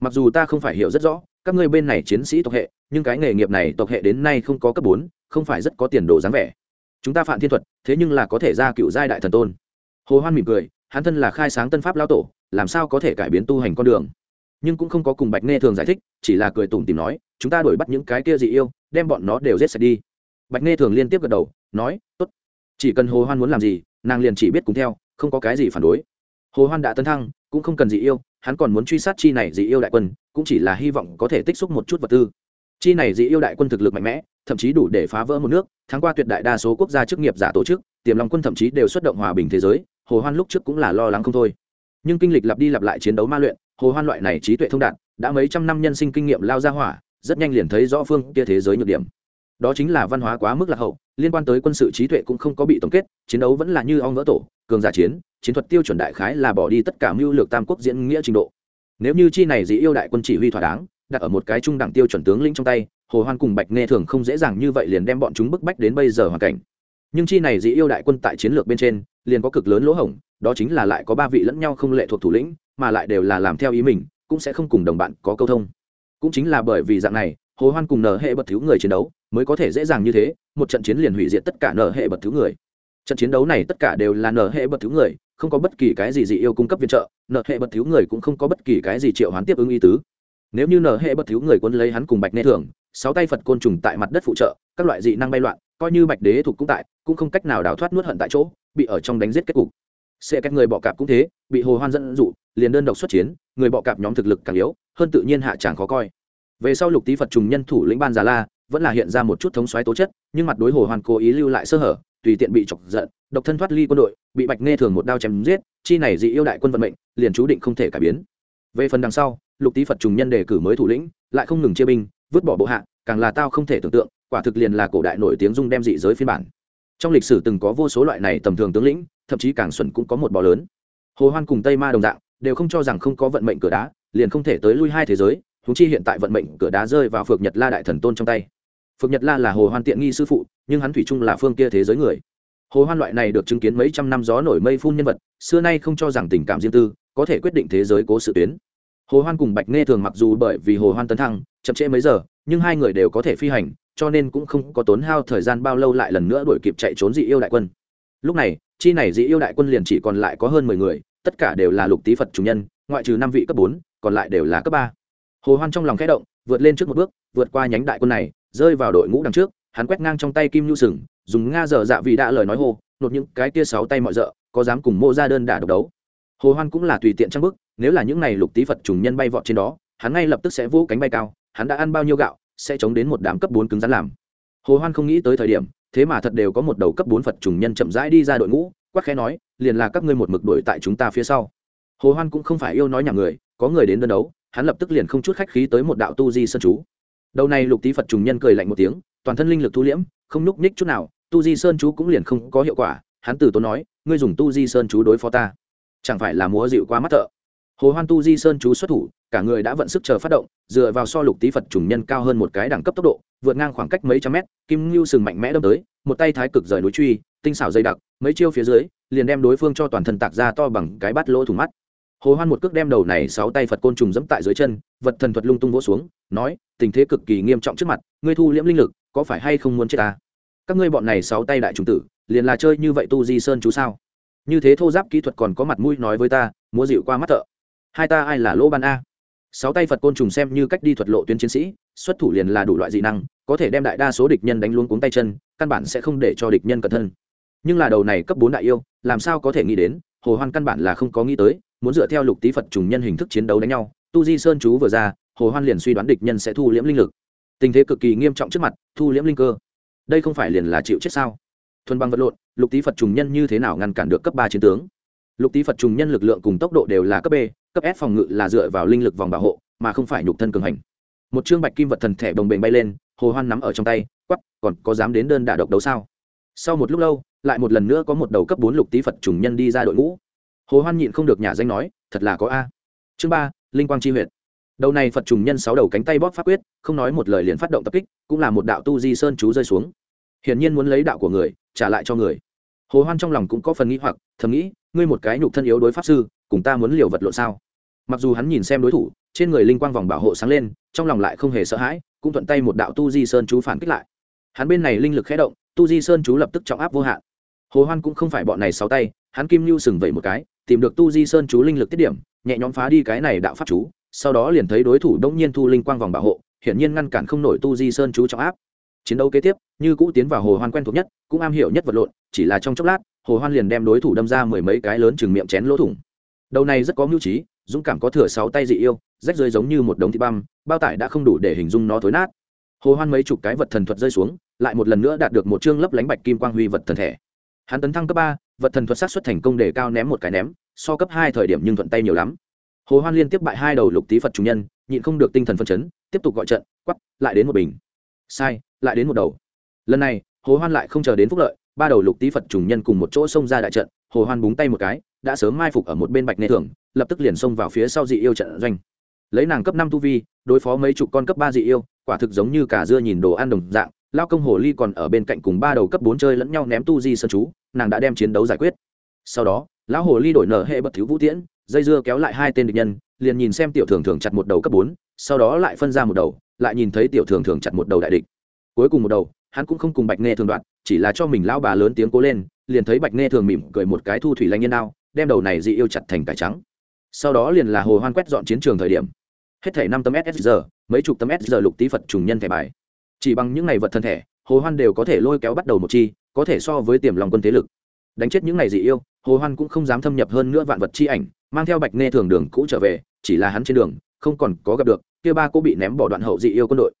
Mặc dù ta không phải hiểu rất rõ, các ngươi bên này chiến sĩ tộc hệ, nhưng cái nghề nghiệp này tộc hệ đến nay không có cấp bốn, không phải rất có tiền đồ dáng vẻ. Chúng ta phạm thiên thuật, thế nhưng là có thể ra cựu giai đại thần tôn. Hồ hoan mỉm cười, hắn thân là khai sáng tân pháp lao tổ, làm sao có thể cải biến tu hành con đường? Nhưng cũng không có cùng bạch nghe thường giải thích, chỉ là cười tủm tìm nói, chúng ta đuổi bắt những cái kia dị yêu, đem bọn nó đều giết sạch đi. Bạch nghe thường liên tiếp gật đầu, nói, tốt. Chỉ cần hồ hoan muốn làm gì, nàng liền chỉ biết cùng theo, không có cái gì phản đối. Hồ hoan đã tấn thăng, cũng không cần dị yêu, hắn còn muốn truy sát chi này dị yêu đại quân, cũng chỉ là hy vọng có thể tích xúc một chút vật tư. Chi này dị yêu đại quân thực lực mạnh mẽ, thậm chí đủ để phá vỡ một nước tháng qua tuyệt đại đa số quốc gia chức nghiệp giả tổ chức, tiềm long quân thậm chí đều xuất động hòa bình thế giới, hồ hoan lúc trước cũng là lo lắng không thôi. Nhưng kinh lịch lặp đi lặp lại chiến đấu ma luyện hồ hoan loại này trí tuệ thông đạt, đã mấy trăm năm nhân sinh kinh nghiệm lao ra hỏa, rất nhanh liền thấy rõ phương kia thế giới nhược điểm. Đó chính là văn hóa quá mức lạc hậu, liên quan tới quân sự trí tuệ cũng không có bị tổng kết, chiến đấu vẫn là như ong vỡ tổ, cường giả chiến chiến thuật tiêu chuẩn đại khái là bỏ đi tất cả mưu lược tam quốc diễn nghĩa trình độ. Nếu như chi này dĩ yêu đại quân chỉ huy thỏa đáng, đặt ở một cái trung đẳng tiêu chuẩn tướng lĩnh trong tay, hồ hoan cùng bạch nghe thường không dễ dàng như vậy liền đem bọn chúng bức bách đến bây giờ hoàn cảnh. Nhưng chi này dĩ yêu đại quân tại chiến lược bên trên, liền có cực lớn lỗ hổng, đó chính là lại có ba vị lẫn nhau không lệ thuộc thủ lĩnh mà lại đều là làm theo ý mình, cũng sẽ không cùng đồng bạn có câu thông. Cũng chính là bởi vì dạng này, hồ hoan cùng nở hệ bật thiếu người chiến đấu mới có thể dễ dàng như thế, một trận chiến liền hủy diệt tất cả nở hệ bật thiếu người. Trận chiến đấu này tất cả đều là nở hệ bật thiếu người, không có bất kỳ cái gì dị yêu cung cấp viện trợ, nở hệ bật thiếu người cũng không có bất kỳ cái gì triệu hoán tiếp ứng y tứ. Nếu như nở hệ bật thiếu người quân lấy hắn cùng bạch nê thường, sáu tay phật côn trùng tại mặt đất phụ trợ, các loại dị năng bay loạn, coi như bạch đế thuộc cũng tại, cũng không cách nào đào thoát nuốt hận tại chỗ, bị ở trong đánh giết kết cục sẽ các người bọ cạp cũng thế, bị hồ hoan dẫn dụ, liền đơn độc xuất chiến, người bọ cạp nhóm thực lực càng yếu, hơn tự nhiên hạ chẳng khó coi. Về sau lục tý phật trùng nhân thủ lĩnh ban già la, vẫn là hiện ra một chút thống xoáy tố chất, nhưng mặt đối hồ Hoan cố ý lưu lại sơ hở, tùy tiện bị chọc giận, độc thân thoát ly quân đội, bị bạch nghe thường một đao chém giết, chi này dị yêu đại quân vận mệnh, liền chú định không thể cải biến. Về phần đằng sau, lục tý phật trùng nhân đề cử mới thủ lĩnh, lại không ngừng chia binh, vứt bỏ bộ hạ, càng là tao không thể tưởng tượng, quả thực liền là cổ đại nổi tiếng dung đem dị giới phiên bản. Trong lịch sử từng có vô số loại này tầm thường tướng lĩnh thậm chí càng xuẩn cũng có một bò lớn. Hồ hoan cùng tây ma đồng dạng, đều không cho rằng không có vận mệnh cửa đá, liền không thể tới lui hai thế giới húng chi hiện tại vận mệnh cửa đá rơi vào phược nhật la đại thần tôn trong tay. Phược nhật la là hồ hoan tiện nghi sư phụ, nhưng hắn thủy chung là phương kia thế giới người. Hồ hoan loại này được chứng kiến mấy trăm năm gió nổi mây phun nhân vật, xưa nay không cho rằng tình cảm riêng tư, có thể quyết định thế giới cố sự tuyến. Hồ hoan cùng bạch nghe thường mặc dù bởi vì hồ hoan tấn thăng, chậm trễ mấy giờ, nhưng hai người đều có thể phi hành, cho nên cũng không có tốn hao thời gian bao lâu lại lần nữa đuổi kịp chạy trốn dị yêu đại quân. Lúc này chi này dị yêu đại quân liền chỉ còn lại có hơn mười người, tất cả đều là lục tý phật chủ nhân, ngoại trừ năm vị cấp bốn, còn lại đều là cấp ba. Hồ hoan trong lòng khẽ động, vượt lên trước một bước, vượt qua nhánh đại quân này, rơi vào đội ngũ đằng trước, hắn quét ngang trong tay kim nhu sừng, dùng nga dở dạ vì đã lời nói hô nột những cái tia sáu tay mọi dợ có dám cùng mô ra đơn đả độc đấu. Hồ hoan cũng là tùy tiện trang bức, nếu là những này lục tý phật trùng nhân bay vọt trên đó, hắn ngay lập tức sẽ vỗ cánh bay cao, hắn đã ăn bao nhiêu gạo, sẽ chống đến một đám cấp bốn cứng rắn làm. Hồ hoan không nghĩ tới thời điểm thế mà thật đều có một đầu cấp bốn phật trùng nhân chậm rãi đi ra đội ngũ, quắc khẽ nói, liền là các ngươi một mực đuổi tại chúng ta phía sau. Hồ hoan cũng không phải yêu nói nhà người, có người đến đơn đấu, hắn lập tức liền không chút khách khí tới một đạo tu di sơn chú. Đầu này lục tý phật trùng nhân cười lạnh một tiếng, toàn thân linh lực thu liễm, không nhúc nhích chút nào, tu di sơn chú cũng liền không có hiệu quả, hắn từ tốn nói, ngươi dùng tu di sơn chú đối phó ta. Chẳng phải là múa dịu qua mắt thợ. Hồ hoan tu di sơn chú xuất thủ cả người đã vận sức chờ phát động, dựa vào so lục tý phật trùng nhân cao hơn một cái đẳng cấp tốc độ, vượt ngang khoảng cách mấy trăm mét, kim ngưu sừng mạnh mẽ đâm tới, một tay thái cực rời núi truy, tinh xảo dày đặc, mấy chiêu phía dưới, liền đem đối phương cho toàn thân tạc ra to bằng cái bát lỗ thủng mắt. Hồ hoan một cước đem đầu này sáu tay phật côn trùng dẫm tại dưới chân, vật thần thuật lung tung vỗ xuống, nói, tình thế cực kỳ nghiêm trọng trước mặt, ngươi thu liễm linh lực, có phải hay không muốn chết ta? Các ngươi bọn này sáu tay đại trùng tử, liền là chơi như vậy tu di sơn chú sao? Như thế thô giáp kỹ thuật còn có mặt mũi nói với ta, múa dịu qua mắt thợ. Hai ta ai là lỗ ban a? Sáu tay phật côn trùng xem như cách đi thuật lộ tuyến chiến sĩ, xuất thủ liền là đủ loại dị năng, có thể đem đại đa số địch nhân đánh luôn cuống tay chân, căn bản sẽ không để cho địch nhân cẩn thân. Nhưng là đầu này cấp bốn đại yêu, làm sao có thể nghĩ đến, hồ hoan căn bản là không có nghĩ tới, muốn dựa theo lục tý phật trùng nhân hình thức chiến đấu đánh nhau. Tu di sơn chú vừa ra, hồ hoan liền suy đoán địch nhân sẽ thu liễm linh lực. Tình thế cực kỳ nghiêm trọng trước mặt, thu liễm linh cơ. Đây không phải liền là chịu chết sao? Thuần bằng vật lộn, lục tý phật trùng nhân như thế nào ngăn cản được cấp ba chiến tướng? Lục tý phật trùng nhân lực lượng cùng tốc độ đều là cấp b cấp s phòng ngự là dựa vào linh lực vòng bảo hộ, mà không phải nhục thân cường hành. Một chương bạch kim vật thần thẻ đồng bềnh bay lên, hồ hoan nắm ở trong tay quắp còn có dám đến đơn đả độc đấu sao? Sau một lúc lâu, lại một lần nữa có một đầu cấp bốn lục tý phật trùng nhân đi ra đội ngũ. Hồ hoan nhịn không được nhà danh nói, thật là có a. Chương ba, linh quang chi huyệt. Đầu này phật trùng nhân sáu đầu cánh tay bóp pháp quyết, không nói một lời liền phát động tập kích, cũng là một đạo tu di sơn chú rơi xuống. Hiển nhiên muốn lấy đạo của người, trả lại cho người. Hồ hoan trong lòng cũng có phần nghĩ hoặc, thầm nghĩ, ngươi một cái nhục thân yếu đối pháp sư, cùng ta muốn liều vật lộn sao? Mặc dù hắn nhìn xem đối thủ, trên người linh quang vòng bảo hộ sáng lên, trong lòng lại không hề sợ hãi, cũng thuận tay một đạo tu di sơn chú phản kích lại. Hắn bên này linh lực khẽ động, tu di sơn chú lập tức trọng áp vô hạn. Hồ hoan cũng không phải bọn này sáu tay, hắn kim lưu sừng vẩy một cái, tìm được tu di sơn chú linh lực tiết điểm, nhẹ nhõm phá đi cái này đạo pháp chú, sau đó liền thấy đối thủ đông nhiên thu linh quang vòng bảo hộ, hiển nhiên ngăn cản không nổi tu di sơn chú trọng áp. Chiến đấu kế tiếp, như cũ tiến vào hồ hoan quen thuộc nhất, cũng am hiểu nhất vật lộn, chỉ là trong chốc lát, hồ hoan liền đem đối thủ đâm ra mười mấy cái lớn chừng miệng chén lỗ thủng. Đầu này rất có mưu trí dũng cảm có thừa sáu tay dị yêu, rách rơi giống như một đống thịt băm, bao tải đã không đủ để hình dung nó thối nát. Hồ hoan mấy chục cái vật thần thuật rơi xuống, lại một lần nữa đạt được một chương lấp lánh bạch kim quang huy vật thần thể. Hắn tấn thăng cấp ba, vật thần thuật sát xuất thành công để cao ném một cái ném, so cấp hai thời điểm nhưng thuận tay nhiều lắm. Hồ hoan liên tiếp bại hai đầu lục tý phật chủ nhân, nhịn không được tinh thần phân chấn, tiếp tục gọi trận quắp lại đến một bình. Sai, lại đến một đầu. Lần này, hồ hoan lại không chờ đến phúc lợi, ba đầu lục tý phật trùng nhân cùng một chỗ xông ra đại trận, hồ hoan búng tay một cái đã sớm mai phục ở một bên bạch nê thường lập tức liền xông vào phía sau dị yêu trận doanh. Lấy nàng cấp năm tu vi, đối phó mấy chục con cấp ba dị yêu, quả thực giống như cả dưa nhìn đồ ăn đồng dạng, lao công hồ ly còn ở bên cạnh cùng ba đầu cấp bốn chơi lẫn nhau ném tu di sơn chú, nàng đã đem chiến đấu giải quyết. Sau đó, lão hồ ly đổi nở hệ bật thiếu vũ tiễn, dây dưa kéo lại hai tên địch nhân, liền nhìn xem tiểu thường thường chặt một đầu cấp bốn, sau đó lại phân ra một đầu, lại nhìn thấy tiểu thường thường chặt một đầu đại địch. Cuối cùng một đầu, hắn cũng không cùng bạch nghe thường đoạn chỉ là cho mình lão bà lớn tiếng cố lên, liền thấy bạch nghe thường mỉm cười một cái thu thủy lanh nhân đao đem đầu này dị yêu chặt thành cải trắng. Sau đó liền là hồ hoan quét dọn chiến trường thời điểm. Hết thể năm tấm ssr mấy chục tấm ssr lục tí phật trùng nhân thẻ bài. Chỉ bằng những ngày vật thân thể hồ hoan đều có thể lôi kéo bắt đầu một chi, có thể so với tiềm lòng quân thế lực. Đánh chết những ngày dị yêu, hồ hoan cũng không dám thâm nhập hơn nữa vạn vật chi ảnh, mang theo bạch nghe thường đường cũ trở về, chỉ là hắn trên đường, không còn có gặp được, kia ba cô bị ném bỏ đoạn hậu dị yêu quân đội.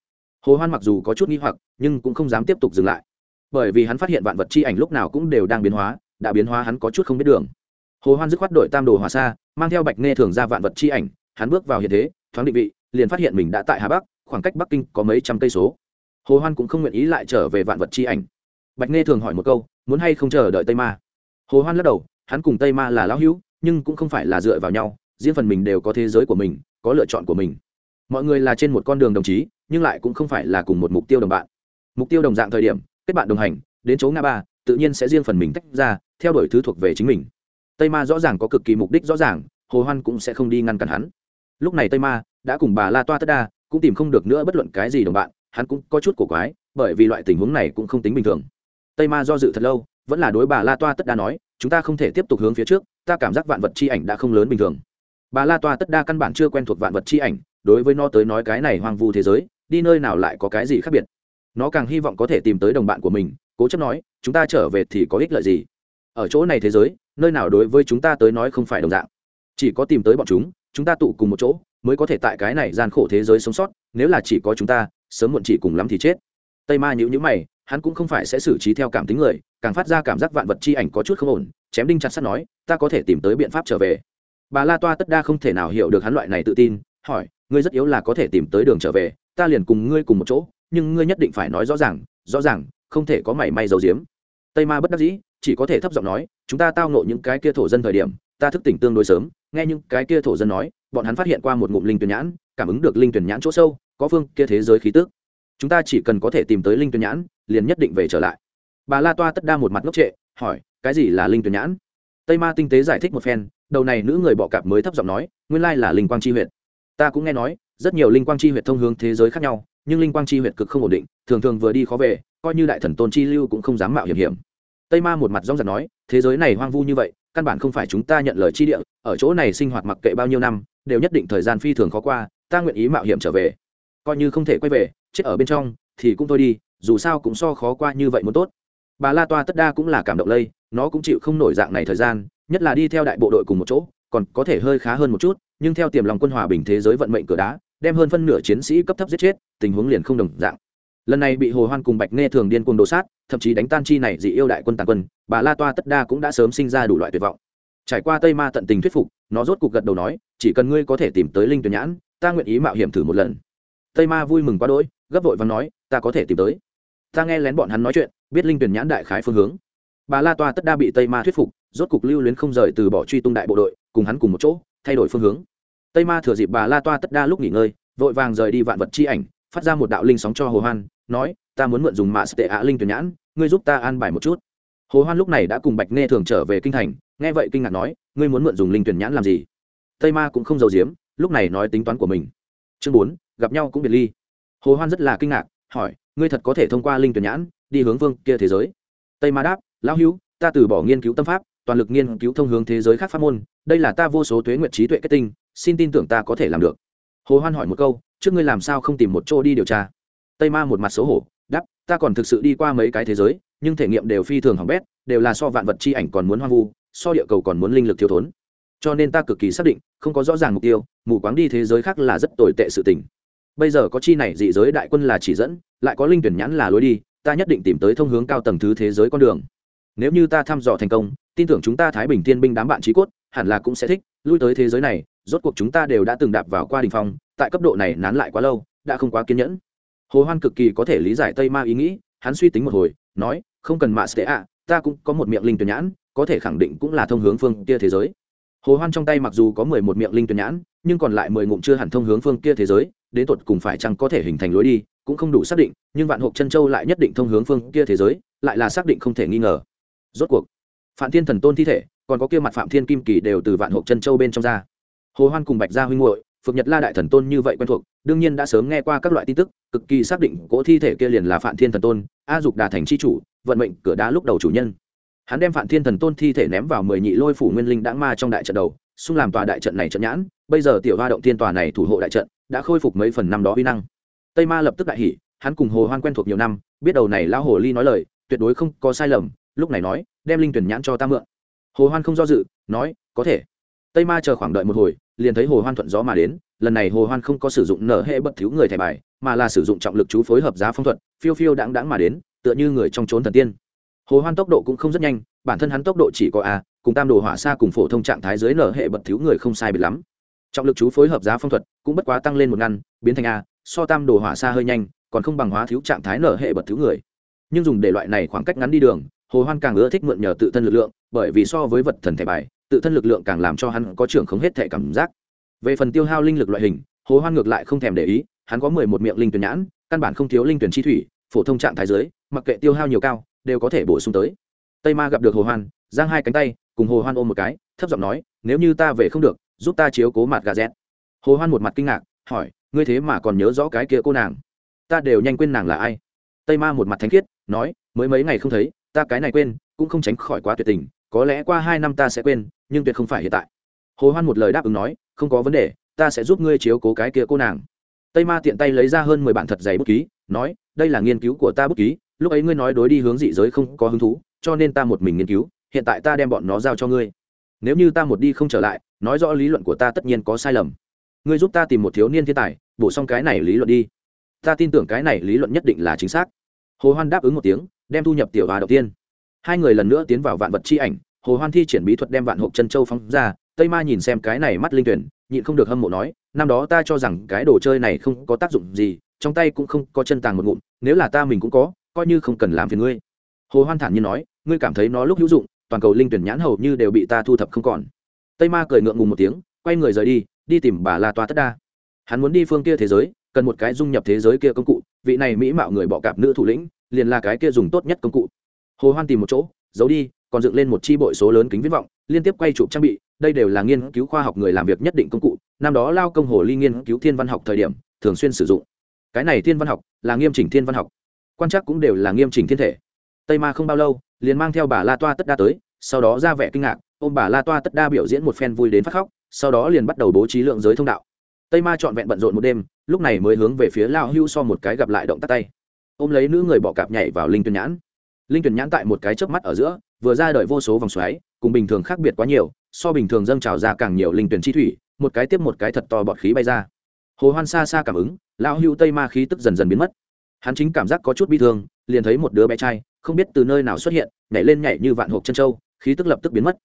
Hồ hoan mặc dù có chút nghi hoặc, nhưng cũng không dám tiếp tục dừng lại. Bởi vì hắn phát hiện vạn vật chi ảnh lúc nào cũng đều đang biến hóa, đã biến hóa hắn có chút không biết đường hồ hoan dứt khoát đội tam đồ hòa xa, mang theo bạch nghe thường ra vạn vật chi ảnh, hắn bước vào hiện thế, thoáng định vị, liền phát hiện mình đã tại hà bắc, khoảng cách bắc kinh có mấy trăm cây số. Hồ hoan cũng không nguyện ý lại trở về vạn vật chi ảnh. Bạch nghe thường hỏi một câu, muốn hay không chờ đợi tây ma? Hồ hoan lắc đầu, hắn cùng tây ma là lão hữu, nhưng cũng không phải là dựa vào nhau, riêng phần mình đều có thế giới của mình, có lựa chọn của mình. Mọi người là trên một con đường đồng chí, nhưng lại cũng không phải là cùng một mục tiêu đồng bạn. Mục tiêu đồng dạng thời điểm, kết bạn đồng hành, đến chỗ ngã ba, tự nhiên sẽ riêng phần mình tách ra, theo đuổi thứ thuộc về chính mình tây ma rõ ràng có cực kỳ mục đích rõ ràng, hồ hoan cũng sẽ không đi ngăn cản hắn. Lúc này tây ma đã cùng bà la toa tất đa, cũng tìm không được nữa bất luận cái gì đồng bạn, hắn cũng có chút cổ quái, bởi vì loại tình huống này cũng không tính bình thường. Tây ma do dự thật lâu, vẫn là đối bà la toa tất đa nói, chúng ta không thể tiếp tục hướng phía trước, ta cảm giác vạn vật chi ảnh đã không lớn bình thường. Bà la toa tất đa căn bản chưa quen thuộc vạn vật chi ảnh, đối với nó tới nói cái này hoang vu thế giới, đi nơi nào lại có cái gì khác biệt? Nó càng hy vọng có thể tìm tới đồng bạn của mình, cố chấp nói, chúng ta trở về thì có ích lợi gì? Ở chỗ này thế giới, nơi nào đối với chúng ta tới nói không phải đồng dạng. Chỉ có tìm tới bọn chúng chúng ta tụ cùng một chỗ, mới có thể tại cái này gian khổ thế giới sống sót, nếu là chỉ có chúng ta, sớm muộn chỉ cùng lắm thì chết. Tây ma nhữ nhữ mày, hắn cũng không phải sẽ xử trí theo cảm tính người, càng phát ra cảm giác vạn vật chi ảnh có chút không ổn, chém đinh chặt sắt nói, ta có thể tìm tới biện pháp trở về. Bà la toa tất đa không thể nào hiểu được hắn loại này tự tin, hỏi, ngươi rất yếu là có thể tìm tới đường trở về, ta liền cùng ngươi cùng một chỗ, nhưng ngươi nhất định phải nói rõ ràng rõ ràng, không thể có mảy may dầu diếm tây ma bất đắc dĩ chỉ có thể thấp giọng nói, chúng ta tao nộ những cái kia thổ dân thời điểm, ta thức tỉnh tương đối sớm, nghe những cái kia thổ dân nói, bọn hắn phát hiện qua một ngụm linh tuyển nhãn, cảm ứng được linh tuyển nhãn chỗ sâu, có phương kia thế giới khí tức. Chúng ta chỉ cần có thể tìm tới linh tuyển nhãn, liền nhất định về trở lại. Bà la toa tất đa một mặt ngốc trệ, hỏi, cái gì là linh tuyển nhãn? Tây ma tinh tế giải thích một phen, đầu này nữ người bọ cạp mới thấp giọng nói, nguyên lai là linh quang chi huyện ta cũng nghe nói, rất nhiều linh quang chi huyện thông hướng thế giới khác nhau, nhưng linh quang chi huyện cực không ổn định, thường thường vừa đi khó về, coi như đại thần tôn chi lưu cũng không dám mạo hiểm hiểm tây ma một mặt rong rạc nói, thế giới này hoang vu như vậy, căn bản không phải chúng ta nhận lời chi địa, ở chỗ này sinh hoạt mặc kệ bao nhiêu năm, đều nhất định thời gian phi thường khó qua, ta nguyện ý mạo hiểm trở về. Coi như không thể quay về, chết ở bên trong, thì cũng thôi đi, dù sao cũng so khó qua như vậy muốn tốt. Bà la toa tất đa cũng là cảm động lây, nó cũng chịu không nổi dạng này thời gian, nhất là đi theo đại bộ đội cùng một chỗ, còn có thể hơi khá hơn một chút, nhưng theo tiềm lòng quân hòa bình thế giới vận mệnh cửa đá, đem hơn phân nửa chiến sĩ cấp thấp giết chết, tình huống liền không đồng dạng. Lần này bị hồ hoan cùng bạch nghe thường điên cuồng đồ sát thậm chí đánh tan chi này dị yêu đại quân tàn quân, bà la toa tất đa cũng đã sớm sinh ra đủ loại tuyệt vọng. Trải qua tây ma tận tình thuyết phục, nó rốt cục gật đầu nói, chỉ cần ngươi có thể tìm tới linh tuyển nhãn, ta nguyện ý mạo hiểm thử một lần. Tây ma vui mừng quá đỗi, gấp vội và nói, ta có thể tìm tới. Ta nghe lén bọn hắn nói chuyện, biết linh tuyển nhãn đại khái phương hướng. Bà la toa tất đa bị tây ma thuyết phục, rốt cục lưu luyến không rời từ bỏ truy tung đại bộ đội, cùng hắn cùng một chỗ, thay đổi phương hướng. Tây ma thừa dịp bà la toa tất đa lúc nghỉ ngơi, vội vàng rời đi vạn vật chi ảnh, phát ra một đạo linh sóng cho hồ hoan nói, ta muốn mượn dùng mạ tệ ạ linh tuyển nhãn, ngươi giúp ta an bài một chút. Hồ hoan lúc này đã cùng bạch nghe thường trở về kinh thành, nghe vậy kinh ngạc nói, ngươi muốn mượn dùng linh tuyển nhãn làm gì? Tây ma cũng không giàu giếm, lúc này nói tính toán của mình. Chương bốn, gặp nhau cũng biệt ly. Hồ hoan rất là kinh ngạc, hỏi, ngươi thật có thể thông qua linh tuyển nhãn, đi hướng vương kia thế giới? Tây ma đáp, lão hữu, ta từ bỏ nghiên cứu tâm pháp, toàn lực nghiên cứu thông hướng thế giới khác pháp môn, đây là ta vô số tuế nguyện trí tuệ kết tinh, xin tin tưởng ta có thể làm được. Hồ hoan hỏi một câu, trước ngươi làm sao không tìm một chỗ đi điều tra? Tây ma một mặt xấu hổ, đáp, ta còn thực sự đi qua mấy cái thế giới, nhưng thể nghiệm đều phi thường hỏng bét, đều là so vạn vật chi ảnh còn muốn hoang vu, so địa cầu còn muốn linh lực thiếu thốn. Cho nên ta cực kỳ xác định, không có rõ ràng mục tiêu, mù quáng đi thế giới khác là rất tồi tệ sự tình. Bây giờ có chi này dị giới đại quân là chỉ dẫn, lại có linh tuyển nhãn là lối đi, ta nhất định tìm tới thông hướng cao tầng thứ thế giới con đường. Nếu như ta thăm dò thành công, tin tưởng chúng ta thái bình thiên binh đám bạn trí cốt, hẳn là cũng sẽ thích, lui tới thế giới này, rốt cuộc chúng ta đều đã từng đạp vào qua đình phong, tại cấp độ này nán lại quá lâu, đã không quá kiên nhẫn hồ hoan cực kỳ có thể lý giải tây ma ý nghĩ, hắn suy tính một hồi, nói, không cần mạ sẽ ạ, ta cũng có một miệng linh tuyển nhãn, có thể khẳng định cũng là thông hướng phương kia thế giới. Hồ hoan trong tay mặc dù có mười một miệng linh tuyển nhãn, nhưng còn lại mười ngụm chưa hẳn thông hướng phương kia thế giới, đến tột cùng phải chăng có thể hình thành lối đi, cũng không đủ xác định, nhưng vạn hộp chân châu lại nhất định thông hướng phương kia thế giới, lại là xác định không thể nghi ngờ. Rốt cuộc, phạm thiên thần tôn thi thể, còn có kia mặt phạm thiên kim kỳ đều từ vạn hộp chân châu bên trong ra. Hồ hoan cùng bạch gia huynh muội phượng nhật la đại thần tôn như vậy quen thuộc, đương nhiên đã sớm nghe qua các loại tin tức, cực kỳ xác định cỗ thi thể kia liền là phạm thiên thần tôn, a dục đà thành chi chủ, vận mệnh cửa đá lúc đầu chủ nhân. Hắn đem phạm thiên thần tôn thi thể ném vào mười nhị lôi phủ nguyên linh đãng ma trong đại trận đầu, xung làm tòa đại trận này trận nhãn, bây giờ tiểu hoa động thiên tòa này thủ hộ đại trận, đã khôi phục mấy phần năm đó uy năng. Tây ma lập tức đại hỉ, hắn cùng hồ hoan quen thuộc nhiều năm, biết đầu này lão hồ ly nói lời, tuyệt đối không có sai lầm, lúc này nói, đem linh tuyển nhãn cho ta mượn. Hồ hoan không do dự, nói, có thể. Tây ma chờ khoảng đợi một hồi liền thấy hồ hoan thuận gió mà đến, lần này hồ hoan không có sử dụng nở hệ bất thiếu người thẻ bài, mà là sử dụng trọng lực chú phối hợp giá phong thuật, phiêu phiêu đãng đãng mà đến, tựa như người trong trốn thần tiên. Hồ hoan tốc độ cũng không rất nhanh, bản thân hắn tốc độ chỉ có a, cùng tam đồ hỏa xa cùng phổ thông trạng thái dưới nở hệ bật thiếu người không sai biệt lắm. Trọng lực chú phối hợp giá phong thuật cũng bất quá tăng lên một ngăn, biến thành a, so tam đồ hỏa xa hơi nhanh, còn không bằng hóa thiếu trạng thái nở hệ bật thiếu người. Nhưng dùng để loại này khoảng cách ngắn đi đường, hồ hoan càng ưa thích mượn nhờ tự thân lực lượng, bởi vì so với vật thần thẻ bài tự thân lực lượng càng làm cho hắn có trưởng không hết thể cảm giác. Về phần tiêu hao linh lực loại hình, hồ hoan ngược lại không thèm để ý, hắn có mười một miệng linh tuyển nhãn, căn bản không thiếu linh tuyển chi thủy, phổ thông trạng thái dưới mặc kệ tiêu hao nhiều cao, đều có thể bổ sung tới. Tây ma gặp được hồ hoan, giang hai cánh tay, cùng hồ hoan ôm một cái, thấp giọng nói, nếu như ta về không được, giúp ta chiếu cố mặt gà rét hồ hoan một mặt kinh ngạc, hỏi, ngươi thế mà còn nhớ rõ cái kia cô nàng? Ta đều nhanh quên nàng là ai? Tây ma một mặt thánh khiết, nói, mới mấy ngày không thấy, ta cái này quên, cũng không tránh khỏi quá tuyệt tình có lẽ qua hai năm ta sẽ quên, nhưng tuyệt không phải hiện tại. Hồ hoan một lời đáp ứng nói, không có vấn đề, ta sẽ giúp ngươi chiếu cố cái kia cô nàng. Tây ma tiện tay lấy ra hơn mười bản thật dày bút ký, nói, đây là nghiên cứu của ta bút ký, lúc ấy ngươi nói đối đi hướng dị giới không có hứng thú, cho nên ta một mình nghiên cứu, hiện tại ta đem bọn nó giao cho ngươi. Nếu như ta một đi không trở lại, nói rõ lý luận của ta tất nhiên có sai lầm. Ngươi giúp ta tìm một thiếu niên thiên tài, bổ xong cái này lý luận đi. Ta tin tưởng cái này lý luận nhất định là chính xác. Hồ hoan đáp ứng một tiếng, đem thu nhập tiểu hòa đầu tiên hai người lần nữa tiến vào vạn vật chi ảnh, hồ hoan thi triển bí thuật đem vạn hộp chân châu phóng ra, tây ma nhìn xem cái này mắt linh tuyển, nhịn không được hâm mộ nói, năm đó ta cho rằng cái đồ chơi này không có tác dụng gì, trong tay cũng không có chân tàng một ngụm, nếu là ta mình cũng có, coi như không cần làm phiền ngươi. Hồ hoan thản nhiên nói, ngươi cảm thấy nó lúc hữu dụng, toàn cầu linh tuyển nhãn hầu như đều bị ta thu thập không còn. Tây ma cười ngượng ngùng một tiếng, quay người rời đi đi tìm bà la toa tất đa. Hắn muốn đi phương kia thế giới, cần một cái dung nhập thế giới kia công cụ, vị này mỹ mạo người bọ cạp nữ thủ lĩnh, liền là cái kia dùng tốt nhất công cụ hồ hoan tìm một chỗ, giấu đi, còn dựng lên một chi bội số lớn kính viễn vọng, liên tiếp quay chụp trang bị, đây đều là nghiên cứu khoa học người làm việc nhất định công cụ, năm đó lao công hồ ly nghiên cứu thiên văn học thời điểm, thường xuyên sử dụng. Cái này thiên văn học là nghiêm chỉnh thiên văn học, quan trắc cũng đều là nghiêm chỉnh thiên thể. Tây ma không bao lâu, liền mang theo bà la toa tất đa tới, sau đó ra vẻ kinh ngạc, ôm bà la toa tất đa biểu diễn một phen vui đến phát khóc, sau đó liền bắt đầu bố trí lượng giới thông đạo. Tây ma trọn vẹn bận rộn một đêm, lúc này mới hướng về phía lao hưu so một cái gặp lại động tắt tay. Ôm lấy nữ người bọ cạp nhảy vào linh tuyên nhãn linh tuyển nhãn tại một cái chớp mắt ở giữa, vừa ra đời vô số vòng xoáy, cùng bình thường khác biệt quá nhiều, so bình thường dâng trào ra càng nhiều linh tuyển chi thủy, một cái tiếp một cái thật to bọt khí bay ra. Hồ hoan xa xa cảm ứng, lão hưu tây ma khí tức dần dần biến mất. Hắn chính cảm giác có chút bi thương, liền thấy một đứa bé trai, không biết từ nơi nào xuất hiện, nhảy lên nhảy như vạn hộp chân trâu, khí tức lập tức biến mất.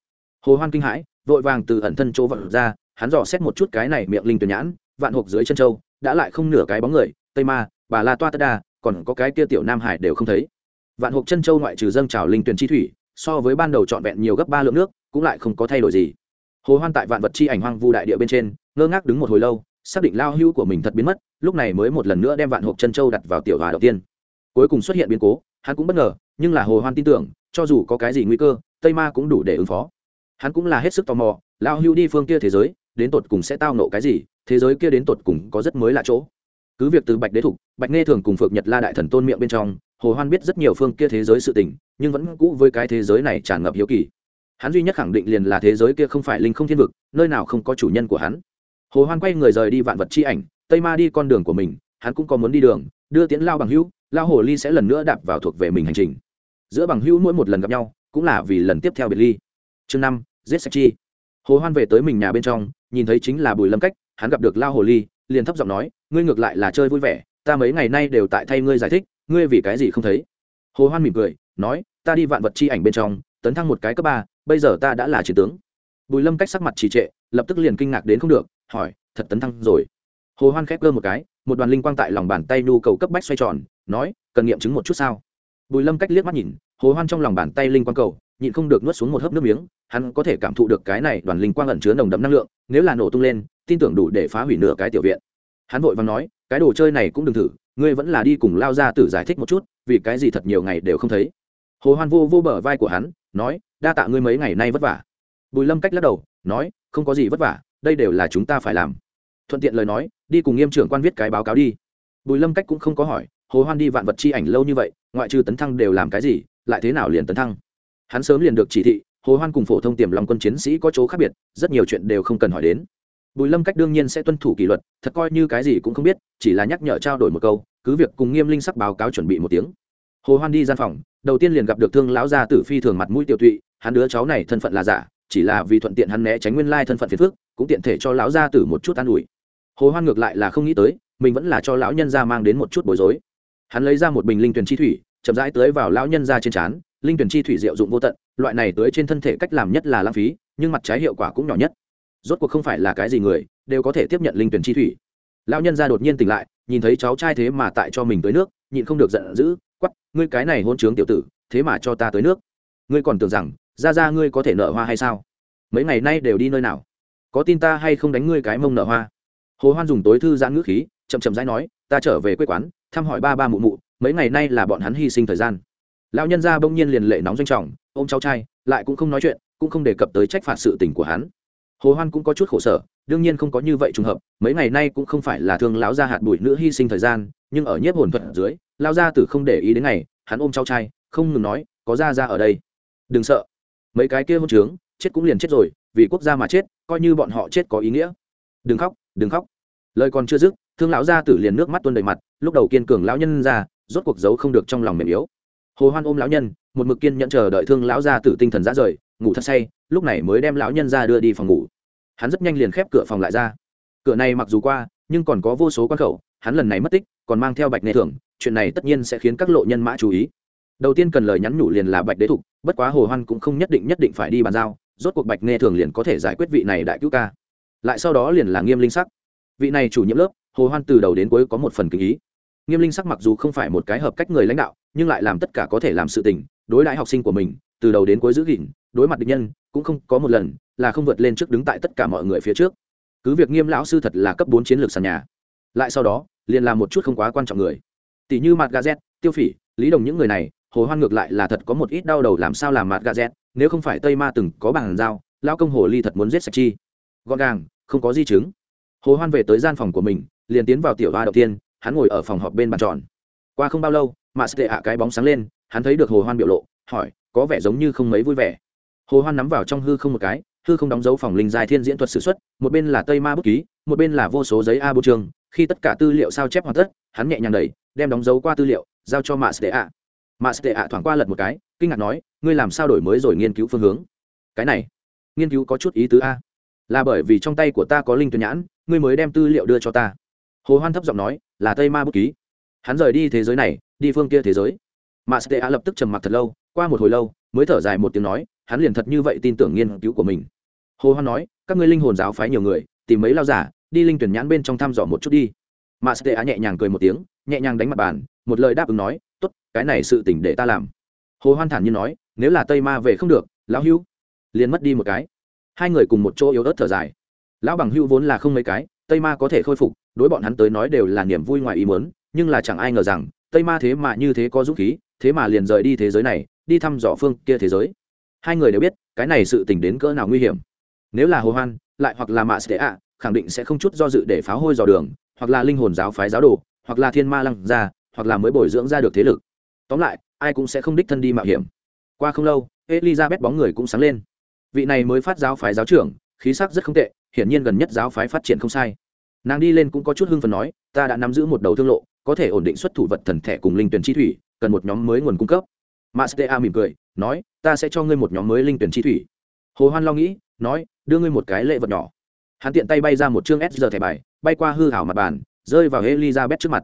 Hồ hoan kinh hãi, vội vàng từ ẩn thân chỗ vận ra, hắn dò xét một chút cái này miệng linh tuyển nhãn, vạn hộp dưới chân trâu, đã lại không nửa cái bóng người, tây ma, bà la toa tất đa, còn có cái kia tiểu nam hải đều không thấy vạn hộp chân châu ngoại trừ dâng trào linh tuyển chi thủy, so với ban đầu trọn vẹn nhiều gấp ba lượng nước, cũng lại không có thay đổi gì. Hồ hoan tại vạn vật chi ảnh hoang vu đại địa bên trên, ngơ ngác đứng một hồi lâu, xác định lao hưu của mình thật biến mất, lúc này mới một lần nữa đem vạn hộp chân châu đặt vào tiểu hòa đầu tiên. Cuối cùng xuất hiện biến cố, hắn cũng bất ngờ, nhưng là hồ hoan tin tưởng, cho dù có cái gì nguy cơ, tây ma cũng đủ để ứng phó. Hắn cũng là hết sức tò mò, lao hưu đi phương kia thế giới, đến tột cùng sẽ tao nộ cái gì, thế giới kia đến tột cùng có rất mới lạ chỗ. Cứ việc từ bạch đế thục, bạch nghe thường cùng phượng nhật la đại thần tôn miệng bên trong hồ hoan biết rất nhiều phương kia thế giới sự tình, nhưng vẫn cũ với cái thế giới này tràn ngập hiếu kỳ. Hắn duy nhất khẳng định liền là thế giới kia không phải linh không thiên vực, nơi nào không có chủ nhân của hắn. Hồ hoan quay người rời đi vạn vật chi ảnh, tây ma đi con đường của mình, hắn cũng có muốn đi đường, đưa tiễn lao bằng hữu, lao hồ ly sẽ lần nữa đạp vào thuộc về mình hành trình. Giữa bằng hữu mỗi một lần gặp nhau, cũng là vì lần tiếp theo biệt ly. Chương năm, giết sạch chi. Hồ hoan về tới mình nhà bên trong, nhìn thấy chính là bùi lâm cách, hắn gặp được lao hồ ly, liền thấp giọng nói, ngươi ngược lại là chơi vui vẻ, ta mấy ngày nay đều tại thay ngươi giải thích ngươi vì cái gì không thấy? Hồ hoan mỉm cười, nói, ta đi vạn vật chi ảnh bên trong, tấn thăng một cái cấp ba, bây giờ ta đã là chiến tướng. Bùi lâm cách sắc mặt trì trệ, lập tức liền kinh ngạc đến không được, hỏi, thật tấn thăng rồi. Hồ hoan khép cơ một cái, một đoàn linh quang tại lòng bàn tay nhu cầu cấp bách xoay tròn, nói, cần nghiệm chứng một chút sao? Bùi lâm cách liếc mắt nhìn, hồ hoan trong lòng bàn tay linh quang cầu, nhịn không được nuốt xuống một hớp nước miếng, hắn có thể cảm thụ được cái này đoàn linh quang ẩn chứa nồng đậm năng lượng, nếu là nổ tung lên, tin tưởng đủ để phá hủy nửa cái tiểu viện. Hắn vội vàng nói, cái đồ chơi này cũng đừng thử ngươi vẫn là đi cùng lao ra tử giải thích một chút, vì cái gì thật nhiều ngày đều không thấy. Hồ hoan vô vô bờ vai của hắn, nói, đa tạ ngươi mấy ngày nay vất vả. Bùi lâm cách lắc đầu, nói, không có gì vất vả, đây đều là chúng ta phải làm. Thuận tiện lời nói, đi cùng nghiêm trưởng quan viết cái báo cáo đi. Bùi lâm cách cũng không có hỏi, hồ hoan đi vạn vật chi ảnh lâu như vậy, ngoại trừ tấn thăng đều làm cái gì, lại thế nào liền tấn thăng? Hắn sớm liền được chỉ thị, hồ hoan cùng phổ thông tiềm lòng quân chiến sĩ có chỗ khác biệt, rất nhiều chuyện đều không cần hỏi đến. Bùi lâm cách đương nhiên sẽ tuân thủ kỷ luật, thật coi như cái gì cũng không biết, chỉ là nhắc nhở trao đổi một câu cứ việc cùng nghiêm linh sắc báo cáo chuẩn bị một tiếng. Hồ hoan đi gian phòng, đầu tiên liền gặp được thương lão gia tử phi thường mặt mũi tiểu tụy, hắn đứa cháu này thân phận là giả, chỉ là vì thuận tiện hắn né tránh nguyên lai thân phận phiền phức, cũng tiện thể cho lão gia tử một chút an ủi. Hồ hoan ngược lại là không nghĩ tới, mình vẫn là cho lão nhân gia mang đến một chút bối rối. Hắn lấy ra một bình linh tuyển chi thủy, chậm rãi tới vào lão nhân gia trên trán, linh tuyển chi thủy diệu dụng vô tận, loại này tới trên thân thể cách làm nhất là lãng phí, nhưng mặt trái hiệu quả cũng nhỏ nhất. Rốt cuộc không phải là cái gì người, đều có thể tiếp nhận linh tuyển chi thủy. Lão nhân gia đột nhiên tỉnh lại nhìn thấy cháu trai thế mà tại cho mình tới nước, nhịn không được giận dữ quắp ngươi cái này hôn trướng tiểu tử, thế mà cho ta tới nước. Ngươi còn tưởng rằng, ra ra ngươi có thể nợ hoa hay sao? Mấy ngày nay đều đi nơi nào? Có tin ta hay không đánh ngươi cái mông nợ hoa? Hồ hoan dùng tối thư giãn ngữ khí, chậm chậm rãi nói, ta trở về quê quán, thăm hỏi ba ba mụ mụ, mấy ngày nay là bọn hắn hy sinh thời gian. Lão nhân gia bỗng nhiên liền lệ nóng doanh trọng, ôm cháu trai, lại cũng không nói chuyện, cũng không đề cập tới trách phạt sự tình của hắn. Hồ hoan cũng có chút khổ sở đương nhiên không có như vậy trùng hợp, mấy ngày nay cũng không phải là thương lão gia hạt bụi nữ hy sinh thời gian, nhưng ở nhiếp hồn thuật dưới, lão gia tử không để ý đến ngày, hắn ôm cháu trai, không ngừng nói, có gia gia ở đây. Đừng sợ. Mấy cái kia hôn trướng, chết cũng liền chết rồi, vì quốc gia mà chết, coi như bọn họ chết có ý nghĩa. Đừng khóc đừng khóc. Lời còn chưa dứt, thương lão gia tử liền nước mắt tuôn đầy mặt, lúc đầu kiên cường lão nhân ra, rốt cuộc giấu không được trong lòng mềm yếu. Hồ hoan ôm lão nhân, một mực kiên nhẫn chờ đợi thương lão gia tử tinh thần ra rời, ngủ thật say, lúc này mới đem lão nhân ra đưa đi phòng ngủ hắn rất nhanh liền khép cửa phòng lại ra. Cửa này mặc dù qua, nhưng còn có vô số quan khẩu, hắn lần này mất tích, còn mang theo bạch nệ thưởng, chuyện này tất nhiên sẽ khiến các lộ nhân mã chú ý. Đầu tiên cần lời nhắn nhủ liền là bạch đế thục, bất quá hồ hoan cũng không nhất định nhất định phải đi bàn giao, rốt cuộc bạch nê thường liền có thể giải quyết vị này đại cứu ca. Lại sau đó liền là nghiêm linh sắc. Vị này chủ nhiệm lớp, hồ hoan từ đầu đến cuối có một phần kính ý. Nghiêm linh sắc mặc dù không phải một cái hợp cách người lãnh đạo, nhưng lại làm tất cả có thể làm sự tình đối đãi học sinh của mình, từ đầu đến cuối giữ gìn, đối mặt địch nhân, cũng không có một lần là không vượt lên trước đứng tại tất cả mọi người phía trước. Cứ việc nghiêm lão sư thật là cấp bốn chiến lược sàn nhà, lại sau đó, liền làm một chút không quá quan trọng người. Tỷ như mặt gazet tiêu phỉ, lý đồng những người này, hồ hoan ngược lại là thật có một ít đau đầu làm sao làm mặt gazet nếu không phải tây ma từng có bàn giao, lão công hồ ly thật muốn giết sạch chi. Gọn gàng, không có di chứng. Hồ hoan về tới gian phòng của mình, liền tiến vào tiểu hoa đầu tiên, hắn ngồi ở phòng họp bên bàn tròn. Qua không bao lâu mà sẽ hạ cái bóng sáng lên hắn thấy được hồ hoan biểu lộ, hỏi, có vẻ giống như không mấy vui vẻ. Hồ hoan nắm vào trong hư không một cái, hư không đóng dấu phòng linh giai thiên diễn thuật sử xuất, một bên là tây ma bút ký, một bên là vô số giấy a bô trường. Khi tất cả tư liệu sao chép hoàn tất, hắn nhẹ nhàng đẩy, đem đóng dấu qua tư liệu, giao cho mạ sệ ạ. Mạ sệ ạ thoảng qua lật một cái, kinh ngạc nói, ngươi làm sao đổi mới rồi nghiên cứu phương hướng? Cái này, nghiên cứu có chút ý tứ a. Là bởi vì trong tay của ta có linh tuyển nhãn, ngươi mới đem tư liệu đưa cho ta. Hồ hoan thấp giọng nói, là tây ma bút ký. Hắn rời đi thế giới này, đi phương kia thế giới mà stea lập tức trầm mặc thật lâu, qua một hồi lâu, mới thở dài một tiếng nói, hắn liền thật như vậy tin tưởng nghiên cứu của mình. Hồ hoan nói, các ngươi linh hồn giáo phái nhiều người, tìm mấy lao giả, đi linh tuyển nhãn bên trong thăm dò một chút đi. Mà stea nhẹ nhàng cười một tiếng, nhẹ nhàng đánh mặt bàn, một lời đáp ứng nói, tốt, cái này sự tỉnh để ta làm. Hồ hoan thản nhiên nói, nếu là tây ma về không được, lão hưu liền mất đi một cái. Hai người cùng một chỗ yếu ớt thở dài. Lão bằng hưu vốn là không mấy cái, tây ma có thể khôi phục, đối bọn hắn tới nói đều là niềm vui ngoài ý muốn, nhưng là chẳng ai ngờ rằng tây ma thế mà như thế có dũng khí, thế mà liền rời đi thế giới này, đi thăm dò phương kia thế giới. Hai người đều biết, cái này sự tình đến cỡ nào nguy hiểm. Nếu là hồ hoan, lại hoặc là mạ sệ ạ khẳng định sẽ không chút do dự để pháo hôi dò đường, hoặc là linh hồn giáo phái giáo đồ, hoặc là thiên ma lăng ra hoặc là mới bồi dưỡng ra được thế lực. Tóm lại, ai cũng sẽ không đích thân đi mạo hiểm. Qua không lâu, elizabeth bóng người cũng sáng lên. Vị này mới phát giáo phái giáo trưởng, khí sắc rất không tệ, hiển nhiên gần nhất giáo phái phát triển không sai. Nàng đi lên cũng có chút hưng phần nói, ta đã nắm giữ một đầu thương lộ có thể ổn định xuất thủ vật thần thẻ cùng linh tuyển chi thủy, cần một nhóm mới nguồn cung cấp. Mastea mỉm cười, nói, ta sẽ cho ngươi một nhóm mới linh tuyển chi thủy. Hồ hoan lo nghĩ, nói, đưa ngươi một cái lệ vật nhỏ. Hắn tiện tay bay ra một chương s giờ thẻ bài, bay qua hư hảo mặt bàn, rơi vào elizabeth trước mặt.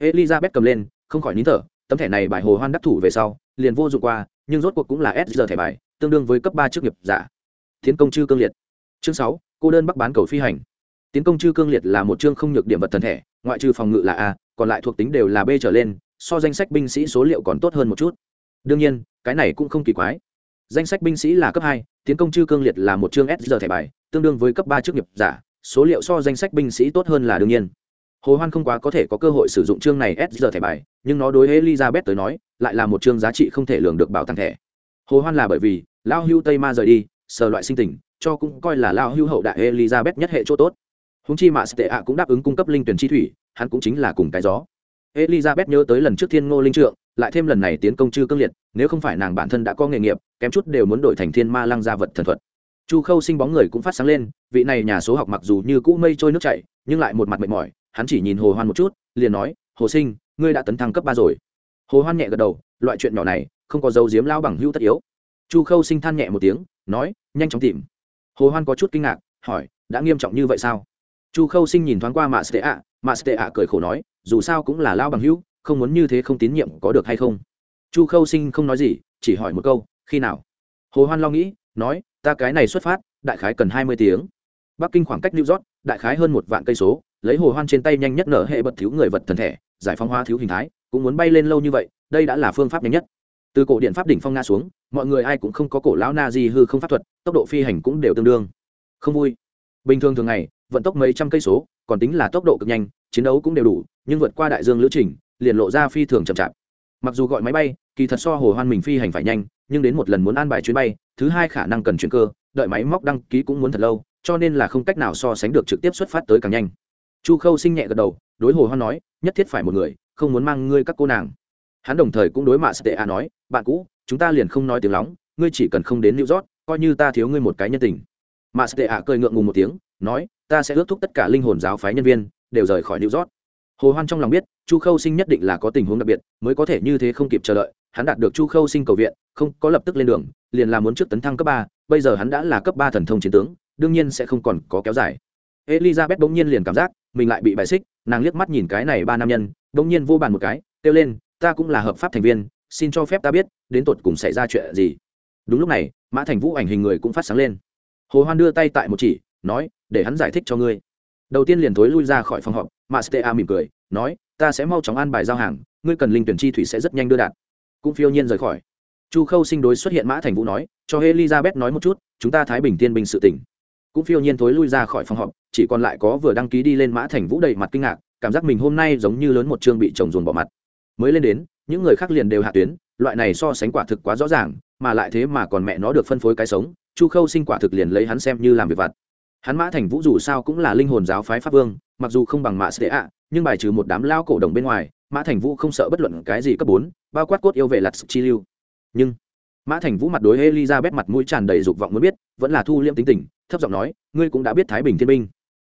Elizabeth cầm lên, không khỏi nín thở, tấm thẻ này bài hồ hoan đắc thủ về sau, liền vô dụng qua, nhưng rốt cuộc cũng là s giờ thẻ bài, tương đương với cấp ba chức nghiệp giả. Tiến công chư cương liệt. Chương sáu, cô đơn bắc bán cầu phi hành. Tiến công chư cương liệt là một chương không nhược điểm vật thần thể ngoại trừ phòng ngự là a, còn lại thuộc tính đều là b trở lên, so danh sách binh sĩ số liệu còn tốt hơn một chút. Đương nhiên, cái này cũng không kỳ quái. Danh sách binh sĩ là cấp hai, tiến công chư cương liệt là một chương s giờ thẻ bài, tương đương với cấp ba chức nghiệp giả, số liệu so danh sách binh sĩ tốt hơn là đương nhiên. Hồ hoan không quá có thể có cơ hội sử dụng chương này s giờ thẻ bài, nhưng nó đối elizabeth tới nói, lại là một chương giá trị không thể lường được bảo tàng thẻ. Hồ hoan là bởi vì, lao hưu tây ma rời đi sờ loại sinh tình, cho cũng coi là lao hưu hậu đại elizabeth nhất hệ chỗ tốt húng chi mà sệ ạ cũng đáp ứng cung cấp linh tuyển chi thủy, hắn cũng chính là cùng cái gió. Elizabeth nhớ tới lần trước thiên ngô linh trượng, lại thêm lần này tiến công chư cương liệt, nếu không phải nàng bản thân đã có nghề nghiệp, kém chút đều muốn đổi thành thiên ma lăng gia vật thần thuật. Chu khâu sinh bóng người cũng phát sáng lên, vị này nhà số học mặc dù như cũ mây trôi nước chảy, nhưng lại một mặt mệt mỏi, hắn chỉ nhìn hồ hoan một chút, liền nói, hồ sinh, ngươi đã tấn thăng cấp ba rồi. Hồ hoan nhẹ gật đầu, loại chuyện nhỏ này, không có dấu diếm lao bằng hữu tất yếu. Chu khâu sinh than nhẹ một tiếng, nói, nhanh chóng tìm. Hồ hoan có chút kinh ngạc, hỏi, đã nghiêm trọng như vậy sao? Chu khâu sinh nhìn thoáng qua mạ sệ ạ mạ sệ ạ cười khổ nói, dù sao cũng là lao bằng hữu, không muốn như thế không tín nhiệm có được hay không? Chu khâu sinh không nói gì, chỉ hỏi một câu, khi nào? Hồ hoan lo nghĩ, nói, ta cái này xuất phát, đại khái cần hai mươi tiếng. Bắc kinh khoảng cách new york, đại khái hơn một vạn cây số, lấy hồ hoan trên tay nhanh nhất nở hệ bật thiếu người vật thần thể, giải phóng hóa thiếu hình thái, cũng muốn bay lên lâu như vậy, đây đã là phương pháp nhanh nhất. Từ cổ điện pháp đỉnh phong nga xuống, mọi người ai cũng không có cổ lão na di hư không pháp thuật, tốc độ phi hành cũng đều tương đương. Không vui. Bình thường thường ngày vận tốc mấy trăm cây số, còn tính là tốc độ cực nhanh, chiến đấu cũng đều đủ, nhưng vượt qua đại dương lữ trình, liền lộ ra phi thường chậm chạp. Mặc dù gọi máy bay, kỳ thật so hồ hoan mình phi hành phải nhanh, nhưng đến một lần muốn an bài chuyến bay, thứ hai khả năng cần chuyển cơ, đợi máy móc đăng ký cũng muốn thật lâu, cho nên là không cách nào so sánh được trực tiếp xuất phát tới càng nhanh. Chu khâu sinh nhẹ gật đầu, đối hồ hoan nói, nhất thiết phải một người, không muốn mang ngươi các cô nàng. Hắn đồng thời cũng đối mạ sệ a nói, bạn cũ, chúng ta liền không nói tiếng lóng, ngươi chỉ cần không đến new york, coi như ta thiếu ngươi một cái nhân tình. Mạ sệ a cười ngượng ngùng một tiếng, nói ta sẽ ước thúc tất cả linh hồn giáo phái nhân viên, đều rời khỏi new york. Hồ hoan trong lòng biết, chu khâu sinh nhất định là có tình huống đặc biệt, mới có thể như thế không kịp chờ đợi, hắn đạt được chu khâu sinh cầu viện, không có lập tức lên đường, liền là muốn trước tấn thăng cấp ba, bây giờ hắn đã là cấp ba thần thông chiến tướng, đương nhiên sẽ không còn có kéo dài. Elizabeth bỗng nhiên liền cảm giác, mình lại bị bài xích, nàng liếc mắt nhìn cái này ba nam nhân, bỗng nhiên vô bàn một cái, kêu lên, ta cũng là hợp pháp thành viên, xin cho phép ta biết, đến tột cùng xảy ra chuyện gì. Đúng lúc này, mã thành vũ ảnh hình người cũng phát sáng lên. Hồ hoan đưa tay tại một chỉ, nói để hắn giải thích cho ngươi. Đầu tiên liền thối lui ra khỏi phòng họp, mà stea mỉm cười, nói, ta sẽ mau chóng an bài giao hàng, ngươi cần linh tuyển chi thủy sẽ rất nhanh đưa đạt. Cũng phiêu nhiên rời khỏi. Chu khâu sinh đối xuất hiện mã thành vũ nói, cho elizabeth nói một chút, chúng ta thái bình tiên binh sự tỉnh cũng phiêu nhiên thối lui ra khỏi phòng họp, chỉ còn lại có vừa đăng ký đi lên mã thành vũ đầy mặt kinh ngạc, cảm giác mình hôm nay giống như lớn một chương bị chồng dồn bỏ mặt. Mới lên đến, những người khác liền đều hạ tuyến, loại này so sánh quả thực quá rõ ràng, mà lại thế mà còn mẹ nó được phân phối cái sống, chu khâu sinh quả thực liền lấy hắn xem như làm việc vặt hắn mã thành vũ dù sao cũng là linh hồn giáo phái pháp vương, mặc dù không bằng mạ sệ ạ, nhưng bài trừ một đám lao cổ đồng bên ngoài, mã thành vũ không sợ bất luận cái gì cấp bốn, bao quát cốt yêu vệ lặt chi lưu. Nhưng, mã thành vũ mặt đối elizabeth mặt mũi tràn đầy dục vọng muốn biết, vẫn là thu liêm tính tình, thấp giọng nói, ngươi cũng đã biết thái bình thiên binh.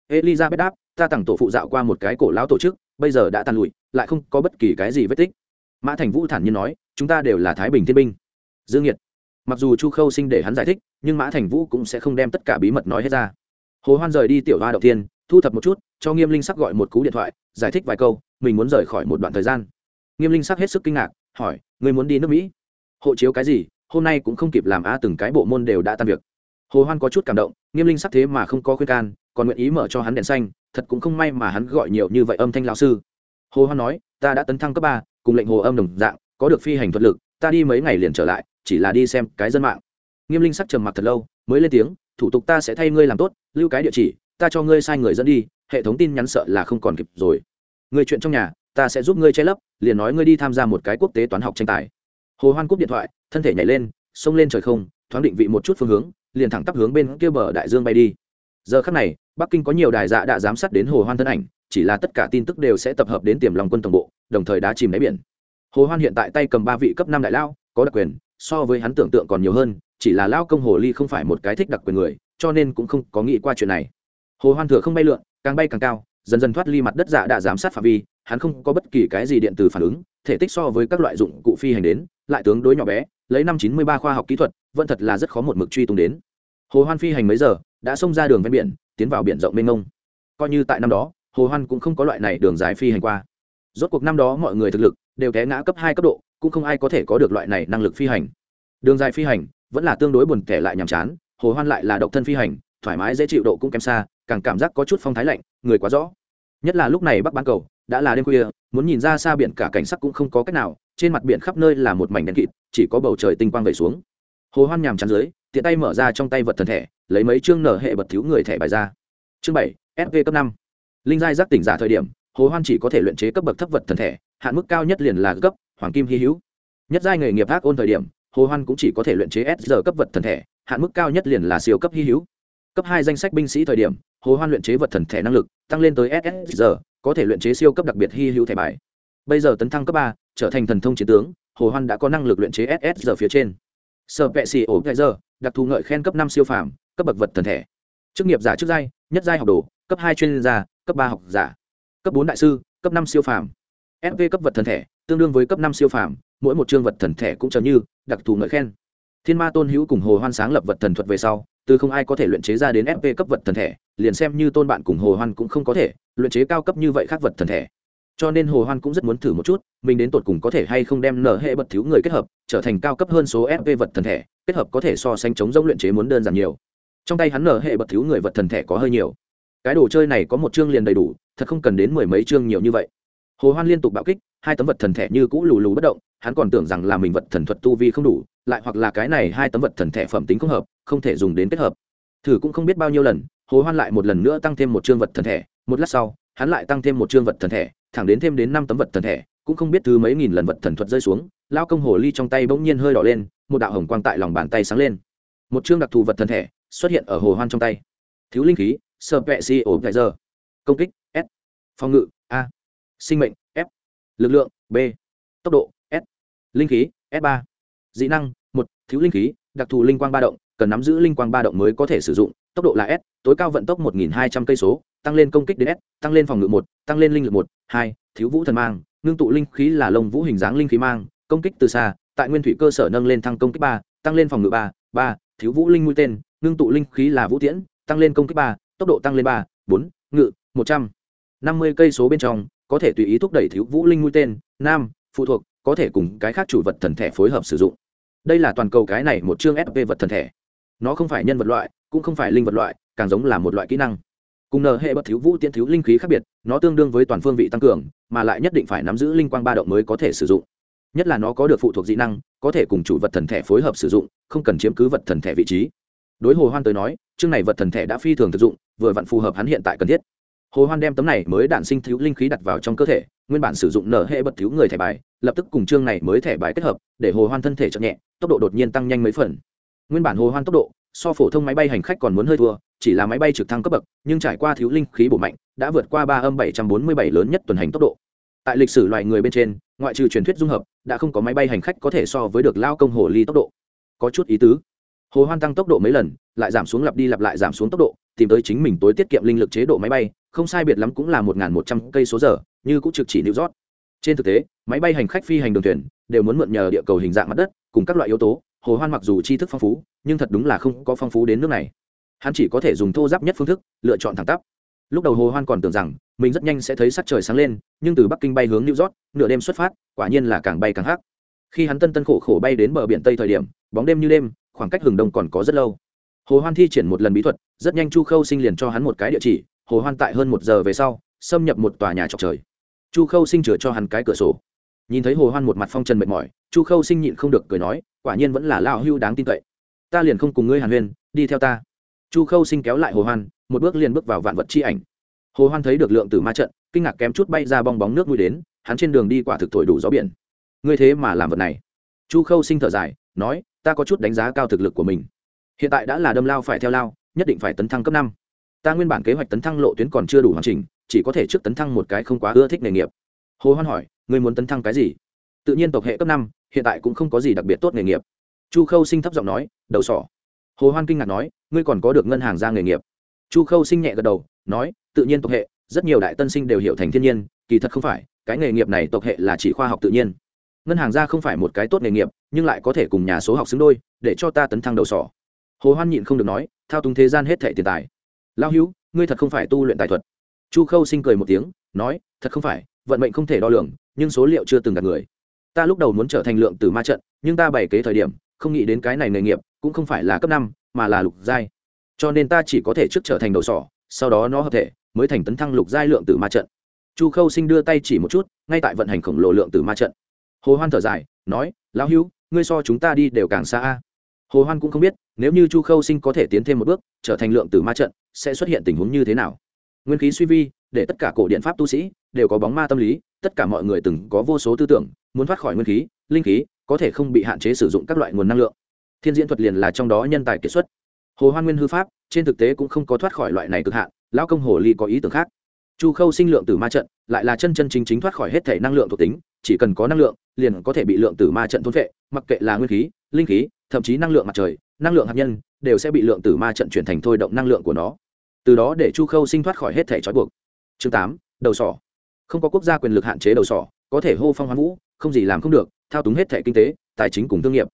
Elizabeth đáp, ta tặng tổ phụ dạo qua một cái cổ lão tổ chức, bây giờ đã tàn lụi, lại không có bất kỳ cái gì vết tích. Mã thành vũ thản nhiên nói, chúng ta đều là thái bình thiên binh. Dương nhiệt mặc dù chu khâu sinh để hắn giải thích, nhưng mã thành vũ cũng sẽ không đem tất cả bí mật nói hết ra hồ hoan rời đi tiểu hoa đầu tiên thu thập một chút, cho nghiêm linh sắc gọi một cú điện thoại, giải thích vài câu, mình muốn rời khỏi một đoạn thời gian. Nghiêm linh sắc hết sức kinh ngạc, hỏi người muốn đi nước mỹ? Hộ chiếu cái gì? Hôm nay cũng không kịp làm a từng cái bộ môn đều đã tan việc. Hồ hoan có chút cảm động, nghiêm linh sắc thế mà không có khuyên can, còn nguyện ý mở cho hắn đèn xanh, thật cũng không may mà hắn gọi nhiều như vậy âm thanh lão sư. Hồ hoan nói, ta đã tấn thăng cấp ba, cùng lệnh hồ âm đồng dạng, có được phi hành thuật lực, ta đi mấy ngày liền trở lại, chỉ là đi xem cái dân mạng. Nghiêm linh sắc trầm mặc thật lâu, mới lên tiếng thủ tục ta sẽ thay ngươi làm tốt, lưu cái địa chỉ, ta cho ngươi sai người dẫn đi, hệ thống tin nhắn sợ là không còn kịp rồi. Người chuyện trong nhà, ta sẽ giúp ngươi che lấp, liền nói ngươi đi tham gia một cái quốc tế toán học tranh tài. Hồ hoan cúp điện thoại, thân thể nhảy lên, xông lên trời không, thoáng định vị một chút phương hướng, liền thẳng tắp hướng bên kia bờ đại dương bay đi. Giờ khắc này, bắc kinh có nhiều đài dạ đã giám sát đến hồ hoan thân ảnh, chỉ là tất cả tin tức đều sẽ tập hợp đến tiềm lòng quân tổng bộ, đồng thời đá chìm đáy biển. Hồ hoan hiện tại tay cầm ba vị cấp năm đại lao, có đặc quyền, so với hắn tưởng tượng còn nhiều hơn chỉ là lao công hồ ly không phải một cái thích đặc quyền người, cho nên cũng không có nghĩ qua chuyện này. Hồ hoan thừa không bay lượn, càng bay càng cao, dần dần thoát ly mặt đất dạ giả đã giám sát phạm vi, hắn không có bất kỳ cái gì điện từ phản ứng, thể tích so với các loại dụng cụ phi hành đến, lại tướng đối nhỏ bé, lấy năm chín mươi ba khoa học kỹ thuật, vẫn thật là rất khó một mực truy tung đến. Hồ hoan phi hành mấy giờ, đã xông ra đường ven biển, tiến vào biển rộng mênh mông. Coi như tại năm đó, hồ hoan cũng không có loại này đường dài phi hành qua. Rốt cuộc năm đó mọi người thực lực đều té ngã cấp hai cấp độ, cũng không ai có thể có được loại này năng lực phi hành. Đường dài phi hành vẫn là tương đối buồn kẻ lại nhàm chán, hồ hoan lại là độc thân phi hành, thoải mái dễ chịu độ cũng kém xa, càng cảm giác có chút phong thái lạnh, người quá rõ. Nhất là lúc này bắc bán cầu, đã là đêm khuya, muốn nhìn ra xa biển cả cảnh sắc cũng không có cách nào, trên mặt biển khắp nơi là một mảnh đen kịt, chỉ có bầu trời tinh quang vẩy xuống. Hồ hoan nhàm chán dưới, tiện tay mở ra trong tay vật thần thể lấy mấy chương nở hệ bật thiếu người thẻ bài ra. Chương bảy sv cấp năm. Linh giai giác tỉnh giả thời điểm, hồ hoan chỉ có thể luyện chế cấp bậc thấp vật thần thể hạn mức cao nhất liền là cấp, hoàng kim hy hữu. Nhất giai nghề nghiệp ác ôn thời điểm hồ hoan cũng chỉ có thể luyện chế s giờ cấp vật thần thể, hạn mức cao nhất liền là siêu cấp hy hữu. Cấp hai danh sách binh sĩ thời điểm, hồ hoan luyện chế vật thần thể năng lực, tăng lên tới ss giờ có thể luyện chế siêu cấp đặc biệt hy hữu thẻ bài. Bây giờ tấn thăng cấp ba, trở thành thần thông chiến tướng, hồ hoan đã có năng lực luyện chế ss giờ phía trên. Sở vệ xì ổ giờ, đặc thù ngợi khen cấp năm siêu phàm, cấp bậc vật thần thể. Chức nghiệp giả chức giai, nhất giai học đồ, cấp hai chuyên gia, cấp ba học giả. Cấp bốn đại sư, cấp năm siêu phàm. Fv cấp vật thần thể, tương đương với cấp năm siêu phàm, mỗi một chương vật thần thể cũng chờ như đặc thù ngợi khen. Thiên ma tôn hữu cùng hồ hoan sáng lập vật thần thuật về sau, từ không ai có thể luyện chế ra đến fp cấp vật thần thể, liền xem như tôn bạn cùng hồ hoan cũng không có thể luyện chế cao cấp như vậy khác vật thần thể. Cho nên hồ hoan cũng rất muốn thử một chút, mình đến tột cùng có thể hay không đem nở hệ bật thiếu người kết hợp, trở thành cao cấp hơn số fp vật thần thể, kết hợp có thể so sánh chống giống luyện chế muốn đơn giản nhiều. Trong tay hắn nở hệ bật thiếu người vật thần thể có hơi nhiều. Cái đồ chơi này có một chương liền đầy đủ, thật không cần đến mười mấy chương nhiều như vậy hồ hoan liên tục bạo kích, hai tấm vật thần thể như cũ lù lù bất động, hắn còn tưởng rằng là mình vật thần thuật tu vi không đủ, lại hoặc là cái này hai tấm vật thần thể phẩm tính không hợp, không thể dùng đến kết hợp. Thử cũng không biết bao nhiêu lần, hồ hoan lại một lần nữa tăng thêm một chương vật thần thể một lát sau, hắn lại tăng thêm một chương vật thần thể thẳng đến thêm đến năm tấm vật thần thể cũng không biết thứ mấy nghìn lần vật thần thuật rơi xuống lao công hồ ly trong tay bỗng nhiên hơi đỏ lên, một đạo hồng quang tại lòng bàn tay sáng lên. Một chương đặc thù vật thần thể xuất hiện ở hồ hoan trong tay. Thiếu linh khí sơ vệ si ổ giờ công kích, s. Phòng ngự, a sinh mệnh, f. Lực lượng, b. Tốc độ, s. Linh khí, s ba. Dị năng, một. Thiếu linh khí, đặc thù linh quang ba động, cần nắm giữ linh quang ba động mới có thể sử dụng. Tốc độ là s, tối cao vận tốc một nghìn hai trăm cây số, tăng lên công kích đến s, tăng lên phòng ngự một, tăng lên linh lực một, hai. Thiếu vũ thần mang, ngưng tụ linh khí là lông vũ hình dáng linh khí mang, công kích từ xa, tại nguyên thủy cơ sở nâng lên thăng công kích ba, tăng lên phòng ngự ba ba. Thiếu vũ linh mũi tên, ngưng tụ linh khí là vũ tiễn, tăng lên công kích ba, tốc độ tăng lên ba, bốn. Ngự, một trăm năm mươi cây số bên trong có thể tùy ý thúc đẩy thiếu vũ linh mũi tên, nam, phụ thuộc, có thể cùng cái khác chủ vật thần thể phối hợp sử dụng. Đây là toàn cầu cái này một chương sp vật thần thể. Nó không phải nhân vật loại, cũng không phải linh vật loại, càng giống là một loại kỹ năng. Cùng nờ hệ bất thiếu vũ tiễn thiếu linh khí khác biệt, nó tương đương với toàn phương vị tăng cường, mà lại nhất định phải nắm giữ linh quang ba động mới có thể sử dụng. Nhất là nó có được phụ thuộc dị năng, có thể cùng chủ vật thần thể phối hợp sử dụng, không cần chiếm cứ vật thần thể vị trí. Đối hồ hoan tới nói, chương này vật thần thể đã phi thường thực dụng, vừa vặn phù hợp hắn hiện tại cần thiết hồ hoan đem tấm này mới đạn sinh thiếu linh khí đặt vào trong cơ thể, nguyên bản sử dụng nở hệ bật thiếu người thẻ bài, lập tức cùng chương này mới thẻ bài kết hợp, để hồ hoan thân thể chậm nhẹ, tốc độ đột nhiên tăng nhanh mấy phần. Nguyên bản hồ hoan tốc độ, so phổ thông máy bay hành khách còn muốn hơi thua, chỉ là máy bay trực thăng cấp bậc, nhưng trải qua thiếu linh khí bổ mạnh, đã vượt qua ba âm bảy trăm bốn mươi bảy lớn nhất tuần hành tốc độ. Tại lịch sử loài người bên trên, ngoại trừ truyền thuyết dung hợp, đã không có máy bay hành khách có thể so với được lao công hồ ly tốc độ. Có chút ý tứ. Hồ hoan tăng tốc độ mấy lần, lại giảm xuống lặp đi lặp lại giảm xuống tốc độ, tìm tới chính mình tối tiết kiệm linh lực chế độ máy bay không sai biệt lắm cũng là một một trăm cây số giờ, như cũng trực chỉ new rót trên thực tế, máy bay hành khách phi hành đường thuyền đều muốn mượn nhờ địa cầu hình dạng mặt đất cùng các loại yếu tố, hồ hoan mặc dù tri thức phong phú, nhưng thật đúng là không có phong phú đến nước này. Hắn chỉ có thể dùng thô giáp nhất phương thức lựa chọn thẳng tắp. Lúc đầu hồ hoan còn tưởng rằng mình rất nhanh sẽ thấy sắc trời sáng lên, nhưng từ bắc kinh bay hướng new york, nửa đêm xuất phát, quả nhiên là càng bay càng hắc. Khi hắn tân tân khổ khổ bay đến bờ biển tây thời điểm, bóng đêm như đêm, khoảng cách hừng đông còn có rất lâu. Hồ hoan thi triển một lần bí thuật, rất nhanh chu khâu sinh liền cho hắn một cái địa chỉ hồ hoan tại hơn một giờ về sau, xâm nhập một tòa nhà trọc trời. Chu khâu sinh chừa cho hắn cái cửa sổ. Nhìn thấy hồ hoan một mặt phong trần mệt mỏi, chu khâu sinh nhịn không được cười nói, quả nhiên vẫn là lao hưu đáng tin cậy. Ta liền không cùng ngươi hàn huyên, đi theo ta. Chu khâu sinh kéo lại hồ hoan, một bước liền bước vào vạn vật chi ảnh. Hồ hoan thấy được lượng tử ma trận, kinh ngạc kém chút bay ra bong bóng nước mũi đến, hắn trên đường đi quả thực thổi đủ gió biển. Ngươi thế mà làm vật này. Chu khâu sinh thở dài, nói, ta có chút đánh giá cao thực lực của mình. Hiện tại đã là đâm lao phải theo lao, nhất định phải tấn thăng cấp năm ta nguyên bản kế hoạch tấn thăng lộ tuyến còn chưa đủ hoàn chỉnh, chỉ có thể trước tấn thăng một cái không quá ưa thích nghề nghiệp. Hồ hoan hỏi, ngươi muốn tấn thăng cái gì? Tự nhiên tộc hệ cấp năm, hiện tại cũng không có gì đặc biệt tốt nghề nghiệp. Chu khâu sinh thấp giọng nói, đầu sỏ. Hồ hoan kinh ngạc nói, ngươi còn có được ngân hàng ra nghề nghiệp? Chu khâu sinh nhẹ gật đầu, nói, tự nhiên tộc hệ, rất nhiều đại tân sinh đều hiểu thành thiên nhiên, kỳ thật không phải, cái nghề nghiệp này tộc hệ là chỉ khoa học tự nhiên. Ngân hàng ra không phải một cái tốt nghề nghiệp, nhưng lại có thể cùng nhà số học xứng đôi, để cho ta tấn thăng đầu sỏ. Hồ hoan nhịn không được nói, thao túng thế gian hết thệ tiền tài lao hữu, ngươi thật không phải tu luyện tài thuật. Chu khâu sinh cười một tiếng, nói, thật không phải, vận mệnh không thể đo lường, nhưng số liệu chưa từng gặp người. Ta lúc đầu muốn trở thành lượng từ ma trận, nhưng ta bày kế thời điểm, không nghĩ đến cái này nghề nghiệp, cũng không phải là cấp năm, mà là lục giai. Cho nên ta chỉ có thể trước trở thành đầu sỏ, sau đó nó hợp thể, mới thành tấn thăng lục giai lượng từ ma trận. Chu khâu sinh đưa tay chỉ một chút, ngay tại vận hành khổng lồ lượng từ ma trận. Hồ hoan thở dài, nói, lão hữu, ngươi so chúng ta đi đều càng xa a. Hồ hoan cũng không biết, nếu như chu khâu sinh có thể tiến thêm một bước, trở thành lượng từ ma trận sẽ xuất hiện tình huống như thế nào. Nguyên khí suy vi, để tất cả cổ điện pháp tu sĩ đều có bóng ma tâm lý, tất cả mọi người từng có vô số tư tưởng, muốn thoát khỏi nguyên khí, linh khí, có thể không bị hạn chế sử dụng các loại nguồn năng lượng. Thiên diễn thuật liền là trong đó nhân tài kiệt xuất. Hồ hoan nguyên hư pháp, trên thực tế cũng không có thoát khỏi loại này cực hạn, lão công hồ ly có ý tưởng khác. Chu khâu sinh lượng từ ma trận, lại là chân chân chính chính thoát khỏi hết thể năng lượng thuộc tính, chỉ cần có năng lượng, liền có thể bị lượng tử ma trận thôn vệ mặc kệ là nguyên khí, linh khí, thậm chí năng lượng mặt trời, năng lượng hạt nhân, đều sẽ bị lượng tử ma trận chuyển thành thôi động năng lượng của nó từ đó để chu khâu sinh thoát khỏi hết thể trói buộc. Chương tám, đầu sỏ. Không có quốc gia quyền lực hạn chế đầu sỏ, có thể hô phong hoán vũ, không gì làm không được, thao túng hết thể kinh tế, tài chính cùng thương nghiệp.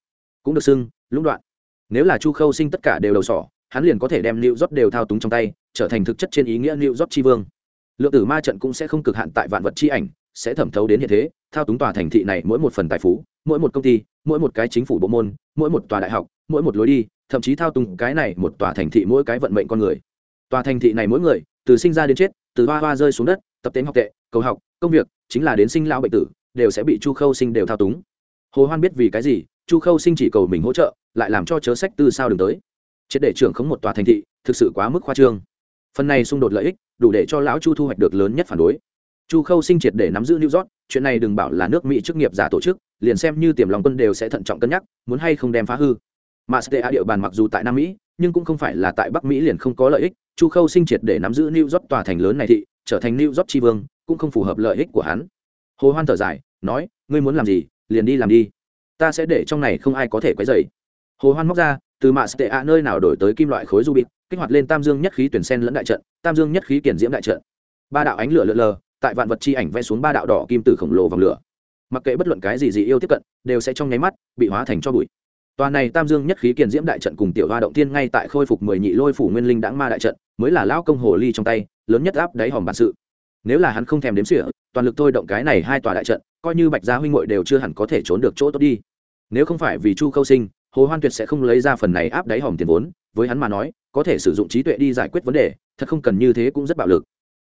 Cũng được xưng, lũng đoạn. Nếu là chu khâu sinh tất cả đều đầu sỏ, hắn liền có thể đem lưu rót đều thao túng trong tay, trở thành thực chất trên ý nghĩa lưu rót tri vương. Lượng tử ma trận cũng sẽ không cực hạn tại vạn vật chi ảnh, sẽ thẩm thấu đến hiện thế, thao túng tòa thành thị này mỗi một phần tài phú, mỗi một công ty, mỗi một cái chính phủ bộ môn, mỗi một tòa đại học, mỗi một lối đi, thậm chí thao túng cái này một tòa thành thị mỗi cái vận mệnh con người tòa thành thị này mỗi người, từ sinh ra đến chết, từ hoa hoa rơi xuống đất, tập tính học tệ, cầu học, công việc, chính là đến sinh lão bệnh tử, đều sẽ bị chu khâu sinh đều thao túng. Hồ hoan biết vì cái gì, chu khâu sinh chỉ cầu mình hỗ trợ, lại làm cho chớ sách tư sao đường tới. Triệt để trưởng khống một tòa thành thị, thực sự quá mức khoa trương. Phần này xung đột lợi ích, đủ để cho lão chu thu hoạch được lớn nhất phản đối. Chu khâu sinh triệt để nắm giữ new york, chuyện này đừng bảo là nước mỹ chức nghiệp giả tổ chức, liền xem như tiềm lòng quân đều sẽ thận trọng cân nhắc, muốn hay không đem phá hư. Mà stea địa bàn mặc dù tại nam mỹ, nhưng cũng không phải là tại bắc mỹ liền không có lợi ích chu khâu sinh triệt để nắm giữ new york tòa thành lớn này thị, trở thành new york tri vương, cũng không phù hợp lợi ích của hắn. Hồ hoan thở dài, nói, ngươi muốn làm gì, liền đi làm đi. Ta sẽ để trong này không ai có thể quấy rầy. Hồ hoan móc ra, từ mạ stea nơi nào đổi tới kim loại khối du bịt kích hoạt lên tam dương nhất khí tuyển sen lẫn đại trận, tam dương nhất khí kiển diễm đại trận. Ba đạo ánh lửa lượn lờ, tại vạn vật chi ảnh vẽ xuống ba đạo đỏ kim tử khổng lồ vòng lửa. Mặc kệ bất luận cái gì gì yêu tiếp cận, đều sẽ trong nháy mắt bị hóa thành cho bụi tòa này tam dương nhất khí kiền diễm đại trận cùng tiểu hoa động tiên ngay tại khôi phục mười nhị lôi phủ nguyên linh đãng ma đại trận, mới là lão công hồ ly trong tay, lớn nhất áp đáy hòm bản sự. Nếu là hắn không thèm đếm xỉa, toàn lực thôi động cái này hai tòa đại trận, coi như bạch gia huynh muội đều chưa hẳn có thể trốn được chỗ tốt đi. Nếu không phải vì chu khâu sinh, hồ hoan tuyệt sẽ không lấy ra phần này áp đáy hòm tiền vốn, với hắn mà nói, có thể sử dụng trí tuệ đi giải quyết vấn đề, thật không cần như thế cũng rất bạo lực.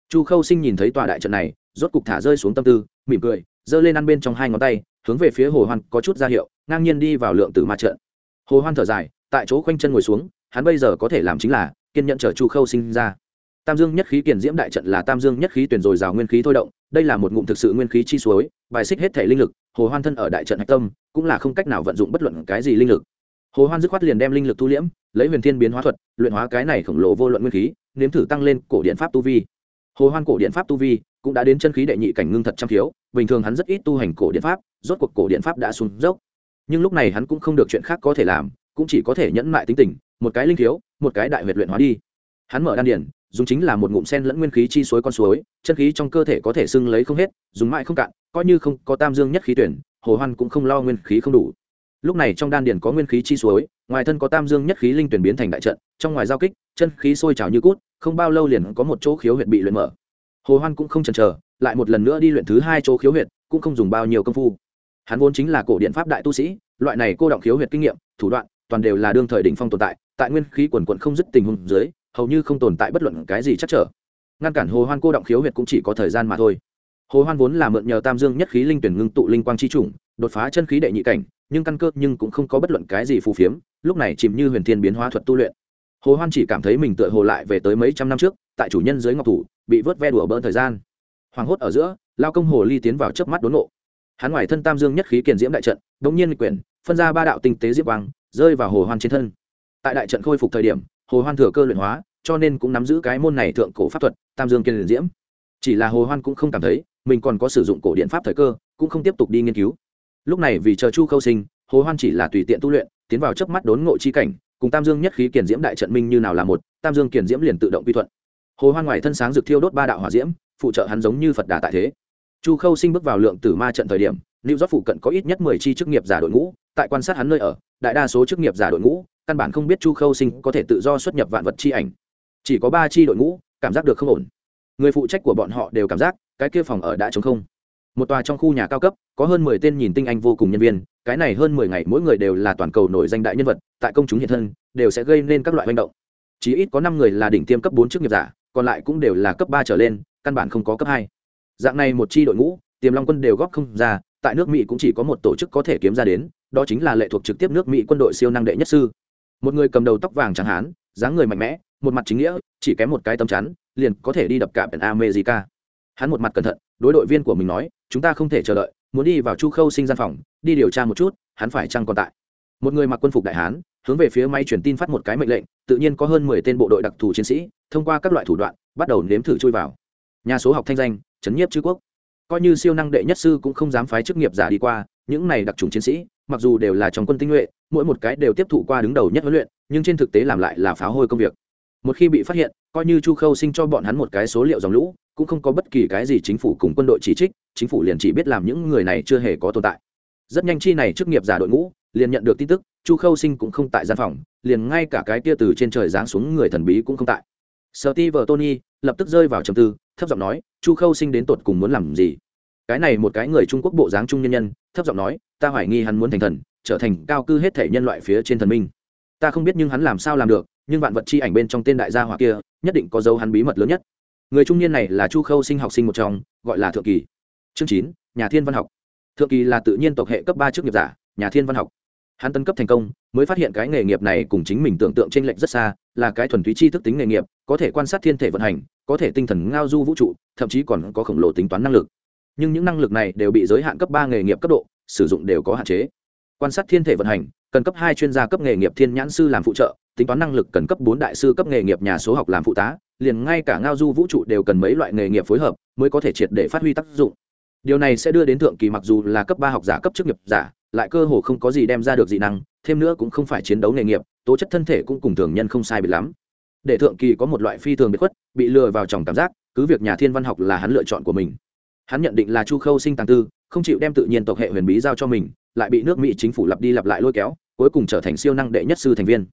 Chu khâu sinh nhìn thấy tòa đại trận này, rốt cục thả rơi xuống tâm tư, mỉm cười giơ lên ăn bên trong hai ngón tay, hướng về phía hồ hoan có chút ra hiệu, ngang nhiên đi vào lượng tử ma trận. Hồ hoan thở dài, tại chỗ khoanh chân ngồi xuống, hắn bây giờ có thể làm chính là kiên nhẫn chờ chu khâu sinh ra. Tam dương nhất khí kiền diễm đại trận là tam dương nhất khí tuyển dồi dào nguyên khí thôi động, đây là một ngụm thực sự nguyên khí chi suối, bài xích hết thể linh lực, hồ hoan thân ở đại trận hạch tâm, cũng là không cách nào vận dụng bất luận cái gì linh lực. Hồ hoan dứt khoát liền đem linh lực thu liễm, lấy huyền thiên biến hóa thuật, luyện hóa cái này khổng lồ vô luận nguyên khí, nếm thử tăng lên cổ điện pháp tu vi. Hồ hoan cổ điện pháp tu vi cũng đã đến chân khí đệ nhị cảnh ngưng thật trăm thiếu, bình thường hắn rất ít tu hành cổ điện pháp, rốt cuộc cổ điện pháp đã xuống dốc. Nhưng lúc này hắn cũng không được chuyện khác có thể làm, cũng chỉ có thể nhẫn mại tính tình, một cái linh thiếu, một cái đại huyệt luyện hóa đi. Hắn mở đan điển dùng chính là một ngụm sen lẫn nguyên khí chi suối con suối, chân khí trong cơ thể có thể sưng lấy không hết, dùng mãi không cạn, coi như không có tam dương nhất khí tuyển, hồ hoan cũng không lo nguyên khí không đủ. Lúc này trong đan điển có nguyên khí chi suối, ngoài thân có tam dương nhất khí linh tuyển biến thành đại trận, trong ngoài giao kích, chân khí sôi trào như cút, không bao lâu liền có một chỗ khiếu huyệt bị luyện mở hồ hoan cũng không chần chờ, lại một lần nữa đi luyện thứ hai chỗ khiếu huyệt, cũng không dùng bao nhiêu công phu. Hắn vốn chính là cổ điện pháp đại tu sĩ, loại này cô động khiếu huyệt kinh nghiệm, thủ đoạn, toàn đều là đương thời đỉnh phong tồn tại tại nguyên khí quần quận không dứt tình huống dưới, hầu như không tồn tại bất luận cái gì chắc trở. Ngăn cản hồ hoan cô động khiếu huyệt cũng chỉ có thời gian mà thôi. Hồ hoan vốn là mượn nhờ tam dương nhất khí linh tuyển ngưng tụ linh quang chi trùng đột phá chân khí đệ nhị cảnh, nhưng căn cơ nhưng cũng không có bất luận cái gì phù phiếm, lúc này chìm như huyền thiên biến hóa thuật tu luyện hồ hoan chỉ cảm thấy mình tựa hồ lại về tới mấy trăm năm trước, tại chủ nhân dưới ngọc thủ, bị vớt ve đùa bỡn thời gian. Hoàng hốt ở giữa, lao công hồ ly tiến vào chớp mắt đốn nộ hắn ngoài thân tam dương nhất khí kiền diễm đại trận đống nhiên quyển phân ra ba đạo tinh tế diễm quang, rơi vào hồ hoan trên thân. Tại đại trận khôi phục thời điểm, hồ hoan thừa cơ luyện hóa, cho nên cũng nắm giữ cái môn này thượng cổ pháp thuật, tam dương kiên diễm. Chỉ là hồ hoan cũng không cảm thấy, mình còn có sử dụng cổ điện pháp thời cơ, cũng không tiếp tục đi nghiên cứu. Lúc này vì chờ chu khâu sinh, hồ hoan chỉ là tùy tiện tu luyện, tiến vào chớp mắt đốn ngộ chi cảnh cùng tam dương nhất khí kiền diễm đại trận minh như nào là một, tam dương kiền diễm liền tự động quy thuận. Hồ hoan ngoài thân sáng rực thiêu đốt ba đạo hỏa diễm, phụ trợ hắn giống như phật đà tại thế. Chu khâu sinh bước vào lượng tử ma trận thời điểm, lưu giót phụ cận có ít nhất mười chi chức nghiệp giả đội ngũ, tại quan sát hắn nơi ở, đại đa số chức nghiệp giả đội ngũ, căn bản không biết chu khâu sinh có thể tự do xuất nhập vạn vật chi ảnh. Chỉ có ba chi đội ngũ, cảm giác được không ổn. Người phụ trách của bọn họ đều cảm giác, cái kia phòng ở đã trống không. Một tòa trong khu nhà cao cấp, có hơn mười tên nhìn tinh anh vô cùng nhân viên cái này hơn mười ngày mỗi người đều là toàn cầu nổi danh đại nhân vật, tại công chúng hiện thân, đều sẽ gây nên các loại manh động. Chỉ ít có năm người là đỉnh tiêm cấp bốn chức nghiệp giả, còn lại cũng đều là cấp ba trở lên, căn bản không có cấp hai. Dạng này một chi đội ngũ, tiềm long quân đều góp không ra, tại nước mỹ cũng chỉ có một tổ chức có thể kiếm ra đến, đó chính là lệ thuộc trực tiếp nước mỹ quân đội siêu năng đệ nhất sư. Một người cầm đầu tóc vàng chẳng hán, dáng người mạnh mẽ, một mặt chính nghĩa, chỉ kém một cái tấm chắn, liền có thể đi đập cả biển america hắn một mặt cẩn thận, đối đội viên của mình nói, chúng ta không thể chờ đợi muốn đi vào chu khâu sinh gian phòng, đi điều tra một chút, hắn phải chăng còn tại. Một người mặc quân phục đại hán, hướng về phía máy truyền tin phát một cái mệnh lệnh, tự nhiên có hơn mười tên bộ đội đặc thù chiến sĩ, thông qua các loại thủ đoạn, bắt đầu nếm thử chui vào. Nhà số học thanh danh, trấn nhiếp chư quốc. Coi như siêu năng đệ nhất sư cũng không dám phái chức nghiệp giả đi qua, những này đặc trùng chiến sĩ, mặc dù đều là trong quân tinh nhuệ, mỗi một cái đều tiếp thụ qua đứng đầu nhất huấn luyện, nhưng trên thực tế làm lại là phá hôi công việc. Một khi bị phát hiện, coi như chu khâu sinh cho bọn hắn một cái số liệu dòng lũ, cũng không có bất kỳ cái gì chính phủ cùng quân đội chỉ trích chính phủ liền chỉ biết làm những người này chưa hề có tồn tại. Rất nhanh chi này chức nghiệp giả đội ngũ liền nhận được tin tức, chu khâu sinh cũng không tại gian phòng, liền ngay cả cái tia từ trên trời giáng xuống người thần bí cũng không tại. Sợ ti vợ tony lập tức rơi vào trầm tư, thấp giọng nói, chu khâu sinh đến tột cùng muốn làm gì? Cái này một cái người trung quốc bộ dáng trung nhân nhân, thấp giọng nói, ta hoài nghi hắn muốn thành thần, trở thành cao cư hết thể nhân loại phía trên thần minh. Ta không biết nhưng hắn làm sao làm được, nhưng vạn vật chi ảnh bên trong tên đại gia hỏa kia, nhất định có dấu hắn bí mật lớn nhất. Người trung niên này là chu khâu sinh học sinh một trong, gọi là thượng kỳ chương chín, nhà thiên văn học. Thượng kỳ là tự nhiên tộc hệ cấp ba chức nghiệp giả, nhà thiên văn học. Hắn tân cấp thành công, mới phát hiện cái nghề nghiệp này cùng chính mình tưởng tượng t r ê n lệch rất xa, là cái thuần túy chi thức tính nghề nghiệp, có thể quan sát thiên thể vận hành, có thể tinh thần ngao du vũ trụ, thậm chí còn có khổng lồ tính toán năng lực. Nhưng những năng lực này đều bị giới hạn cấp ba nghề nghiệp cấp độ, sử dụng đều có hạn chế. Quan sát thiên thể vận hành, cần cấp hai chuyên gia cấp nghề nghiệp thiên nhãn sư làm phụ trợ, tính toán năng lực cần cấp bốn đại sư cấp nghề nghiệp nhà số học làm phụ tá, liền ngay cả ngao du vũ trụ đều cần mấy loại nghề nghiệp phối hợp, mới có thể triệt để phát huy tác dụng điều này sẽ đưa đến thượng kỳ mặc dù là cấp ba học giả, cấp chức nghiệp giả, lại cơ hồ không có gì đem ra được dị năng, thêm nữa cũng không phải chiến đấu nghề nghiệp, tố chất thân thể cũng cùng thường nhân không sai biệt lắm. Để thượng kỳ có một loại phi thường bị khuất, bị lừa vào trong cảm giác, cứ việc nhà thiên văn học là hắn lựa chọn của mình. Hắn nhận định là chu khâu sinh tàng tư, không chịu đem tự nhiên tộc hệ huyền bí giao cho mình, lại bị nước mỹ chính phủ lặp đi lặp lại lôi kéo, cuối cùng trở thành siêu năng đệ nhất sư thành viên.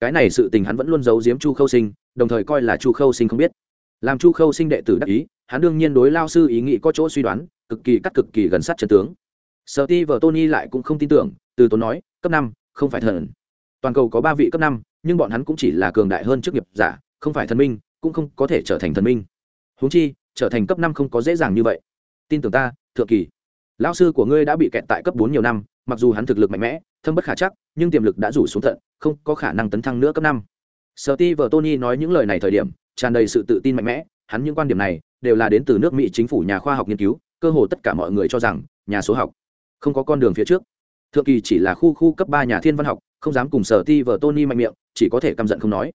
Cái này sự tình hắn vẫn luôn giấu giếm chu khâu sinh, đồng thời coi là chu khâu sinh không biết. Làm chu khâu sinh đệ tử đắc ý, hắn đương nhiên đối lao sư ý nghĩ có chỗ suy đoán cực kỳ cắt cực kỳ gần sát chân tướng. Sở ti vợ tony lại cũng không tin tưởng, từ tốn nói, cấp năm, không phải thần. Toàn cầu có ba vị cấp năm, nhưng bọn hắn cũng chỉ là cường đại hơn chức nghiệp giả, không phải thần minh, cũng không có thể trở thành thần minh. Huống chi, trở thành cấp năm không có dễ dàng như vậy. Tin tưởng ta, thượng kỳ. Lão sư của ngươi đã bị kẹt tại cấp bốn nhiều năm, mặc dù hắn thực lực mạnh mẽ, thâm bất khả chắc, nhưng tiềm lực đã rủ xuống tận, không có khả năng tấn thăng nữa cấp năm. Sở ti vợ tony nói những lời này thời điểm, tràn đầy sự tự tin mạnh mẽ, hắn những quan điểm này đều là đến từ nước mỹ chính phủ nhà khoa học nghiên cứu cơ hồ tất cả mọi người cho rằng, nhà số học không có con đường phía trước. Thượng kỳ chỉ là khu khu cấp ba nhà thiên văn học, không dám cùng sở ti vợ tony mạnh miệng, chỉ có thể căm giận không nói.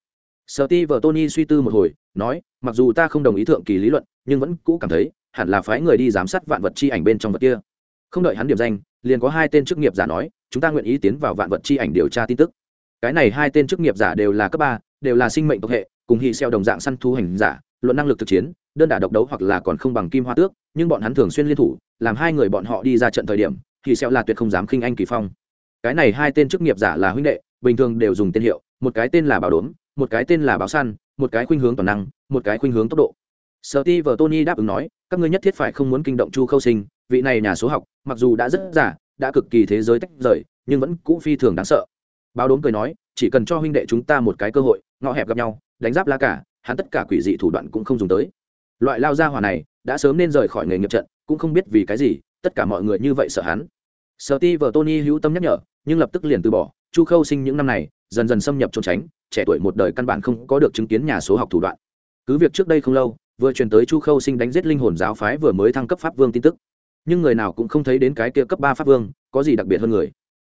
Sở ti vợ tony suy tư một hồi, nói, mặc dù ta không đồng ý thượng kỳ lý luận, nhưng vẫn cũ cảm thấy, hẳn là phái người đi giám sát vạn vật chi ảnh bên trong vật kia. Không đợi hắn điểm danh, liền có hai tên chức nghiệp giả nói, chúng ta nguyện ý tiến vào vạn vật chi ảnh điều tra tin tức. Cái này hai tên chức nghiệp giả đều là cấp ba, đều là sinh mệnh tộc hệ, cùng hy xeo đồng dạng săn thu hành giả, luận năng lực thực chiến đơn đả độc đấu hoặc là còn không bằng kim hoa tước, nhưng bọn hắn thường xuyên liên thủ, làm hai người bọn họ đi ra trận thời điểm, thì sẽ là tuyệt không dám khinh anh kỳ phong. Cái này hai tên chức nghiệp giả là huynh đệ, bình thường đều dùng tên hiệu, một cái tên là bảo đốm, một cái tên là báo săn một cái khuynh hướng toàn năng, một cái khuynh hướng tốc độ. Sợ ti vợ tony đáp ứng nói, các ngươi nhất thiết phải không muốn kinh động chu khâu sinh, vị này nhà số học, mặc dù đã rất giả đã cực kỳ thế giới tách rời, nhưng vẫn cũ phi thường đáng sợ. Báo đốm cười nói, chỉ cần cho huynh đệ chúng ta một cái cơ hội, ngõ hẹp gặp nhau, đánh giáp lá cả, hắn tất cả quỷ dị thủ đoạn cũng không dùng tới loại lao gia hỏa này, đã sớm nên rời khỏi nghề nghiệp trận, cũng không biết vì cái gì, tất cả mọi người như vậy sợ hắn. Sợ ti vợ tony hữu tâm nhắc nhở, nhưng lập tức liền từ bỏ. Chu khâu sinh những năm này, dần dần xâm nhập trốn tránh, trẻ tuổi một đời căn bản không có được chứng kiến nhà số học thủ đoạn. Cứ việc trước đây không lâu, vừa truyền tới chu khâu sinh đánh giết linh hồn giáo phái vừa mới thăng cấp pháp vương tin tức. Nhưng người nào cũng không thấy đến cái kia cấp ba pháp vương, có gì đặc biệt hơn người.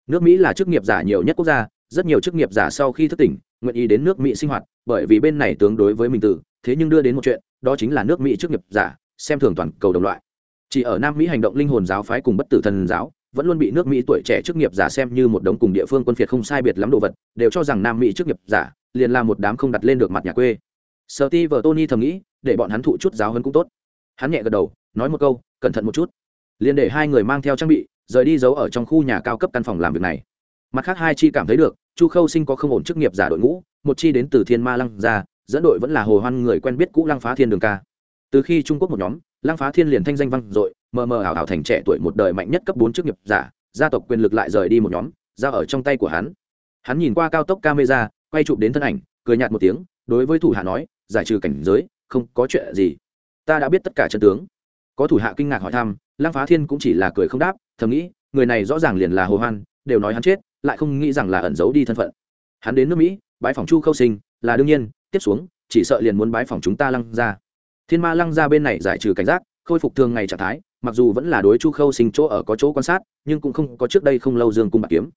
Nước mỹ là chức nghiệp giả nhiều nhất quốc gia, rất nhiều chức nghiệp giả sau khi thức tỉnh, nguyện ý đến nước mỹ sinh hoạt, bởi vì bên này tướng đối với mình tử thế nhưng đưa đến một chuyện, đó chính là nước mỹ trước nghiệp giả, xem thường toàn cầu đồng loại. Chỉ ở nam mỹ hành động linh hồn giáo phái cùng bất tử thần giáo, vẫn luôn bị nước mỹ tuổi trẻ chức nghiệp giả xem như một đống cùng địa phương quân phiệt không sai biệt lắm đồ vật, đều cho rằng nam mỹ chức nghiệp giả liền là một đám không đặt lên được mặt nhà quê. Sợ ti vợ tony thầm nghĩ, để bọn hắn thụ chút giáo hơn cũng tốt. Hắn nhẹ gật đầu, nói một câu, cẩn thận một chút. Liền để hai người mang theo trang bị, rời đi giấu ở trong khu nhà cao cấp căn phòng làm việc này. Mặt khác hai chi cảm thấy được, chu khâu sinh có không ổn chức nghiệp giả đội ngũ, một chi đến từ thiên ma lăng ra dẫn đội vẫn là hồ hoan người quen biết cũ lăng phá thiên đường ca. Từ khi trung quốc một nhóm, lăng phá thiên liền thanh danh vang dội, mờ mờ ảo ảo thành trẻ tuổi một đời mạnh nhất cấp bốn chức nghiệp giả, gia tộc quyền lực lại rời đi một nhóm ra ở trong tay của hắn. Hắn nhìn qua cao tốc camera, quay chụp đến thân ảnh, cười nhạt một tiếng, đối với thủ hạ nói, giải trừ cảnh giới, không có chuyện gì. Ta đã biết tất cả chân tướng. Có thủ hạ kinh ngạc hỏi thăm, lăng phá thiên cũng chỉ là cười không đáp, thầm nghĩ, người này rõ ràng liền là hồ hoan, đều nói hắn chết, lại không nghĩ rằng là ẩn giấu đi thân phận. Hắn đến nước mỹ, bãi phòng chu khâu sinh, là đương nhiên tiếp xuống, chỉ sợ liền muốn bái phòng chúng ta lăng ra thiên ma lăng ra bên này giải trừ cảnh giác, khôi phục thường ngày trạng thái, mặc dù vẫn là đối chu khâu sinh chỗ ở có chỗ quan sát, nhưng cũng không có trước đây không lâu dương cung bạc kiếm.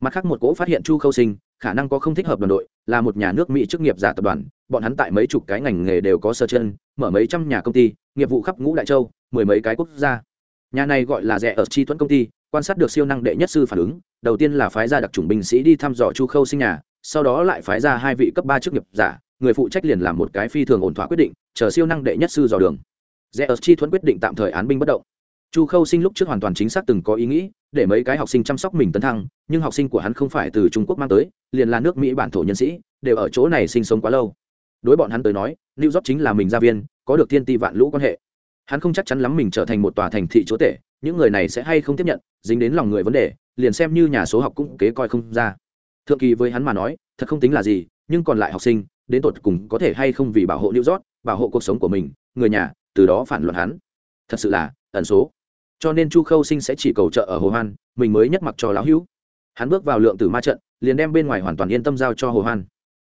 Mặt khác một cỗ phát hiện chu khâu sinh, khả năng có không thích hợp đoàn đội, là một nhà nước mỹ chức nghiệp giả tập đoàn, bọn hắn tại mấy chục cái ngành nghề đều có sơ chân, mở mấy trăm nhà công ty, nghiệp vụ khắp ngũ đại châu, mười mấy cái quốc gia. Nhà này gọi là rẻ ở chi thuẫn công ty, quan sát được siêu năng đệ nhất sư phản ứng, đầu tiên là phái ra đặc trùng binh sĩ đi thăm dò chu khâu sinh nhà, sau đó lại phái ra hai vị cấp ba chức nghiệp giả người phụ trách liền làm một cái phi thường ổn thỏa quyết định, chờ siêu năng đệ nhất sư dò đường. Rẽ ớt chi thuẫn quyết định tạm thời án binh bất động. Chu khâu sinh lúc trước hoàn toàn chính xác từng có ý nghĩ, để mấy cái học sinh chăm sóc mình tấn thăng, nhưng học sinh của hắn không phải từ trung quốc mang tới, liền là nước mỹ bản thổ nhân sĩ, đều ở chỗ này sinh sống quá lâu. Đối bọn hắn tới nói, new york chính là mình gia viên, có được thiên ti vạn lũ quan hệ. Hắn không chắc chắn lắm mình trở thành một tòa thành thị chúa tể, những người này sẽ hay không tiếp nhận, dính đến lòng người vấn đề, liền xem như nhà số học cũng kế coi không ra. Thượng kỳ với hắn mà nói, thật không tính là gì, nhưng còn lại học sinh đến tột cùng có thể hay không vì bảo hộ New York, bảo hộ cuộc sống của mình, người nhà, từ đó phản luận hắn. Thật sự là ẩn số. Cho nên Chu Khâu Sinh sẽ chỉ cầu trợ ở Hồ Hoan, mình mới nhất mặc cho lão hữu. Hắn bước vào lượng tử ma trận, liền đem bên ngoài hoàn toàn yên tâm giao cho Hồ Hoan.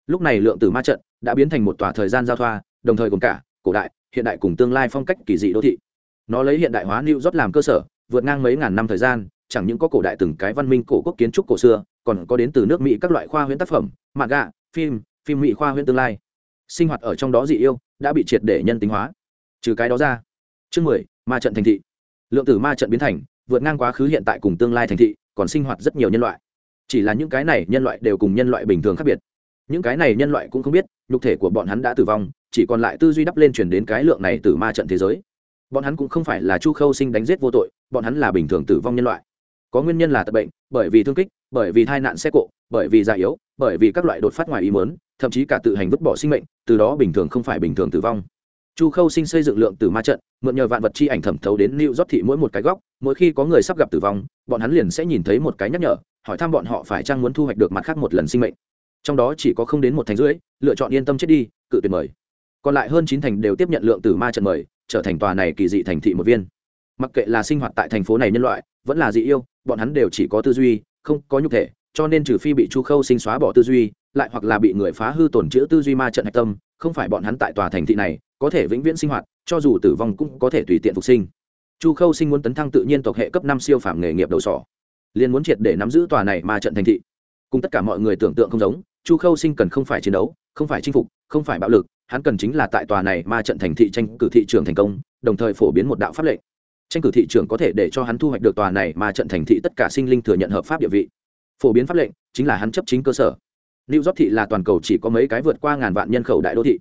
Lúc này lượng tử ma trận đã biến thành một tòa thời gian giao thoa, đồng thời gồm cả cổ đại, hiện đại cùng tương lai phong cách kỳ dị đô thị. Nó lấy hiện đại hóa New York làm cơ sở, vượt ngang mấy ngàn năm thời gian, chẳng những có cổ đại từng cái văn minh cổ quốc kiến trúc cổ xưa, còn có đến từ nước Mỹ các loại khoa huyễn tác phẩm, manga, phim, phim mỹ khoa huyễn tương lai. Sinh hoạt ở trong đó dị yêu, đã bị triệt để nhân tính hóa. Trừ cái đó ra, chương mười, ma trận thành thị. Lượng tử ma trận biến thành, vượt ngang quá khứ hiện tại cùng tương lai thành thị, còn sinh hoạt rất nhiều nhân loại. Chỉ là những cái này nhân loại đều cùng nhân loại bình thường khác biệt. Những cái này nhân loại cũng không biết, nhục thể của bọn hắn đã tử vong, chỉ còn lại tư duy đắp lên chuyển đến cái lượng này từ ma trận thế giới. Bọn hắn cũng không phải là chu khâu sinh đánh giết vô tội, bọn hắn là bình thường tử vong nhân loại có nguyên nhân là tật bệnh, bởi vì thương kích, bởi vì tai nạn xe cộ, bởi vì già yếu, bởi vì các loại đột phát ngoài ý mớn thậm chí cả tự hành vứt bỏ sinh mệnh, từ đó bình thường không phải bình thường tử vong. Chu khâu sinh xây dựng lượng từ ma trận, mượn nhờ vạn vật chi ảnh thẩm thấu đến new rót thị mỗi một cái góc, mỗi khi có người sắp gặp tử vong, bọn hắn liền sẽ nhìn thấy một cái nhắc nhở, hỏi thăm bọn họ phải chăng muốn thu hoạch được mặt khác một lần sinh mệnh. Trong đó chỉ có không đến một thành rưỡi, lựa chọn yên tâm chết đi, cự tuyệt mời. Còn lại hơn chín thành đều tiếp nhận lượng từ ma trận mời, trở thành tòa này kỳ dị thành thị một viên. Mặc kệ là sinh hoạt tại thành phố này nhân loại, vẫn là dị yêu bọn hắn đều chỉ có tư duy, không có nhục thể, cho nên trừ phi bị chu khâu sinh xóa bỏ tư duy, lại hoặc là bị người phá hư tổn chữa tư duy ma trận hạch tâm, không phải bọn hắn tại tòa thành thị này, có thể vĩnh viễn sinh hoạt, cho dù tử vong cũng có thể tùy tiện phục sinh. Chu khâu sinh muốn tấn thăng tự nhiên tộc hệ cấp năm siêu phạm nghề nghiệp đầu sỏ, liền muốn triệt để nắm giữ tòa này ma trận thành thị. Cùng tất cả mọi người tưởng tượng không giống, chu khâu sinh cần không phải chiến đấu, không phải chinh phục, không phải bạo lực, hắn cần chính là tại tòa này ma trận thành thị tranh cử thị trường thành công, đồng thời phổ biến một đạo pháp lệnh tranh cử thị trường có thể để cho hắn thu hoạch được tòa này mà trận thành thị tất cả sinh linh thừa nhận hợp pháp địa vị phổ biến pháp lệnh chính là hắn chấp chính cơ sở New York thị là toàn cầu chỉ có mấy cái vượt qua ngàn vạn nhân khẩu đại đô thị.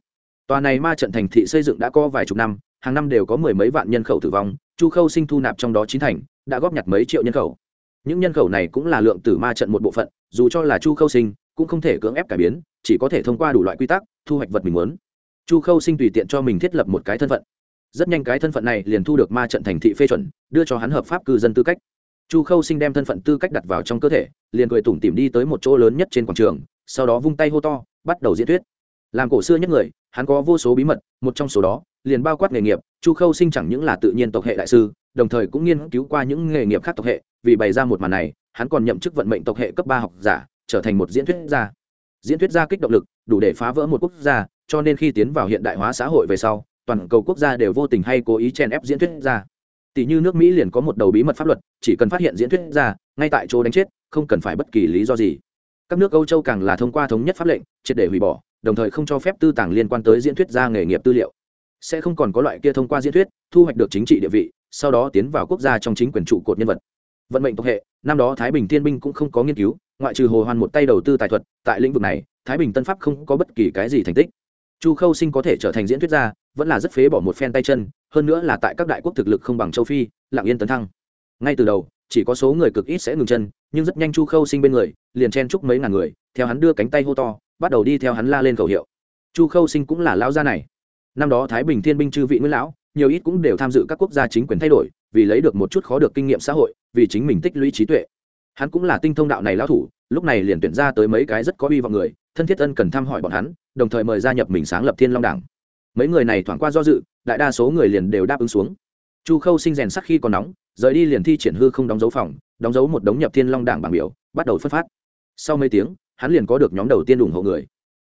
Tòa này ma trận thành thị xây dựng đã có vài chục năm, hàng năm đều có mười mấy vạn nhân khẩu tử vong, Chu Khâu Sinh thu nạp trong đó chín thành, đã góp nhặt mấy triệu nhân khẩu. Những nhân khẩu này cũng là lượng tử ma trận một bộ phận, dù cho là Chu Khâu Sinh, cũng không thể cưỡng ép cải biến, chỉ có thể thông qua đủ loại quy tắc, thu hoạch vật mình muốn. Chu Khâu Sinh tùy tiện cho mình thiết lập một cái thân phận. Rất nhanh cái thân phận này liền thu được ma trận thành thị phê chuẩn, đưa cho hắn hợp pháp cư dân tư cách. Chu Khâu Sinh đem thân phận tư cách đặt vào trong cơ thể, liền cười tủm tìm đi tới một chỗ lớn nhất trên quảng trường, sau đó vung tay hô to bắt đầu diễn thuyết làm cổ xưa nhất người hắn có vô số bí mật một trong số đó liền bao quát nghề nghiệp chu khâu sinh chẳng những là tự nhiên tộc hệ đại sư đồng thời cũng nghiên cứu qua những nghề nghiệp khác tộc hệ vì bày ra một màn này hắn còn nhậm chức vận mệnh tộc hệ cấp ba học giả trở thành một diễn thuyết gia diễn thuyết gia kích động lực đủ để phá vỡ một quốc gia cho nên khi tiến vào hiện đại hóa xã hội về sau toàn cầu quốc gia đều vô tình hay cố ý chen ép diễn thuyết gia tỷ như nước mỹ liền có một đầu bí mật pháp luật, chỉ cần phát hiện diễn thuyết gia ngay tại chỗ đánh chết, không cần phải bất kỳ lý do gì. Các nước âu châu càng là thông qua thống nhất pháp lệnh, triệt để hủy bỏ, đồng thời không cho phép tư tàng liên quan tới diễn thuyết gia nghề nghiệp tư liệu. Sẽ không còn có loại kia thông qua diễn thuyết, thu hoạch được chính trị địa vị, sau đó tiến vào quốc gia trong chính quyền trụ cột nhân vật. Vận mệnh tộc hệ, năm đó thái bình thiên binh cũng không có nghiên cứu, ngoại trừ hồ hoan một tay đầu tư tài thuật, tại lĩnh vực này, thái bình tân pháp không có bất kỳ cái gì thành tích chu khâu sinh có thể trở thành diễn thuyết gia, vẫn là rất phế bỏ một phen tay chân, hơn nữa là tại các đại quốc thực lực không bằng châu phi lạng yên tấn thăng. Ngay từ đầu, chỉ có số người cực ít sẽ ngừng chân, nhưng rất nhanh chu khâu sinh bên người, liền chen chúc mấy ngàn người, theo hắn đưa cánh tay hô to, bắt đầu đi theo hắn la lên khẩu hiệu. Chu khâu sinh cũng là lão gia này. Năm đó thái bình thiên binh chư vị nguyễn lão, nhiều ít cũng đều tham dự các quốc gia chính quyền thay đổi, vì lấy được một chút khó được kinh nghiệm xã hội, vì chính mình tích lũy trí tuệ. Hắn cũng là tinh thông đạo này lão thủ lúc này liền tuyển ra tới mấy cái rất có uy vọng người, thân thiết ân cần thăm hỏi bọn hắn, đồng thời mời gia nhập mình sáng lập thiên long đảng. Mấy người này thoảng qua do dự, đại đa số người liền đều đáp ứng xuống. Chu khâu sinh rèn sắc khi còn nóng, rời đi liền thi triển hư không đóng dấu phòng, đóng dấu một đống nhập thiên long đảng bảng biểu, bắt đầu phân phát. Sau mấy tiếng, hắn liền có được nhóm đầu tiên ủng hộ người.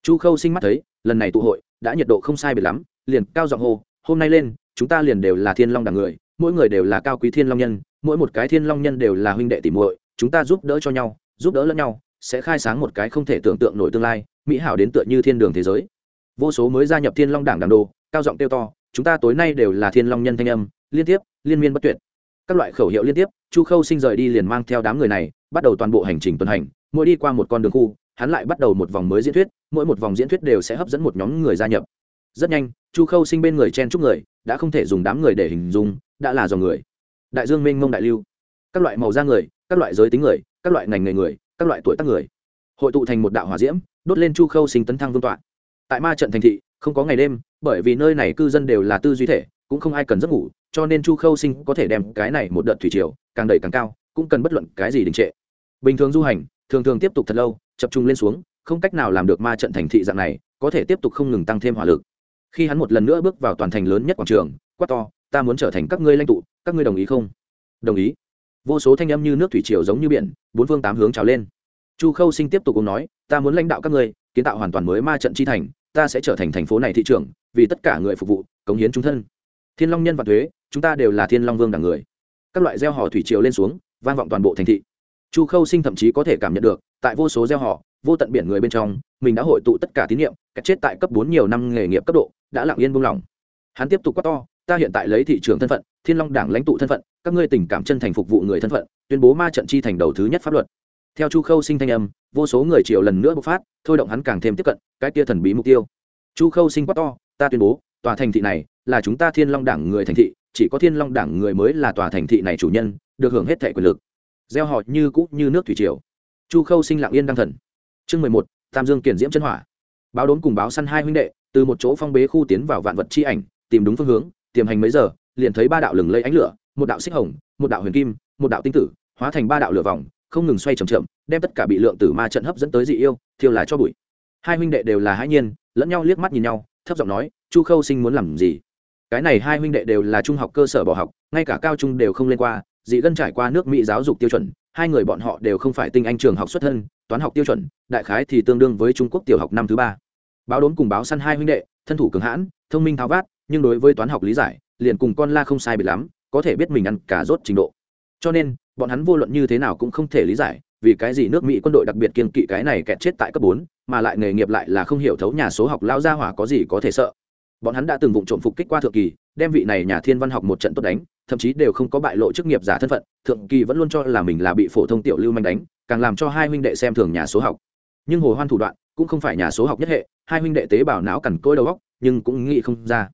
Chu khâu sinh mắt thấy, lần này tụ hội, đã nhiệt độ không sai biệt lắm, liền cao giọng hô, hôm nay lên, chúng ta liền đều là thiên long đảng người, mỗi người đều là cao quý thiên long nhân, mỗi một cái thiên long nhân đều là huynh đệ tỉ muội, chúng ta giúp đỡ cho nhau giúp đỡ lẫn nhau, sẽ khai sáng một cái không thể tưởng tượng nổi tương lai, mỹ hảo đến tựa như thiên đường thế giới. Vô số mới gia nhập thiên long đảng đảng đồ, cao giọng tiêu to, chúng ta tối nay đều là thiên long nhân thanh âm, liên tiếp, liên miên bất tuyệt. Các loại khẩu hiệu liên tiếp, chu khâu sinh rời đi liền mang theo đám người này, bắt đầu toàn bộ hành trình tuần hành, mỗi đi qua một con đường khu, hắn lại bắt đầu một vòng mới diễn thuyết, mỗi một vòng diễn thuyết đều sẽ hấp dẫn một nhóm người gia nhập. Rất nhanh, chu khâu sinh bên người chen chúc người, đã không thể dùng đám người để hình dung, đã là dòng người. Đại dương mênh mông đại lưu. Các loại màu da người các loại giới tính người, các loại ngành nghề người, các loại tuổi tác người. Hội tụ thành một đạo hỏa diễm, đốt lên chu khâu sinh tấn thăng vương tọa. Tại ma trận thành thị, không có ngày đêm, bởi vì nơi này cư dân đều là tư duy thể, cũng không ai cần giấc ngủ, cho nên chu khâu sinh có thể đem cái này một đợt thủy triều, càng đẩy càng cao, cũng cần bất luận cái gì đình trệ. Bình thường du hành, thường thường tiếp tục thật lâu, chập trung lên xuống, không cách nào làm được ma trận thành thị dạng này, có thể tiếp tục không ngừng tăng thêm hỏa lực. Khi hắn một lần nữa bước vào toàn thành lớn nhất quảng trường, quát to, ta muốn trở thành các ngươi lãnh tụ, các ngươi đồng ý không? Đồng ý vô số thanh âm như nước thủy triều giống như biển, bốn phương tám hướng trào lên. Chu khâu sinh tiếp tục cùng nói, ta muốn lãnh đạo các ngươi, kiến tạo hoàn toàn mới ma trận chi thành, ta sẽ trở thành thành phố này thị trường vì tất cả người phục vụ, cống hiến chúng thân. Thiên long nhân và thuế chúng ta đều là thiên long vương đảng người. Các loại gieo họ thủy triều lên xuống, vang vọng toàn bộ thành thị. Chu khâu sinh thậm chí có thể cảm nhận được, tại vô số gieo họ, vô tận biển người bên trong, mình đã hội tụ tất cả tín nhiệm cách chết tại cấp bốn nhiều năm nghề nghiệp cấp độ, đã lặng yên buông lỏng. Hắn tiếp tục quát to, ta hiện tại lấy thị trường thân phận thiên long đảng lãnh tụ thân phận, các ngươi tình cảm chân thành phục vụ người thân phận, tuyên bố ma trận chi thành đầu thứ nhất pháp luật. Theo chu khâu sinh thanh âm, vô số người triệu lần nữa bộc phát, thôi động hắn càng thêm tiếp cận, cái tia thần bí mục tiêu. Chu khâu sinh quát to, ta tuyên bố, tòa thành thị này là chúng ta thiên long đảng người thành thị, chỉ có thiên long đảng người mới là tòa thành thị này chủ nhân, được hưởng hết thẻ quyền lực. Gieo họ như cũ như nước thủy triều. Chu khâu sinh lặng yên đăng thần. Chương mười một, tam dương kiển diễm chân hỏa. Báo đốn cùng báo săn hai huynh đệ, từ một chỗ phong bế khu tiến vào vạn vật chi ảnh, tìm đúng phương hướng, tiềm hành mấy giờ liền thấy ba đạo lừng lây ánh lửa, một đạo xích hồng, một đạo huyền kim, một đạo tinh tử, hóa thành ba đạo lửa vòng, không ngừng xoay c h ậ m chậm, đem tất cả bị lượng tử ma trận hấp dẫn tới dị yêu, thiêu là cho bụi. Hai huynh đệ đều là hãi nhiên, lẫn nhau liếc mắt nhìn nhau, thấp giọng nói, chu khâu sinh muốn làm gì? Cái này hai huynh đệ đều là trung học cơ sở bỏ học, ngay cả cao trung đều không lên qua, dị gân trải qua nước mỹ giáo dục tiêu chuẩn, hai người bọn họ đều không phải tinh anh trường học xuất thân, toán học tiêu chuẩn, đại khái thì tương đương với trung quốc tiểu học năm thứ ba. Báo đốn cùng báo săn hai huynh đệ, thân thủ cường hãn, thông minh tháo vát, nhưng đối với toán học lý giải liền cùng con la không sai biệt lắm có thể biết mình ăn cả rốt trình độ. Cho nên bọn hắn vô luận như thế nào cũng không thể lý giải vì cái gì nước mỹ quân đội đặc biệt kiên kỵ cái này kẹt chết tại cấp bốn mà lại nghề nghiệp lại là không hiểu thấu nhà số học lao gia hỏa có gì có thể sợ. Bọn hắn đã từng vụng trộm phục kích qua thượng kỳ đem vị này nhà thiên văn học một trận tốt đánh thậm chí đều không có bại lộ chức nghiệp giả thân phận thượng kỳ vẫn luôn cho là mình là bị phổ thông tiểu lưu manh đánh càng làm cho hai huynh đệ xem thường nhà số học. Nhưng hồ hoan thủ đoạn cũng không phải nhà số học nhất hệ hai huynh đệ tế bào não cằn côi đầu óc, nhưng cũng nghĩ không ra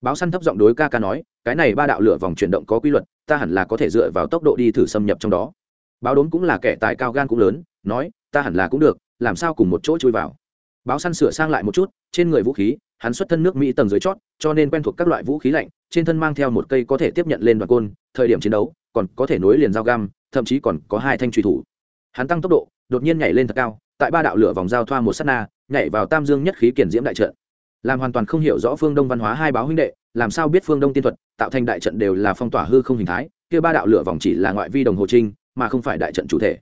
báo săn thấp giọng đối ca ca nói, cái này ba đạo lửa vòng chuyển động có quy luật, ta hẳn là có thể dựa vào tốc độ đi thử xâm nhập trong đó. Báo đốn cũng là kẻ tài cao gan cũng lớn, nói, ta hẳn là cũng được, làm sao cùng một chỗ chui vào. Báo săn sửa sang lại một chút, trên người vũ khí, hắn xuất thân nước mỹ tầng dưới chót, cho nên quen thuộc các loại vũ khí lạnh, trên thân mang theo một cây có thể tiếp nhận lên đoạn côn, thời điểm chiến đấu, còn có thể nối liền dao găm, thậm chí còn có hai thanh truy thủ. Hắn tăng tốc độ, đột nhiên nhảy lên thật cao, tại ba đạo lửa vòng giao thoa một s á t na, nhảy vào tam dương nhất khí kiển diễm đại trận làm hoàn toàn không hiểu rõ phương đông văn hóa hai báo huynh đệ, làm sao biết phương đông tiên thuật, tạo thành đại trận đều là phong tỏa hư không hình thái, kia ba đạo lửa vòng chỉ là ngoại vi đồng hồ trinh, mà không phải đại trận chủ thể.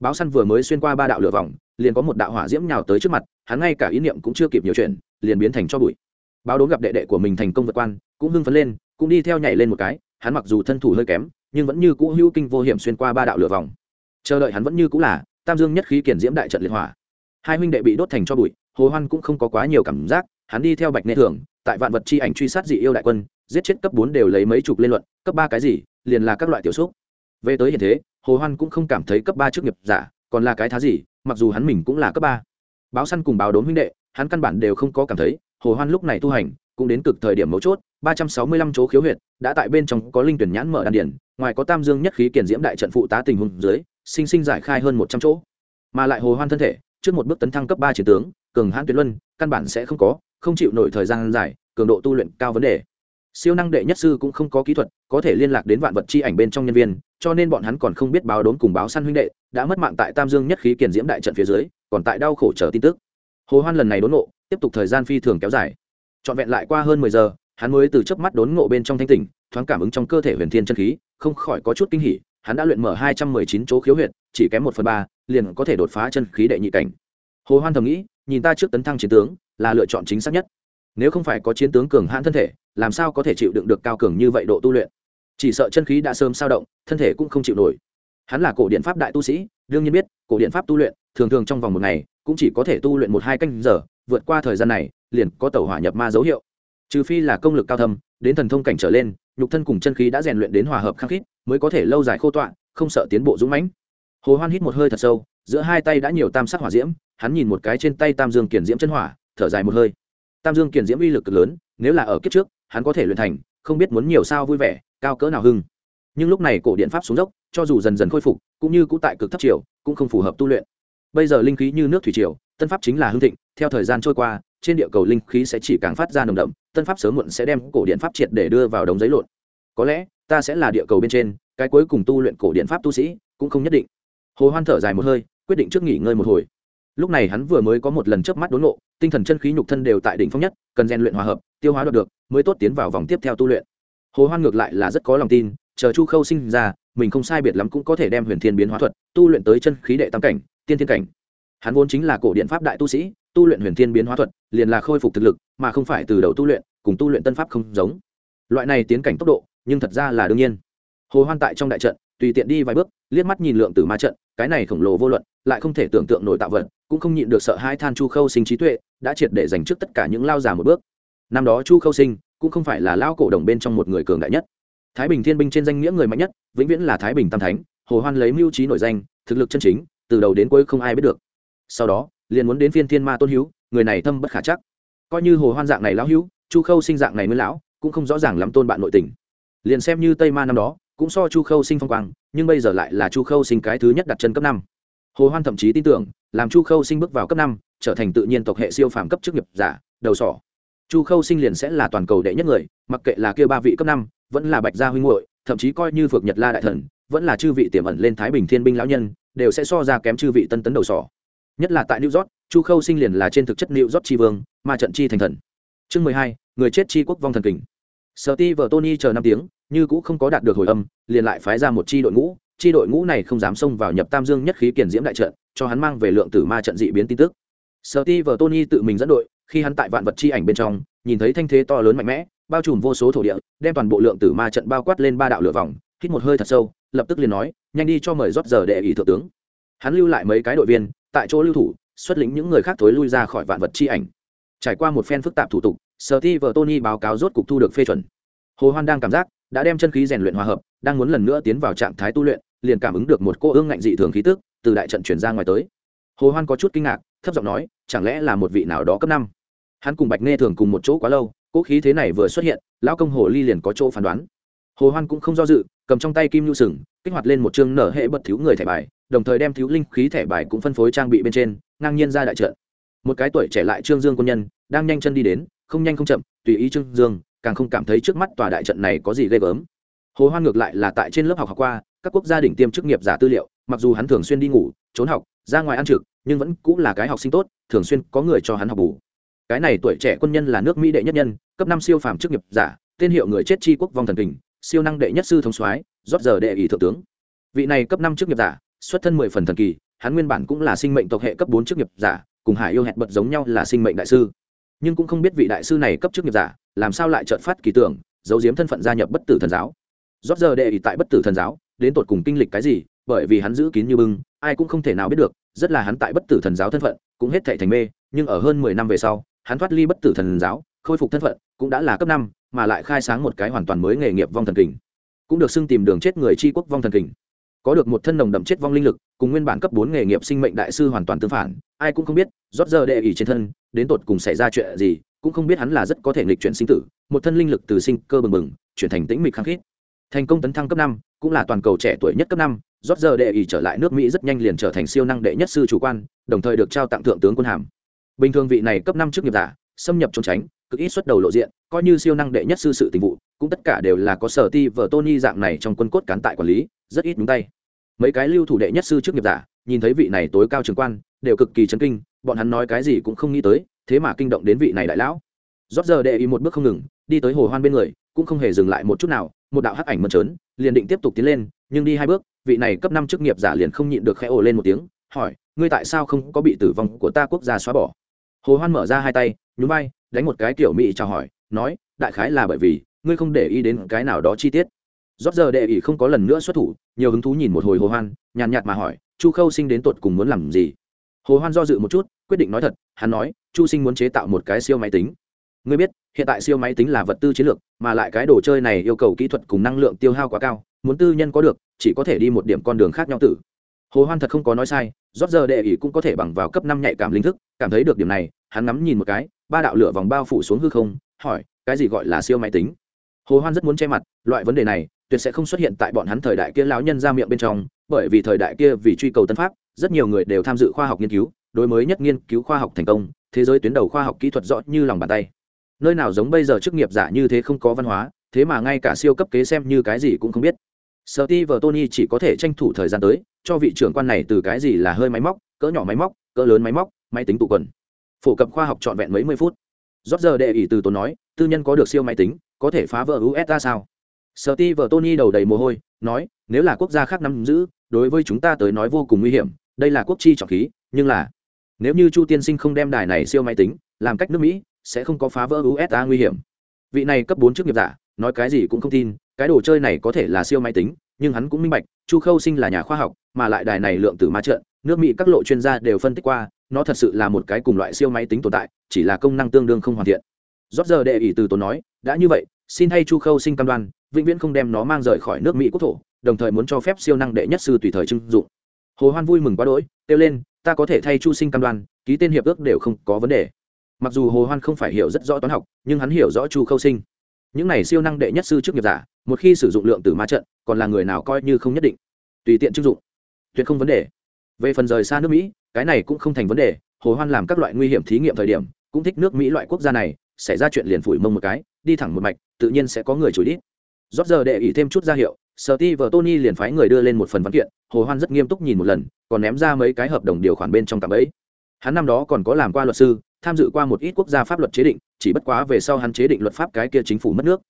Báo săn vừa mới xuyên qua ba đạo lửa vòng, liền có một đạo hỏa diễm nhào tới trước mặt, hắn ngay cả ý niệm cũng chưa kịp nhiều chuyện, liền biến thành cho bụi. Báo đố gặp đệ đệ của mình thành công vượt quan, cũng hưng phấn lên, cũng đi theo nhảy lên một cái, hắn mặc dù thân thủ hơi kém, nhưng vẫn như cũ hữu kinh vô hiểm xuyên qua ba đạo lửa vòng. Chờ đợi hắn vẫn như cũ là, tam dương nhất khí kiển diễm đại trận liệt hỏa. Hai huynh đệ bị đốt thành cho bụi, hồ hoan cũng không có quá nhiều cảm giác hắn đi theo bạch nê thường, tại vạn vật chi ảnh truy sát dị yêu đại quân, giết chết cấp bốn đều lấy mấy chục lên luận, cấp ba cái gì, liền là các loại tiểu xúc. Về tới hiện thế, hồ hoan cũng không cảm thấy cấp ba chức nghiệp giả, còn là cái thá gì, mặc dù hắn mình cũng là cấp ba. Báo săn cùng báo đốn huynh đệ, hắn căn bản đều không có cảm thấy, hồ hoan lúc này tu hành, cũng đến cực thời điểm mấu chốt, ba trăm sáu mươi lăm chỗ khiếu huyệt, đã tại bên trong có linh tuyển nhãn mở đan điển, ngoài có tam dương nhất khí kiển diễm đại trận phụ tá tình huống dưới, sinh sinh giải khai hơn một trăm chỗ. Mà lại hồ hoan thân thể, trước một bước tấn thăng cấp ba chiến tướng, cường hãn tuyệt luân, căn bản sẽ không có không chịu nổi thời gian dài, cường độ tu luyện cao vấn đề. Siêu năng đệ nhất sư cũng không có kỹ thuật, có thể liên lạc đến vạn vật chi ảnh bên trong nhân viên, cho nên bọn hắn còn không biết báo đốn cùng báo săn huynh đệ, đã mất mạng tại tam dương nhất khí kiển diễm đại trận phía dưới, còn tại đau khổ chờ tin tức. Hồ hoan lần này đốn ngộ, tiếp tục thời gian phi thường kéo dài. Trọn vẹn lại qua hơn mười giờ, hắn mới từ chớp mắt đốn ngộ bên trong thanh tỉnh, thoáng cảm ứng trong cơ thể huyền thiên chân khí, không khỏi có chút kinh hỉ, hắn đã luyện mở hai trăm mười chín chỗ khiếu huyệt, chỉ kém một phần ba, liền có thể đột phá chân khí đệ nhị cảnh. Hồ hoan thầm nghĩ, nhìn ta trước tấn thăng chiến tướng là lựa chọn chính xác nhất. Nếu không phải có chiến tướng cường hãn thân thể, làm sao có thể chịu đựng được cao cường như vậy độ tu luyện? Chỉ sợ chân khí đã sớm sao động, thân thể cũng không chịu nổi. Hắn là cổ điện pháp đại tu sĩ, đương nhiên biết, cổ điện pháp tu luyện, thường thường trong vòng một ngày, cũng chỉ có thể tu luyện một hai canh giờ, vượt qua thời gian này, liền có tàu hỏa nhập ma dấu hiệu. Trừ phi là công lực cao thâm, đến thần thông cảnh trở lên, nhục thân cùng chân khí đã rèn luyện đến hòa hợp khắc khít, mới có thể lâu dài khô tọa, không sợ tiến bộ dũng mãnh. Hồ hoan hít một hơi thật sâu, giữa hai tay đã nhiều tam sắc hỏa diễm, hắn nhìn một cái trên tay tam dương kiển diễm chân hỏa thở dài một hơi. Tam dương kiền diễm uy lực cực lớn, nếu là ở kiếp trước, hắn có thể luyện thành, không biết muốn nhiều sao vui vẻ, cao cỡ nào hưng. Nhưng lúc này cổ điện pháp xuống dốc, cho dù dần dần khôi phục, cũng như cũng tại cực thấp triều, cũng không phù hợp tu luyện. Bây giờ linh khí như nước thủy triều, tân pháp chính là hưng thịnh, theo thời gian trôi qua, trên địa cầu linh khí sẽ chỉ càng phát ra nồng đậm, tân pháp sớm muộn sẽ đem cổ điện pháp triệt để đưa vào đống giấy lộn. Có lẽ, ta sẽ là địa cầu bên trên, cái cuối cùng tu luyện cổ điện pháp tu sĩ, cũng không nhất định. Hồ hoan thở dài một hơi, quyết định trước nghỉ ngơi một hồi lúc này hắn vừa mới có một lần chớp mắt đốn ngộ, tinh thần chân khí nhục thân đều tại đỉnh phong nhất, cần rèn luyện hòa hợp, tiêu hóa được được, mới tốt tiến vào vòng tiếp theo tu luyện. Hồ hoan ngược lại là rất có lòng tin, chờ chu khâu sinh ra, mình không sai biệt lắm cũng có thể đem huyền thiên biến hóa thuật, tu luyện tới chân khí đệ tam cảnh, tiên thiên cảnh. Hắn vốn chính là cổ điện pháp đại tu sĩ, tu luyện huyền thiên biến hóa thuật, liền là khôi phục thực lực, mà không phải từ đầu tu luyện, cùng tu luyện tân pháp không giống. Loại này tiến cảnh tốc độ, nhưng thật ra là đương nhiên. Hồ hoan tại trong đại trận tùy tiện đi vài bước, liếc mắt nhìn lượng tử ma trận, cái này khổng lồ vô luận, lại không thể tưởng tượng nổi tạo vật, cũng không nhịn được sợ hai than chu khâu sinh trí tuệ, đã triệt để dành trước tất cả những lao già một bước. Năm đó chu khâu sinh cũng không phải là lao cổ đồng bên trong một người cường đại nhất. Thái bình thiên binh trên danh nghĩa người mạnh nhất, vĩnh viễn là thái bình tam thánh, hồ hoan lấy mưu trí nổi danh, thực lực chân chính, từ đầu đến cuối không ai biết được. Sau đó, liền muốn đến phiên thiên ma tôn hữu, người này thâm bất khả chắc. Coi như hồ hoan dạng này lão hữu, chu khâu sinh dạng này mới lão, cũng không rõ ràng lắm tôn bạn nội tình. Liền xem như tây ma năm đó cũng so chu khâu sinh phong quang, nhưng bây giờ lại là chu khâu sinh cái thứ nhất đặt chân cấp năm. Hồ hoan thậm chí tin tưởng, làm chu khâu sinh bước vào cấp năm, trở thành tự nhiên tộc hệ siêu phàm cấp chức nghiệp giả, đầu sỏ. Chu khâu sinh liền sẽ là toàn cầu đệ nhất người, mặc kệ là kia ba vị cấp năm, vẫn là bạch gia huynh hội thậm chí coi như phược nhật la đại thần, vẫn là chư vị tiềm ẩn lên thái bình thiên binh lão nhân, đều sẽ so ra kém chư vị tân tấn đầu sỏ. Nhất là tại new york, chu khâu sinh liền là trên thực chất new york tri vương mà trận chi thành thần. Chương mười hai, người chết chi quốc vong thần kình sở ti vợ tony chờ năm tiếng, như cũng không có đạt được hồi âm, liền lại phái ra một chi đội ngũ. Chi đội ngũ này không dám xông vào nhập tam dương nhất khí kiển diễm đại trận, cho hắn mang về lượng tử ma trận dị biến tin tức. Sở ti vợ tony tự mình dẫn đội, khi hắn tại vạn vật chi ảnh bên trong, nhìn thấy thanh thế to lớn mạnh mẽ, bao trùm vô số thổ địa, đem toàn bộ lượng tử ma trận bao quát lên ba đạo lửa vòng, hít một hơi thật sâu, lập tức liền nói, nhanh đi cho mời rót giờ đệ ý thượng tướng. Hắn lưu lại mấy cái đội viên, tại chỗ lưu thủ, xuất lĩnh những người khác thối lui ra khỏi vạn vật chi ảnh. Trải qua một phen phức tạp thủ tục sở ti vợ tony báo cáo rốt cục thu được phê chuẩn. Hồ hoan đang cảm giác, đã đem chân khí rèn luyện hòa hợp, đang muốn lần nữa tiến vào trạng thái tu luyện, liền cảm ứng được một cô ương ngạnh dị thường khí tức, từ đại trận chuyển ra ngoài tới. Hồ hoan có chút kinh ngạc, thấp giọng nói, chẳng lẽ là một vị nào đó cấp năm? Hắn cùng bạch nghe thường cùng một chỗ quá lâu, cỗ khí thế này vừa xuất hiện, lão công hồ ly liền có chỗ phán đoán. Hồ hoan cũng không do dự, cầm trong tay kim nhu sừng, kích hoạt lên một chương nở hệ bật thiếu người thẻ bài, đồng thời đem thiếu linh khí thẻ bài cũng phân phối trang bị bên trên, ngang nhiên ra đại trận. Một cái tuổi trẻ lại trương dương quân nhân, đang nhanh chân đi đến không nhanh không chậm, tùy ý trương dương, càng không cảm thấy trước mắt tòa đại trận này có gì ghê gớm. Hồ hoan ngược lại là tại trên lớp học học qua, các quốc gia đỉnh tiêm chức nghiệp giả tư liệu, mặc dù hắn thường xuyên đi ngủ, trốn học, ra ngoài ăn trực, nhưng vẫn cũng là cái học sinh tốt, thường xuyên có người cho hắn học bù. Cái này tuổi trẻ quân nhân là nước mỹ đệ nhất nhân, cấp năm siêu phàm chức nghiệp giả, tên hiệu người chết chi quốc vong thần kình, siêu năng đệ nhất sư thống soái, rót giờ đệ ý thượng tướng. Vị này cấp năm chức nghiệp giả, xuất thân mười phần thần kỳ, hắn nguyên bản cũng là sinh mệnh tộc hệ cấp bốn chức nghiệp giả, cùng hải yêu hẹn bật giống nhau là sinh mệnh đại sư nhưng cũng không biết vị đại sư này cấp chức nghiệp giả, làm sao lại trợn phát kỳ tưởng, giấu giếm thân phận gia nhập bất tử thần giáo. Rót giờ đệ ý tại bất tử thần giáo, đến tột cùng kinh lịch cái gì, bởi vì hắn giữ kín như bưng, ai cũng không thể nào biết được, rất là hắn tại bất tử thần giáo thân phận, cũng hết thệ thành mê, nhưng ở hơn mười năm về sau, hắn thoát ly bất tử thần giáo, khôi phục thân phận, cũng đã là cấp năm, mà lại khai sáng một cái hoàn toàn mới nghề nghiệp vong thần kình. Cũng được xưng tìm đường chết người tri quốc vong thần kình có được một thân nồng đậm chết vong linh lực, cùng nguyên bản cấp bốn nghề nghiệp sinh mệnh đại sư hoàn toàn tương phản, ai cũng không biết, rót giờ đệ ỉ trên thân, đến tột cùng xảy ra chuyện gì, cũng không biết hắn là rất có thể nghịch chuyển sinh tử, một thân linh lực từ sinh cơ bừng bừng, chuyển thành tĩnh mịch khăng khít. Thành công tấn thăng cấp năm, cũng là toàn cầu trẻ tuổi nhất cấp năm, rót giờ đệ ỉ trở lại nước mỹ rất nhanh liền trở thành siêu năng đệ nhất sư chủ quan, đồng thời được trao tặng thượng tướng quân hàm. Bình thường vị này cấp năm chức nghiệp giả, xâm nhập trốn tránh cực ít xuất đầu lộ diện, coi như siêu năng đệ nhất sư sự tình vụ, cũng tất cả đều là có sở ti vợ tony dạng này trong quân cốt cán tại quản lý, rất ít đúng tay. Mấy cái lưu thủ đệ nhất sư trước nghiệp giả, nhìn thấy vị này tối cao trường quan, đều cực kỳ chấn kinh, bọn hắn nói cái gì cũng không nghĩ tới, thế mà kinh động đến vị này đại lão. Rót giờ đệ ý một bước không ngừng, đi tới hồ hoan bên người, cũng không hề dừng lại một chút nào, một đạo hắc ảnh mơn trớn, liền định tiếp tục tiến lên, nhưng đi hai bước, vị này cấp năm chức nghiệp giả liền không nhịn được khẽ ồ lên một tiếng, hỏi, ngươi tại sao không có bị tử vong của ta quốc gia xóa bỏ? Hồ hoan mở ra hai tay, nhún vai đánh một cái tiểu mỹ chào hỏi, nói, đại khái là bởi vì, ngươi không để ý đến cái nào đó chi tiết. Rót giờ đệ ỷ không có lần nữa xuất thủ, nhiều hứng thú nhìn một hồi hồ hoan, nhàn nhạt mà hỏi, chu khâu sinh đến tột cùng muốn làm gì? Hồ hoan do dự một chút, quyết định nói thật, hắn nói, chu sinh muốn chế tạo một cái siêu máy tính. Ngươi biết, hiện tại siêu máy tính là vật tư chiến lược, mà lại cái đồ chơi này yêu cầu kỹ thuật cùng năng lượng tiêu hao quá cao, muốn tư nhân có được, chỉ có thể đi một điểm con đường khác nhau tử. Hồ hoan thật không có nói sai, rót giờ đệ ỷ cũng có thể bằng vào cấp năm nhạy cảm linh thức, cảm thấy được điểm này, hắn ngắm nhìn một cái ba đạo lửa vòng bao phủ xuống hư không, hỏi, cái gì gọi là siêu máy tính? Hồ hoan rất muốn che mặt, loại vấn đề này tuyệt sẽ không xuất hiện tại bọn hắn thời đại kia lão nhân ra miệng bên trong, bởi vì thời đại kia vì truy cầu tân pháp, rất nhiều người đều tham dự khoa học nghiên cứu, đối mới nhất nghiên cứu khoa học thành công, thế giới tuyến đầu khoa học kỹ thuật rõ như lòng bàn tay. Nơi nào giống bây giờ chức nghiệp giả như thế không có văn hóa, thế mà ngay cả siêu cấp kế xem như cái gì cũng không biết. Sợ ti vợ tony chỉ có thể tranh thủ thời gian tới, cho vị trưởng quan này từ cái gì là hơi máy móc, cỡ nhỏ máy móc, cỡ lớn máy móc, máy tính tụ quần phổ cập khoa học trọn vẹn mấy mươi phút. Rót giờ đệ ỷ từ tốn nói, tư nhân có được siêu máy tính, có thể phá vỡ usa sao? Sợ ti vợ tony đầu đầy mồ hôi, nói, nếu là quốc gia khác nắm giữ, đối với chúng ta tới nói vô cùng nguy hiểm, đây là quốc chi trọng khí, nhưng là, nếu như chu tiên sinh không đem đài này siêu máy tính, làm cách nước mỹ, sẽ không có phá vỡ usa nguy hiểm. Vị này cấp bốn chức nghiệp giả, nói cái gì cũng không tin, cái đồ chơi này có thể là siêu máy tính, nhưng hắn cũng minh bạch, chu khâu sinh là nhà khoa học, mà lại đài này lượng tử ma trận, nước mỹ các lộ chuyên gia đều phân tích qua nó thật sự là một cái cùng loại siêu máy tính tồn tại, chỉ là công năng tương đương không hoàn thiện. Rót giờ đệ ỷ từ tốn nói, đã như vậy, xin thay chu khâu sinh cam đoan, vĩnh viễn không đem nó mang rời khỏi nước mỹ quốc thổ, đồng thời muốn cho phép siêu năng đệ nhất sư tùy thời trưng dụng. Hồ hoan vui mừng quá đỗi, kêu lên, ta có thể thay chu sinh cam đoan, ký tên hiệp ước đều không có vấn đề. Mặc dù hồ hoan không phải hiểu rất rõ toán học, nhưng hắn hiểu rõ chu khâu sinh. Những này siêu năng đệ nhất sư trước nghiệp giả, một khi sử dụng lượng tử ma trận, còn là người nào coi như không nhất định. Tùy tiện trưng dụng, tuyệt không vấn đề. Về phần rời xa nước mỹ cái này cũng không thành vấn đề, hồ hoan làm các loại nguy hiểm thí nghiệm thời điểm, cũng thích nước mỹ loại quốc gia này, xảy ra chuyện liền phủi mông một cái, đi thẳng một mạch, tự nhiên sẽ có người chửi đít. Rót giờ đệ ý thêm chút ra hiệu sở ti vợ tony liền phái người đưa lên một phần văn kiện, hồ hoan rất nghiêm túc nhìn một lần, còn ném ra mấy cái hợp đồng điều khoản bên trong cặp ấy. Hắn năm đó còn có làm qua luật sư, tham dự qua một ít quốc gia pháp luật chế định, chỉ bất quá về sau hắn chế định luật pháp cái kia chính phủ mất nước.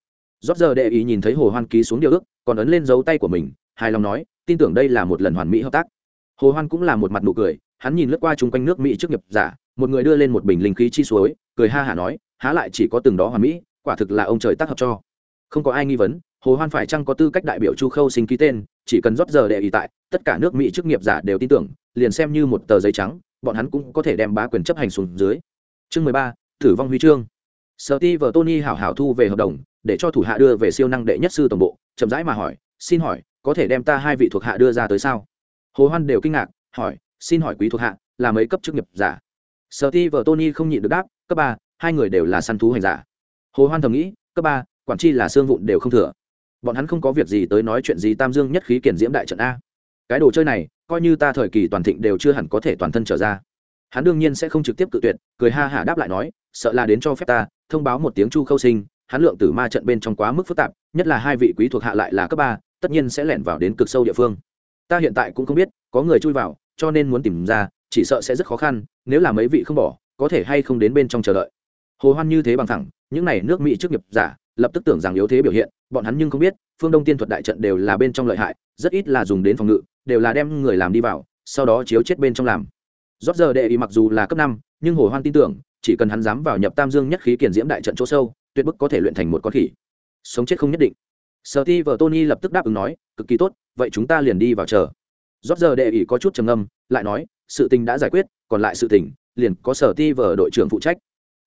Rót giờ đệ ý nhìn thấy hồ hoan ký xuống điều ước, còn ấn lên dấu tay của mình, hài lòng nói, tin tưởng đây là một lần hoàn mỹ hợp tác. Hồ hoan cũng là một mặt nụ cười hắn nhìn lướt qua chung quanh nước mỹ trước nghiệp giả, một người đưa lên một bình linh khí chi suối, cười ha hả nói, há lại chỉ có từng đó hoàn mỹ, quả thực là ông trời tác hợp cho. Không có ai nghi vấn, hồ hoan phải chăng có tư cách đại biểu chu khâu sinh ký tên, chỉ cần rót giờ đệ ý tại, tất cả nước mỹ chức nghiệp giả đều tin tưởng, liền xem như một tờ giấy trắng, bọn hắn cũng có thể đem bá quyền chấp hành xuống dưới. Chương mười ba thử vong huy chương. Sở ti và tony hảo hảo thu về hợp đồng, để cho thủ hạ đưa về siêu năng đệ nhất sư tổng bộ, chậm rãi mà hỏi, xin hỏi, có thể đem ta hai vị thuộc hạ đưa ra tới sao? Hồ hoan đều kinh ngạc, hỏi xin hỏi quý thuộc hạ, là mấy cấp chức nghiệp giả? Sở ti vợ tony không nhịn được đáp, cấp ba, hai người đều là săn thú hành giả. Hồ hoan thầm nghĩ, cấp ba, quản chi là xương vụn đều không thừa. Bọn hắn không có việc gì tới nói chuyện gì tam dương nhất khí kiển diễm đại trận a. Cái đồ chơi này, coi như ta thời kỳ toàn thịnh đều chưa hẳn có thể toàn thân trở ra. Hắn đương nhiên sẽ không trực tiếp cự tuyệt, cười ha hả đáp lại nói, sợ là đến cho phép ta, thông báo một tiếng chu khâu sinh, hắn lượng tử ma trận bên trong quá mức phức tạp, nhất là hai vị quý thuộc hạ lại là cấp ba, tất nhiên sẽ lẻn vào đến cực sâu địa phương. Ta hiện tại cũng không biết, có người chui vào cho nên muốn tìm ra, chỉ sợ sẽ rất khó khăn, nếu là mấy vị không bỏ, có thể hay không đến bên trong chờ đợi. Hồ hoan như thế bằng thẳng, những này nước mỹ trước nghiệp giả, lập tức tưởng rằng yếu thế biểu hiện, bọn hắn nhưng không biết, phương đông tiên thuật đại trận đều là bên trong lợi hại, rất ít là dùng đến phòng ngự, đều là đem người làm đi vào, sau đó chiếu chết bên trong làm. Rót giờ đệ ý mặc dù là cấp năm, nhưng hồ hoan tin tưởng, chỉ cần hắn dám vào nhập tam dương nhất khí kiển diễm đại trận chỗ sâu, tuyệt bức có thể luyện thành một con khỉ. Sống chết không nhất định. Sở ti vợ tony lập tức đáp ứng nói, cực kỳ tốt, vậy chúng ta liền đi vào chờ rót giờ đệ ý có chút trầm ngâm, lại nói, sự tình đã giải quyết, còn lại sự tình, liền có sở ti vở đội trưởng phụ trách.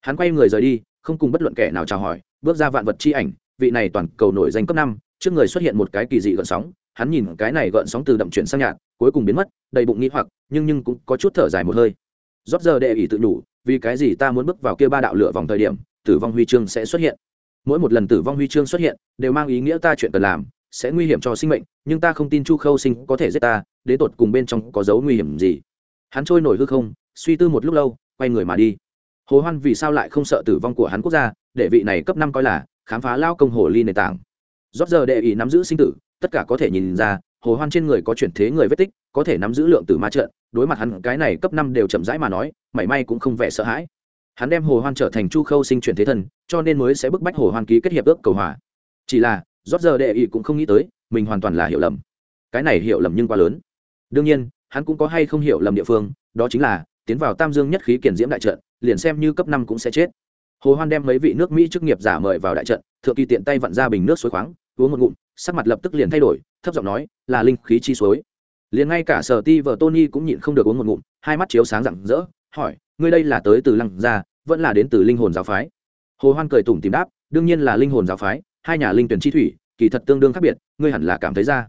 Hắn quay người rời đi, không cùng bất luận kẻ nào chào hỏi, bước ra vạn vật chi ảnh, vị này toàn cầu nổi danh cấp năm, trước người xuất hiện một cái kỳ dị gợn sóng, hắn nhìn cái này gợn sóng từ đậm chuyển sang nhạt, cuối cùng biến mất, đầy bụng nghĩ hoặc, nhưng nhưng cũng có chút thở dài một hơi. Rót giờ đệ ỷ tự nhủ, vì cái gì ta muốn bước vào kia ba đạo lửa vòng thời điểm, tử vong huy chương sẽ xuất hiện. Mỗi một lần tử vong huy chương xuất hiện, đều mang ý nghĩa ta chuyện cần làm sẽ nguy hiểm cho sinh mệnh nhưng ta không tin chu khâu sinh có thể giết ta đến tột cùng bên trong có dấu nguy hiểm gì. Hắn trôi nổi hư không suy tư một lúc lâu quay người mà đi. Hồ hoan vì sao lại không sợ tử vong của hắn quốc gia để vị này cấp năm coi là khám phá lao công hồ ly nền tảng. Rót giờ đệ ý nắm giữ sinh tử tất cả có thể nhìn ra hồ hoan trên người có chuyển thế người vết tích có thể nắm giữ lượng tử ma trận đối mặt hắn cái này cấp năm đều chậm rãi mà nói mảy may cũng không vẻ sợ hãi. Hắn đem hồ hoan trở thành chu khâu sinh chuyển thế thần, cho nên mới sẽ bức bách hồ hoan ký kết hiệp ước cầu hòa. Chỉ là rót giờ đệ ý cũng không nghĩ tới, mình hoàn toàn là hiểu lầm. Cái này hiểu lầm nhưng quá lớn. Đương nhiên, hắn cũng có hay không hiểu lầm địa phương, đó chính là, tiến vào tam dương nhất khí kiển diễm đại trận, liền xem như cấp năm cũng sẽ chết. Hồ hoan đem mấy vị nước mỹ chức nghiệp giả mời vào đại trận, thượng kỳ tiện tay vặn ra bình nước suối khoáng, uống một ngụm, sắc mặt lập tức liền thay đổi, thấp giọng nói, là linh khí chi suối. Liền ngay cả sở ti vợ tony cũng nhịn không được uống một ngụm, hai mắt chiếu sáng rạng rỡ, hỏi, ngươi đây là tới từ lăng gia, vẫn là đến từ linh hồn giáo phái? Hồ hoan cười tủm tìm đáp, đương nhiên là linh hồn giáo phái, hai nhà linh tuyển chi thủy kỳ thật tương đương khác biệt, ngươi hẳn là cảm thấy ra.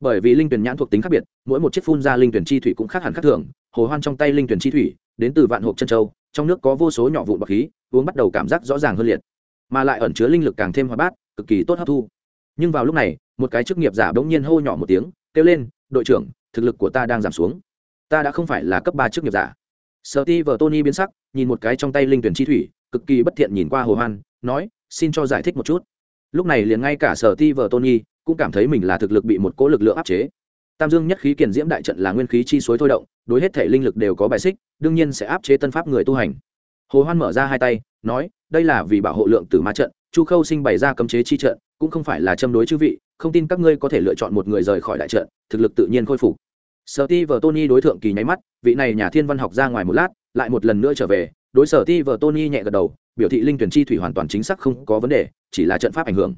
Bởi vì linh tuyển nhãn thuộc tính khác biệt, mỗi một chiếc phun ra linh tuyển chi thủy cũng khác hẳn khác thường, hồ hoan trong tay linh tuyển chi thủy, đến từ vạn hộp chân châu, trong nước có vô số nhỏ vụn bọc khí, uống bắt đầu cảm giác rõ ràng hơn liệt. Mà lại ẩn chứa linh lực càng thêm hoạt bát, cực kỳ tốt hấp thu. Nhưng vào lúc này, một cái chức nghiệp giả bỗng nhiên hô nhỏ một tiếng, kêu lên, đội trưởng, thực lực của ta đang giảm xuống. Ta đã không phải là cấp ba chức nghiệp giả. Sợ ti vợ tony biến sắc, nhìn một cái trong tay linh tuyển chi thủy, cực kỳ bất thiện nhìn qua hồ hoan, nói, xin cho giải thích một chút lúc này liền ngay cả sở ti vợ tony cũng cảm thấy mình là thực lực bị một cỗ lực lượng áp chế. Tam dương nhất khí kiền diễm đại trận là nguyên khí chi suối thôi động, đối hết thể linh lực đều có bài xích, đương nhiên sẽ áp chế tân pháp người tu hành. Hồ hoan mở ra hai tay, nói, đây là vì bảo hộ lượng tử ma trận, chu khâu sinh bày ra cấm chế chi trận, cũng không phải là châm đối chư vị, không tin các ngươi có thể lựa chọn một người rời khỏi đại trận, thực lực tự nhiên khôi phục. Sở ti vợ tony đối tượng kỳ nháy mắt, vị này nhà thiên văn học ra ngoài một lát, lại một lần nữa trở về, đối sở ti vợ tony nhẹ gật đầu biểu thị linh tuyển chi thủy hoàn toàn chính xác không có vấn đề, chỉ là trận pháp ảnh hưởng.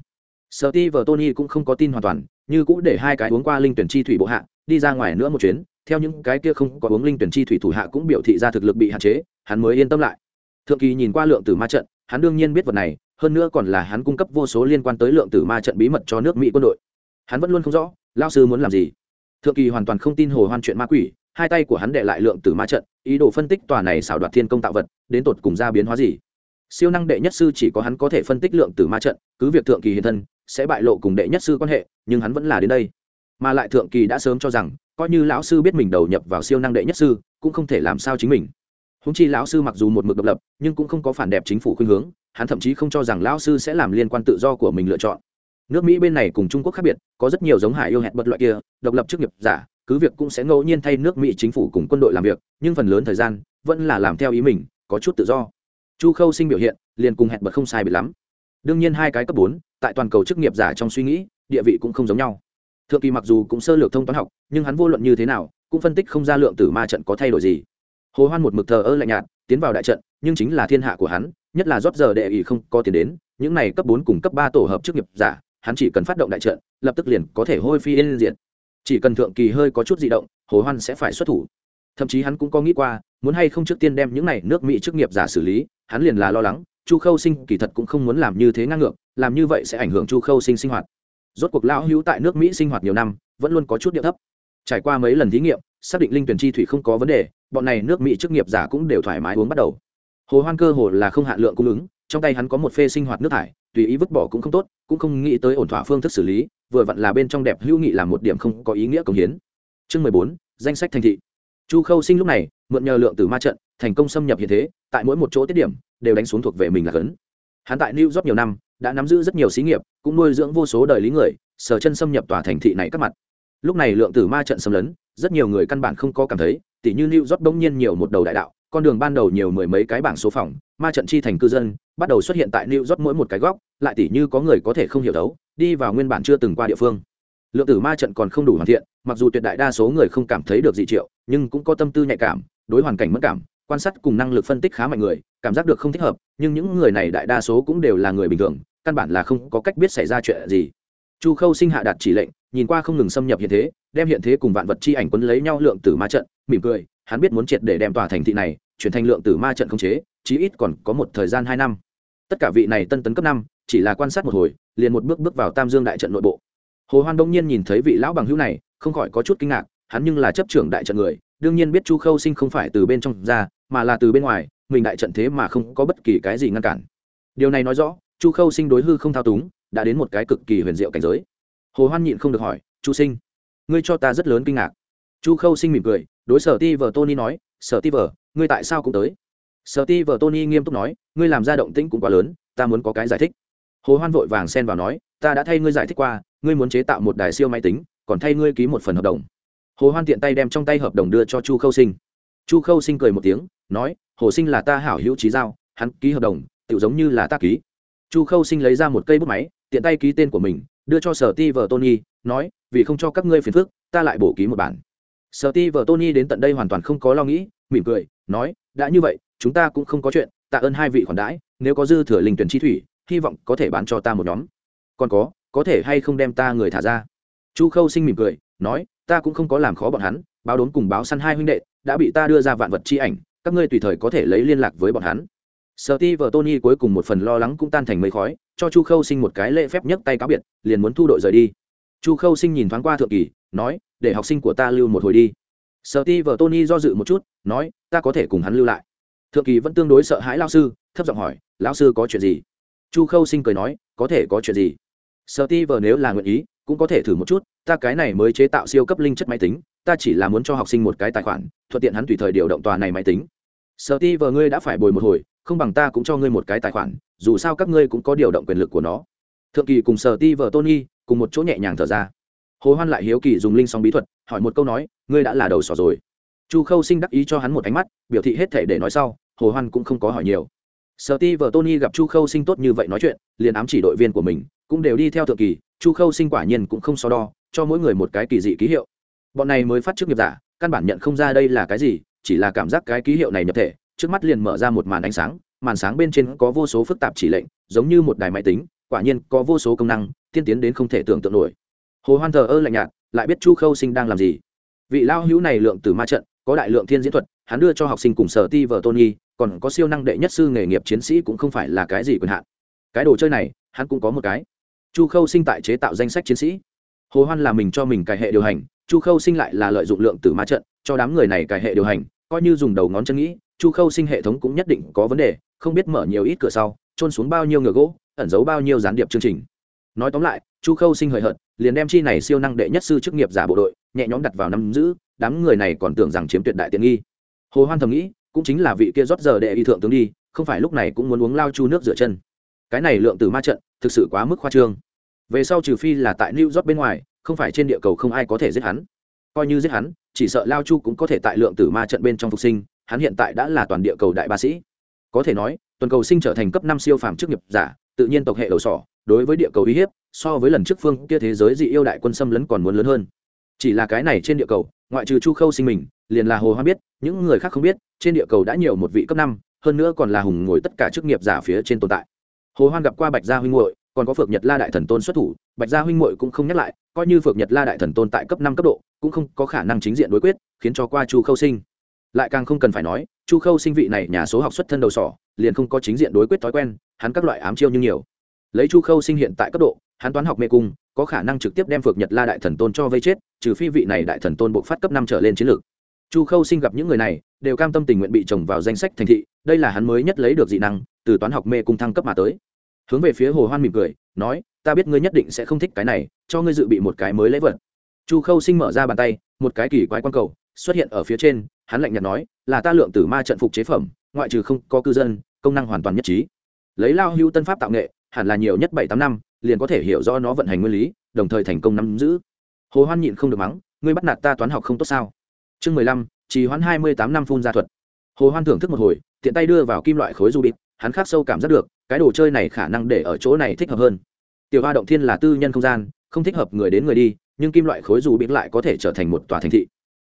Sợ ti vờ tony cũng không có tin hoàn toàn, như cũng để hai cái uống qua linh tuyển chi thủy bộ hạ, đi ra ngoài nữa một chuyến, theo những cái kia không có uống linh tuyển chi thủy thủ hạ cũng biểu thị ra thực lực bị hạn chế, hắn mới yên tâm lại. Thượng kỳ nhìn qua lượng tử ma trận, hắn đương nhiên biết vật này, hơn nữa còn là hắn cung cấp vô số liên quan tới lượng tử ma trận bí mật cho nước mỹ quân đội. Hắn vẫn luôn không rõ lao sư muốn làm gì. Thượng kỳ hoàn toàn không tin hồ hoan chuyện ma quỷ, hai tay của hắn để lại lượng tử ma trận, ý đồ phân tích tòa này xảo đoạt thiên công tạo vật, đến tột cùng ra biến hóa gì siêu năng đệ nhất sư chỉ có hắn có thể phân tích lượng tử ma trận, cứ việc thượng kỳ hiện thân, sẽ bại lộ cùng đệ nhất sư quan hệ, nhưng hắn vẫn là đến đây. Mà lại thượng kỳ đã sớm cho rằng, coi như lão sư biết mình đầu nhập vào siêu năng đệ nhất sư, cũng không thể làm sao chính mình. Húng chi lão sư mặc dù một mực độc lập, nhưng cũng không có phản đẹp chính phủ khuyên hướng, hắn thậm chí không cho rằng lão sư sẽ làm liên quan tự do của mình lựa chọn. Nước mỹ bên này cùng trung quốc khác biệt, có rất nhiều giống hải yêu hẹn bật loại kia, độc lập chức nghiệp giả, cứ việc cũng sẽ ngẫu nhiên thay nước mỹ chính phủ cùng quân đội làm việc, nhưng phần lớn thời gian vẫn là làm theo ý mình, có chút tự do chu khâu sinh biểu hiện, liền cùng hẹn bật không sai bị lắm. Đương nhiên hai cái cấp bốn, tại toàn cầu chức nghiệp giả trong suy nghĩ, địa vị cũng không giống nhau. Thượng kỳ mặc dù cũng sơ lược thông toán học, nhưng hắn vô luận như thế nào, cũng phân tích không ra lượng tử ma trận có thay đổi gì. Hồ hoan một mực thờ ơ lạnh nhạt, tiến vào đại trận, nhưng chính là thiên hạ của hắn, nhất là rót giờ đệ ý không có tiền đến, những này cấp bốn cùng cấp ba tổ hợp chức nghiệp giả, hắn chỉ cần phát động đại trận, lập tức liền có thể hôi phi yên diện chỉ cần thượng kỳ hơi có chút di động, hồ hoan sẽ phải xuất thủ thậm chí hắn cũng có nghĩ qua, muốn hay không trước tiên đem những này nước mỹ chức nghiệp giả xử lý, hắn liền là lo lắng, chu khâu sinh kỳ thật cũng không muốn làm như thế ngang ngược, làm như vậy sẽ ảnh hưởng chu khâu sinh sinh hoạt. Rốt cuộc lão hữu tại nước mỹ sinh hoạt nhiều năm, vẫn luôn có chút địa thấp. Trải qua mấy lần thí nghiệm, xác định linh tuyển chi thủy không có vấn đề, bọn này nước mỹ chức nghiệp giả cũng đều thoải mái uống bắt đầu. Hồ hoan cơ hồ là không hạn lượng cung ứng, trong tay hắn có một phê sinh hoạt nước thải, tùy ý vứt bỏ cũng không tốt, cũng không nghĩ tới ổn thỏa phương thức xử lý, vừa vặn là bên trong đẹp hữu nghị làm một điểm không có ý nghĩa công hiến. Chương mười bốn, danh sách thành thị chu khâu sinh lúc này, mượn nhờ lượng từ ma trận, thành công xâm nhập hiện thế, tại mỗi một chỗ tiết điểm, đều đánh xuống thuộc về mình là cấn hắn tại new york nhiều năm, đã nắm giữ rất nhiều xí nghiệp, cũng nuôi dưỡng vô số đời lý người, sở chân xâm nhập tòa thành thị này các mặt. Lúc này lượng tử ma trận xâm lấn, rất nhiều người căn bản không có cảm thấy, tỉ như new york bỗng nhiên nhiều một đầu đại đạo, con đường ban đầu nhiều mười mấy cái bảng số phòng, ma trận chi thành cư dân, bắt đầu xuất hiện tại new york mỗi một cái góc, lại tỉ như có người có thể không hiểu đấu đi vào nguyên bản chưa từng qua địa phương. Lượng tử ma trận còn không đủ hoàn thiện mặc dù tuyệt đại đa số người không cảm thấy được gì triệu, nhưng cũng có tâm tư nhạy cảm, đối hoàn cảnh mất cảm, quan sát cùng năng lực phân tích khá mạnh người, cảm giác được không thích hợp, nhưng những người này đại đa số cũng đều là người bình thường, căn bản là không có cách biết xảy ra chuyện gì. Chu khâu sinh hạ đạt chỉ lệnh, nhìn qua không ngừng xâm nhập hiện thế, đem hiện thế cùng vạn vật chi ảnh quấn lấy nhau lượng tử ma trận, mỉm cười, hắn biết muốn triệt để đem tòa thành thị này chuyển thành lượng tử ma trận không chế, chí ít còn có một thời gian hai năm. Tất cả vị này tân tấn cấp năm, chỉ là quan sát một hồi, liền một bước bước vào tam dương đại trận nội bộ. Hồ hoan đông nhiên nhìn thấy vị lão bằng hữu này không khỏi có chút kinh ngạc, hắn nhưng là chấp trưởng đại trận người, đương nhiên biết chu khâu sinh không phải từ bên trong ra, mà là từ bên ngoài, mình đại trận thế mà không có bất kỳ cái gì ngăn cản. Điều này nói rõ, chu khâu sinh đối hư không thao túng, đã đến một cái cực kỳ huyền diệu cảnh giới. Hồ hoan nhịn không được hỏi, chu sinh, ngươi cho ta rất lớn kinh ngạc. Chu khâu sinh mỉm cười, đối sở ti vờ tony nói, sở ti vờ ngươi tại sao cũng tới? Sở ti vờ tony nghiêm túc nói, ngươi làm ra động tĩnh cũng quá lớn, ta muốn có cái giải thích. Hồ hoan vội vàng xen vào nói, ta đã thay ngươi giải thích qua, ngươi muốn chế tạo một đài siêu máy tính còn thay ngươi ký một phần hợp đồng. Hồ hoan tiện tay đem trong tay hợp đồng đưa cho chu khâu sinh. Chu khâu sinh cười một tiếng, nói, hồ sinh là ta hảo hữu trí giao, hắn ký hợp đồng tự giống như là ta ký. Chu khâu sinh lấy ra một cây bút máy, tiện tay ký tên của mình, đưa cho sở ti vợ tony, nói, vì không cho các ngươi phiền phức, ta lại bổ ký một bản. Sở ti vợ tony đến tận đây hoàn toàn không có lo nghĩ, mỉm cười, nói, đã như vậy, chúng ta cũng không có chuyện, tạ ơn hai vị khoản đãi, nếu có dư thừa linh tuyển chi thủy, hy vọng có thể bán cho ta một nhóm. Còn có có thể hay không đem ta người thả ra? Chu khâu sinh mỉm cười, nói, ta cũng không có làm khó bọn hắn, báo đốn cùng báo săn hai huynh đệ, đã bị ta đưa ra vạn vật chi ảnh, các ngươi tùy thời có thể lấy liên lạc với bọn hắn. Sợ ti vợ tony cuối cùng một phần lo lắng cũng tan thành mấy khói, cho chu khâu sinh một cái lễ phép nhấc tay cáo biệt, liền muốn thu đội rời đi. Chu khâu sinh nhìn thoáng qua thượng kỳ, nói, để học sinh của ta lưu một hồi đi. Sợ ti vợ tony do dự một chút, nói, ta có thể cùng hắn lưu lại. Thượng kỳ vẫn tương đối sợ hãi lao sư, thấp giọng hỏi, lão sư có chuyện gì? Chu khâu sinh cười nói, có thể có chuyện gì? Sợ ti vợ nếu là nguyện ý cũng có thể thử một chút, ta cái này mới chế tạo siêu cấp linh chất máy tính, ta chỉ là muốn cho học sinh một cái tài khoản, thuận tiện hắn tùy thời điều động tòa này máy tính. Sợ ti vờ ngươi đã phải bồi một hồi, không bằng ta cũng cho ngươi một cái tài khoản, dù sao các ngươi cũng có điều động quyền lực của nó. Thượng kỳ cùng sợ ti vờ tony cùng một chỗ nhẹ nhàng thở ra. Hồ hoan lại hiếu kỳ dùng linh song bí thuật, hỏi một câu nói, ngươi đã là đầu sỏ rồi. Chu khâu sinh đắc ý cho hắn một ánh mắt, biểu thị hết thể để nói sau, hồ hoan cũng không có hỏi nhiều. Sợ ti vợ tony gặp chu khâu sinh tốt như vậy nói chuyện, liền ám chỉ đội viên của mình, cũng đều đi theo thượng kỳ chu khâu sinh quả nhiên cũng không so đo cho mỗi người một cái kỳ dị ký hiệu. Bọn này mới phát trước nghiệp giả căn bản nhận không ra đây là cái gì chỉ là cảm giác cái ký hiệu này nhập thể trước mắt liền mở ra một màn ánh sáng màn sáng bên trên có vô số phức tạp chỉ lệnh giống như một đài máy tính quả nhiên có vô số công năng tiên tiến đến không thể tưởng tượng nổi. Hồ hoan thờ ơ lạnh nhạt lại biết chu khâu sinh đang làm gì. Vị lao hữu này lượng từ ma trận có đại lượng thiên diễn thuật hắn đưa cho học sinh cùng sở ti vợ Nhi, còn có siêu năng đệ nhất sư nghề nghiệp chiến sĩ cũng không phải là cái gì quyền hạn. Cái đồ chơi này hắn cũng có một cái chu khâu sinh tại chế tạo danh sách chiến sĩ. Hồ hoan là mình cho mình cải hệ điều hành, chu khâu sinh lại là lợi dụng lượng tử ma trận, cho đám người này cải hệ điều hành, coi như dùng đầu ngón chân nghĩ, chu khâu sinh hệ thống cũng nhất định có vấn đề, không biết mở nhiều ít cửa sau trôn xuống bao nhiêu ngựa gỗ, ẩn giấu bao nhiêu gián điệp chương trình. Nói tóm lại, chu khâu sinh hời hợt, liền đem chi này siêu năng đệ nhất sư chức nghiệp giả bộ đội, nhẹ nhõm đặt vào năm giữ, đám người này còn tưởng rằng chiếm tuyệt đại tiện nghi. Hồ hoan thầm nghĩ, cũng chính là vị kia rót giờ đệ y thượng tướng đi, không phải lúc này cũng muốn uống lao chu nước rửa chân cái này lượng tử ma trận thực sự quá mức khoa trương. Về sau trừ phi là tại new york bên ngoài, không phải trên địa cầu không ai có thể giết hắn. Coi như giết hắn, chỉ sợ lao chu cũng có thể tại lượng tử ma trận bên trong phục sinh, hắn hiện tại đã là toàn địa cầu đại ba sĩ. Có thể nói, tuần cầu sinh trở thành cấp năm siêu phàm chức nghiệp giả, tự nhiên tộc hệ đầu sỏ, đối với địa cầu uy hiếp, so với lần trước phương kia thế giới dị yêu đại quân xâm lấn còn muốn lớn hơn. Chỉ là cái này trên địa cầu, ngoại trừ chu khâu sinh mình, liền là hồ hoa biết, những người khác không biết, trên địa cầu đã nhiều một vị cấp năm, hơn nữa còn là hùng ngồi tất cả chức nghiệp giả phía trên tồn tại hồ hoan gặp qua bạch gia huynh muội, còn có phượng nhật la đại thần tôn xuất thủ, bạch gia huynh muội cũng không nhắc lại, coi như phượng nhật la đại thần tôn tại cấp năm cấp độ, cũng không có khả năng chính diện đối quyết, khiến cho qua chu khâu sinh. Lại càng không cần phải nói, chu khâu sinh vị này nhà số học xuất thân đầu sỏ, liền không có chính diện đối quyết thói quen, hắn các loại ám chiêu như nhiều. Lấy chu khâu sinh hiện tại cấp độ, hắn toán học mê cung, có khả năng trực tiếp đem phượng nhật la đại thần tôn cho vây chết, trừ phi vị này đại thần tôn buộc phát cấp năm trở lên chiến lược. Chu khâu sinh gặp những người này, đều cam tâm tình nguyện bị trồng vào danh sách thành thị, đây là hắn mới nhất lấy được dị năng, từ toán học mê cung thăng cấp mà tới hướng về phía hồ hoan mỉm cười, nói, ta biết ngươi nhất định sẽ không thích cái này, cho ngươi dự bị một cái mới lễ vật. Chu khâu sinh mở ra bàn tay, một cái kỳ quái quan cầu xuất hiện ở phía trên, hắn lạnh nhạt nói, là ta lượng tử ma trận phục chế phẩm, ngoại trừ không có cư dân, công năng hoàn toàn nhất trí. Lấy lao hưu tân pháp tạo nghệ, hẳn là nhiều nhất bảy tám năm, liền có thể hiểu do nó vận hành nguyên lý, đồng thời thành công nắm giữ. Hồ hoan nhịn không được mắng, ngươi bắt nạt ta toán học không tốt sao? Chương mười lăm, trì hoãn hai mươi tám năm phun ra thuật. Hồ hoan thưởng thức một hồi, tiện tay đưa vào kim loại khối du bịt, hắn khắc sâu cảm giác được cái đồ chơi này khả năng để ở chỗ này thích hợp hơn. Tiểu hoa động thiên là tư nhân không gian, không thích hợp người đến người đi, nhưng kim loại khối dù bịt lại có thể trở thành một tòa thành thị.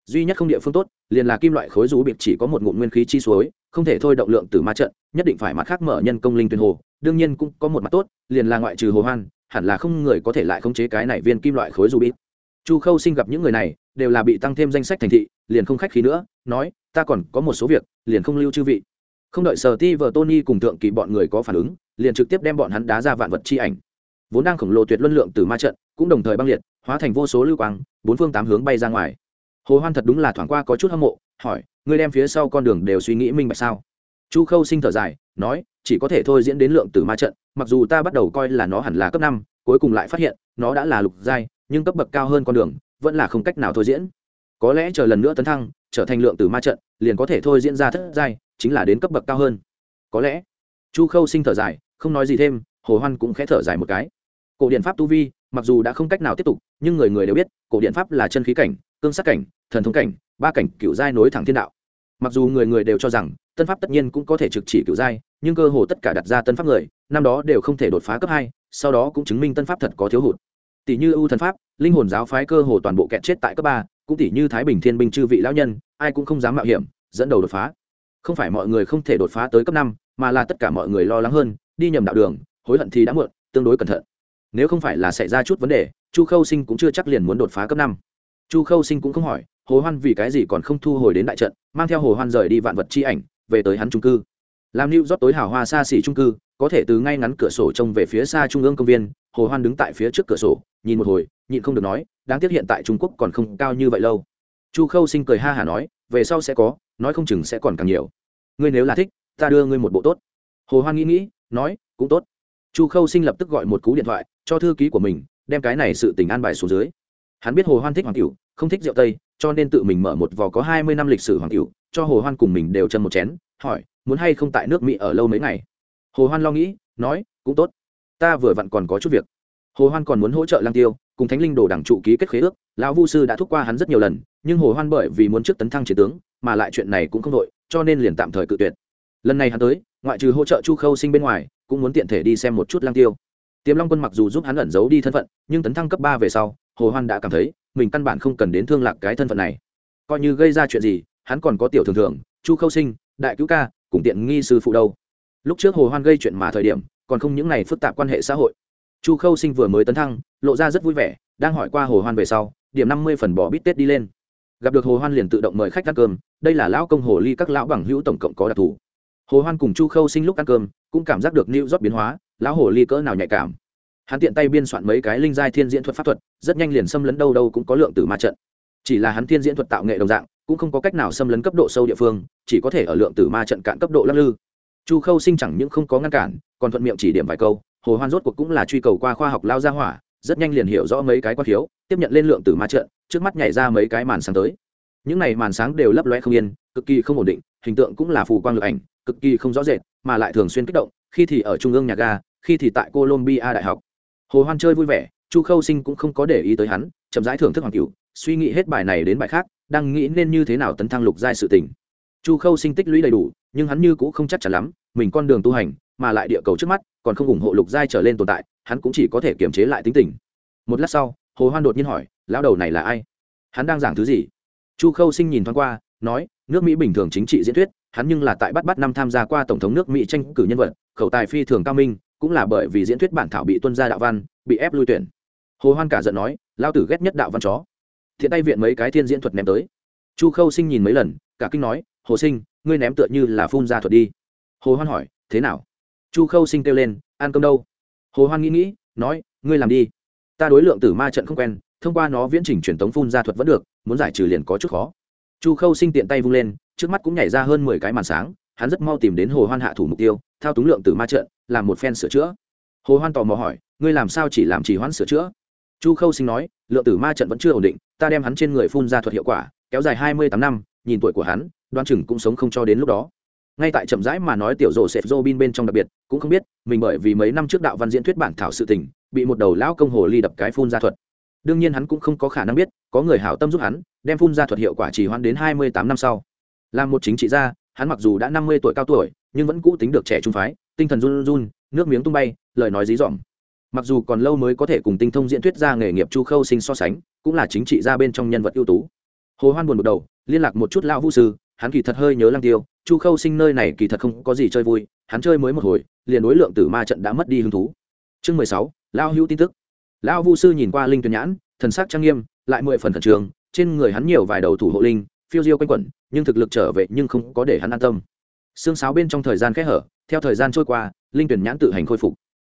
Duy nhất không địa phương tốt, liền là kim loại khối dù bịt chỉ có một ngụm nguyên khí chi suối, không thể thôi động lượng từ ma trận, nhất định phải mặt khác mở nhân công linh tuyên hồ, đương nhiên cũng có một mặt tốt, liền là ngoại trừ hồ hoan, hẳn là không người có thể lại khống chế cái này viên kim loại khối dù bịt chu khâu sinh gặp những người này, đều là bị tăng thêm danh sách thành thị, liền không khách khí nữa, nói, ta còn có một số việc, liền không lưu chư vị không đợi sở ti vờ tony cùng thượng kỳ bọn người có phản ứng, liền trực tiếp đem bọn hắn đá ra vạn vật chi ảnh. Vốn đang khổng lồ tuyệt luân lượng từ ma trận, cũng đồng thời băng liệt, hóa thành vô số lưu quang, bốn phương tám hướng bay ra ngoài. Hồ hoan thật đúng là thoảng qua có chút hâm mộ, hỏi, ngươi đem phía sau con đường đều suy nghĩ minh bạch sao? Chu khâu sinh thở dài, nói, chỉ có thể thôi diễn đến lượng từ ma trận, mặc dù ta bắt đầu coi là nó hẳn là cấp năm, cuối cùng lại phát hiện, nó đã là lục giai, nhưng cấp bậc cao hơn con đường, vẫn là không cách nào thôi diễn có lẽ chờ lần nữa tấn thăng, trở thành lượng từ ma trận, liền có thể thôi diễn ra thất giai, chính là đến cấp bậc cao hơn. Có lẽ, chu khâu sinh thở dài, không nói gì thêm, hồ hoan cũng khẽ thở dài một cái. Cổ điện pháp tu vi, mặc dù đã không cách nào tiếp tục, nhưng người người đều biết, cổ điện pháp là chân khí cảnh, cương sắc cảnh, thần thống cảnh, ba cảnh cựu giai nối thẳng thiên đạo. Mặc dù người người đều cho rằng, tân pháp tất nhiên cũng có thể trực chỉ cựu giai, nhưng cơ hồ tất cả đặt ra tân pháp người, năm đó đều không thể đột phá cấp hai, sau đó cũng chứng minh tân pháp thật có thiếu hụt. Tỷ như ưu thần pháp, linh hồn giáo phái cơ hồ toàn bộ kẹt chết tại cấp ba cũng tỷ như thái bình thiên binh chư vị lão nhân, ai cũng không dám mạo hiểm, dẫn đầu đột phá. Không phải mọi người không thể đột phá tới cấp năm, mà là tất cả mọi người lo lắng hơn, đi nhầm đạo đường, hối hận thì đã muộn, tương đối cẩn thận. Nếu không phải là xảy ra chút vấn đề, chu khâu sinh cũng chưa chắc liền muốn đột phá cấp năm. Chu khâu sinh cũng không hỏi, hồ hoan vì cái gì còn không thu hồi đến đại trận, mang theo hồ hoan rời đi vạn vật chi ảnh, về tới hắn trung cư. Làm lưu rót tối hào hoa xa xỉ trung cư, có thể từ ngay ngắn cửa sổ trông về phía xa trung ương công viên, hồ hoan đứng tại phía trước cửa sổ, nhìn một hồi, nhịn không được nói đáng tiếc hiện tại trung quốc còn không cao như vậy lâu. Chu khâu sinh cười ha hả nói, về sau sẽ có, nói không chừng sẽ còn càng nhiều. Ngươi nếu là thích, ta đưa ngươi một bộ tốt. Hồ hoan nghĩ nghĩ, nói, cũng tốt. Chu khâu sinh lập tức gọi một cú điện thoại, cho thư ký của mình, đem cái này sự tình an bài xuống dưới. Hắn biết hồ hoan thích hoàng cửu, không thích rượu tây, cho nên tự mình mở một vò có hai mươi năm lịch sử hoàng cửu, cho hồ hoan cùng mình đều chân một chén, hỏi, muốn hay không tại nước mỹ ở lâu mấy ngày? Hồ hoan lo nghĩ, nói, cũng tốt. Ta vừa vặn còn có chút việc hồ hoan còn muốn hỗ trợ lang tiêu, cùng thánh linh đồ đảng trụ ký kết khế ước, lão vu sư đã thúc qua hắn rất nhiều lần, nhưng hồ hoan bởi vì muốn trước tấn thăng chiến tướng, mà lại chuyện này cũng không đội, cho nên liền tạm thời cự tuyệt. Lần này hắn tới, ngoại trừ hỗ trợ chu khâu sinh bên ngoài, cũng muốn tiện thể đi xem một chút lang tiêu. Tiềm long quân mặc dù giúp hắn ẩn giấu đi thân phận, nhưng tấn thăng cấp ba về sau, hồ hoan đã cảm thấy, mình căn bản không cần đến thương lạc cái thân phận này. Coi như gây ra chuyện gì, hắn còn có tiểu thường thường, chu khâu sinh, đại cứu ca, cùng tiện nghi sư phụ đâu. Lúc trước hồ hoan gây chuyện mà thời điểm, còn không những này phức tạp quan hệ xã hội chu khâu sinh vừa mới tấn thăng, lộ ra rất vui vẻ, đang hỏi qua hồ hoan về sau, điểm năm mươi phần bỏ bít tết đi lên. Gặp được hồ hoan liền tự động mời khách ăn cơm, đây là lão công hồ ly các lão bằng hữu tổng cộng có đặc thù. Hồ hoan cùng chu khâu sinh lúc ăn cơm, cũng cảm giác được new rót biến hóa, lão hồ ly cỡ nào nhạy cảm. Hắn tiện tay biên soạn mấy cái linh giai thiên diễn thuật pháp thuật, rất nhanh liền xâm lấn đâu đâu cũng có lượng tử ma trận. Chỉ là hắn thiên diễn thuật tạo nghệ đồng dạng, cũng không có cách nào xâm lấn cấp độ sâu địa phương, chỉ có thể ở lượng tử ma trận cạn cấp độ lắc lư. Chu khâu sinh chẳng những không có ngăn cản, còn thuận miệng chỉ điểm vài câu hồ hoan rốt cuộc cũng là truy cầu qua khoa học lao ra hỏa, rất nhanh liền hiểu rõ mấy cái quan khiếu, tiếp nhận lên lượng tử ma trận, trước mắt nhảy ra mấy cái màn sáng tới. Những này màn sáng đều lấp loe không yên, cực kỳ không ổn định, hình tượng cũng là phù quang lực ảnh, cực kỳ không rõ rệt, mà lại thường xuyên kích động, khi thì ở trung ương nhà ga, khi thì tại colombia đại học. Hồ hoan chơi vui vẻ, chu khâu sinh cũng không có để ý tới hắn, chậm rãi thưởng thức hoàng cửu, suy nghĩ hết bài này đến bài khác, đang nghĩ nên như thế nào tấn thăng lục giai sự tình. Chu khâu sinh tích lũy đầy đủ, nhưng hắn như cũng không chắc chắn lắm, mình con đường tu hành, mà lại địa cầu trước mắt còn không ủng hộ lục giai trở lên tồn tại, hắn cũng chỉ có thể kiềm chế lại tính tình. Một lát sau, hồ hoan đột nhiên hỏi, lão đầu này là ai? Hắn đang giảng thứ gì? Chu khâu sinh nhìn thoáng qua, nói, nước mỹ bình thường chính trị diễn thuyết, hắn nhưng là tại bắt bắt năm tham gia qua tổng thống nước mỹ tranh cử nhân vật, khẩu tài phi thường cao minh, cũng là bởi vì diễn thuyết bản thảo bị tuân gia đạo văn, bị ép lui tuyển. Hồ hoan cả giận nói lao tử ghét nhất đạo văn chó. Thiện tay viện mấy cái thiên diễn thuật ném tới. Chu khâu sinh nhìn mấy lần, cả kinh nói, hồ sinh, ngươi ném tựa như là phun ra thuật đi. Hồ hoan hỏi, thế nào? Chu khâu sinh kêu lên, ăn cơm đâu? Hồ hoan nghĩ nghĩ, nói, ngươi làm đi. Ta đối lượng tử ma trận không quen, thông qua nó viễn trình truyền tống phun ra thuật vẫn được, muốn giải trừ liền có chút khó. Chu khâu sinh tiện tay vung lên, trước mắt cũng nhảy ra hơn mười cái màn sáng, hắn rất mau tìm đến hồ hoan hạ thủ mục tiêu, thao túng lượng tử ma trận, làm một phen sửa chữa. Hồ hoan tò mò hỏi, ngươi làm sao chỉ làm chỉ hoãn sửa chữa? Chu khâu sinh nói, lượng tử ma trận vẫn chưa ổn định, ta đem hắn trên người phun ra thuật hiệu quả, kéo dài hai mươi tám năm, nhìn tuổi của hắn, đoan chừng cũng sống không cho đến lúc đó ngay tại chậm rãi mà nói tiểu rộ sệt dô bin bên trong đặc biệt, cũng không biết, mình bởi vì mấy năm trước đạo văn diễn thuyết bản thảo sự tình, bị một đầu lão công hồ ly đập cái phun ra thuật. Đương nhiên hắn cũng không có khả năng biết, có người hảo tâm giúp hắn, đem phun ra thuật hiệu quả chỉ hoãn đến hai mươi tám năm sau. Làm một chính trị gia, hắn mặc dù đã năm mươi tuổi cao tuổi, nhưng vẫn cũ tính được trẻ trung phái, tinh thần run run, nước miếng tung bay, lời nói dí dỏm. Mặc dù còn lâu mới có thể cùng tinh thông diễn thuyết ra nghề nghiệp chu khâu sinh so sánh, cũng là chính trị gia bên trong nhân vật ưu tú. Hồ hoan buồn một đầu, liên lạc một chút lão vũ sư hắn kỳ thật hơi nhớ lăng tiêu, chu khâu sinh nơi này kỳ thật không có gì chơi vui, hắn chơi mới một hồi, liền đối lượng tử ma trận đã mất đi hứng thú. Chương mười sáu lao hữu tin tức. Lão vu sư nhìn qua linh tuyển nhãn, thần sắc trang nghiêm, lại mười phần thần trường trên người hắn nhiều vài đầu thủ hộ linh, phiêu diêu quanh quẩn, nhưng thực lực trở về nhưng không có để hắn an tâm. Xương sáo bên trong thời gian khẽ hở, theo thời gian trôi qua, linh tuyển nhãn tự hành khôi phục.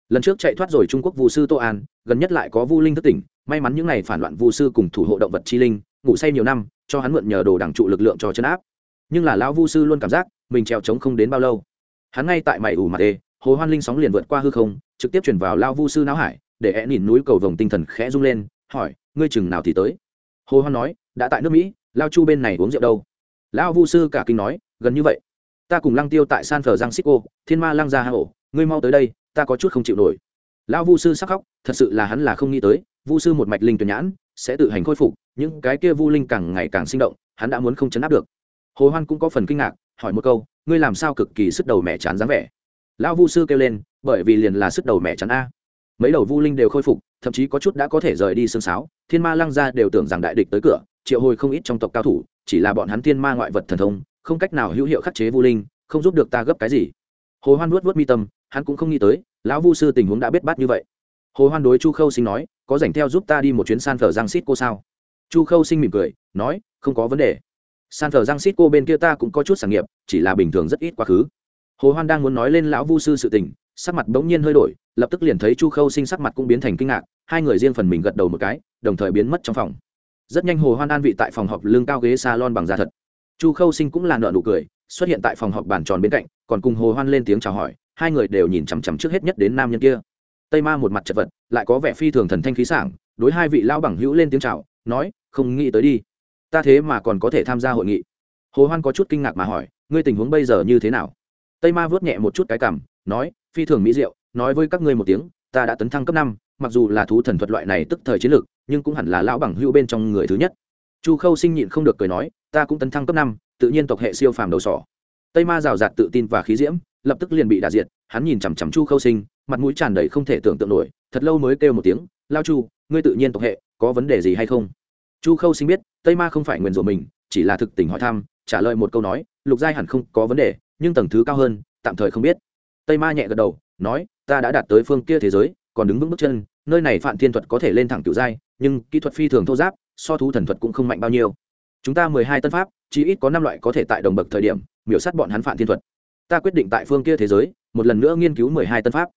Lần trước chạy thoát rồi trung quốc vu sư tô an, gần nhất lại có vu linh thất tỉnh, may mắn những n à y phản loạn vu sư cùng thủ hộ động vật chi linh, ngủ say nhiều năm, cho hắn mượn nhờ đồ đảng trụ lực lượng cho chấn áp nhưng là lão vu sư luôn cảm giác mình trèo trống không đến bao lâu. Hắn ngay tại mày ủ mặt ê, hồ hoan linh sóng liền vượt qua hư không, trực tiếp chuyển vào lao vu sư não hải, để é nhìn núi cầu vồng tinh thần khẽ rung lên, hỏi, ngươi chừng nào thì tới? Hồ hoan nói, đã tại nước mỹ lao chu bên này uống rượu đâu? Lão vu sư cả kinh nói, gần như vậy. Ta cùng lăng tiêu tại san phờ giang xích thiên ma lăng ra hà ngươi mau tới đây, ta có chút không chịu nổi. Lão vu sư sắc khóc, thật sự là hắn là không nghĩ tới, vu sư một mạch linh tuyển nhãn, sẽ tự hành khôi phục, những cái kia vu linh càng ngày càng sinh động, hắn đã muốn không chấn áp được hồ hoan cũng có phần kinh ngạc, hỏi một câu, ngươi làm sao cực kỳ sức đầu mẹ chán dáng vẻ? Lão vu sư kêu lên, bởi vì liền là sức đầu mẹ chán a. Mấy đầu vu linh đều khôi phục, thậm chí có chút đã có thể rời đi sương sáo, thiên ma lăng ra đều tưởng rằng đại địch tới cửa, triệu hồi không ít trong tộc cao thủ, chỉ là bọn hắn thiên ma ngoại vật thần thông, không cách nào hữu hiệu khắc chế vu linh, không giúp được ta gấp cái gì. Hồ hoan vuốt vuốt mi tâm, hắn cũng không nghĩ tới, lão vu sư tình huống đã biết bát như vậy. Hồ hoan đối chu khâu sinh nói, có dành theo giúp ta đi một chuyến san phở giang xít cô sao? Chu khâu sinh mỉm cười, nói, không có vấn đề san thờ giang xít cô bên kia ta cũng có chút sản nghiệp, chỉ là bình thường rất ít quá khứ. Hồ hoan đang muốn nói lên lão vu sư sự tình, sắc mặt bỗng nhiên hơi đổi, lập tức liền thấy chu khâu sinh sắc mặt cũng biến thành kinh ngạc, hai người riêng phần mình gật đầu một cái, đồng thời biến mất trong phòng. Rất nhanh hồ hoan an vị tại phòng họp lương cao ghế salon bằng da thật. Chu khâu sinh cũng là nợ nụ cười, xuất hiện tại phòng họp bàn tròn bên cạnh, còn cùng hồ hoan lên tiếng chào hỏi, hai người đều nhìn chằm chằm trước hết nhất đến nam nhân kia. Tây ma một mặt chật vật, lại có vẻ phi thường thần thanh khí sảng, đối hai vị lão bằng hữu lên tiếng chào, nói, không nghĩ tới đi ta thế mà còn có thể tham gia hội nghị. Hồ hoan có chút kinh ngạc mà hỏi, ngươi tình huống bây giờ như thế nào? Tây ma vớt nhẹ một chút cái cảm nói, phi thường mỹ diệu, nói với các ngươi một tiếng, ta đã tấn thăng cấp năm, mặc dù là thú thần thuật loại này tức thời chiến lược, nhưng cũng hẳn là lão bằng hữu bên trong người thứ nhất. Chu khâu sinh nhịn không được cười nói, ta cũng tấn thăng cấp năm, tự nhiên tộc hệ siêu phàm đầu sỏ. Tây ma rào rạt tự tin và khí diễm, lập tức liền bị đà diệt, hắn nhìn chằm chằm chu khâu sinh, mặt mũi tràn đầy không thể tưởng tượng nổi, thật lâu mới kêu một tiếng, lao chu, ngươi tự nhiên tộc hệ, có vấn đề gì hay không? Chu khâu sinh biết, tây ma không phải nguyền rủa mình, chỉ là thực tình hỏi thăm, trả lời một câu nói, lục giai hẳn không có vấn đề, nhưng tầng thứ cao hơn, tạm thời không biết. Tây ma nhẹ gật đầu, nói, ta đã đạt tới phương kia thế giới, còn đứng vững bước chân, nơi này phạm thiên thuật có thể lên thẳng cựu giai, nhưng kỹ thuật phi thường thô giáp, so thú thần thuật cũng không mạnh bao nhiêu. Chúng ta mười hai tân pháp chỉ ít có năm loại có thể tại đồng bậc thời điểm, miểu sát bọn hắn phạm thiên thuật. Ta quyết định tại phương kia thế giới, một lần nữa nghiên cứu mười hai tân pháp.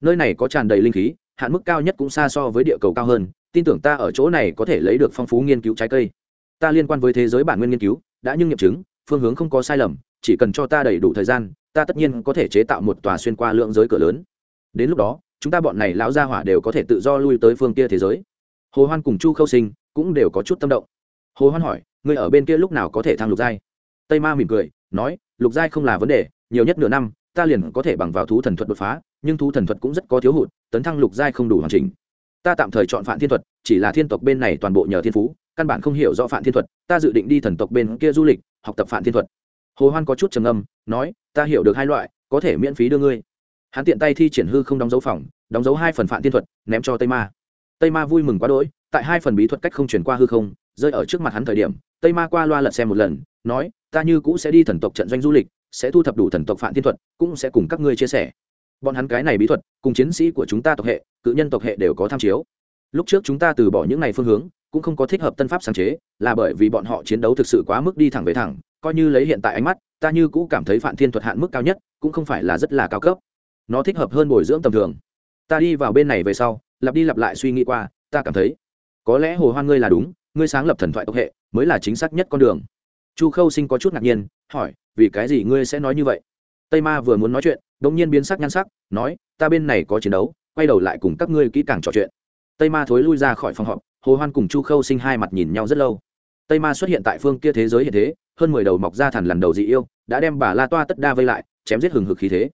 Nơi này có tràn đầy linh khí hạn mức cao nhất cũng xa so với địa cầu cao hơn, tin tưởng ta ở chỗ này có thể lấy được phong phú nghiên cứu trái cây. Ta liên quan với thế giới bản nguyên nghiên cứu, đã nhưng nghiệm chứng, phương hướng không có sai lầm, chỉ cần cho ta đầy đủ thời gian, ta tất nhiên có thể chế tạo một tòa xuyên qua lượng giới cửa lớn. Đến lúc đó, chúng ta bọn này lão gia hỏa đều có thể tự do lui tới phương kia thế giới. Hồ hoan cùng chu khâu sinh cũng đều có chút tâm động. Hồ hoan hỏi người ở bên kia lúc nào có thể thăng lục giai? Tây ma mỉm cười, nói, lục giai không là vấn đề, nhiều nhất nửa năm ta liền có thể bằng vào thú thần thuật đột phá, nhưng thú thần thuật cũng rất có thiếu hụt, tấn thăng lục giai không đủ hoàn chỉnh. Ta tạm thời chọn phản thiên thuật, chỉ là thiên tộc bên này toàn bộ nhờ thiên phú, căn bản không hiểu rõ phản thiên thuật, ta dự định đi thần tộc bên kia du lịch, học tập phản thiên thuật. Hồ hoan có chút trầm âm nói, ta hiểu được hai loại, có thể miễn phí đưa ngươi. Hắn tiện tay thi triển hư không đóng dấu phòng, đóng dấu hai phần phản thiên thuật, ném cho tây ma. Tây ma vui mừng quá đỗi, tại hai phần bí thuật cách không chuyển qua hư không, rơi ở trước mặt hắn thời điểm, tây ma qua loa lật xem một lần, nói, ta như cũ sẽ đi thần tộc trận doanh du lịch sẽ thu thập đủ thần tộc phạm thiên thuật, cũng sẽ cùng các ngươi chia sẻ. Bọn hắn cái này bí thuật, cùng chiến sĩ của chúng ta tộc hệ, cự nhân tộc hệ đều có tham chiếu. Lúc trước chúng ta từ bỏ những này phương hướng, cũng không có thích hợp tân pháp sáng chế, là bởi vì bọn họ chiến đấu thực sự quá mức đi thẳng về thẳng, coi như lấy hiện tại ánh mắt, ta như cũ cảm thấy phạm thiên thuật hạn mức cao nhất, cũng không phải là rất là cao cấp. Nó thích hợp hơn bồi dưỡng tầm thường. Ta đi vào bên này về sau, lặp đi lặp lại suy nghĩ qua, ta cảm thấy, có lẽ hồ hoan ngươi là đúng, ngươi sáng lập thần thoại tộc hệ, mới là chính xác nhất con đường chu khâu sinh có chút ngạc nhiên, hỏi, vì cái gì ngươi sẽ nói như vậy? Tây ma vừa muốn nói chuyện đ ỗ n g nhiên biến sắc nhăn sắc, nói, ta bên này có chiến đấu, quay đầu lại cùng các ngươi kỹ càng trò chuyện. Tây ma thối lui ra khỏi phòng họp, hồ hoan cùng chu khâu sinh hai mặt nhìn nhau rất lâu. Tây ma xuất hiện tại phương kia thế giới hiện thế, hơn mười đầu mọc ra thằn lần đầu dị yêu, đã đem bà la toa tất đa vây lại, chém giết hừng hực khí thế.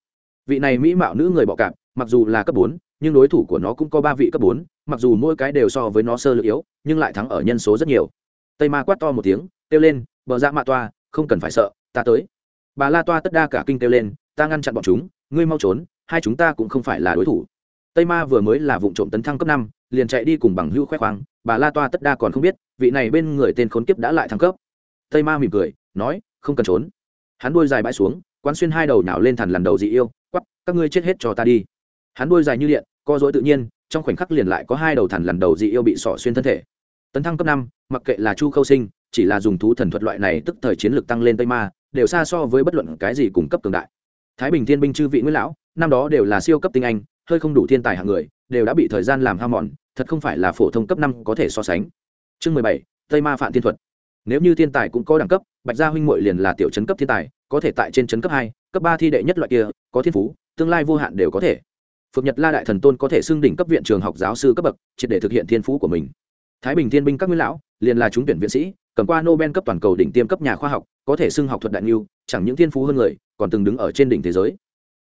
Vị này mỹ mạo nữ người bọ cạp, mặc dù là cấp bốn, nhưng đối thủ của nó cũng có ba vị cấp bốn, mặc dù mỗi cái đều so với nó sơ lược yếu, nhưng lại thắng ở nhân số rất nhiều. Tây ma quát to một tiếng, kêu lên bờ ra dạ mạ toa, không cần phải sợ, ta tới. Bà la toa tất đa cả kinh kêu lên, ta ngăn chặn bọn chúng, ngươi mau trốn, hai chúng ta cũng không phải là đối thủ. Tây ma vừa mới là vụ trộm tấn thăng cấp năm, liền chạy đi cùng bằng hưu khoe khoang, bà la toa tất đa còn không biết, vị này bên người tên khốn kiếp đã lại thăng cấp. Tây ma mỉm cười, nói, không cần trốn. Hắn đuôi dài bãi xuống, quán xuyên hai đầu nhào lên thằn lần đầu dị yêu, quắp, các ngươi chết hết cho ta đi. Hắn đuôi dài như điện, co dối tự nhiên, trong khoảnh khắc liền lại có hai đầu thằn lần đầu dị yêu bị sỏ xuyên thân thể. Tấn thăng cấp năm, mặc kệ là chu khâu sinh chỉ là dùng thú thần thuật loại này tức thời chiến lược tăng lên tây ma, đều xa so với bất luận cái gì cung cấp cường đại. Thái bình thiên binh chư vị nguyễn lão, năm đó đều là siêu cấp tinh anh, hơi không đủ thiên tài hạng người, đều đã bị thời gian làm hao mòn, thật không phải là phổ thông cấp năm có thể so sánh. Chương mười bảy, tây ma phạm thiên thuật. Nếu như thiên tài cũng có đẳng cấp, bạch gia huynh muội liền là tiểu chấn cấp thiên tài, có thể tại trên chấn cấp hai, cấp ba thi đệ nhất loại kia, có thiên phú, tương lai vô hạn đều có thể. Phượng nhật la đại thần tôn có thể xưng đỉnh cấp viện trường học giáo sư cấp bậc, triệt để thực hiện thiên phú của mình thái bình thiên binh các nguyên lão, liền là chúng tuyển viện sĩ, cầm qua nobel cấp toàn cầu đỉnh tiêm cấp nhà khoa học, có thể xưng học thuật đại niu chẳng những thiên phú hơn người, còn từng đứng ở trên đỉnh thế giới.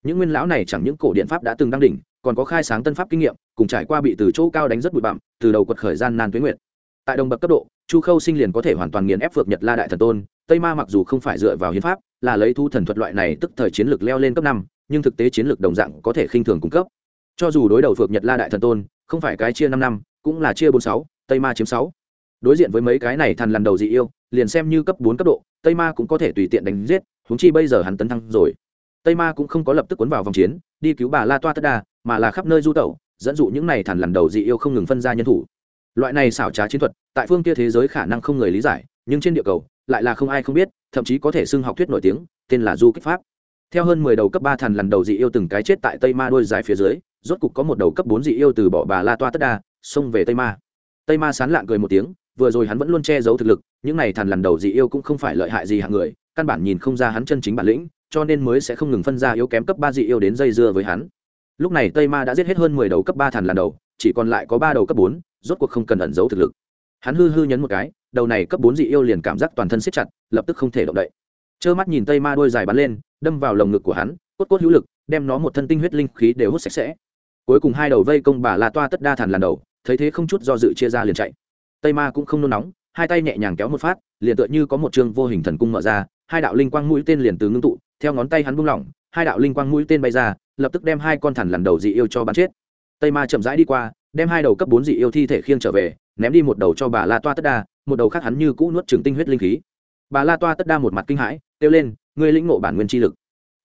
Những nguyên lão này chẳng những cổ điện pháp đã từng đăng đỉnh, còn có khai sáng tân pháp kinh nghiệm, cùng trải qua bị từ chỗ cao đánh rất bụi bặm, từ đầu quật khởi gian nan tuyến nguyện tại đồng bậc cấp độ, chu khâu sinh liền có thể hoàn toàn nghiền ép phược nhật la đại thần tôn, tây ma mặc dù không phải dựa vào hiến pháp, là lấy thu thần thuật loại này tức thời chiến lược leo lên cấp năm, nhưng thực tế chiến lược đồng dạng có thể khinh thường cung cấp. Cho dù đối đầu phược nhật la đại thần tôn, không phải cái chia năm năm, cũng là chia bốn sáu tây ma chiếm sáu. Đối diện với mấy cái này thần lần đầu dị yêu, liền xem như cấp bốn cấp độ, tây ma cũng có thể tùy tiện đánh giết húng chi bây giờ hắn tấn thăng rồi. Tây ma cũng không có lập tức cuốn vào vòng chiến, đi cứu bà la toa tất đa, mà là khắp nơi du tẩu, dẫn dụ những này thằn lần đầu dị yêu không ngừng phân ra nhân thủ. Loại này xảo trá chiến thuật, tại phương kia thế giới khả năng không người lý giải, nhưng trên địa cầu, lại là không ai không biết, thậm chí có thể xưng học thuyết nổi tiếng, tên là du kích pháp. Theo hơn mười đầu cấp ba thằn lần đầu dị yêu từng cái chết tại tây ma đôi dài phía dưới, rốt cục có một đầu cấp bốn dị yêu từ bỏ bà la toa tất đa, xông về tây ma tây ma sán lạng cười một tiếng, vừa rồi hắn vẫn luôn che giấu thực lực, những này thằn lần đầu dị yêu cũng không phải lợi hại gì hạng người, căn bản nhìn không ra hắn chân chính bản lĩnh, cho nên mới sẽ không ngừng phân ra yếu kém cấp ba dị yêu đến dây dưa với hắn. Lúc này tây ma đã giết hết hơn mười đầu cấp ba thằn lần đầu, chỉ còn lại có ba đầu cấp bốn, rốt cuộc không cần ẩn giấu thực lực. Hắn hư hư nhấn một cái, đầu này cấp bốn dị yêu liền cảm giác toàn thân siết chặt, lập tức không thể động đậy. Trơ mắt nhìn tây ma đôi dài bắn lên, đâm vào lồng ngực của hắn, cốt cốt hữu lực, đem nó một thân tinh huyết linh khí đều hút sạch sẽ. Cuối cùng hai đầu vây công bà la toa tất đa thản lần đầu thấy thế không chút do dự chia ra liền chạy. Tây ma cũng không nôn nóng, hai tay nhẹ nhàng kéo một phát, liền tựa như có một chương vô hình thần cung mở ra, hai đạo linh quang mũi tên liền từ ngưng tụ, theo ngón tay hắn buông lỏng, hai đạo linh quang mũi tên bay ra, lập tức đem hai con thằn lần đầu dị yêu cho bắn chết. Tây ma chậm rãi đi qua, đem hai đầu cấp bốn dị yêu thi thể khiêng trở về, ném đi một đầu cho bà la toa tất đa, một đầu khác hắn như cũ nuốt trừng tinh huyết linh khí. Bà la toa tất đa một mặt kinh hãi, kêu lên, ngươi lĩnh ngộ bản nguyên chi lực.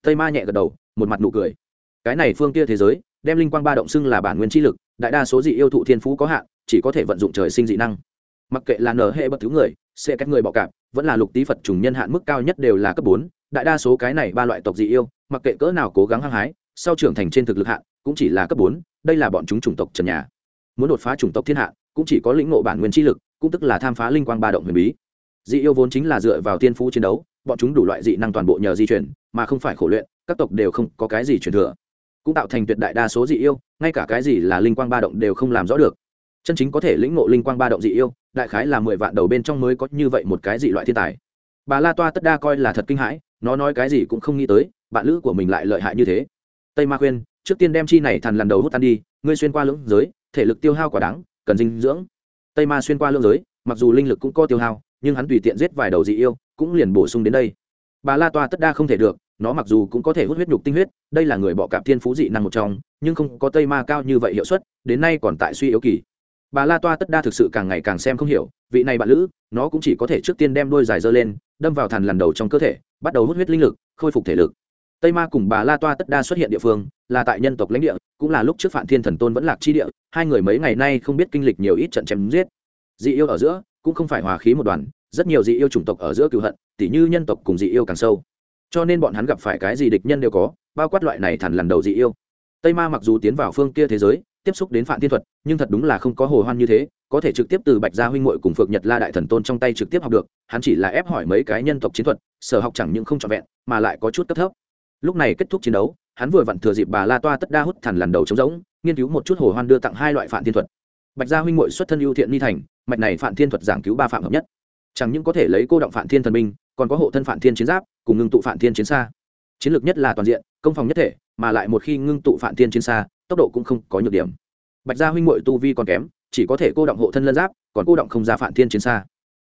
Tây ma nhẹ gật đầu, một mặt nụ cười. Cái này phương kia thế giới đem linh quang ba động xưng là bản nguyên chi lực, đại đa số dị yêu thụ thiên phú có hạn, chỉ có thể vận dụng trời sinh dị năng. Mặc kệ là nở hệ bất thứ người, sẽ các người bọ cạp, vẫn là lục tý phật trùng nhân hạn mức cao nhất đều là cấp bốn, đại đa số cái này ba loại tộc dị yêu, mặc kệ cỡ nào cố gắng hăng hái, sau trưởng thành trên thực lực hạn, cũng chỉ là cấp bốn, đây là bọn chúng chủng tộc trần nhà. Muốn đột phá chủng tộc thiên hạ cũng chỉ có lĩnh ngộ bản nguyên chi lực, cũng tức là tham phá linh quang ba động huyền bí. Dị yêu vốn chính là dựa vào tiên phú chiến đấu, bọn chúng đủ loại dị năng toàn bộ nhờ di chuyển mà không phải khổ luyện, các tộc đều không có cái gì truyền thừa cũng tạo thành tuyệt đại đa số dị yêu, ngay cả cái gì là linh quang ba động đều không làm rõ được. Chân chính có thể lĩnh ngộ linh quang ba động dị yêu, đại khái là mười vạn đầu bên trong mới có như vậy một cái dị loại thiên tài. Bà la toa tất đa coi là thật kinh hãi, nó nói cái gì cũng không nghĩ tới, bạn lữ của mình lại lợi hại như thế. Tây ma khuyên, trước tiên đem chi này thằn lần đầu hút tan đi, ngươi xuyên qua lưỡng giới, thể lực tiêu hao quả đáng, cần dinh dưỡng. Tây ma xuyên qua lưỡng giới, mặc dù linh lực cũng có tiêu hao, nhưng hắn tùy tiện giết vài đầu dị yêu, cũng liền bổ sung đến đây. Bà la toa tất đa không thể được nó mặc dù cũng có thể hút huyết nhục tinh huyết, đây là người bọ cạp thiên phú dị năng một trong, nhưng không có tây ma cao như vậy hiệu suất, đến nay còn tại suy yếu kỳ. Bà la toa tất đa thực sự càng ngày càng xem không hiểu, vị này bạn lữ, nó cũng chỉ có thể trước tiên đem đôi dài dơ lên, đâm vào thằn lần đầu trong cơ thể, bắt đầu hút huyết linh lực, khôi phục thể lực. Tây ma cùng bà la toa tất đa xuất hiện địa phương, là tại nhân tộc lãnh địa, cũng là lúc trước phạm thiên thần tôn vẫn lạc chi địa, hai người mấy ngày nay không biết kinh lịch nhiều ít trận chém giết. Dị yêu ở giữa, cũng không phải hòa khí một đoàn, rất nhiều dị yêu chủng tộc ở giữa cựu hận, tỉ như nhân tộc cùng dị yêu càng sâu cho nên bọn hắn gặp phải cái gì địch nhân đều có, bao quát loại này thẳn lần đầu dị yêu. Tây ma mặc dù tiến vào phương kia thế giới, tiếp xúc đến phạm thiên thuật, nhưng thật đúng là không có hồ hoan như thế, có thể trực tiếp từ bạch gia huynh muội cùng phượng nhật la đại thần tôn trong tay trực tiếp học được, hắn chỉ là ép hỏi mấy cái nhân tộc chiến thuật, sở học chẳng những không trọn vẹn, mà lại có chút cấp thấp. Lúc này kết thúc chiến đấu, hắn vừa vặn thừa dịp bà la toa tất đa hút thẳn lần đầu trống rỗng, nghiên cứu một chút hồ hoan đưa tặng hai loại phạm thiên thuật. Bạch gia huynh muội xuất thân ưu thiện ni thành, mạch này phạm thiên thuật giảng cứu ba phạm hợp nhất. Chẳng những có thể lấy cô động phạm thiên thần minh còn có hộ thân phản thiên chiến giáp, cùng ngưng tụ phản thiên chiến xa. Chiến lược nhất là toàn diện, công phòng nhất thể, mà lại một khi ngưng tụ phản thiên chiến xa, tốc độ cũng không có nhược điểm. Bạch gia huynh muội tu vi còn kém, chỉ có thể cô động hộ thân lân giáp, còn cô động không ra phản thiên chiến xa.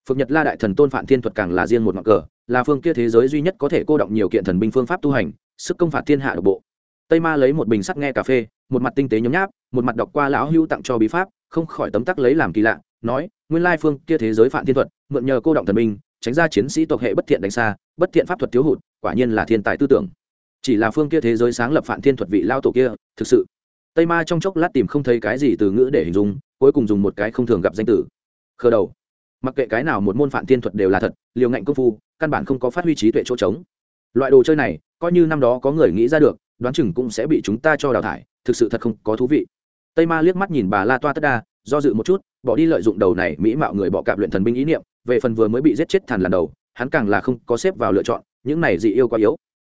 Phượng nhật la đại thần tôn phản thiên thuật càng là riêng một ngọn cờ, là phương kia thế giới duy nhất có thể cô động nhiều kiện thần binh phương pháp tu hành, sức công phạt thiên hạ độc bộ. Tây ma lấy một bình sắt nghe cà phê, một mặt tinh tế nhấm nháp, một mặt đọc qua lão hưu tặng cho bí pháp, không khỏi tấm tắc lấy làm kỳ lạ, nói, nguyên lai phương kia thế giới phạm thiên thuật, mượn nhờ cô động thần binh tránh ra chiến sĩ tộc hệ bất thiện đánh xa, bất thiện pháp thuật thiếu hụt, quả nhiên là thiên tài tư tưởng. Chỉ là phương kia thế giới sáng lập phản thiên thuật vị lao tổ kia, thực sự. Tây ma trong chốc lát tìm không thấy cái gì từ ngữ để hình dung, cuối cùng dùng một cái không thường gặp danh tử. Khờ đầu. Mặc kệ cái nào một môn phản thiên thuật đều là thật, liều ngạnh công phu, căn bản không có phát huy trí tuệ chỗ trống. Loại đồ chơi này, coi như năm đó có người nghĩ ra được, đoán chừng cũng sẽ bị chúng ta cho đào thải, thực sự thật không có thú vị. Tây ma liếc mắt nhìn bà la toa tất đa, do dự một chút, bỏ đi lợi dụng đầu này mỹ mạo người bỏ cạp luyện thần binh ý niệm về phần vừa mới bị giết chết thàn lần đầu, hắn càng là không có xếp vào lựa chọn, những này dị yêu quá yếu.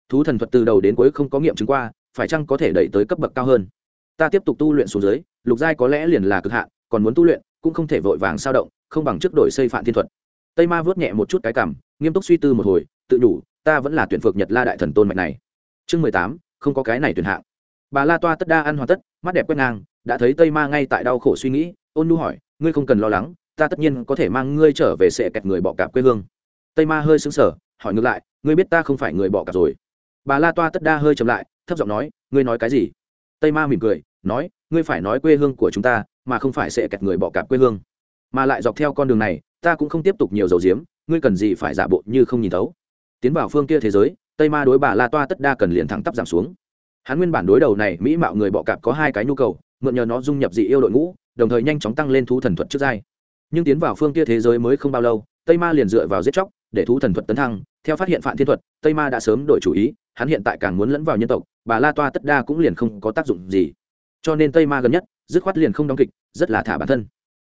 Thú thần thuật từ đầu đến cuối không có nghiệm chứng qua, phải chăng có thể đẩy tới cấp bậc cao hơn? Ta tiếp tục tu luyện xuống dưới, lục giai có lẽ liền là cực hạn, còn muốn tu luyện, cũng không thể vội vàng sao động, không bằng trước đổi xây phản thiên thuật. Tây ma vớt nhẹ một chút cái cảm nghiêm túc suy tư một hồi, tự đủ, ta vẫn là tuyển phược nhật la đại thần tôn mạch này. Chương mười tám, không có cái này tuyển hạng. Bà la toa tất đa ăn hoàn tất, mắt đẹp quét ngang, đã thấy tây ma ngay tại đau khổ suy nghĩ, ôn nu hỏi, ngươi không cần lo lắng ta tất nhiên có thể mang ngươi trở về sệ kẹt người bọ cạp quê hương. Tây ma hơi xứng sở hỏi ngược lại, ngươi biết ta không phải người bọ cạp rồi? Bà la toa tất đa hơi chậm lại, thấp giọng nói, ngươi nói cái gì? Tây ma mỉm cười, nói, ngươi phải nói quê hương của chúng ta, mà không phải sệ kẹt người bọ cạp quê hương. Mà lại dọc theo con đường này, ta cũng không tiếp tục nhiều dầu diếm ngươi cần gì phải giả bộ như không nhìn thấu. Tiến vào phương kia thế giới, tây ma đối bà la toa tất đa cần liền thẳng tắp giảm xuống. Hắn nguyên bản đối đầu này, mỹ mạo người bọ cạp có hai cái nhu cầu, mượn nhờ nó dung nhập dị yêu đội ngũ, đồng thời nhanh chóng tăng lên thú thần thuật trước giai nhưng tiến vào phương kia thế giới mới không bao lâu, tây ma liền dựa vào giết chóc để thú thần thuật tấn thăng. Theo phát hiện phạm thiên thuật, tây ma đã sớm đổi chủ ý, hắn hiện tại càng muốn lẫn vào nhân tộc, bà la toa tất đa cũng liền không có tác dụng gì. Cho nên tây ma gần nhất, dứt khoát liền không đóng kịch, rất là thả bản thân.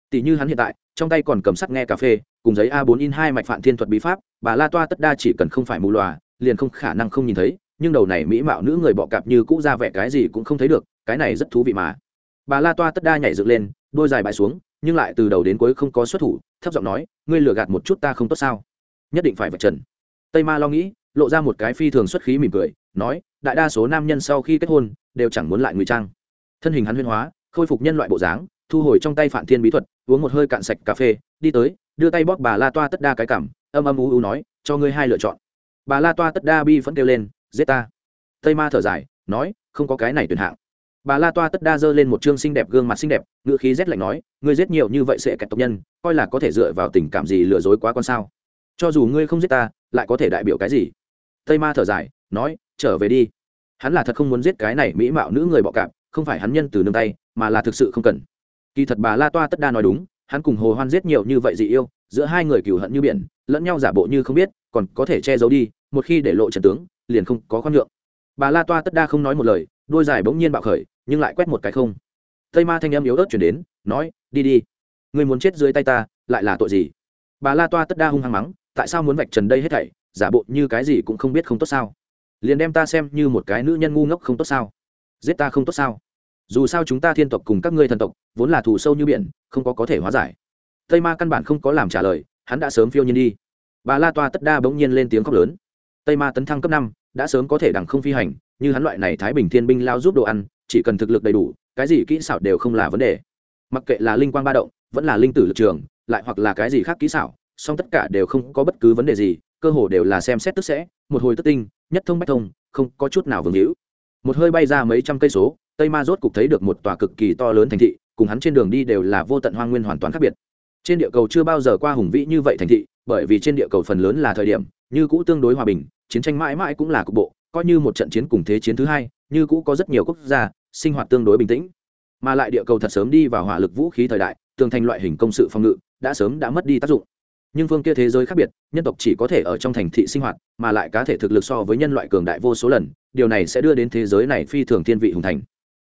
Tỷ như hắn hiện tại, trong tay còn cầm sắt nghe cà phê, cùng giấy a 4 in hai mạch phạm thiên thuật bí pháp, bà la toa tất đa chỉ cần không phải mù lòa, liền không khả năng không nhìn thấy, nhưng đầu này mỹ mạo nữ người bọ cạp như cũ ra vẻ cái gì cũng không thấy được, cái này rất thú vị mà. Bà la toa tất đa nhảy dựng lên, đôi dài bãi xuống nhưng lại từ đầu đến cuối không có xuất thủ, thấp giọng nói, ngươi lừa gạt một chút ta không tốt sao? Nhất định phải vạch trần. Tây ma lo nghĩ, lộ ra một cái phi thường xuất khí mỉm cười, nói, đại đa số nam nhân sau khi kết hôn, đều chẳng muốn lại ngụy trang. Thân hình hắn huyên hóa, khôi phục nhân loại bộ dáng, thu hồi trong tay phản thiên bí thuật, uống một hơi cạn sạch cà phê, đi tới, đưa tay bóp bà la toa tất đa cái cảm, âm âm u u nói, cho ngươi hai lựa chọn. Bà la toa tất đa bi vẫn kêu lên, giết ta. Tây ma thở dài, nói, không có cái này tuyển hạng bà la toa tất đa dơ lên một chương xinh đẹp gương mặt xinh đẹp, ngữ khí rét lạnh nói, ngươi giết nhiều như vậy sẽ kẹt tộc nhân, coi là có thể dựa vào tình cảm gì lừa dối quá con sao? Cho dù ngươi không giết ta, lại có thể đại biểu cái gì? Tây ma thở dài, nói, trở về đi. Hắn là thật không muốn giết cái này mỹ mạo nữ người bọ cạp, không phải hắn nhân từ nương tay, mà là thực sự không cần. Kỳ thật bà la toa tất đa nói đúng, hắn cùng hồ hoan giết nhiều như vậy dị yêu, giữa hai người cừu hận như biển, lẫn nhau giả bộ như không biết, còn có thể che giấu đi, một khi để lộ trận tướng, liền không có khoan nhượng. Bà la toa tất đa không nói một lời đôi dài bỗng nhiên bạo khởi, nhưng lại quét một cái không. Tây ma thanh âm yếu ớt chuyển đến, nói, đi đi người muốn chết dưới tay ta, lại là tội gì? Bà la toa tất đa hung hăng mắng, tại sao muốn vạch trần đây hết thảy, giả bộ như cái gì cũng không biết không tốt sao? Liền đem ta xem như một cái nữ nhân ngu ngốc không tốt sao? Giết ta không tốt sao? Dù sao chúng ta thiên tộc cùng các ngươi thần tộc, vốn là thù sâu như biển, không có có thể hóa giải. Tây ma căn bản không có làm trả lời, hắn đã sớm phiêu nhiên đi. Bà la toa tất đa bỗng nhiên lên tiếng khóc lớn. Tây ma tấn thăng cấp năm đã sớm có thể đằng không phi hành, như hắn loại này thái bình thiên binh lao giúp đồ ăn, chỉ cần thực lực đầy đủ, cái gì kỹ xảo đều không là vấn đề. Mặc kệ là linh quang ba động, vẫn là linh tử lực trường, lại hoặc là cái gì khác kỹ xảo, song tất cả đều không có bất cứ vấn đề gì, cơ hồ đều là xem xét tức sẽ, một hồi tức tinh, nhất thông bách thông, không có chút nào vương hữu. Một hơi bay ra mấy trăm cây số, tây ma rốt cục thấy được một tòa cực kỳ to lớn thành thị, cùng hắn trên đường đi đều là vô tận hoang nguyên hoàn toàn khác biệt. Trên địa cầu chưa bao giờ qua hùng vĩ như vậy thành thị, bởi vì trên địa cầu phần lớn là thời điểm như cũ tương đối hòa bình, chiến tranh mãi mãi cũng là cục bộ, coi như một trận chiến cùng thế chiến thứ hai, như cũ có rất nhiều quốc gia, sinh hoạt tương đối bình tĩnh. Mà lại địa cầu thật sớm đi vào hỏa lực vũ khí thời đại, tường thành loại hình công sự phòng ngự đã sớm đã mất đi tác dụng. Nhưng phương kia thế giới khác biệt, nhân tộc chỉ có thể ở trong thành thị sinh hoạt, mà lại cá thể thực lực so với nhân loại cường đại vô số lần, điều này sẽ đưa đến thế giới này phi thường thiên vị hùng thành.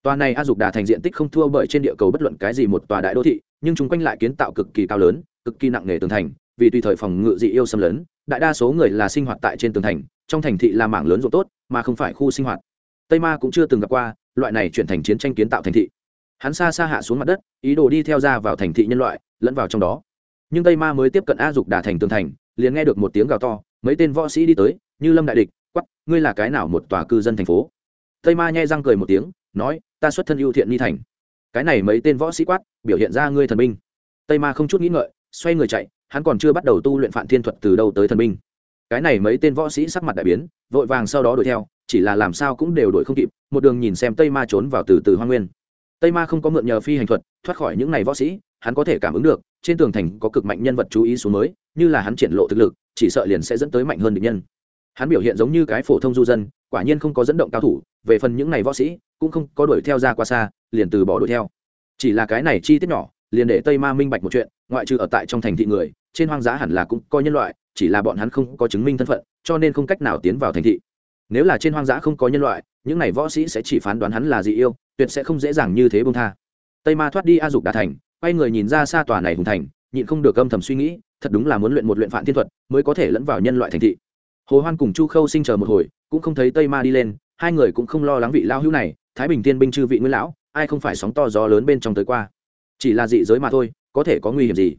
Tòa này a dục đà thành diện tích không thua bởi trên địa cầu bất luận cái gì một tòa đại đô thị, nhưng chúng quanh lại kiến tạo cực kỳ cao lớn, cực kỳ nặng nề tường thành, vì tùy thời phòng ngự dị yêu xâm lấn đại đa số người là sinh hoạt tại trên tường thành, trong thành thị là mảng lớn ruộng tốt, mà không phải khu sinh hoạt. Tây ma cũng chưa từng gặp qua, loại này chuyển thành chiến tranh kiến tạo thành thị. Hắn xa xa hạ xuống mặt đất, ý đồ đi theo ra vào thành thị nhân loại, lẫn vào trong đó. Nhưng tây ma mới tiếp cận a dục đà thành tường thành, liền nghe được một tiếng gào to, mấy tên võ sĩ đi tới, như lâm đại địch quắp ngươi là cái nào một tòa cư dân thành phố? Tây ma nhai răng cười một tiếng, nói, ta xuất thân ưu thiện ni thành. Cái này mấy tên võ sĩ quát, biểu hiện ra ngươi thần binh. Tây ma không chút nghĩ ngợi, xoay người chạy hắn còn chưa bắt đầu tu luyện phản thiên thuật từ đâu tới thần binh. Cái này mấy tên võ sĩ sắc mặt đại biến, vội vàng sau đó đuổi theo, chỉ là làm sao cũng đều đuổi không kịp, một đường nhìn xem tây ma trốn vào từ từ hoa nguyên. Tây ma không có mượn nhờ phi hành thuật, thoát khỏi những này võ sĩ, hắn có thể cảm ứng được, trên tường thành có cực mạnh nhân vật chú ý xuống mới, như là hắn triển lộ thực lực, chỉ sợ liền sẽ dẫn tới mạnh hơn địch nhân. Hắn biểu hiện giống như cái phổ thông du dân, quả nhiên không có dẫn động cao thủ, về phần những này võ sĩ, cũng không có đuổi theo ra qua xa, liền từ bỏ đuổi theo. Chỉ là cái này chi tiết nhỏ, liền để tây ma minh bạch một chuyện ngoại trừ ở tại trong thành thị người, trên hoang dã hẳn là cũng có nhân loại, chỉ là bọn hắn không có chứng minh thân phận, cho nên không cách nào tiến vào thành thị. Nếu là trên hoang dã không có nhân loại, những này võ sĩ sẽ chỉ phán đoán hắn là dị yêu, tuyệt sẽ không dễ dàng như thế bông tha. Tây ma thoát đi a dục đà thành, quay người nhìn ra xa tòa này hùng thành, nhịn không được âm thầm suy nghĩ, thật đúng là muốn luyện một luyện phạm thiên thuật mới có thể lẫn vào nhân loại thành thị. Hồ hoan cùng chu khâu sinh chờ một hồi, cũng không thấy tây ma đi lên, hai người cũng không lo lắng vị lao hữu này, thái bình tiên binh chư vị nguyên lão, ai không phải sóng to gió lớn bên trong tới qua. Chỉ là dị giới mà thôi có thể có nguy hiểm gì?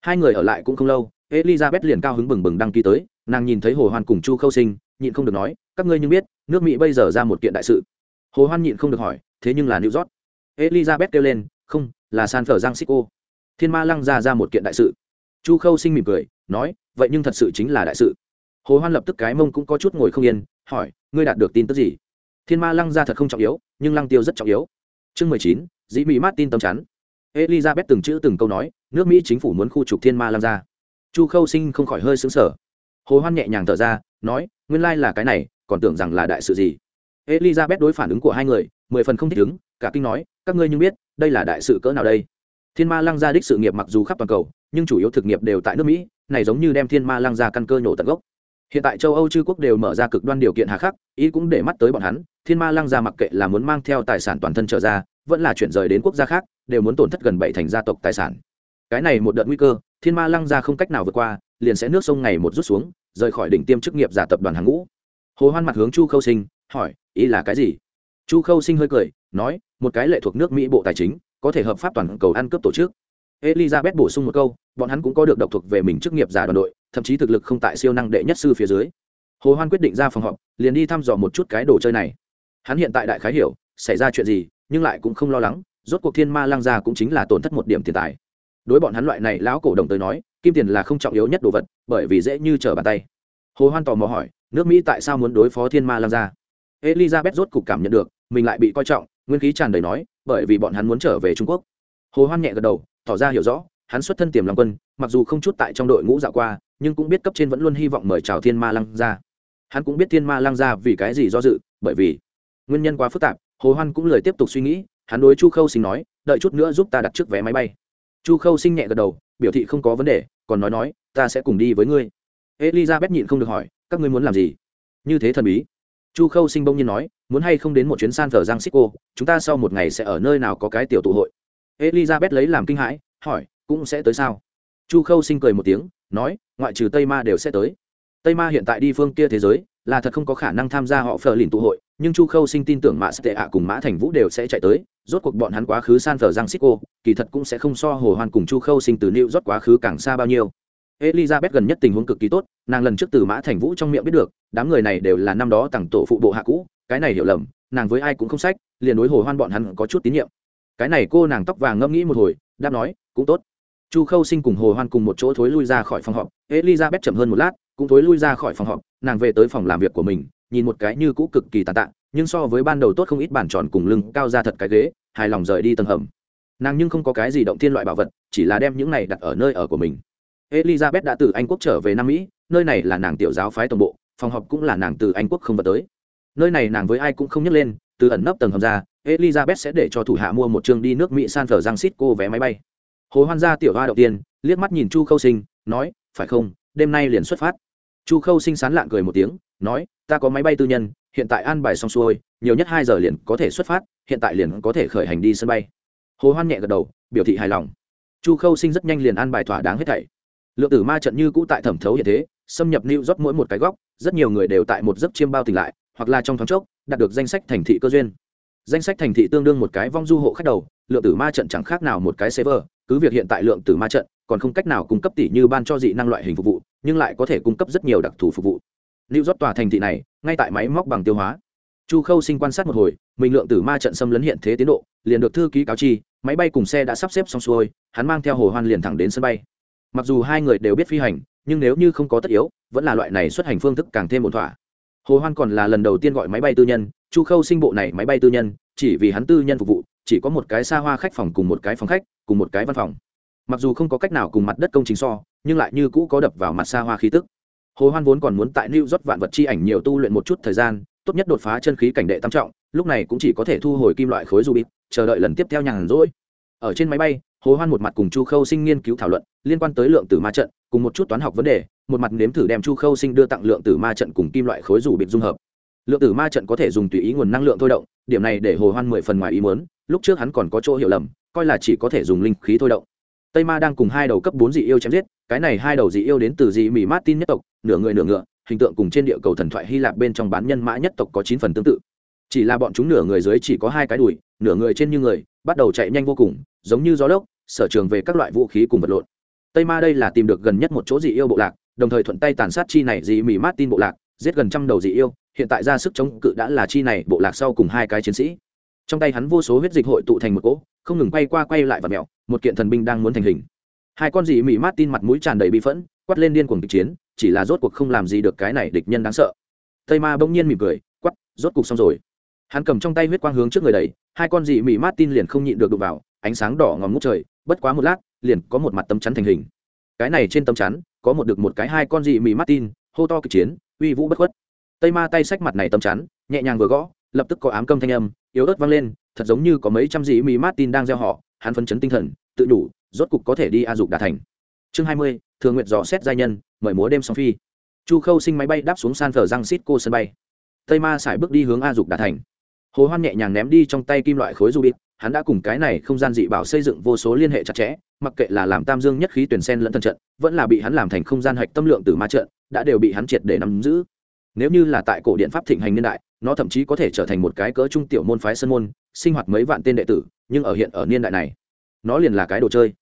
Hai người ở lại cũng không lâu, elizabeth liền cao hứng bừng bừng đăng ký tới, nàng nhìn thấy hồ hoan cùng chu khâu sinh, nhịn không được nói, các ngươi như biết, nước mỹ bây giờ ra một kiện đại sự. Hồ hoan nhịn không được hỏi, thế nhưng là new york? Elizabeth kêu lên, không, là san francisco. Thiên ma lăng ra ra một kiện đại sự. Chu khâu sinh mỉm cười, nói, vậy nhưng thật sự chính là đại sự. Hồ hoan lập tức cái mông cũng có chút ngồi không yên, hỏi, ngươi đạt được tin tức gì? Thiên ma lăng ra thật không trọng yếu, nhưng lăng tiêu rất trọng yếu. Chương mười chín, dĩ mỹ tin tâm chắn elizabeth từng chữ từng câu nói, nước mỹ chính phủ muốn khu trục thiên ma lăng ra. Chu khâu sinh không khỏi hơi xứng sở hồ hoan nhẹ nhàng thở ra, nói, nguyên lai là cái này, còn tưởng rằng là đại sự gì. Elizabeth đối phản ứng của hai người, mười phần không thích ứng, cả kinh nói, các ngươi như biết, đây là đại sự cỡ nào đây? Thiên ma lăng gia đích sự nghiệp mặc dù khắp toàn cầu, nhưng chủ yếu thực nghiệp đều tại nước mỹ, này giống như đem thiên ma lăng gia căn cơ nhổ tận gốc. Hiện tại châu âu chư quốc đều mở ra cực đoan điều kiện hà khắc, ý cũng để mắt tới bọn hắn, thiên ma lăng gia mặc kệ là muốn mang theo tài sản toàn thân trở ra, vẫn là chuyển rời đến quốc gia khác đều muốn tổn thất gần bảy thành gia tộc tài sản. Cái này một đợt nguy cơ, thiên ma lăng ra không cách nào vượt qua, liền sẽ nước sông ngày một rút xuống, rời khỏi đỉnh tiêm chức nghiệp giả tập đoàn hàng ngũ. Hồ hoan mặt hướng chu khâu sinh, hỏi, ý là cái gì? Chu khâu sinh hơi cười, nói, một cái lệ thuộc nước mỹ bộ tài chính, có thể hợp pháp toàn cầu ăn cướp tổ chức. Elizabeth bổ sung một câu, bọn hắn cũng có được độc thuộc về mình chức nghiệp giả đoàn đội, thậm chí thực lực không tại siêu năng đệ nhất sư phía dưới. Hồ hoan quyết định ra phòng họp, liền đi thăm dò một chút cái đồ chơi này. Hắn hiện tại đại khái hiểu, xảy ra chuyện gì, nhưng lại cũng không lo lắng rốt cuộc thiên ma lăng gia cũng chính là tổn thất một điểm tiền tài. Đối bọn hắn loại này, lão cổ đồng tới nói, kim tiền là không trọng yếu nhất đồ vật, bởi vì dễ như trở bàn tay. Hồ hoan tò mò hỏi, nước mỹ tại sao muốn đối phó thiên ma lăng gia? Elizabeth rốt cục cảm nhận được, mình lại bị coi trọng, nguyên khí tràn đầy nói, bởi vì bọn hắn muốn trở về trung quốc. Hồ hoan nhẹ gật đầu, tỏ ra hiểu rõ, hắn xuất thân tiềm lòng quân, mặc dù không chút tại trong đội ngũ dạo qua, nhưng cũng biết cấp trên vẫn luôn hy vọng mời chào thiên ma lăng gia. Hắn cũng biết thiên ma lăng gia vì cái gì do dự, bởi vì nguyên nhân quá phức tạp, hồ hoan cũng lời tiếp tục suy nghĩ hắn đối chu khâu sinh nói, đợi chút nữa giúp ta đặt trước vé máy bay. Chu khâu sinh nhẹ gật đầu, biểu thị không có vấn đề, còn nói nói, ta sẽ cùng đi với ngươi. Elizabeth nhịn không được hỏi, các ngươi muốn làm gì? Như thế thần bí. Chu khâu sinh bông nhiên nói, muốn hay không đến một chuyến san thờ giang xích cô chúng ta sau một ngày sẽ ở nơi nào có cái tiểu tụ hội? Elizabeth lấy làm kinh hãi, hỏi, cũng sẽ tới sao? Chu khâu sinh cười một tiếng, nói, ngoại trừ tây ma đều sẽ tới. Tây ma hiện tại đi phương kia thế giới, là thật không có khả năng tham gia họ phờ lìn tụ hội, nhưng chu khâu sinh tin tưởng mã sẽ tệ ạ cùng mã thành vũ đều sẽ chạy tới rốt cuộc bọn hắn quá khứ san phờ giang xích cô, kỳ thật cũng sẽ không so hồ hoan cùng chu khâu sinh từ nịu rót quá khứ càng xa bao nhiêu. Elizabeth gần nhất tình huống cực kỳ tốt, nàng lần trước từ mã thành vũ trong miệng biết được, đám người này đều là năm đó tặng tổ phụ bộ hạ cũ, cái này hiểu lầm, nàng với ai cũng không sách, liền đối hồ hoan bọn hắn có chút tín nhiệm. Cái này cô nàng tóc vàng ngâm nghĩ một hồi, đáp nói, cũng tốt. Chu khâu sinh cùng hồ hoan cùng một chỗ thối lui ra khỏi phòng họp, elizabeth chậm hơn một lát, cũng thối lui ra khỏi phòng họp, nàng về tới phòng làm việc của mình, nhìn một cái như cũ cực kỳ tàn tạ nhưng so với ban đầu tốt không ít bàn tròn cùng lưng cao ra thật cái ghế, hài lòng rời đi tầng hầm. Nàng nhưng không có cái gì động thiên loại bảo vật, chỉ là đem những này đặt ở nơi ở của mình. Elizabeth đã từ anh quốc trở về nam mỹ, nơi này là nàng tiểu giáo phái tổng bộ, phòng họp cũng là nàng từ anh quốc không vật tới. Nơi này nàng với ai cũng không nhắc lên, từ ẩn nấp tầng hầm ra, elizabeth sẽ để cho thủ hạ mua một chương đi nước mỹ san phở giang xít cô vé máy bay. Hồ hoan gia tiểu hoa đầu tiên, liếc mắt nhìn chu khâu sinh, nói, phải không? Đêm nay liền xuất phát. Chu khâu sinh sán lạng cười một tiếng, nói, ta có máy bay tư nhân hiện tại an bài xong xuôi, nhiều nhất hai giờ liền có thể xuất phát, hiện tại liền có thể khởi hành đi sân bay. Hồ hoan nhẹ gật đầu, biểu thị hài lòng. Chu khâu sinh rất nhanh liền an bài thỏa đáng hết thảy. Lượng tử ma trận như cũ tại thẩm thấu hiện thế, xâm nhập lưu rót mỗi một cái góc, rất nhiều người đều tại một giấc chiêm bao tỉnh lại, hoặc là trong thoáng chốc, đạt được danh sách thành thị cơ duyên. Danh sách thành thị tương đương một cái vong du hộ khách đầu, lượng tử ma trận chẳng khác nào một cái server, cứ việc hiện tại lượng tử ma trận còn không cách nào cung cấp tỷ như ban cho dị năng loại hình phục vụ, nhưng lại có thể cung cấp rất nhiều đặc thù phục vụ. Lưu rót tòa thành thị này ngay tại máy móc bằng tiêu hóa. Chu khâu sinh quan sát một hồi, mình lượng tử ma trận xâm lấn hiện thế tiến độ, liền được thư ký cáo chi, máy bay cùng xe đã sắp xếp xong xuôi, hắn mang theo hồ hoan liền thẳng đến sân bay. Mặc dù hai người đều biết phi hành, nhưng nếu như không có tất yếu, vẫn là loại này xuất hành phương thức càng thêm ổn thỏa. Hồ hoan còn là lần đầu tiên gọi máy bay tư nhân, chu khâu sinh bộ này máy bay tư nhân, chỉ vì hắn tư nhân phục vụ, chỉ có một cái xa hoa khách phòng cùng một cái phòng khách, cùng một cái văn phòng. Mặc dù không có cách nào cùng mặt đất công trình so, nhưng lại như cũ có đập vào mặt xa hoa khí tức hồ hoan vốn còn muốn tại new york vạn vật chi ảnh nhiều tu luyện một chút thời gian, tốt nhất đột phá chân khí cảnh đệ tam trọng, lúc này cũng chỉ có thể thu hồi kim loại khối rubik, chờ đợi lần tiếp theo nhàn rỗi. Ở trên máy bay, hồ hoan một mặt cùng chu khâu sinh nghiên cứu thảo luận, liên quan tới lượng tử ma trận, cùng một chút toán học vấn đề, một mặt nếm thử đem chu khâu sinh đưa tặng lượng tử ma trận cùng kim loại khối rủ bịt dung hợp. Lượng tử ma trận có thể dùng tùy ý nguồn năng lượng thôi động, điểm này để hồ hoan mười phần ngoài ý muốn, lúc trước hắn còn có chỗ hiểu lầm, coi là chỉ có thể dùng linh khí thôi động. Tây ma đang cùng hai đầu cấp bốn dị yêu chém giết cái này hai đầu dị yêu đến từ dị mỹ martin nhất tộc, nửa người nửa ngựa, hình tượng cùng trên địa cầu thần thoại hy lạp bên trong bán nhân mã nhất tộc có chín phần tương tự. Chỉ là bọn chúng nửa người dưới chỉ có hai cái đùi, nửa người trên như người, bắt đầu chạy nhanh vô cùng, giống như gió lốc, sở trường về các loại vũ khí cùng vật lộn. Tây ma đây là tìm được gần nhất một chỗ dị yêu bộ lạc, đồng thời thuận tay tàn sát chi này dị mỹ martin bộ lạc, giết gần trăm đầu dị yêu, hiện tại ra sức chống cự đã là chi này bộ lạc sau cùng hai cái chiến sĩ. Trong tay hắn vô số huyết dịch hội tụ thành một cỗ, không ngừng quay qua quay lại và mẹo một kiện thần binh đang muốn thành hình hai con dị mỹ martin mặt mũi tràn đầy bị phẫn, quát lên điên cuồng kịch chiến, chỉ là rốt cuộc không làm gì được cái này địch nhân đáng sợ. Tây ma bỗng nhiên mỉm cười quắt rốt cuộc xong rồi. Hắn cầm trong tay huyết quang hướng trước người đầy hai con dị mỹ martin liền không nhịn được đụng vào, ánh sáng đỏ ngòm ngút trời, bất quá một lát, liền có một mặt tấm chắn thành hình. Cái này trên tấm chắn, có một được một cái hai con dị mỹ martin, hô to kịch chiến, uy vũ bất khuất. Tây ma tay xách mặt này tấm chắn, nhẹ nhàng vừa gõ, lập tức có ám câm thanh âm, yếu ớt vang lên, thật giống như có mấy trăm dị mỹ martin đang gieo họ, hắn phấn chấn tinh thần tự đủ, rốt cục có thể đi a dục đà thành. Chương hai mươi, thường nguyện dò xét giai nhân, mời múa đêm song phi. Chu khâu sinh máy bay đáp xuống san phở răng xít cô sân bay. Tây ma sải bước đi hướng a dục đà thành. Hồ hoan nhẹ nhàng ném đi trong tay kim loại khối du bịt, hắn đã cùng cái này không gian dị bảo xây dựng vô số liên hệ chặt chẽ, mặc kệ là làm tam dương nhất khí tuyển sen lẫn thân trận, vẫn là bị hắn làm thành không gian hạch tâm lượng từ ma trận, đã đều bị hắn triệt để nắm giữ. Nếu như là tại cổ điện pháp thịnh hành niên đại, nó thậm chí có thể trở thành một cái cỡ trung tiểu môn phái sân môn, sinh hoạt mấy vạn tên đệ tử, nhưng ở hiện ở niên đại này nó liền là cái đồ chơi.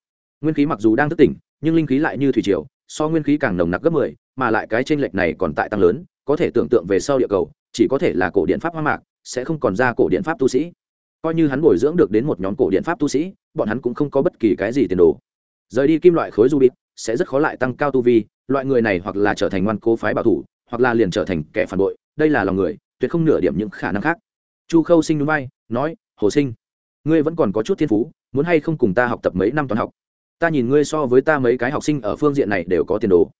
Nguyên khí mặc dù đang thức tỉnh nhưng linh khí lại như thủy triều so nguyên khí càng nồng nặc gấp mười, mà lại cái chênh lệch này còn tại tăng lớn có thể tưởng tượng về sau địa cầu chỉ có thể là cổ điện pháp hoa mạc sẽ không còn ra cổ điện pháp tu sĩ. Coi như hắn bồi dưỡng được đến một nhóm cổ điện pháp tu sĩ bọn hắn cũng không có bất kỳ cái gì tiền đồ. Rời đi kim loại khối du bịt sẽ rất khó lại tăng cao tu vi loại người này hoặc là trở thành ngoan cố phái bảo thủ hoặc là liền trở thành kẻ phản bội đây là lòng người tuyệt không nửa điểm những khả năng khác. Chu khâu sinh núi bay nói hồ sinh ngươi vẫn còn có chút thiên phú muốn hay không cùng ta học tập mấy năm toán học? Ta nhìn ngươi so với ta mấy cái học sinh ở phương diện này đều có tiền đồ.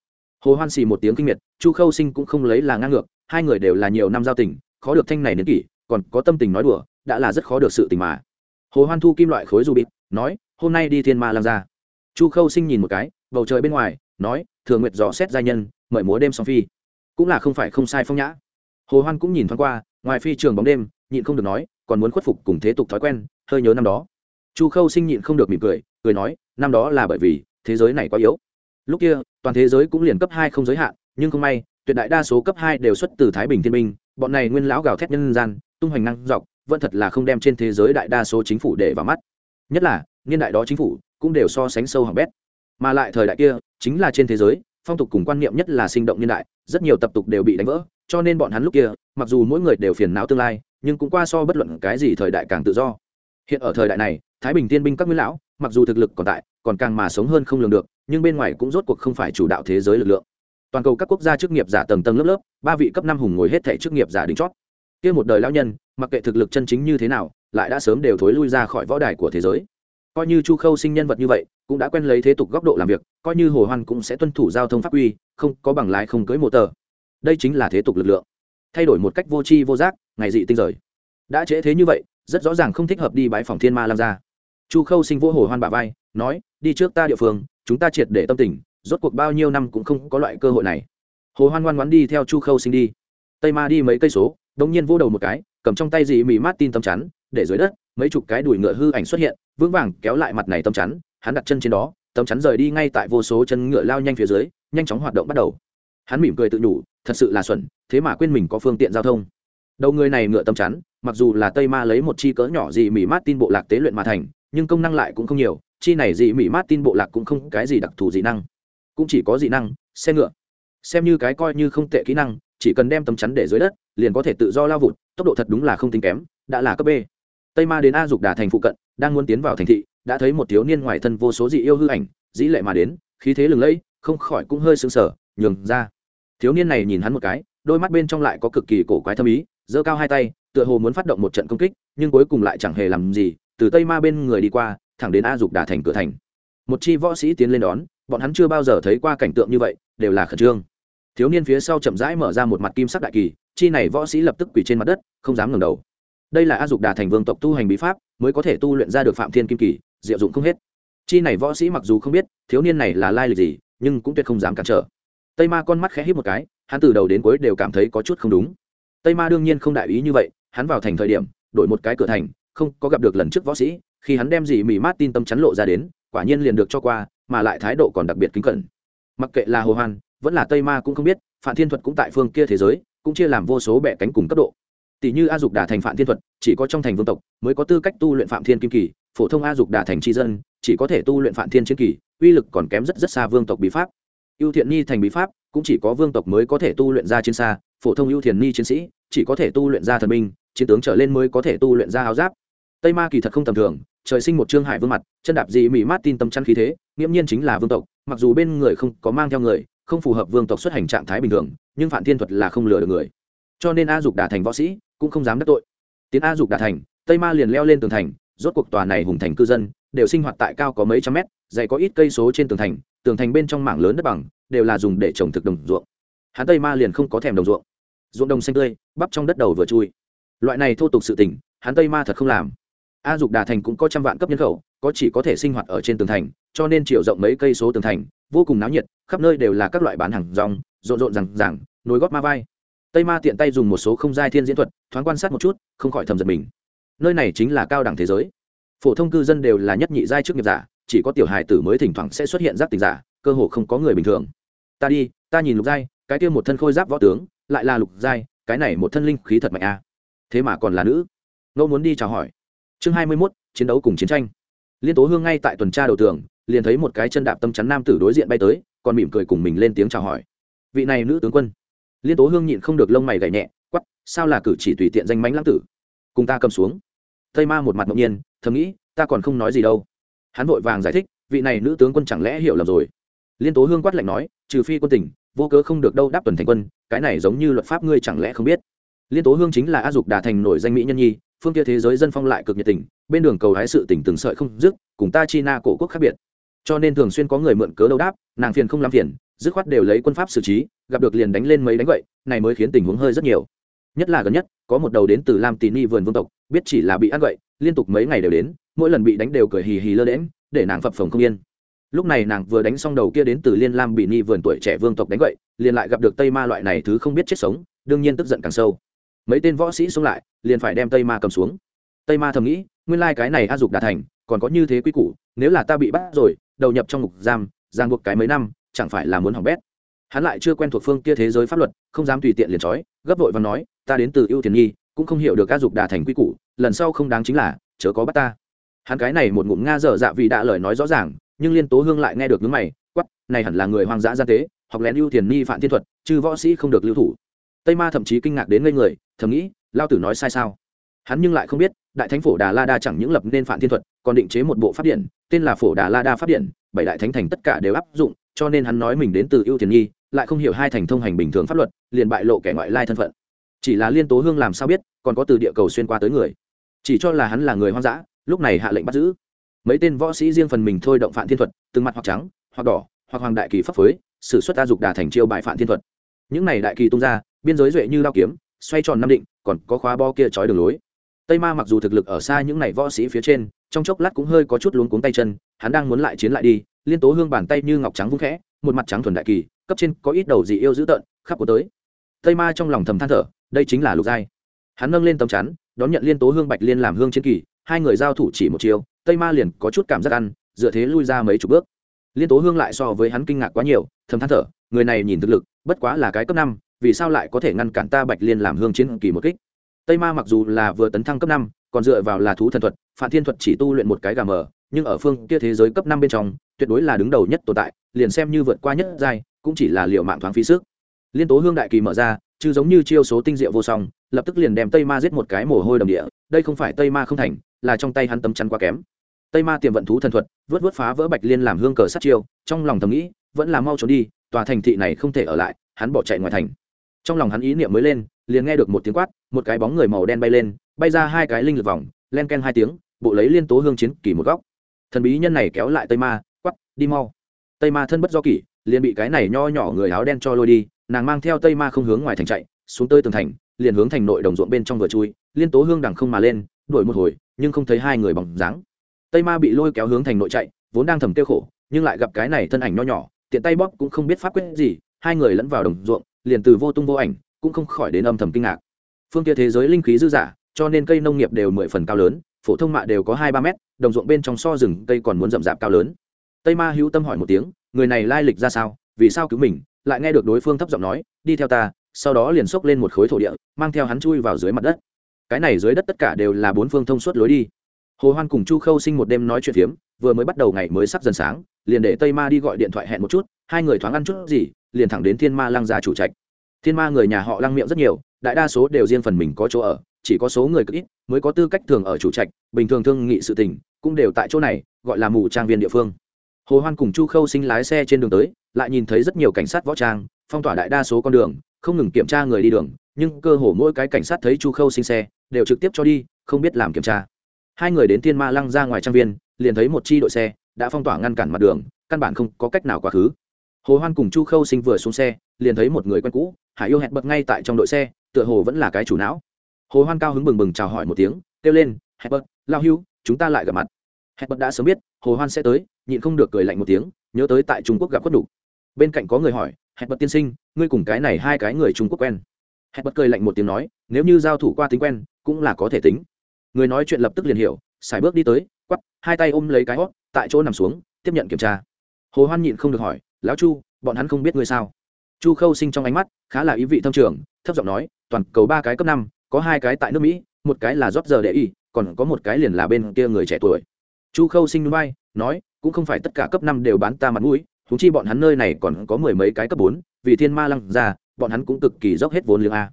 Hồ hoan xì một tiếng kinh miệt, chu khâu sinh cũng không lấy là ngang ngược, hai người đều là nhiều năm giao tình, khó được thanh này đến kỷ, còn có tâm tình nói đùa, đã là rất khó được sự tình mà. Hồ hoan thu kim loại khối du bịt nói, hôm nay đi thiên ma làm ra. Chu khâu sinh nhìn một cái, bầu trời bên ngoài, nói, thường nguyệt dò xét giai nhân, mời múa đêm song phi. Cũng là không phải không sai phong nhã. Hồ hoan cũng nhìn thoáng qua, ngoài phi trường bóng đêm, nhịn không được nói, còn muốn khuất phục cùng thế tục thói quen, hơi nhớ năm đó chu khâu sinh nhịn không được mỉm cười cười nói, năm đó là bởi vì thế giới này quá yếu. Lúc kia, toàn thế giới cũng liền cấp hai không giới hạn, nhưng không may, tuyệt đại đa số cấp hai đều xuất từ thái bình thiên minh, bọn này nguyên lão gào thét nhân gian, tung hoành năng dọc, vẫn thật là không đem trên thế giới đại đa số chính phủ để vào mắt. Nhất là, niên đại đó chính phủ cũng đều so sánh sâu hỏng bét. Mà lại thời đại kia, chính là trên thế giới, phong tục cùng quan niệm nhất là sinh động niên đại, rất nhiều tập tục đều bị đánh vỡ, cho nên bọn hắn lúc kia, mặc dù mỗi người đều phiền não tương lai, nhưng cũng qua so bất luận cái gì thời đại càng tự do. Hiện ở thời đại này thái bình tiên binh các nguyên lão, mặc dù thực lực còn tại, còn càng mà sống hơn không lường được, nhưng bên ngoài cũng rốt cuộc không phải chủ đạo thế giới lực lượng. Toàn cầu các quốc gia chức nghiệp giả tầng tầng lớp lớp, ba vị cấp năm hùng ngồi hết thẻ chức nghiệp giả đính chót. Kia một đời lão nhân, mặc kệ thực lực chân chính như thế nào, lại đã sớm đều thối lui ra khỏi võ đài của thế giới. Coi như chu khâu sinh nhân vật như vậy, cũng đã quen lấy thế tục góc độ làm việc, coi như hồ hoan cũng sẽ tuân thủ giao thông pháp quy, không có bằng lái không cưới mô tờ. Đây chính là thế tục lực lượng. Thay đổi một cách vô tri vô giác, ngày dị tinh rời. Đã trễ thế như vậy, rất rõ ràng không thích hợp đi bãi phòng thiên ma lam gia chu khâu sinh vỗ hồ hoan bà vai, nói, đi trước ta địa phương, chúng ta triệt để tâm tình, rốt cuộc bao nhiêu năm cũng không có loại cơ hội này. Hồ hoan ngoan ngoãn đi theo chu khâu sinh đi. Tây ma đi mấy cây số đông nhiên vô đầu một cái, cầm trong tay gì mì mát tin tâm chắn, để dưới đất, mấy chục cái đùi ngựa hư ảnh xuất hiện, vững vàng kéo lại mặt này tâm chắn, hắn đặt chân trên đó tâm chắn rời đi ngay tại vô số chân ngựa lao nhanh phía dưới, nhanh chóng hoạt động bắt đầu. Hắn mỉm cười tự nhủ, thật sự là xuẩn, thế mà quên mình có phương tiện giao thông. Đầu người này ngựa tâm chắn, mặc dù là tây ma lấy một chi cỡ nhỏ gì mì mát tin bộ lạc tế luyện mà thành nhưng công năng lại cũng không nhiều, chi này dị mỹ mát tin bộ lạc cũng không cái gì đặc thù dị năng, cũng chỉ có dị năng, xe ngựa. Xem như cái coi như không tệ kỹ năng, chỉ cần đem tấm chắn để dưới đất, liền có thể tự do lao vụt, tốc độ thật đúng là không tính kém, đã là cấp b. Tây ma đến a dục đà thành phụ cận, đang muốn tiến vào thành thị, đã thấy một thiếu niên ngoài thân vô số dị yêu hư ảnh, dĩ lệ mà đến, khí thế lừng lẫy, không khỏi cũng hơi sững sờ, nhường ra. Thiếu niên này nhìn hắn một cái, đôi mắt bên trong lại có cực kỳ cổ quái thâm ý, giơ cao hai tay, tựa hồ muốn phát động một trận công kích, nhưng cuối cùng lại chẳng hề làm gì từ tây ma bên người đi qua, thẳng đến a dục đà thành cửa thành. Một chi võ sĩ tiến lên đón, bọn hắn chưa bao giờ thấy qua cảnh tượng như vậy, đều là khẩn trương. Thiếu niên phía sau chậm rãi mở ra một mặt kim sắc đại kỳ, chi này võ sĩ lập tức quỳ trên mặt đất, không dám ngẩng đầu. Đây là a dục đà thành vương tộc tu hành bí pháp, mới có thể tu luyện ra được phạm thiên kim kỳ, diệu dụng không hết. Chi này võ sĩ mặc dù không biết, thiếu niên này là lai lịch gì, nhưng cũng tuyệt không dám cản trở. Tây ma con mắt khẽ hít một cái, hắn từ đầu đến cuối đều cảm thấy có chút không đúng. Tây ma đương nhiên không đại ý như vậy, hắn vào thành thời điểm, đổi một cái cửa thành không có gặp được lần trước võ sĩ, khi hắn đem gì mì mát tin tâm chắn lộ ra đến, quả nhiên liền được cho qua, mà lại thái độ còn đặc biệt kính cẩn. Mặc kệ là hồ hoan, vẫn là tây ma cũng không biết phạm thiên thuật cũng tại phương kia thế giới, cũng chia làm vô số bẻ cánh cùng cấp độ. Tỷ như a dục đà thành phạm thiên thuật, chỉ có trong thành vương tộc mới có tư cách tu luyện phạm thiên kim kỳ, phổ thông a dục đà thành tri dân, chỉ có thể tu luyện phạm thiên chiến kỳ, uy lực còn kém rất rất xa vương tộc bí pháp. Ưu thiện ni thành bí pháp, cũng chỉ có vương tộc mới có thể tu luyện ra chiến xa, phổ thông ưu thiện ni chiến sĩ, chỉ có thể tu luyện ra thần binh, chiến tướng trở lên mới có thể tu luyện ra áo giáp tây ma kỳ thật không tầm thường, trời sinh một trương hải vương mặt, chân đạp dị mỹ mát tin tâm chăn khí thế, nghiễm nhiên chính là vương tộc, mặc dù bên người không có mang theo người, không phù hợp vương tộc xuất hành trạng thái bình thường, nhưng phạm thiên thuật là không lừa được người. Cho nên a dục đà thành võ sĩ cũng không dám đắc tội. Tiến a dục đà thành, tây ma liền leo lên tường thành, rốt cuộc tòa này hùng thành cư dân, đều sinh hoạt tại cao có mấy trăm mét, dày có ít cây số trên tường thành tường thành bên trong mảng lớn đất bằng, đều là dùng để trồng thực đồng ruộng. Hắn tây ma liền không có thèm đồng ruộng. Ruộng đồng xanh tươi, bắp trong đất đầu vừa chui. Loại này thô tục sự tình, hắn tây ma thật không làm a dục đà thành cũng có trăm vạn cấp nhân khẩu, có chỉ có thể sinh hoạt ở trên tường thành, cho nên chiều rộng mấy cây số tường thành, vô cùng náo nhiệt, khắp nơi đều là các loại bán hàng rong, rộn rộn rằng rằng nối gót ma vai. Tây ma tiện tay dùng một số không giai thiên diễn thuật, thoáng quan sát một chút, không khỏi thầm giật mình. Nơi này chính là cao đẳng thế giới. Phổ thông cư dân đều là nhất nhị giai trước nghiệp giả, chỉ có tiểu hài tử mới thỉnh thoảng sẽ xuất hiện giác tình giả, cơ hồ không có người bình thường. Ta đi, ta nhìn lục giai, cái kia một thân khôi giáp võ tướng, lại là lục giai, cái này một thân linh khí thật mạnh a. Thế mà còn là nữ. Ngô muốn đi chào hỏi chương hai mươi 21, chiến đấu cùng chiến tranh. Liên tố hương ngay tại tuần tra đầu tường liền thấy một cái chân đạp tâm chắn nam tử đối diện bay tới còn mỉm cười cùng mình lên tiếng chào hỏi. Vị này nữ tướng quân. Liên tố hương nhịn không được lông mày gảy nhẹ quắp sao là cử chỉ tùy tiện danh mánh lãng tử? Cùng ta cầm xuống. Tây ma một mặt ngẫu nhiên thầm nghĩ ta còn không nói gì đâu. Hắn vội vàng giải thích vị này nữ tướng quân chẳng lẽ hiểu lầm rồi? Liên tố hương quát lạnh nói trừ phi quân tỉnh vô cớ không được đâu đáp tuần thành quân cái này giống như luật pháp ngươi chẳng lẽ không biết? Liên tố hương chính là a dục đà thành nổi danh mỹ nhân nhi phương kia thế giới dân phong lại cực nhiệt tình, bên đường cầu hái sự tỉnh từng sợi không dứt, cùng ta chi na cổ quốc khác biệt. Cho nên thường xuyên có người mượn cớ đâu đáp, nàng phiền không làm phiền, dứt khoát đều lấy quân pháp xử trí, gặp được liền đánh lên mấy đánh vậy, này mới khiến tình huống hơi rất nhiều. Nhất là gần nhất, có một đầu đến từ lam tín ni vườn vương tộc, biết chỉ là bị ăn vậy, liên tục mấy ngày đều đến, mỗi lần bị đánh đều cười hì hì lơ đễm để nàng phập phồng không yên. Lúc này nàng vừa đánh xong đầu kia đến từ liên lam bị ni vườn tuổi trẻ vương tộc đánh vậy, liền lại gặp được tây ma loại này thứ không biết chết sống, đương nhiên tức giận càng sâu. Mấy tên võ sĩ xuống lại liền phải đem tây ma cầm xuống. Tây ma thầm nghĩ, nguyên lai、like、cái này a dục đà thành, còn có như thế quy củ, nếu là ta bị bắt rồi, đầu nhập trong ngục giam, giang buộc cái mấy năm, chẳng phải là muốn hỏng bét. Hắn lại chưa quen thuộc phương kia thế giới pháp luật, không dám tùy tiện liền trói, gấp vội và nói, ta đến từ ưu tiền nhi, cũng không hiểu được a dục đà thành quy củ, lần sau không đáng chính là, chớ có bắt ta. Hắn cái này một ngụm nga dở dạ vì đã lời nói rõ ràng, nhưng liên tố hương lại nghe được nước mày quắp này hẳn là người hoang dã gian tế, học lén ưu tiền nhi phạm thiên thuật chứ võ sĩ không được lưu thủ tây ma thậm chí kinh ngạc đến ngây người, thầm nghĩ, lao tử nói sai sao? Hắn nhưng lại không biết, đại thánh phổ đà la đa chẳng những lập nên phạm thiên thuật, còn định chế một bộ pháp điện, tên là phổ đà la đa pháp điện, bảy đại thánh thành tất cả đều áp dụng, cho nên hắn nói mình đến từ ưu thiền nhi, lại không hiểu hai thành thông hành bình thường pháp luật, liền bại lộ kẻ ngoại lai thân phận. Chỉ là liên tố hương làm sao biết, còn có từ địa cầu xuyên qua tới người. Chỉ cho là hắn là người hoang dã, lúc này hạ lệnh bắt giữ. Mấy tên võ sĩ riêng phần mình thôi động phạm thiên thuật, từng mặt hoặc trắng, hoặc đỏ, hoặc hoàng đại kỳ pháp phối, sử xuất a dục đà thành chiêu bại phạm thiên thuật. Những này đại kỳ tung ra biên giới duệ như lao kiếm, xoay tròn năm định, còn có khóa bo kia trói đường lối. Tây ma mặc dù thực lực ở xa những này võ sĩ phía trên, trong chốc lát cũng hơi có chút luống cuống tay chân, hắn đang muốn lại chiến lại đi, liên tố hương bàn tay như ngọc trắng vung khẽ, một mặt trắng thuần đại kỳ, cấp trên có ít đầu dị yêu dữ tợn, khắp của tới. Tây ma trong lòng thầm than thở, đây chính là lục giai. Hắn nâng lên tấm chắn, đón nhận liên tố hương bạch liên làm hương chiến kỳ, hai người giao thủ chỉ một chiều tây ma liền có chút cảm giác ăn, dựa thế lui ra mấy chục bước. Liên tố hương lại so với hắn kinh ngạc quá nhiều, thầm than thở, người này nhìn thực lực, bất quá là cái cấp năm vì sao lại có thể ngăn cản ta bạch liên làm hương chiến kỳ một kích? Tây ma mặc dù là vừa tấn thăng cấp năm, còn dựa vào là thú thần thuật phạm thiên thuật chỉ tu luyện một cái gà mờ, nhưng ở phương kia thế giới cấp năm bên trong, tuyệt đối là đứng đầu nhất tồn tại, liền xem như vượt qua nhất giai, cũng chỉ là liệu mạng thoáng phí sức. Liên tố hương đại kỳ mở ra, chứ giống như chiêu số tinh diệu vô song, lập tức liền đem tây ma giết một cái mồ hôi đầm địa, đây không phải tây ma không thành, là trong tay hắn tấm chắn quá kém. Tây ma tiềm vận thú thần thuật, vớt vớt phá vỡ bạch liên làm hương cờ sát chiêu, trong lòng thầm nghĩ, vẫn là mau trốn đi, tòa thành thị này không thể ở lại, hắn bỏ chạy ngoài thành trong lòng hắn ý niệm mới lên, liền nghe được một tiếng quát, một cái bóng người màu đen bay lên, bay ra hai cái linh lực vòng, len ken hai tiếng, bộ lấy liên tố hương chiến kỳ một góc. Thần bí nhân này kéo lại tây ma quắp đi mau. Tây ma thân bất do kỷ, liền bị cái này nho nhỏ người áo đen cho lôi đi, nàng mang theo tây ma không hướng ngoài thành chạy, xuống tới tường thành, liền hướng thành nội đồng ruộng bên trong vừa chui, liên tố hương đằng không mà lên, đuổi một hồi, nhưng không thấy hai người bóng dáng. Tây ma bị lôi kéo hướng thành nội chạy, vốn đang thầm tiêu khổ, nhưng lại gặp cái này thân ảnh nho nhỏ, tiện tay bóp cũng không biết pháp quyết gì, hai người lẫn vào đồng ruộng liền từ vô tung vô ảnh, cũng không khỏi đến âm thầm kinh ngạc. Phương kia thế giới linh khí dư giả cho nên cây nông nghiệp đều mười phần cao lớn, phổ thông mạ đều có hai ba mét, đồng ruộng bên trong so rừng cây còn muốn rậm rạp cao lớn. Tây ma hữu tâm hỏi một tiếng, người này lai lịch ra sao, vì sao cứu mình, lại nghe được đối phương thấp giọng nói, đi theo ta, sau đó liền xốc lên một khối thổ địa, mang theo hắn chui vào dưới mặt đất. Cái này dưới đất tất cả đều là bốn phương thông suốt lối đi. Hồ hoan cùng chu khâu sinh một đêm nói chuyện phiếm, vừa mới bắt đầu ngày mới sắp dần sáng, liền để tây ma đi gọi điện thoại hẹn một chút, hai người thoáng ăn chút gì liền thẳng đến thiên ma lăng gia chủ trạch. Thiên ma người nhà họ lăng miệng rất nhiều, đại đa số đều riêng phần mình có chỗ ở, chỉ có số người cực ít mới có tư cách thường ở chủ trạch, bình thường thương nghị sự tình cũng đều tại chỗ này, gọi là mù trang viên địa phương. Hồ hoan cùng chu khâu sinh lái xe trên đường tới, lại nhìn thấy rất nhiều cảnh sát võ trang, phong tỏa đại đa số con đường, không ngừng kiểm tra người đi đường, nhưng cơ hồ mỗi cái cảnh sát thấy chu khâu sinh xe, đều trực tiếp cho đi, không biết làm kiểm tra. Hai người đến thiên ma lăng ra ngoài trang viên, liền thấy một chi đội xe đã phong tỏa ngăn cản mặt đường, căn bản không có cách nào quá khứ hồ hoan cùng chu khâu sinh vừa xuống xe, liền thấy một người quen cũ, hải yêu hẹn bật ngay tại trong đội xe, tựa hồ vẫn là cái chủ não. Hồ hoan cao hứng bừng bừng chào hỏi một tiếng, kêu lên, hẹn bật, lao hưu, chúng ta lại gặp mặt. Hẹn bật đã sớm biết, hồ hoan sẽ tới, nhịn không được cười lạnh một tiếng, nhớ tới tại trung quốc gặp quất đủ. Bên cạnh có người hỏi, hẹn bật tiên sinh, ngươi cùng cái này hai cái người trung quốc quen? Hẹn bật cười lạnh một tiếng nói, nếu như giao thủ qua tính quen, cũng là có thể tính. Người nói chuyện lập tức liền hiểu xài bước đi tới, quắp, hai tay ôm lấy cái hót, tại chỗ nằm xuống, tiếp nhận kiểm tra. Hồ hoan nhịn không được hỏi lão chu, bọn hắn không biết ngươi sao? Chu khâu sinh trong ánh mắt khá là ý vị thâm trường, thấp giọng nói, toàn cầu ba cái cấp năm, có hai cái tại nước mỹ, một cái là rót giờ để y, còn có một cái liền là bên kia người trẻ tuổi. Chu khâu sinh núi bay nói, cũng không phải tất cả cấp năm đều bán ta mặt mũi thúng chi bọn hắn nơi này còn có mười mấy cái cấp bốn, vì thiên ma lăng ra, bọn hắn cũng cực kỳ dốc hết vốn liếng a.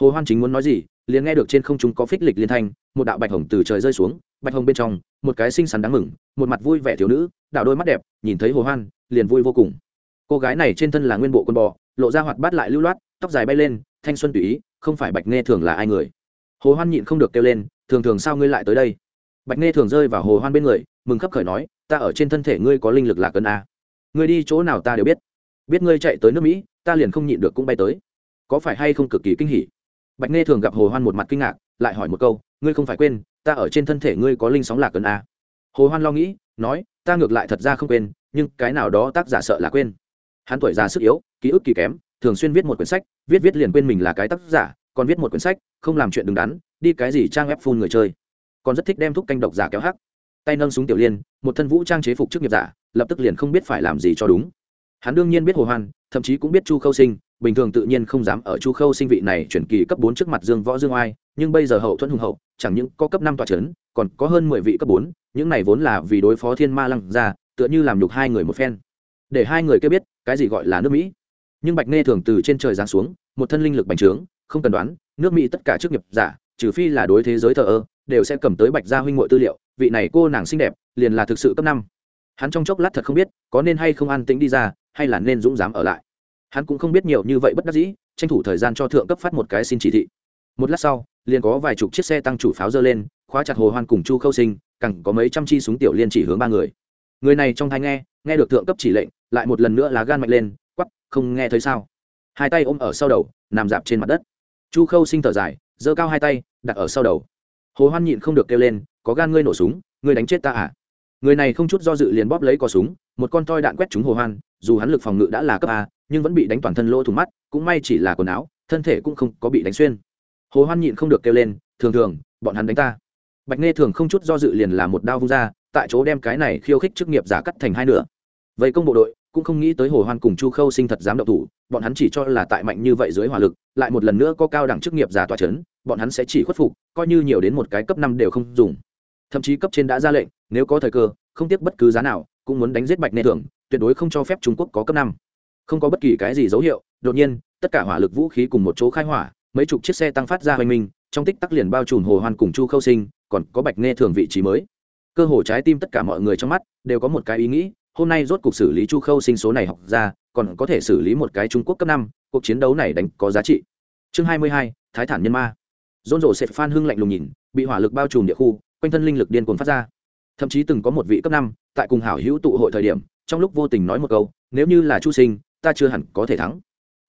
Hồ hoan chính muốn nói gì, liền nghe được trên không trung có phích lịch liên thanh, một đạo bạch hồng từ trời rơi xuống, bạch hồng bên trong, một cái xinh xắn đáng mừng, một mặt vui vẻ thiếu nữ, đạo đôi mắt đẹp, nhìn thấy hồ hoan, liền vui vô cùng cô gái này trên thân là nguyên bộ con bò, lộ ra hoạt bát lại lưu loát, tóc dài bay lên, thanh xuân tùy ý, không phải bạch nghe thường là ai người? Hồ hoan nhịn không được kêu lên, thường thường sao ngươi lại tới đây? Bạch nghe thường rơi vào hồ hoan bên người, mừng khấp khởi nói, ta ở trên thân thể ngươi có linh lực là cân a. Ngươi đi chỗ nào ta đều biết. Biết ngươi chạy tới nước mỹ, ta liền không nhịn được cũng bay tới. Có phải hay không cực kỳ kinh hỉ? Bạch nghe thường gặp hồ hoan một mặt kinh ngạc, lại hỏi một câu, ngươi không phải quên, ta ở trên thân thể ngươi có linh sóng lạc cân a? Hồ hoan lo nghĩ, nói, ta ngược lại thật ra không quên, nhưng cái nào đó tác giả sợ là quên hắn tuổi già sức yếu, ký ức kỳ kém, thường xuyên viết một quyển sách, viết viết liền quên mình là cái tác giả, còn viết một quyển sách, không làm chuyện đứng đắn, đi cái gì trang ép phun người chơi. Còn rất thích đem thuốc canh độc giả kéo hắc. Tay nâng súng tiểu liên, một thân vũ trang chế phục chức nghiệp giả, lập tức liền không biết phải làm gì cho đúng. Hắn đương nhiên biết hồ hoan, thậm chí cũng biết chu khâu sinh, bình thường tự nhiên không dám ở chu khâu sinh vị này chuyển kỳ cấp bốn trước mặt dương võ dương oai, nhưng bây giờ hậu thuẫn hùng hậu, chẳng những có cấp năm tòa trấn, còn có hơn mười vị cấp bốn, những này vốn là vì đối phó thiên ma lăng ra, tựa như làm nhục hai người một phen để hai người kia biết cái gì gọi là nước mỹ nhưng bạch nghe thường từ trên trời giáng xuống một thân linh lực bành trướng không cần đoán nước mỹ tất cả chức nghiệp giả trừ phi là đối thế giới thờ ơ đều sẽ cầm tới bạch gia huynh ngội tư liệu vị này cô nàng xinh đẹp liền là thực sự cấp năm hắn trong chốc lát thật không biết có nên hay không an tĩnh đi ra hay là nên dũng dám ở lại hắn cũng không biết nhiều như vậy bất đắc dĩ tranh thủ thời gian cho thượng cấp phát một cái xin chỉ thị một lát sau liền có vài chục chiếc xe tăng chủ pháo dơ lên khóa chặt hồ hoan cùng chu khâu sinh cẳng có mấy trăm chi súng tiểu liên chỉ hướng ba người người này trong thai nghe nghe được thượng cấp chỉ lệnh lại một lần nữa lá gan mạnh lên quắp không nghe thấy sao? Hai tay ôm ở sau đầu, nằm dạp trên mặt đất. Chu khâu sinh thở dài, giơ cao hai tay, đặt ở sau đầu. Hồ hoan nhịn không được kêu lên, có gan ngươi nổ súng, ngươi đánh chết ta à? Người này không chút do dự liền bóp lấy cò súng, một con toi đạn quét trúng hồ hoan, dù hắn lực phòng ngự đã là cấp a, nhưng vẫn bị đánh toàn thân lỗ thủng mắt, cũng may chỉ là quần áo, thân thể cũng không có bị đánh xuyên. Hồ hoan nhịn không được kêu lên, thường thường, bọn hắn đánh ta. Bạch nghe thường không chút do dự liền là một đao vung ra, tại chỗ đem cái này khiêu khích chức nghiệp giả cắt thành hai nửa. Vậy công bộ đội cũng không nghĩ tới hồ hoan cùng chu khâu sinh thật dám động thủ, bọn hắn chỉ cho là tại mạnh như vậy dưới hỏa lực, lại một lần nữa có cao đẳng chức nghiệp giả tòa chấn, bọn hắn sẽ chỉ khuất phục, coi như nhiều đến một cái cấp năm đều không dùng. Thậm chí cấp trên đã ra lệnh, nếu có thời cơ, không tiếc bất cứ giá nào, cũng muốn đánh giết bạch nê thường tuyệt đối không cho phép trung quốc có cấp năm. Không có bất kỳ cái gì dấu hiệu, đột nhiên, tất cả hỏa lực vũ khí cùng một chỗ khai hỏa, mấy chục chiếc xe tăng phát ra hoành minh, trong tích tắc liền bao trùm hồ hoan cùng chu khâu sinh, còn có bạch nghe thường vị trí mới. Cơ hồ trái tim tất cả mọi người trong mắt đều có một cái ý nghĩ hôm nay rốt cuộc xử lý chu khâu sinh số này học ra, còn có thể xử lý một cái trung quốc cấp năm, cuộc chiến đấu này đánh có giá trị. Chương hai mươi hai, thái thản nhân ma. Dôn dỗ sẽ phan hưng lạnh lùng nhìn, bị hỏa lực bao trùm địa khu, quanh thân linh lực điên cuồng phát ra. Thậm chí từng có một vị cấp năm, tại cùng hảo hữu tụ hội thời điểm, trong lúc vô tình nói một câu, nếu như là chu sinh, ta chưa hẳn có thể thắng.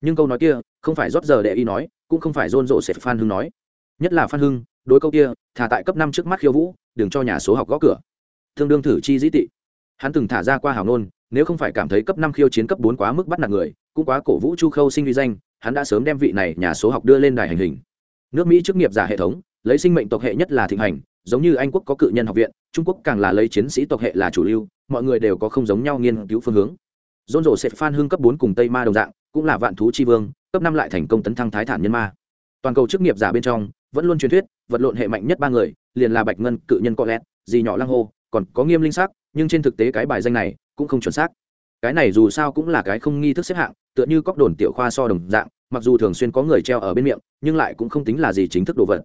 Nhưng câu nói kia, không phải rót giờ đệ y nói, cũng không phải dôn dỗ sẽ phan hưng nói. Nhất là phan hưng, đối câu kia, thả tại cấp năm trước mắt khiêu vũ, đừng cho nhà số học gõ cửa. Tương đương thử chi dĩ tị hắn từng thả ra qua hào nôn, nếu không phải cảm thấy cấp năm khiêu chiến cấp bốn quá mức bắt nạt người, cũng quá cổ vũ chu khâu sinh vi danh, hắn đã sớm đem vị này nhà số học đưa lên đài hành hình. Nước mỹ chức nghiệp giả hệ thống, lấy sinh mệnh tộc hệ nhất là thịnh hành, giống như anh quốc có cự nhân học viện, trung quốc càng là lấy chiến sĩ tộc hệ là chủ lưu, mọi người đều có không giống nhau nghiên cứu phương hướng. Dôn dỗ sẽ phan hưng cấp bốn cùng tây ma đồng dạng, cũng là vạn thú chi vương, cấp năm lại thành công tấn thăng thái thản nhân ma. Toàn cầu chức nghiệp giả bên trong, vẫn luôn truyền thuyết, vật lộn hệ mạnh nhất ba người, liền là bạch ngân, cự nhân co lét gì nhỏ lăng hô còn có nghiêm linh sắc, nhưng trên thực tế cái bài danh này cũng không chuẩn xác. Cái này dù sao cũng là cái không nghi thức xếp hạng, tựa như cóc đồn tiểu khoa so đồng dạng, mặc dù thường xuyên có người treo ở bên miệng, nhưng lại cũng không tính là gì chính thức đồ vật.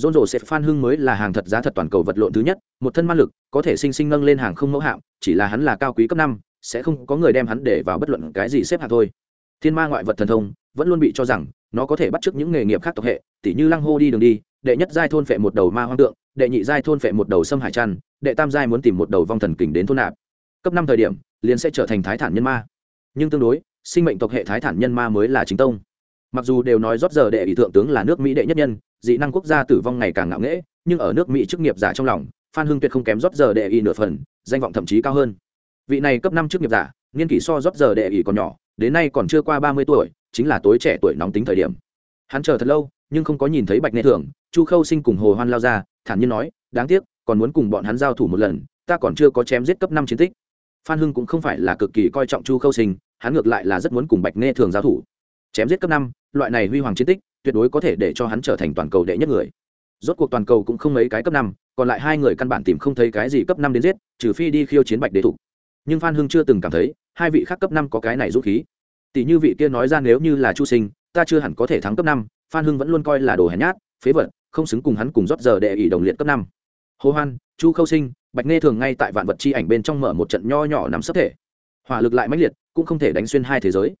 John dồ sẽ phan hưng mới là hàng thật giá thật toàn cầu vật lộn thứ nhất, một thân ma lực, có thể sinh sinh nâng lên hàng không mẫu hạng, chỉ là hắn là cao quý cấp năm, sẽ không có người đem hắn để vào bất luận cái gì xếp hạng thôi. Thiên ma ngoại vật thần thông, vẫn luôn bị cho rằng, nó có thể bắt chước những nghề nghiệp khác tộc hệ, tỉ như lăng hô đi đường đi, đệ nhất giai thôn phệ một đầu ma hoang tượng đệ nhị giai thôn phệ một đầu sâm hải trăn, đệ tam giai muốn tìm một đầu vong thần kình đến thôn nạp. Cấp năm thời điểm, liền sẽ trở thành thái thản nhân ma. Nhưng tương đối, sinh mệnh tộc hệ thái thản nhân ma mới là chính tông. Mặc dù đều nói rót giờ đệ ủy thượng tướng là nước mỹ đệ nhất nhân, dị năng quốc gia tử vong ngày càng ngạo nghễ, nhưng ở nước mỹ chức nghiệp giả trong lòng, phan hưng tuyệt không kém rót giờ đệ ủy nửa phần, danh vọng thậm chí cao hơn. Vị này cấp năm chức nghiệp giả, niên kỷ so rót giờ đệ ủy còn nhỏ, đến nay còn chưa qua ba mươi tuổi, chính là tối trẻ tuổi nóng tính thời điểm. Hắn chờ thật lâu, nhưng không có nhìn thấy bạch nê thường chu khâu sinh cùng hồ hoan lao ra, thản nhiên nói, đáng tiếc, còn muốn cùng bọn hắn giao thủ một lần, ta còn chưa có chém giết cấp năm chiến tích. Phan hưng cũng không phải là cực kỳ coi trọng chu khâu sinh, hắn ngược lại là rất muốn cùng bạch nê thường giao thủ. Chém giết cấp năm, loại này huy hoàng chiến tích, tuyệt đối có thể để cho hắn trở thành toàn cầu đệ nhất người. Rốt cuộc toàn cầu cũng không mấy cái cấp năm, còn lại hai người căn bản tìm không thấy cái gì cấp năm đến giết, trừ phi đi khiêu chiến bạch đế thủ nhưng phan hưng chưa từng cảm thấy, hai vị khác cấp năm có cái này rút khí. Tỷ như vị kia nói ra nếu như là chu sinh, ta chưa hẳn có thể thắng cấp năm, phan hưng vẫn luôn coi là đồ hèn nhát phế vật, không xứng cùng hắn cùng rót giờ đệ ỷ đồng liệt cấp năm. Hồ hoan, chu khâu sinh, bạch nghe thường ngay tại vạn vật chi ảnh bên trong mở một trận nho nhỏ nắm sấp thể. Hỏa lực lại mãnh liệt, cũng không thể đánh xuyên hai thế giới.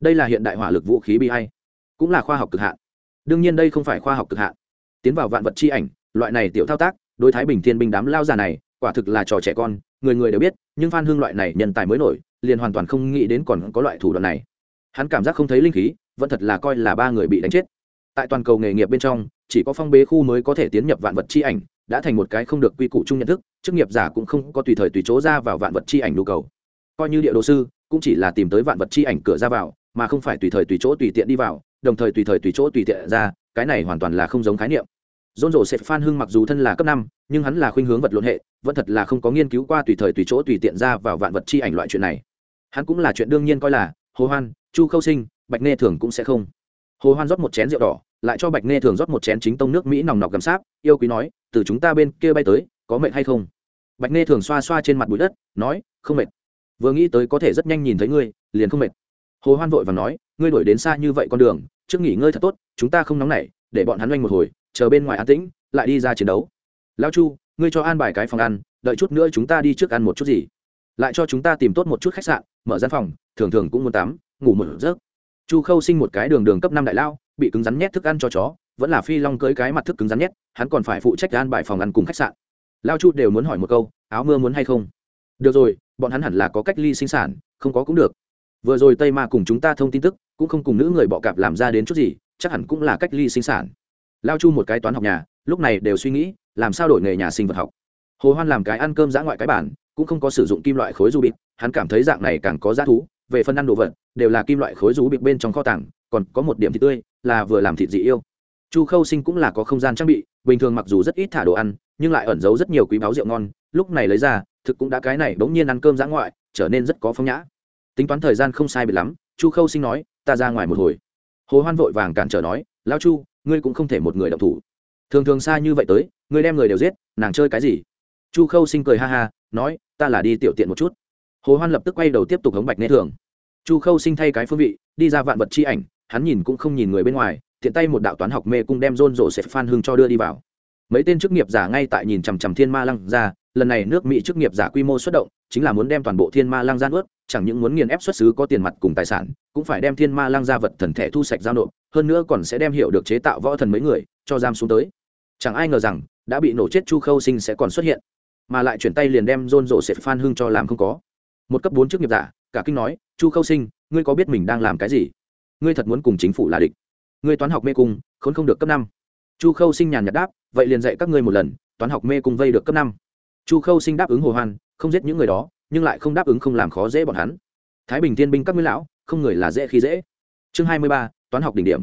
Đây là hiện đại hỏa lực vũ khí bi hay cũng là khoa học cực hạn. Đương nhiên đây không phải khoa học cực hạn. Tiến vào vạn vật chi ảnh, loại này tiểu thao tác, đối thái bình thiên binh đám lao già này, quả thực là trò trẻ con, người người đều biết, nhưng phan hương loại này nhân tài mới nổi, liền hoàn toàn không nghĩ đến còn có loại thủ đoạn này. Hắn cảm giác không thấy linh khí, vẫn thật là coi là ba người bị đánh chết tại toàn cầu nghề nghiệp bên trong, chỉ có phong bế khu mới có thể tiến nhập vạn vật chi ảnh, đã thành một cái không được quy củ chung nhận thức, chức nghiệp giả cũng không có tùy thời tùy chỗ ra vào vạn vật chi ảnh nhu cầu. Coi như địa đồ sư, cũng chỉ là tìm tới vạn vật chi ảnh cửa ra vào, mà không phải tùy thời tùy chỗ tùy tiện đi vào, đồng thời tùy thời tùy chỗ tùy tiện ra, cái này hoàn toàn là không giống khái niệm. Dôn dỗ sẽ phan hưng mặc dù thân là cấp năm, nhưng hắn là khuynh hướng vật luận hệ, vẫn thật là không có nghiên cứu qua tùy thời tùy chỗ tùy tiện ra vào vạn vật chi ảnh loại chuyện này. Hắn cũng là chuyện đương nhiên coi là hồ hoan, chu khâu sinh, bạch nê thường cũng sẽ không hồ hoan rót một chén rượu đỏ, lại cho bạch nê thường rót một chén chính tông nước mỹ nòng nọc gầm sáp, yêu quý nói, từ chúng ta bên kia bay tới, có mệt hay không? Bạch nê thường xoa xoa trên mặt bụi đất, nói, không mệt. Vừa nghĩ tới có thể rất nhanh nhìn thấy ngươi, liền không mệt. Hồ hoan vội và nói, ngươi đuổi đến xa như vậy con đường, trước nghỉ ngơi thật tốt, chúng ta không nóng nảy, để bọn hắn oanh một hồi, chờ bên ngoài an tĩnh, lại đi ra chiến đấu. Lão chu, ngươi cho an bài cái phòng ăn, đợi chút nữa chúng ta đi trước ăn một chút gì. Lại cho chúng ta tìm tốt một chút khách sạn, mở gian phòng, thường thường cũng muốn tắm, ngủ một giấc chu khâu sinh một cái đường đường cấp năm đại lao bị cứng rắn nhét thức ăn cho chó, vẫn là phi long cưới cái mặt thức cứng rắn nhét, hắn còn phải phụ trách gan bài phòng ăn cùng khách sạn. Lao chu đều muốn hỏi một câu, áo mưa muốn hay không? Được rồi, bọn hắn hẳn là có cách ly sinh sản, không có cũng được. Vừa rồi tây ma cùng chúng ta thông tin tức, cũng không cùng nữ người bọ cạp làm ra đến chút gì, chắc hẳn cũng là cách ly sinh sản. Lao chu một cái toán học nhà, lúc này đều suy nghĩ, làm sao đổi nghề nhà sinh vật học. Hồ hoan làm cái ăn cơm giã ngoại cái bản, cũng không có sử dụng kim loại khối du bịt hắn cảm thấy dạng này càng có giá thú về phần ăn đồ vật, đều là kim loại khối rú bịt bên trong kho tàng, còn có một điểm thịt tươi, là vừa làm thịt dị yêu. Chu khâu sinh cũng là có không gian trang bị, bình thường mặc dù rất ít thả đồ ăn, nhưng lại ẩn giấu rất nhiều quý báo rượu ngon, lúc này lấy ra, thực cũng đã cái này bỗng nhiên ăn cơm giã ngoại, trở nên rất có phong nhã. Tính toán thời gian không sai biệt lắm, chu khâu sinh nói, ta ra ngoài một hồi. Hồ hoan vội vàng cản trở nói lao chu, ngươi cũng không thể một người động thủ. Thường thường xa như vậy tới, ngươi đem người đều giết, nàng chơi cái gì? Chu khâu sinh cười ha ha, nói, ta là đi tiểu tiện một chút. Hồ hoan lập tức quay đầu tiếp tục hống bạch nê thường chu khâu sinh thay cái phương vị, đi ra vạn vật chi ảnh, hắn nhìn cũng không nhìn người bên ngoài, tiện tay một đạo toán học mê cung đem rôn rộ sẽ phan hưng cho đưa đi vào. Mấy tên chức nghiệp giả ngay tại nhìn chằm chằm thiên ma lăng ra, lần này nước mỹ chức nghiệp giả quy mô xuất động, chính là muốn đem toàn bộ thiên ma lăng ra ướt chẳng những muốn nghiền ép xuất xứ có tiền mặt cùng tài sản, cũng phải đem thiên ma lăng ra vật thần thể thu sạch giao nộp, hơn nữa còn sẽ đem hiệu được chế tạo võ thần mấy người, cho giam xuống tới. Chẳng ai ngờ rằng, đã bị nổ chết chu khâu sinh sẽ còn xuất hiện, mà lại chuyển tay liền đem rôn rộ sẽ phan hưng cho làm không có. Một cấp bốn chức nghiệp giả cả kinh nói, chu khâu sinh, ngươi có biết mình đang làm cái gì? Ngươi thật muốn cùng chính phủ là địch. Ngươi toán học mê cung, khốn không được cấp năm. Chu khâu sinh nhàn nhạt đáp, vậy liền dạy các ngươi một lần, toán học mê cung vây được cấp năm. Chu khâu sinh đáp ứng hồ hoan, không giết những người đó, nhưng lại không đáp ứng không làm khó dễ bọn hắn. Thái bình tiên binh các ngươi lão, không người là dễ khi dễ. Chương hai mươi ba, toán học đỉnh điểm.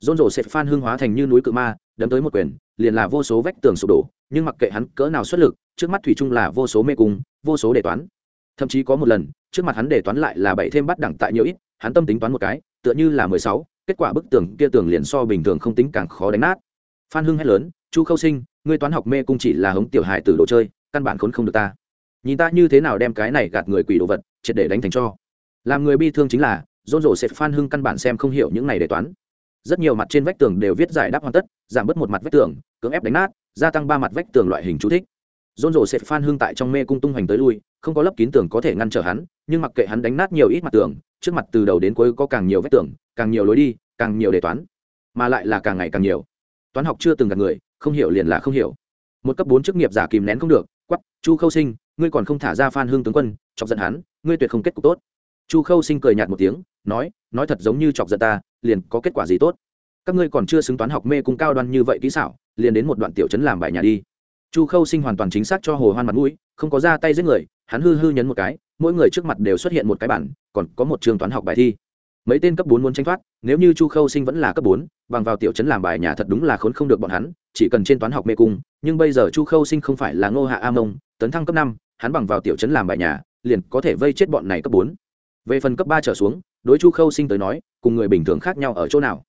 Dôn dỗ sẽ phan hương hóa thành như núi cự ma, đấm tới một quyền, liền là vô số vách tường sụp đổ, nhưng mặc kệ hắn cỡ nào xuất lực, trước mắt thủy chung là vô số mê cung, vô số đề toán thậm chí có một lần, trước mặt hắn để toán lại là bảy thêm bắt đẳng tại nhiều ít, hắn tâm tính toán một cái, tựa như là mười sáu, kết quả bức tường kia tường liền so bình thường không tính càng khó đánh nát. Phan hưng hét lớn, chu khâu sinh, ngươi toán học mê cũng chỉ là hống tiểu hài từ đồ chơi, căn bản khốn không được ta. Nhìn ta như thế nào đem cái này gạt người quỷ đồ vật, triệt để đánh thành cho. Làm người bi thương chính là dôn dỗ sẽ phan hưng căn bản xem không hiểu những này để toán. Rất nhiều mặt trên vách tường đều viết giải đáp hoàn tất, giảm bớt một mặt vách tường, cưỡng ép đánh nát, gia tăng ba mặt vách tường loại hình chú thích dôn dỗ sẽ phan hưng tại trong mê cung tung hoành tới lui không có lấp kín tường có thể ngăn trở hắn nhưng mặc kệ hắn đánh nát nhiều ít mặt tường trước mặt từ đầu đến cuối có càng nhiều vết tường càng nhiều lối đi càng nhiều đề toán mà lại là càng ngày càng nhiều. Toán học chưa từng gặp người không hiểu liền là không hiểu. Một cấp bốn chức nghiệp giả kìm nén không được quắc, chu khâu sinh ngươi còn không thả ra phan hương tướng quân chọc giận hắn ngươi tuyệt không kết cục tốt. Chu khâu sinh cười nhạt một tiếng nói nói thật giống như chọc giận ta liền có kết quả gì tốt. Các ngươi còn chưa xứng toán học mê cung cao đoan như vậy kỹ xảo liền đến một đoạn tiểu trấn làm bài nhà đi chu khâu sinh hoàn toàn chính xác cho hồ hoan mặt mũi, không có ra tay giết người, hắn hư hư nhấn một cái, mỗi người trước mặt đều xuất hiện một cái bản, còn có một trường toán học bài thi. Mấy tên cấp bốn muốn tranh thoát, nếu như chu khâu sinh vẫn là cấp bốn, bằng vào tiểu chấn làm bài nhà thật đúng là khốn không được bọn hắn, chỉ cần trên toán học mê cung, nhưng bây giờ chu khâu sinh không phải là ngô hạ a mông, tấn thăng cấp năm, hắn bằng vào tiểu chấn làm bài nhà, liền có thể vây chết bọn này cấp bốn. Về phần cấp ba trở xuống, đối chu khâu sinh tới nói, cùng người bình thường khác nhau ở chỗ nào?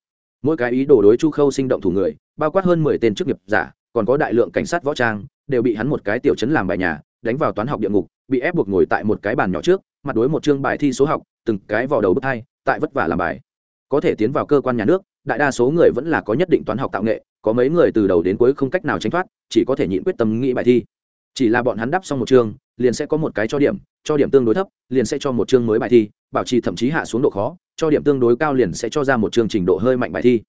Mỗi cái ý đồ đối chu khâu sinh động thủ người, bao quát hơn mười tên chức nghiệp giả còn có đại lượng cảnh sát võ trang, đều bị hắn một cái tiểu chấn làm bài nhà, đánh vào toán học địa ngục, bị ép buộc ngồi tại một cái bàn nhỏ trước, mặt đối một chương bài thi số học, từng cái vào đầu bước hai, tại vất vả làm bài. Có thể tiến vào cơ quan nhà nước, đại đa số người vẫn là có nhất định toán học tạo nghệ, có mấy người từ đầu đến cuối không cách nào tránh thoát, chỉ có thể nhịn quyết tâm nghĩ bài thi. Chỉ là bọn hắn đắp xong một chương, liền sẽ có một cái cho điểm cho điểm tương đối thấp, liền sẽ cho một chương mới bài thi, bảo trì thậm chí hạ xuống độ khó, cho điểm tương đối cao liền sẽ cho ra một chương trình độ hơi mạnh bài thi.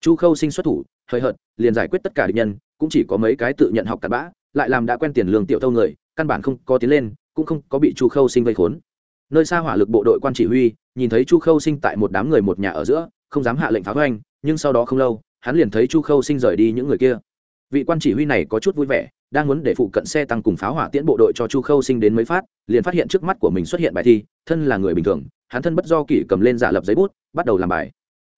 Chu khâu sinh xuất thủ hơi hợt, liền giải quyết tất cả địch nhân cũng chỉ có mấy cái tự nhận học cặn bã, lại làm đã quen tiền lương tiểu thâu người, căn bản không có tiến lên, cũng không có bị chu khâu sinh vây khốn. Nơi xa hỏa lực bộ đội quan chỉ huy, nhìn thấy chu khâu sinh tại một đám người một nhà ở giữa, không dám hạ lệnh phá hoành, nhưng sau đó không lâu, hắn liền thấy chu khâu sinh rời đi những người kia. Vị quan chỉ huy này có chút vui vẻ, đang muốn để phụ cận xe tăng cùng pháo hỏa tiễn bộ đội cho chu khâu sinh đến mấy phát, liền phát hiện trước mắt của mình xuất hiện bài thi, thân là người bình thường, hắn thân bất do kỷ cầm lên giả lập giấy bút, bắt đầu làm bài.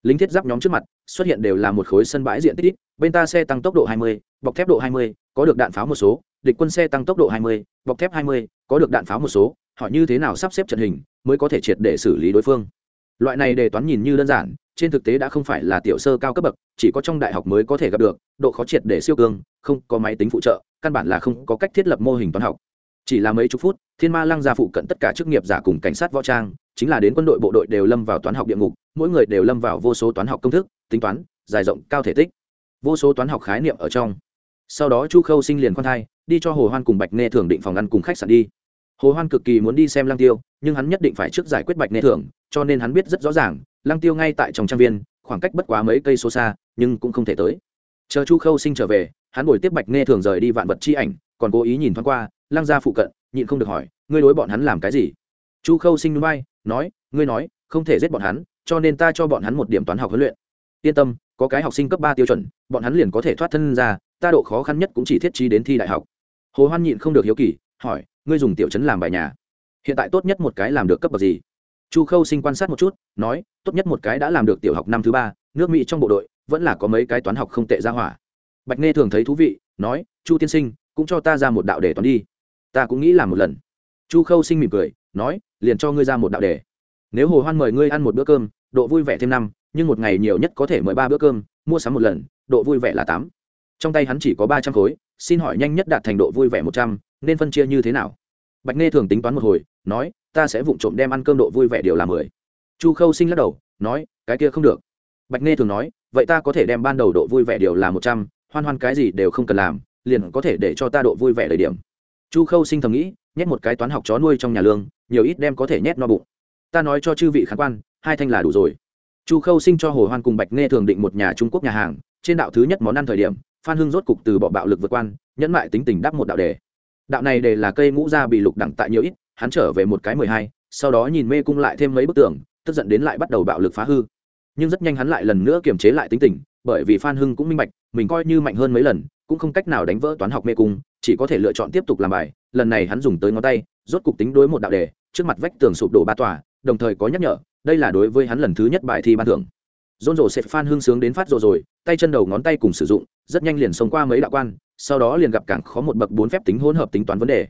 Lính thiết giáp nhóm trước mặt xuất hiện đều là một khối sân bãi diện tích ít bên ta xe tăng tốc độ 20, bọc thép độ 20, có được đạn pháo một số địch quân xe tăng tốc độ 20, bọc thép 20, có được đạn pháo một số họ như thế nào sắp xếp trận hình mới có thể triệt để xử lý đối phương. Loại này đề toán nhìn như đơn giản trên thực tế đã không phải là tiểu sơ cao cấp bậc chỉ có trong đại học mới có thể gặp được độ khó triệt để siêu cương không có máy tính phụ trợ căn bản là không có cách thiết lập mô hình toán học. Chỉ là mấy chục phút thiên ma lăng ra phụ cận tất cả chức nghiệp giả cùng cảnh sát võ trang chính là đến quân đội bộ đội đều lâm vào toán học địa ngục mỗi người đều lâm vào vô số toán học công thức tính toán, dài rộng cao thể tích. Vô số toán học khái niệm ở trong. Sau đó chu khâu sinh liền khoan thai, đi cho hồ hoan cùng bạch nê thường định phòng ăn cùng khách sạn đi. Hồ hoan cực kỳ muốn đi xem lăng tiêu, nhưng hắn nhất định phải trước giải quyết bạch nê thường cho nên hắn biết rất rõ ràng, lăng tiêu ngay tại trong trang viên, khoảng cách bất quá mấy cây số xa, nhưng cũng không thể tới. Chờ chu khâu sinh trở về, hắn buổi tiếp bạch nghe thường rời đi vạn vật chi ảnh, còn cố ý nhìn thoáng qua, lăng ra phụ cận, nhịn không được hỏi, ngươi đối bọn hắn làm cái gì? Chu khâu sinh núi bay nói, ngươi nói, không thể giết bọn hắn, cho nên ta cho bọn hắn một điểm toán học huấn luyện yên tâm, có cái học sinh cấp ba tiêu chuẩn, bọn hắn liền có thể thoát thân ra, ta độ khó khăn nhất cũng chỉ thiết trí đến thi đại học. Hồ hoan nhịn không được hiếu kỳ, hỏi, ngươi dùng tiểu chấn làm bài nhà? Hiện tại tốt nhất một cái làm được cấp bậc gì? Chu khâu sinh quan sát một chút, nói, tốt nhất một cái đã làm được tiểu học năm thứ ba, nước mỹ trong bộ đội, vẫn là có mấy cái toán học không tệ ra hỏa. Bạch nghe thường thấy thú vị, nói, chu tiên sinh, cũng cho ta ra một đạo đề toán đi. Ta cũng nghĩ làm một lần. Chu khâu sinh mỉm cười, nói, liền cho ngươi ra một đạo đề nếu hồ hoan mời ngươi ăn một bữa cơm độ vui vẻ thêm năm, nhưng một ngày nhiều nhất có thể mời ba bữa cơm, mua sắm một lần, độ vui vẻ là tám. Trong tay hắn chỉ có ba trăm khối, xin hỏi nhanh nhất đạt thành độ vui vẻ một trăm, nên phân chia như thế nào? Bạch nghe thường tính toán một hồi, nói, ta sẽ vụng trộm đem ăn cơm độ vui vẻ điều là mười. Chu khâu sinh lắc đầu, nói, cái kia không được. Bạch nghe thường nói, vậy ta có thể đem ban đầu độ vui vẻ điều là một trăm, hoan hoan cái gì đều không cần làm, liền có thể để cho ta độ vui vẻ đầy điểm. Chu khâu sinh thầm nghĩ, nhét một cái toán học chó nuôi trong nhà lương, nhiều ít đem có thể nhét no bụng. Ta nói cho chư vị khán quan hai thanh là đủ rồi. Chu khâu sinh cho hồ hoan cùng bạch nghe thường định một nhà trung quốc nhà hàng, trên đạo thứ nhất món ăn thời điểm, phan hưng rốt cục từ bỏ bạo lực vượt quan, nhẫn mại tính tình đáp một đạo đề. Đạo này đề là cây ngũ gia bị lục đẳng tại nhiều ít, hắn trở về một cái mười hai, sau đó nhìn mê cung lại thêm mấy bức tường, tức giận đến lại bắt đầu bạo lực phá hư. Nhưng rất nhanh hắn lại lần nữa kiềm chế lại tính tình, bởi vì phan hưng cũng minh bạch, mình coi như mạnh hơn mấy lần, cũng không cách nào đánh vỡ toán học mê cung, chỉ có thể lựa chọn tiếp tục làm bài. Lần này hắn dùng tới ngón tay, rốt cục tính đối một đạo đề, trước mặt vách tường sụp đổ ba tòa, đồng thời có nhắc nhở đây là đối với hắn lần thứ nhất bài thi ban thưởng. Dôn dồ sẽ phan hương sướng đến phát rồi rồi tay chân đầu ngón tay cùng sử dụng rất nhanh liền xông qua mấy đạo quan sau đó liền gặp càng khó một bậc bốn phép tính hỗn hợp tính toán vấn đề.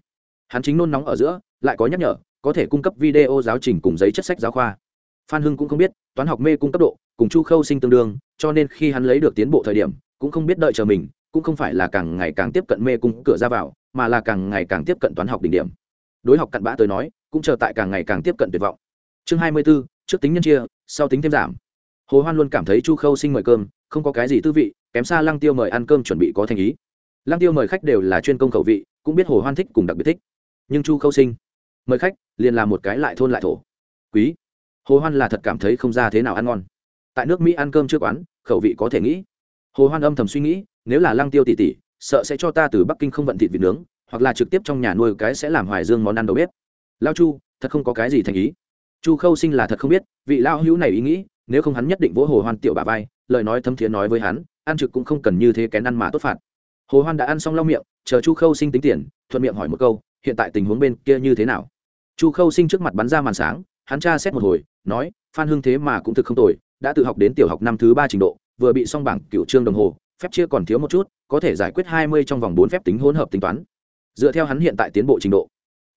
Hắn chính nôn nóng ở giữa lại có nhắc nhở có thể cung cấp video giáo trình cùng giấy chất sách giáo khoa. Phan hưng cũng không biết toán học mê cung cấp độ cùng chu khâu sinh tương đương cho nên khi hắn lấy được tiến bộ thời điểm cũng không biết đợi chờ mình cũng không phải là càng ngày càng tiếp cận mê cung cửa ra vào mà là càng ngày càng tiếp cận toán học đỉnh điểm. Đối học cặn bã tới nói cũng chờ tại càng ngày càng tiếp cận tuyệt vọng. Chương hai mươi 24, trước tính nhân chia, sau tính thêm giảm. Hồ hoan luôn cảm thấy chu khâu sinh mời cơm, không có cái gì tư vị, kém xa lăng tiêu mời ăn cơm chuẩn bị có thành ý. Lăng tiêu mời khách đều là chuyên công khẩu vị, cũng biết hồ hoan thích cùng đặc biệt thích. Nhưng chu khâu sinh mời khách liền là một cái lại thôn lại thổ. Quý. Hồ hoan là thật cảm thấy không ra thế nào ăn ngon. Tại nước mỹ ăn cơm chưa quán, khẩu vị có thể nghĩ. Hồ hoan âm thầm suy nghĩ, nếu là lăng tiêu tỷ tỷ, sợ sẽ cho ta từ bắc kinh không vận thịt vịt nướng, hoặc là trực tiếp trong nhà nuôi cái sẽ làm hoài dương món ăn đầu bếp. Lao chu, thật không có cái gì thành ý chu khâu sinh là thật không biết, vị lao hữu này ý nghĩ, nếu không hắn nhất định vỗ hồ hoan tiểu bà vai, lời nói thấm thiế nói với hắn, ăn trực cũng không cần như thế kén ăn mà tốt phạt. Hồ hoan đã ăn xong lau miệng, chờ chu khâu sinh tính tiền, thuận miệng hỏi một câu, hiện tại tình huống bên kia như thế nào? Chu khâu sinh trước mặt bắn ra màn sáng, hắn tra xét một hồi, nói, phan Hương thế mà cũng thực không tồi, đã tự học đến tiểu học năm thứ ba trình độ, vừa bị xong bảng cựu trương đồng hồ, phép chia còn thiếu một chút, có thể giải quyết hai mươi trong vòng bốn phép tính hỗn hợp tính toán. Dựa theo hắn hiện tại tiến bộ trình độ,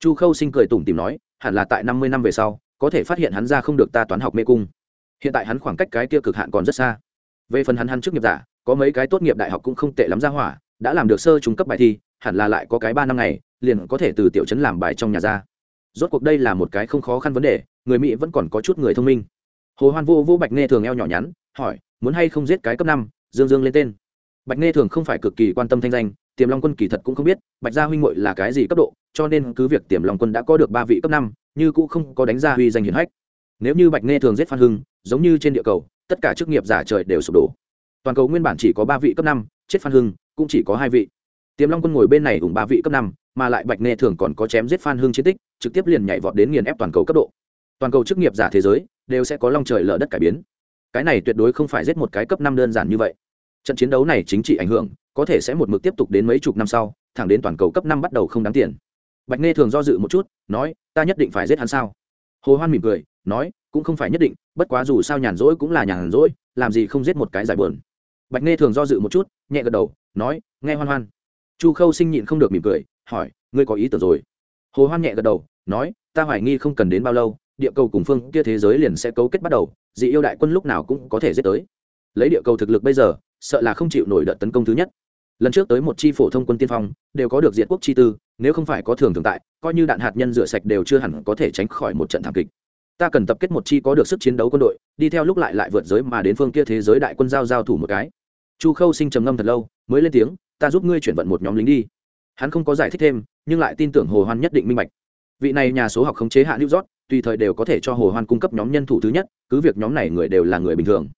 chu khâu sinh cười tủm tìm nói, hẳn là tại năm mươi năm về sau có thể phát hiện hắn ra không được ta toán học mê cung. Hiện tại hắn khoảng cách cái kia cực hạn còn rất xa. Về phần hắn hắn trước nghiệp giả, có mấy cái tốt nghiệp đại học cũng không tệ lắm ra hỏa, đã làm được sơ trung cấp bài thi, hẳn là lại có cái ba năm ngày, liền có thể từ tiểu chấn làm bài trong nhà ra. Rốt cuộc đây là một cái không khó khăn vấn đề, người mỹ vẫn còn có chút người thông minh. Hồ hoan vô vô bạch nghe thường eo nhỏ nhắn, hỏi, muốn hay không giết cái cấp năm? Dương dương lên tên. Bạch nghe thường không phải cực kỳ quan tâm thanh danh, tiềm long quân kỳ thật cũng không biết, bạch gia huynh muội là cái gì cấp độ, cho nên cứ việc tiềm long quân đã có được ba vị cấp năm như cũng không có đánh ra huy danh hiển hách. Nếu như bạch nghe thường giết phan hưng, giống như trên địa cầu, tất cả chức nghiệp giả trời đều sụp đổ. Toàn cầu nguyên bản chỉ có ba vị cấp năm, chết phan hưng, cũng chỉ có hai vị. Tiềm long quân ngồi bên này ủng ba vị cấp năm, mà lại bạch nghe thường còn có chém giết phan hưng chiến tích, trực tiếp liền nhảy vọt đến nghiền ép toàn cầu cấp độ. Toàn cầu chức nghiệp giả thế giới đều sẽ có long trời lở đất cải biến. Cái này tuyệt đối không phải giết một cái cấp năm đơn giản như vậy. Trận chiến đấu này chính trị ảnh hưởng, có thể sẽ một mực tiếp tục đến mấy chục năm sau, thẳng đến toàn cầu cấp năm bắt đầu không đáng tiền bạch nghe thường do dự một chút, nói, ta nhất định phải giết hắn sao? Hồ hoan mỉm cười, nói, cũng không phải nhất định, bất quá dù sao nhàn rỗi cũng là nhàn rỗi, làm gì không giết một cái giải bờn bạch nghe thường do dự một chút, nhẹ gật đầu, nói, nghe hoan hoan. Chu khâu sinh nhịn không được mỉm cười, hỏi, ngươi có ý tưởng rồi? Hồ hoan nhẹ gật đầu, nói, ta hoài nghi không cần đến bao lâu, địa cầu cùng phương kia thế giới liền sẽ cấu kết bắt đầu, dị yêu đại quân lúc nào cũng có thể giết tới. Lấy địa cầu thực lực bây giờ, sợ là không chịu nổi đợt tấn công thứ nhất lần trước tới một chi phổ thông quân tiên phong, đều có được diện quốc chi tư, nếu không phải có thường thường tại, coi như đạn hạt nhân rửa sạch đều chưa hẳn có thể tránh khỏi một trận thảm kịch. Ta cần tập kết một chi có được sức chiến đấu quân đội, đi theo lúc lại lại vượt giới mà đến phương kia thế giới đại quân giao giao thủ một cái. Chu khâu sinh trầm ngâm thật lâu, mới lên tiếng, ta giúp ngươi chuyển vận một nhóm lính đi. Hắn không có giải thích thêm, nhưng lại tin tưởng hồ hoan nhất định minh bạch. Vị này nhà số học khống chế hạ new york, tùy thời đều có thể cho hồ hoan cung cấp nhóm nhân thủ thứ nhất, cứ việc nhóm này người đều là người bình thường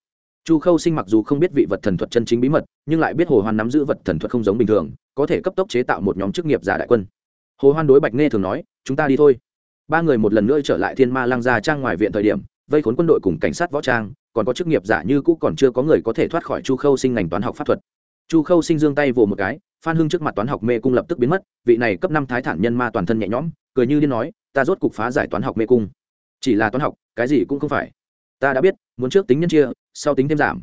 chu khâu sinh mặc dù không biết vị vật thần thuật chân chính bí mật, nhưng lại biết hồ hoan nắm giữ vật thần thuật không giống bình thường, có thể cấp tốc chế tạo một nhóm chức nghiệp giả đại quân. Hồ hoan đối bạch nghe thường nói, chúng ta đi thôi. Ba người một lần nữa trở lại thiên ma lang gia trang ngoài viện thời điểm, vây khốn quân đội cùng cảnh sát võ trang, còn có chức nghiệp giả như cũ còn chưa có người có thể thoát khỏi chu khâu sinh ngành toán học pháp thuật. Chu khâu sinh giương tay vồ một cái, phan hưng trước mặt toán học mê cung lập tức biến mất, vị này cấp năm thái thản nhân ma toàn thân nhẹ nhõm, cười như điên nói, ta rốt cục phá giải toán học mê cung. Chỉ là toán học, cái gì cũng không phải. Ta đã biết muốn trước tính nhân chia, sau tính thêm giảm.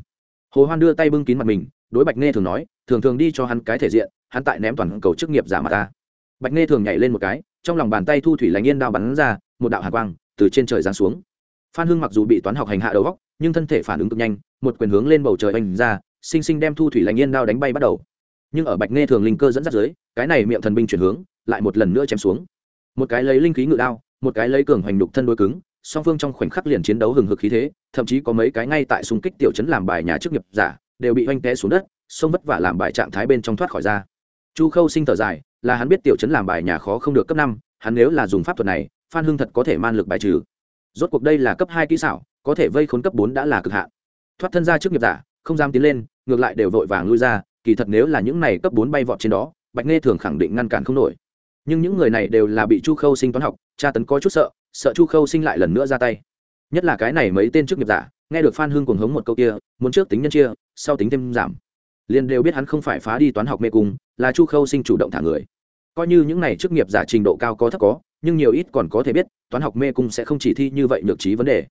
Hồ hoan đưa tay bưng kín mặt mình, đối bạch nghe thường nói, thường thường đi cho hắn cái thể diện, hắn tại ném toàn cầu chức nghiệp giả mà ta. Bạch nghe thường nhảy lên một cái, trong lòng bàn tay thu thủy lành yên đao bắn ra, một đạo hạ quang từ trên trời giáng xuống. Phan hưng mặc dù bị toán học hành hạ đầu góc, nhưng thân thể phản ứng cực nhanh, một quyền hướng lên bầu trời oanh ra, sinh sinh đem thu thủy lành yên đao đánh bay bắt đầu. Nhưng ở bạch nghe thường linh cơ dẫn dắt dưới, cái này miệng thần binh chuyển hướng, lại một lần nữa chém xuống. Một cái lấy linh khí ngự đao, một cái lấy cường hoành đục thân đôi cứng song phương trong khoảnh khắc liền chiến đấu hừng hực khí thế, thậm chí có mấy cái ngay tại xung kích tiểu chấn làm bài nhà chức nghiệp giả, đều bị oanh té xuống đất, sông vất vả làm bài trạng thái bên trong thoát khỏi ra. Chu khâu sinh thở dài, là hắn biết tiểu chấn làm bài nhà khó không được cấp năm, hắn nếu là dùng pháp thuật này, phan hưng thật có thể man lực bài trừ. Rốt cuộc đây là cấp hai kỹ xảo, có thể vây khốn cấp bốn đã là cực hạn. Thoát thân ra trước nghiệp giả, không dám tiến lên, ngược lại đều vội vàng lui ra, kỳ thật nếu là những này cấp bốn bay vọt trên đó, bạch nghe thường khẳng định ngăn cản không nổi. Nhưng những người này đều là bị chu khâu sinh toán học, tra tấn có chút sợ sợ chu khâu sinh lại lần nữa ra tay nhất là cái này mấy tên chức nghiệp giả nghe được phan hưng cuồng hống một câu kia muốn trước tính nhân chia sau tính thêm giảm liền đều biết hắn không phải phá đi toán học mê cung là chu khâu sinh chủ động thả người coi như những này chức nghiệp giả trình độ cao có thấp có nhưng nhiều ít còn có thể biết toán học mê cung sẽ không chỉ thi như vậy nhược trí vấn đề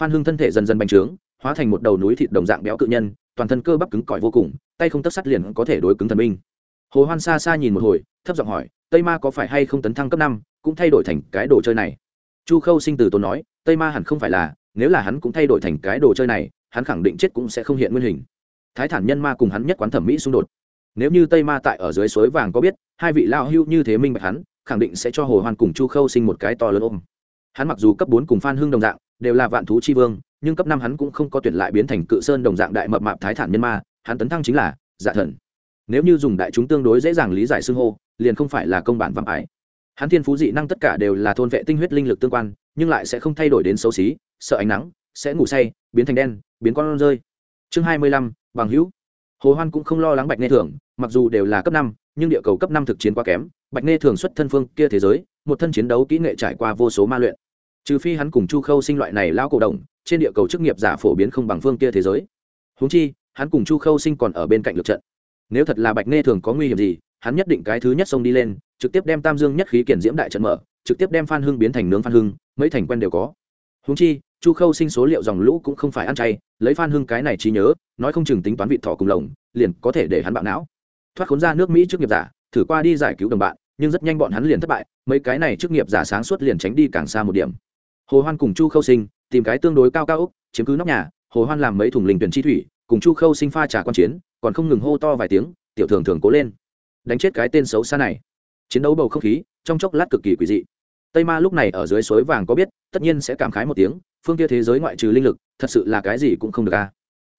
phan hưng thân thể dần dần bành trướng hóa thành một đầu núi thịt đồng dạng béo cự nhân toàn thân cơ bắp cứng cỏi vô cùng tay không tất sắt liền có thể đối cứng thần minh hồ hoan xa xa nhìn một hồi thấp giọng hỏi tây ma có phải hay không tấn thăng cấp năm cũng thay đổi thành cái đồ chơi này chu khâu sinh từ tốn nói, tây ma hẳn không phải là, nếu là hắn cũng thay đổi thành cái đồ chơi này, hắn khẳng định chết cũng sẽ không hiện nguyên hình. Thái thản nhân ma cùng hắn nhất quán thẩm mỹ xung đột. Nếu như tây ma tại ở dưới suối vàng có biết, hai vị lao hưu như thế minh bạch hắn, khẳng định sẽ cho hồ hoan cùng chu khâu sinh một cái to lớn ôm. Hắn mặc dù cấp bốn cùng phan hưng đồng dạng, đều là vạn thú chi vương, nhưng cấp năm hắn cũng không có tuyển lại biến thành cự sơn đồng dạng đại mập mạp thái thản nhân ma, hắn tấn thăng chính là dạ thần. Nếu như dùng đại chúng tương đối dễ dàng lý giải xưng hô, liền không phải là công bản vạm ải hắn thiên phú dị năng tất cả đều là thôn vệ tinh huyết linh lực tương quan, nhưng lại sẽ không thay đổi đến xấu xí, sợ ánh nắng, sẽ ngủ say, biến thành đen, biến con rơi. Chương hai mươi lăm, bằng hữu. Hồ hoan cũng không lo lắng bạch nghe thường, mặc dù đều là cấp năm, nhưng địa cầu cấp năm thực chiến quá kém, bạch nghe thường xuất thân phương kia thế giới, một thân chiến đấu kỹ nghệ trải qua vô số ma luyện. Trừ phi hắn cùng chu khâu sinh loại này lao cổ đồng trên địa cầu chức nghiệp giả phổ biến không bằng phương kia thế giới. Húng chi, hắn cùng chu khâu sinh còn ở bên cạnh lượt trận. Nếu thật là bạch nghe thường có nguy hiểm gì hắn nhất định cái thứ nhất xông đi lên, trực tiếp đem tam dương nhất khí kiển diễm đại trận mở, trực tiếp đem phan hưng biến thành nướng phan hưng, mấy thành quen đều có. Húng chi, chu khâu sinh số liệu dòng lũ cũng không phải ăn chay, lấy phan hưng cái này trí nhớ, nói không chừng tính toán vị thọ cùng lồng, liền có thể để hắn bạo não. Thoát khốn ra nước mỹ trước nghiệp giả, thử qua đi giải cứu đồng bạn, nhưng rất nhanh bọn hắn liền thất bại, mấy cái này trước nghiệp giả sáng suốt liền tránh đi càng xa một điểm. Hồ hoan cùng chu khâu sinh, tìm cái tương đối cao cao úc, chiếm cứ nóc nhà, hồ hoan làm mấy thùng linh tuyển chi thủy, cùng chu khâu sinh pha trà quan chiến, còn không ngừng hô to vài tiếng, tiểu thường thường cố lên đánh chết cái tên xấu xa này. Chiến đấu bầu không khí, trong chốc lát cực kỳ quỷ dị. Tây ma lúc này ở dưới suối vàng có biết, tất nhiên sẽ cảm khái một tiếng, phương kia thế giới ngoại trừ linh lực, thật sự là cái gì cũng không được ca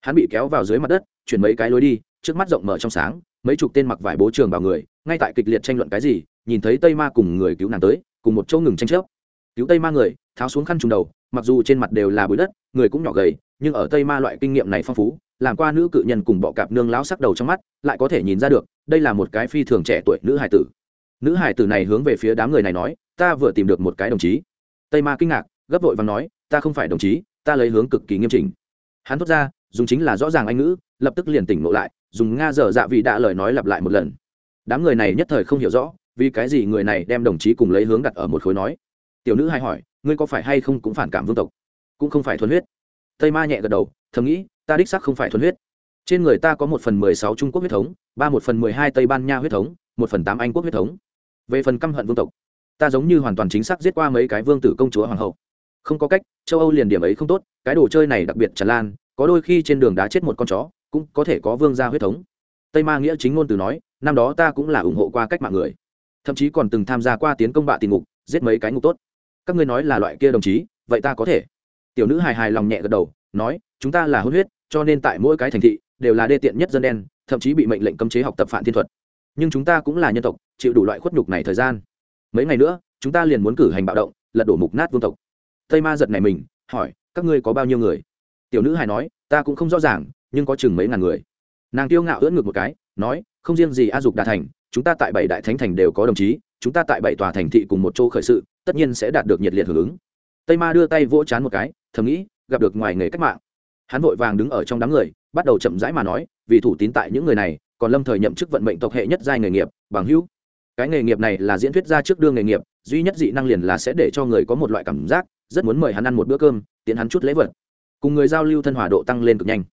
hắn bị kéo vào dưới mặt đất, chuyển mấy cái lối đi, trước mắt rộng mở trong sáng, mấy chục tên mặc vải bố trường vào người, ngay tại kịch liệt tranh luận cái gì, nhìn thấy tây ma cùng người cứu nàng tới, cùng một chỗ ngừng tranh chấp. Cứu tây ma người, tháo xuống khăn trùng đầu, mặc dù trên mặt đều là bụi đất, người cũng nhỏ gầy, nhưng ở tây ma loại kinh nghiệm này phong phú, làm qua nữ cự nhân cùng bọ cạp nương lão sắc đầu trong mắt, lại có thể nhìn ra được đây là một cái phi thường trẻ tuổi nữ hải tử. Nữ hải tử này hướng về phía đám người này nói, ta vừa tìm được một cái đồng chí. Tây ma kinh ngạc, gấp vội và nói, ta không phải đồng chí, ta lấy hướng cực kỳ nghiêm chỉnh. Hắn thốt ra, dùng chính là rõ ràng anh ngữ, lập tức liền tỉnh ngộ lại, dùng nga dở dạ vị đã lời nói lặp lại một lần. Đám người này nhất thời không hiểu rõ, vì cái gì người này đem đồng chí cùng lấy hướng đặt ở một khối nói. Tiểu nữ hay hỏi, ngươi có phải hay không cũng phản cảm vương tộc? Cũng không phải thuần huyết. Tây ma nhẹ gật đầu, thầm nghĩ, ta đích sắc không phải thuần huyết trên người ta có một phần mười sáu trung quốc huyết thống, ba một phần mười hai tây ban nha huyết thống, một phần tám anh quốc huyết thống. Về phần căm hận vương tộc, ta giống như hoàn toàn chính xác giết qua mấy cái vương tử công chúa hoàng hậu. Không có cách, châu âu liền điểm ấy không tốt, cái đồ chơi này đặc biệt tràn lan, có đôi khi trên đường đá chết một con chó, cũng có thể có vương gia huyết thống. Tây ma nghĩa chính ngôn từ nói, năm đó ta cũng là ủng hộ qua cách mạng người. Thậm chí còn từng tham gia qua tiến công bạ tình ngục, giết mấy cái ngục tốt. Các ngươi nói là loại kia đồng chí, vậy ta có thể. Tiểu nữ hài hài lòng nhẹ gật đầu, nói, chúng ta là hôn huyết, cho nên tại mỗi cái thành thị đều là đê tiện nhất dân đen, thậm chí bị mệnh lệnh cấm chế học tập phản thiên thuật. Nhưng chúng ta cũng là nhân tộc, chịu đủ loại khuất nhục này thời gian. Mấy ngày nữa, chúng ta liền muốn cử hành bạo động, lật đổ mục nát vương tộc. Tây ma giật này mình, hỏi, các ngươi có bao nhiêu người? Tiểu nữ hài nói, ta cũng không rõ ràng, nhưng có chừng mấy ngàn người. Nàng tiêu ngạo ưỡn ngược một cái, nói, không riêng gì a dục đà thành, chúng ta tại bảy đại thánh thành đều có đồng chí, chúng ta tại bảy tòa thành thị cùng một chỗ khởi sự, tất nhiên sẽ đạt được nhiệt liệt hưởng ứng. Tây ma đưa tay vỗ chán một cái, thầm nghĩ, gặp được ngoài nghề cách mạng. Hắn vội vàng đứng ở trong đám người bắt đầu chậm rãi mà nói, vì thủ tín tại những người này, còn lâm thời nhậm chức vận mệnh tộc hệ nhất giai nghề nghiệp, bằng hữu. Cái nghề nghiệp này là diễn thuyết ra trước đương nghề nghiệp, duy nhất dị năng liền là sẽ để cho người có một loại cảm giác, rất muốn mời hắn ăn một bữa cơm tiến hắn chút lễ vật. Cùng người giao lưu thân hòa độ tăng lên cực nhanh.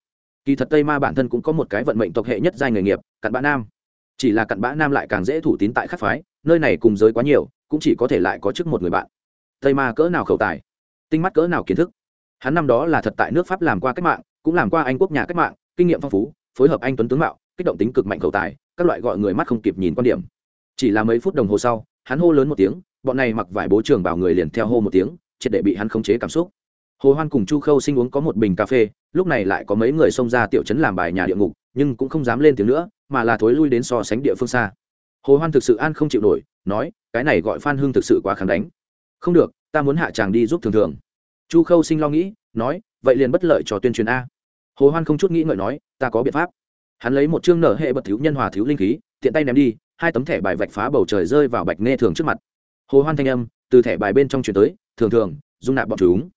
Kỳ thật tây ma bản thân cũng có một cái vận mệnh tộc hệ nhất giai nghề nghiệp, cặn bã nam. Chỉ là cặn bã nam lại càng dễ thủ tín tại khắc phái, nơi này cùng giới quá nhiều, cũng chỉ có thể lại có chức một người bạn. Tây ma cỡ nào khẩu tài? Tinh mắt cỡ nào kiến thức? Hắn năm đó là thật tại nước pháp làm qua cách mạng cũng làm qua anh quốc nhà cách mạng, kinh nghiệm phong phú, phối hợp anh tuấn tướng mạo, kích động tính cực mạnh cầu tài, các loại gọi người mắt không kịp nhìn quan điểm. Chỉ là mấy phút đồng hồ sau, hắn hô lớn một tiếng, bọn này mặc vải bố trường bảo người liền theo hô một tiếng, triệt để bị hắn khống chế cảm xúc. Hồ hoan cùng chu khâu sinh uống có một bình cà phê, lúc này lại có mấy người xông ra tiểu trấn làm bài nhà địa ngục, nhưng cũng không dám lên tiếng nữa, mà là thối lui đến so sánh địa phương xa. Hồ hoan thực sự an không chịu nổi, nói, cái này gọi phan hưng thực sự quá kháng đánh. Không được, ta muốn hạ chàng đi giúp thường thường. Chu khâu sinh lo nghĩ, nói, vậy liền bất lợi cho tuyên truyền a hồ hoan không chút nghĩ ngợi nói, ta có biện pháp. Hắn lấy một chương nở hệ bật thiếu nhân hòa thiếu linh khí, tiện tay ném đi, hai tấm thẻ bài vạch phá bầu trời rơi vào bạch nghe thường trước mặt. Hồ hoan thanh âm, từ thẻ bài bên trong chuyển tới, thường thường, dung nạp bọn chúng.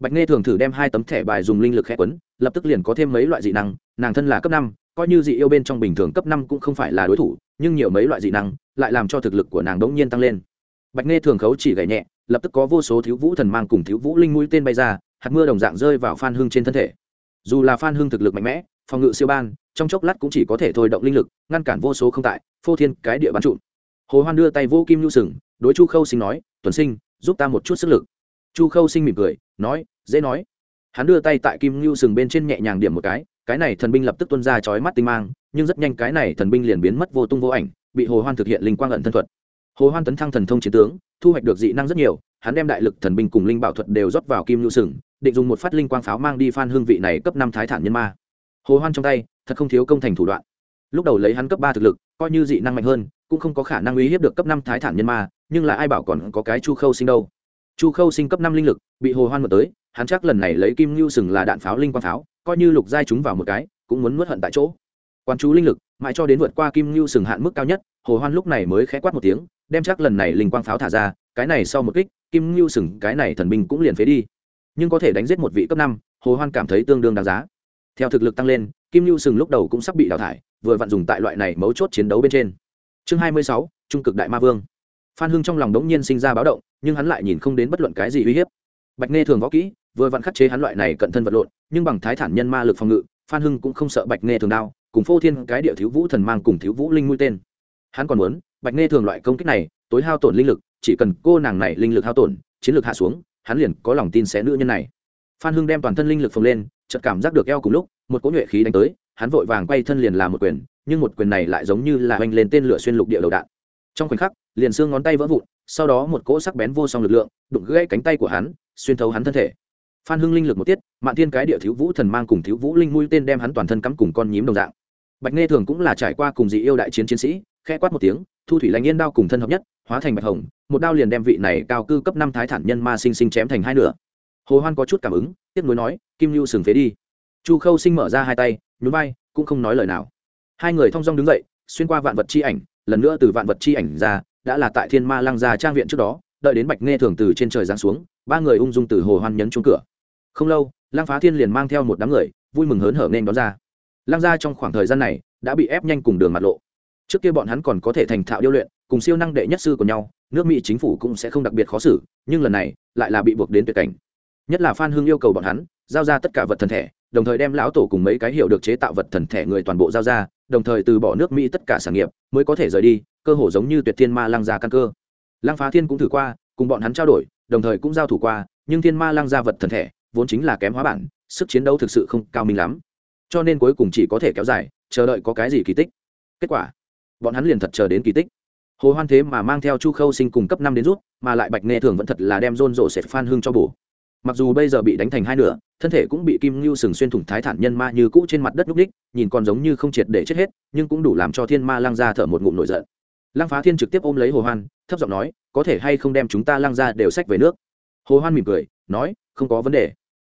Bạch nghe thường thử đem hai tấm thẻ bài dùng linh lực khẽ quấn, lập tức liền có thêm mấy loại dị năng, nàng thân là cấp năm, coi như dị yêu bên trong bình thường cấp năm cũng không phải là đối thủ, nhưng nhiều mấy loại dị năng lại làm cho thực lực của nàng đống nhiên tăng lên. Bạch nghe thường khấu chỉ gảy nhẹ, lập tức có vô số thiếu vũ thần mang cùng thiếu vũ linh mũi tên bay ra, hạt mưa đồng dạng rơi vào phan hương trên thân thể dù là phan hưng thực lực mạnh mẽ, phòng ngự siêu ban, trong chốc lát cũng chỉ có thể thôi động linh lực, ngăn cản vô số không tại, phô thiên cái địa bắn trụn hồ hoan đưa tay vô kim nhu sừng, đối chu khâu sinh nói, tuần sinh, giúp ta một chút sức lực. Chu khâu sinh mỉm cười, nói, dễ nói. Hắn đưa tay tại kim nhu sừng bên trên nhẹ nhàng điểm một cái cái này thần binh lập tức tuôn ra chói mắt tinh mang, nhưng rất nhanh cái này thần binh liền biến mất vô tung vô ảnh, bị hồ hoan thực hiện linh quang ẩn thân thuật. Hồ hoan tấn thăng thần thông chiến tướng, thu hoạch được dị năng rất nhiều, hắn đem đại lực thần binh cùng linh bảo thuật đều rót vào kim nhu sừng định dùng một phát linh quang pháo mang đi phan hương vị này cấp năm thái thản nhân ma. Hồ hoan trong tay, thật không thiếu công thành thủ đoạn. Lúc đầu lấy hắn cấp ba thực lực, coi như dị năng mạnh hơn, cũng không có khả năng uy hiếp được cấp năm thái thản nhân ma, nhưng là ai bảo còn có cái chu khâu sinh đâu. Chu khâu sinh cấp năm linh lực, bị hồ hoan mượn tới, hắn chắc lần này lấy kim ngưu sừng là đạn pháo linh quang pháo, coi như lục giai chúng vào một cái, cũng muốn nuốt hận tại chỗ. Quan chú linh lực, mãi cho đến vượt qua kim ngưu sừng hạn mức cao nhất, hồ hoan lúc này mới khẽ quát một tiếng, đem chắc lần này linh quang pháo thả ra, cái này sau một kích, kim ngưu sừng, cái này thần binh cũng liền phế đi nhưng có thể đánh giết một vị cấp năm, hồ hoan cảm thấy tương đương đáng giá. Theo thực lực tăng lên, kim lưu sừng lúc đầu cũng sắp bị đào thải, vừa vặn dùng tại loại này mấu chốt chiến đấu bên trên. Chương hai mươi sáu, trung cực đại ma vương. Phan hưng trong lòng đống nhiên sinh ra báo động, nhưng hắn lại nhìn không đến bất luận cái gì uy hiếp. Bạch nghe thường võ kỹ, vừa vặn khắc chế hắn loại này cận thân vật lộn, nhưng bằng thái thản nhân ma lực phòng ngự, phan hưng cũng không sợ bạch nghe thường đao cùng phô thiên cái địa thiếu vũ thần mang cùng thiếu vũ linh mũi tên. Hắn còn muốn, bạch nghe thường loại công kích này, tối hao tổn linh lực, chỉ cần cô nàng này linh lực hao tổn, chiến lược hạ xuống hắn liền có lòng tin sẽ nữ nhân này. Phan hưng đem toàn thân linh lực phồng lên, chợt cảm giác được eo cùng lúc, một cỗ nhuệ khí đánh tới, hắn vội vàng quay thân liền làm một quyền, nhưng một quyền này lại giống như là oanh lên tên lửa xuyên lục địa đầu đạn. Trong khoảnh khắc, liền xương ngón tay vỡ vụn, sau đó một cỗ sắc bén vô song lực lượng, đụng gãy cánh tay của hắn, xuyên thấu hắn thân thể. Phan hưng linh lực một tiết, mạn thiên cái địa thiếu vũ thần mang cùng thiếu vũ linh mũi tên đem hắn toàn thân cắm cùng con nhím đồng dạng. Bạch nghe thường cũng là trải qua cùng dị yêu đại chiến chiến sĩ khe quát một tiếng, thu thủy lãnh yên đao cùng thân hợp nhất, hóa thành bạch hồng, một đao liền đem vị này cao cư cấp năm thái thản nhân ma sinh sinh chém thành hai nửa. Hồ hoan có chút cảm ứng, tiếc nuối nói, kim lưu sừng phế đi. Chu khâu sinh mở ra hai tay, nhún vai, cũng không nói lời nào. Hai người thong dong đứng dậy, xuyên qua vạn vật chi ảnh, lần nữa từ vạn vật chi ảnh ra, đã là tại thiên ma lăng gia trang viện trước đó, đợi đến bạch nghe thường từ trên trời giáng xuống, ba người ung dung từ hồ hoan nhấn chuông cửa. Không lâu, lăng phá thiên liền mang theo một đám người, vui mừng hớn hở nên đón ra. Lăng gia trong khoảng thời gian này, đã bị ép nhanh cùng đường mặt lộ trước kia bọn hắn còn có thể thành thạo điêu luyện, cùng siêu năng đệ nhất sư của nhau, nước mỹ chính phủ cũng sẽ không đặc biệt khó xử, nhưng lần này, lại là bị buộc đến tuyệt cảnh. Nhất là phan hưng yêu cầu bọn hắn, giao ra tất cả vật thần thể, đồng thời đem lão tổ cùng mấy cái hiệu được chế tạo vật thần thể người toàn bộ giao ra, đồng thời từ bỏ nước mỹ tất cả sản nghiệp, mới có thể rời đi, cơ hồ giống như tuyệt thiên ma lăng gia căn cơ. Lăng phá thiên cũng thử qua, cùng bọn hắn trao đổi, đồng thời cũng giao thủ qua, nhưng thiên ma lăng gia vật thần thể, vốn chính là kém hóa bản, sức chiến đấu thực sự không cao minh lắm. Cho nên cuối cùng chỉ có thể kéo dài, chờ đợi có cái gì kỳ tích. Kết quả bọn hắn liền thật chờ đến kỳ tích. Hồ hoan thế mà mang theo chu khâu sinh cùng cấp năm đến rút, mà lại bạch nghe thường vẫn thật là đem rôn rộ sệt phan hương cho bổ. Mặc dù bây giờ bị đánh thành hai nửa, thân thể cũng bị kim ngưu sừng xuyên thủng thái thản nhân ma như cũ trên mặt đất núc ních nhìn còn giống như không triệt để chết hết, nhưng cũng đủ làm cho thiên ma lăng ra thở một ngụm nổi giận. Lăng phá thiên trực tiếp ôm lấy hồ hoan, thấp giọng nói, có thể hay không đem chúng ta lăng ra đều sách về nước? Hồ hoan mỉm cười, nói, không có vấn đề.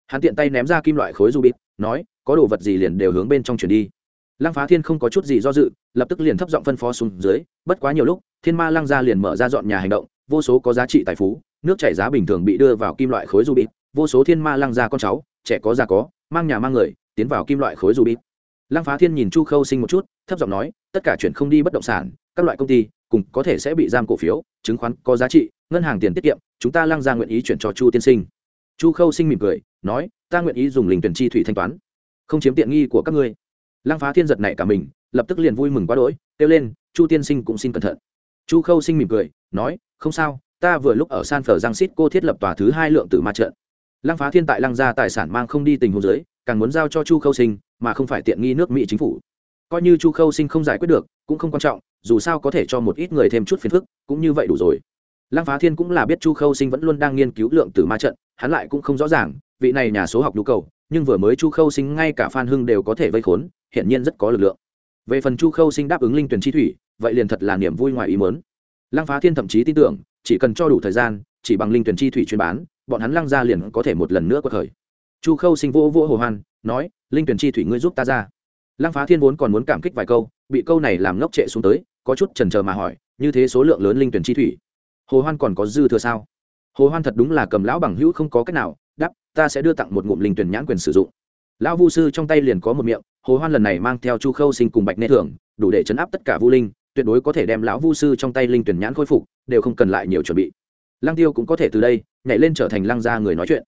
Hắn tiện tay ném ra kim loại khối du bịt nói, có đồ vật gì liền đều hướng bên trong chuyển đi lăng phá thiên không có chút gì do dự, lập tức liền thấp giọng phân phó xuống dưới, bất quá nhiều lúc, thiên ma lăng gia liền mở ra dọn nhà hành động, vô số có giá trị tài phú, nước chảy giá bình thường bị đưa vào kim loại khối du bịt vô số thiên ma lăng gia con cháu, trẻ có già có, mang nhà mang người, tiến vào kim loại khối du bịt lăng phá thiên nhìn chu khâu sinh một chút, thấp giọng nói, tất cả chuyển không đi bất động sản, các loại công ty, cùng có thể sẽ bị giam cổ phiếu, chứng khoán có giá trị, ngân hàng tiền tiết kiệm, chúng ta lăng ra nguyện ý chuyển cho chu tiên sinh. Chu khâu sinh mỉm cười, nói, ta nguyện ý dùng linh tuyển chi thủy thanh toán, không chiếm tiện nghi của các ngươi lăng phá thiên giật này cả mình, lập tức liền vui mừng quá đỗi, kêu lên, chu tiên sinh cũng xin cẩn thận. Chu khâu sinh mỉm cười, nói, không sao, ta vừa lúc ở san phở giang xít cô thiết lập tòa thứ hai lượng tử ma trận. Lăng phá thiên tại lăng gia tài sản mang không đi tình hồ giới càng muốn giao cho chu khâu sinh, mà không phải tiện nghi nước mỹ chính phủ. Coi như chu khâu sinh không giải quyết được, cũng không quan trọng, dù sao có thể cho một ít người thêm chút phiền phức, cũng như vậy đủ rồi. Lăng phá thiên cũng là biết chu khâu sinh vẫn luôn đang nghiên cứu lượng tử ma trận, hắn lại cũng không rõ ràng, vị này nhà số học nhu cầu nhưng vừa mới chu khâu sinh ngay cả phan hưng đều có thể vây khốn, hiển nhiên rất có lực lượng. Về phần chu khâu sinh đáp ứng linh tuyển chi thủy, vậy liền thật là niềm vui ngoài ý mớn lăng phá thiên thậm chí tin tưởng, chỉ cần cho đủ thời gian, chỉ bằng linh tuyển chi thủy chuyên bán, bọn hắn lăng ra liền có thể một lần nữa quật khởi. Chu khâu sinh vô vỗ hồ hoan, nói, linh tuyển chi thủy ngươi giúp ta ra. Lăng phá thiên vốn còn muốn cảm kích vài câu, bị câu này làm ngốc trệ xuống tới, có chút trần trờ mà hỏi, như thế số lượng lớn linh tuyển chi thủy? Hồ hoan còn có dư thừa sao? Hồ hoan thật đúng là cầm lão bằng hữu không có cách nào ta sẽ đưa tặng một ngụm linh tuyển nhãn quyền sử dụng. Lão vu sư trong tay liền có một miệng, hồ hoan lần này mang theo chu khâu sinh cùng bạch nê thường đủ để chấn áp tất cả vu linh, tuyệt đối có thể đem lão vu sư trong tay linh tuyển nhãn khôi phục, đều không cần lại nhiều chuẩn bị. Lăng tiêu cũng có thể từ đây, nhảy lên trở thành lăng gia người nói chuyện.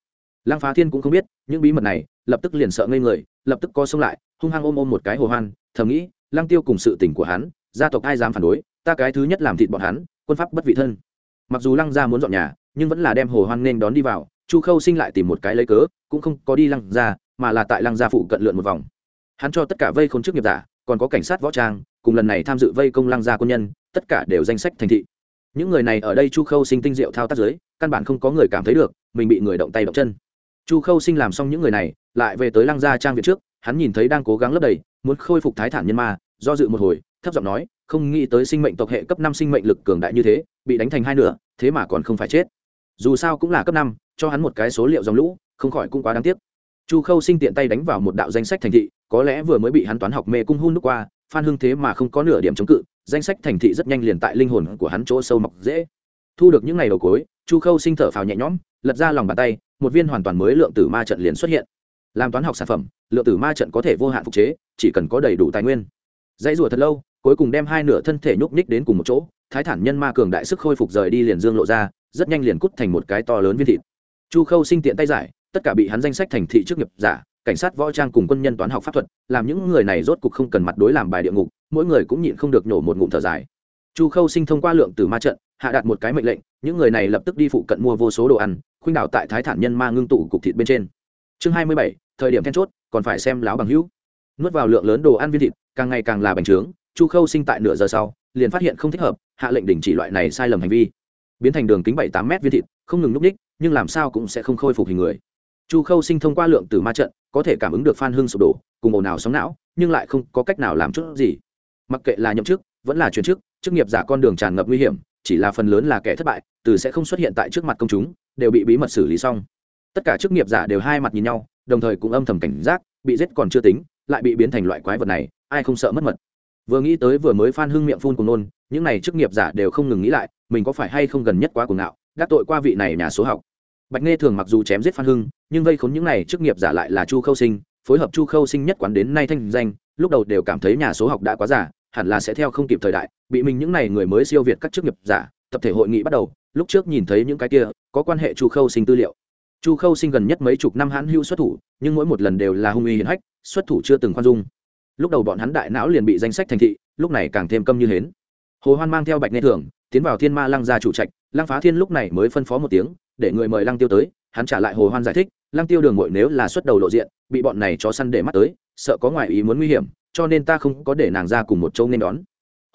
Lăng phá thiên cũng không biết, những bí mật này, lập tức liền sợ ngây người, lập tức co xông lại, hung hăng ôm ôm một cái hồ hoan, thầm nghĩ, lăng tiêu cùng sự tình của hắn, gia tộc ai dám phản đối, ta cái thứ nhất làm thịt bọn hắn, quân pháp bất vị thân. Mặc dù lăng gia muốn dọn nhà, nhưng vẫn là đem hồ hoan nên đón đi vào chu khâu sinh lại tìm một cái lấy cớ, cũng không có đi lăng gia, mà là tại lăng gia phụ cận lượn một vòng. Hắn cho tất cả vây khốn chức nghiệp giả, còn có cảnh sát võ trang, cùng lần này tham dự vây công lăng gia quân nhân, tất cả đều danh sách thành thị. Những người này ở đây chu khâu sinh tinh diệu thao tác giới, căn bản không có người cảm thấy được, mình bị người động tay động chân. Chu khâu sinh làm xong những người này, lại về tới lăng gia trang viện trước, hắn nhìn thấy đang cố gắng lấp đầy, muốn khôi phục thái thản nhân ma, do dự một hồi, thấp giọng nói, không nghĩ tới sinh mệnh tộc hệ cấp năm sinh mệnh lực cường đại như thế, bị đánh thành hai nửa, thế mà còn không phải chết. Dù sao cũng là cấp năm cho hắn một cái số liệu dòng lũ, không khỏi cũng quá đáng tiếc. Chu khâu sinh tiện tay đánh vào một đạo danh sách thành thị, có lẽ vừa mới bị hắn toán học mê cung hun nước qua, phan hưng thế mà không có nửa điểm chống cự, danh sách thành thị rất nhanh liền tại linh hồn của hắn chỗ sâu mọc dễ. Thu được những ngày đầu cối chu khâu sinh thở phào nhẹ nhõm, lật ra lòng bàn tay, một viên hoàn toàn mới lượng tử ma trận liền xuất hiện. Làm toán học sản phẩm, lượng tử ma trận có thể vô hạn phục chế, chỉ cần có đầy đủ tài nguyên. Dãy rùa thật lâu, cuối cùng đem hai nửa thân thể nhúc nhích đến cùng một chỗ, thái thản nhân ma cường đại sức khôi phục rời đi liền dương lộ ra, rất nhanh liền cút thành một cái to lớn viên thịt chu khâu sinh tiện tay giải, tất cả bị hắn danh sách thành thị trước nghiệp giả, cảnh sát võ trang cùng quân nhân toán học pháp thuật, làm những người này rốt cục không cần mặt đối làm bài địa ngục, mỗi người cũng nhịn không được nổ một ngụm thở dài. Chu khâu sinh thông qua lượng từ ma trận, hạ đặt một cái mệnh lệnh, những người này lập tức đi phụ cận mua vô số đồ ăn, khuynh đảo tại thái thản nhân ma ngưng tụ cục thịt bên trên. Chương hai mươi bảy, thời điểm then chốt, còn phải xem láo bằng hữu. Nuốt vào lượng lớn đồ ăn viên thịt, càng ngày càng là bành trướng, chu khâu sinh tại nửa giờ sau, liền phát hiện không thích hợp, hạ lệnh đình chỉ loại này sai lầm hành vi. Biến thành đường kính bảy tám m viên thịt, không ngừng núp ních nhưng làm sao cũng sẽ không khôi phục hình người. Chu khâu sinh thông qua lượng tử ma trận, có thể cảm ứng được phan hưng sụp đổ, cùng ồn ào sóng não, nhưng lại không có cách nào làm chút gì. Mặc kệ là nhậm chức, vẫn là chuyển chức chức nghiệp giả con đường tràn ngập nguy hiểm, chỉ là phần lớn là kẻ thất bại, từ sẽ không xuất hiện tại trước mặt công chúng, đều bị bí mật xử lý xong. Tất cả chức nghiệp giả đều hai mặt nhìn nhau, đồng thời cũng âm thầm cảnh giác, bị giết còn chưa tính, lại bị biến thành loại quái vật này, ai không sợ mất mật. Vừa nghĩ tới vừa mới phan hưng miệng phun cùng nôn, những này chức nghiệp giả đều không ngừng nghĩ lại, mình có phải hay không gần nhất quá cuồng ngạo đắc tội qua vị này nhà số học bạch nghe thường mặc dù chém giết phan hưng, nhưng vây khốn những này chức nghiệp giả lại là chu khâu sinh, phối hợp chu khâu sinh nhất quán đến nay thanh danh, lúc đầu đều cảm thấy nhà số học đã quá giả hẳn là sẽ theo không kịp thời đại, bị mình những này người mới siêu việt các chức nghiệp giả, tập thể hội nghị bắt đầu, lúc trước nhìn thấy những cái kia, có quan hệ chu khâu sinh tư liệu. Chu khâu sinh gần nhất mấy chục năm hãn hưu xuất thủ, nhưng mỗi một lần đều là hung uy hiển hách, xuất thủ chưa từng khoan dung. Lúc đầu bọn hắn đại não liền bị danh sách thành thị, lúc này càng thêm câm như hến. Hồ hoan mang theo bạch nghe thường, tiến vào thiên ma lăng gia chủ trạch lăng phá thiên lúc này mới phân phó một tiếng, để người mời lăng tiêu tới, hắn trả lại hồ hoan giải thích, lăng tiêu đường muội nếu là xuất đầu lộ diện, bị bọn này chó săn để mắt tới, sợ có ngoại ý muốn nguy hiểm, cho nên ta không có để nàng ra cùng một châu nên đón.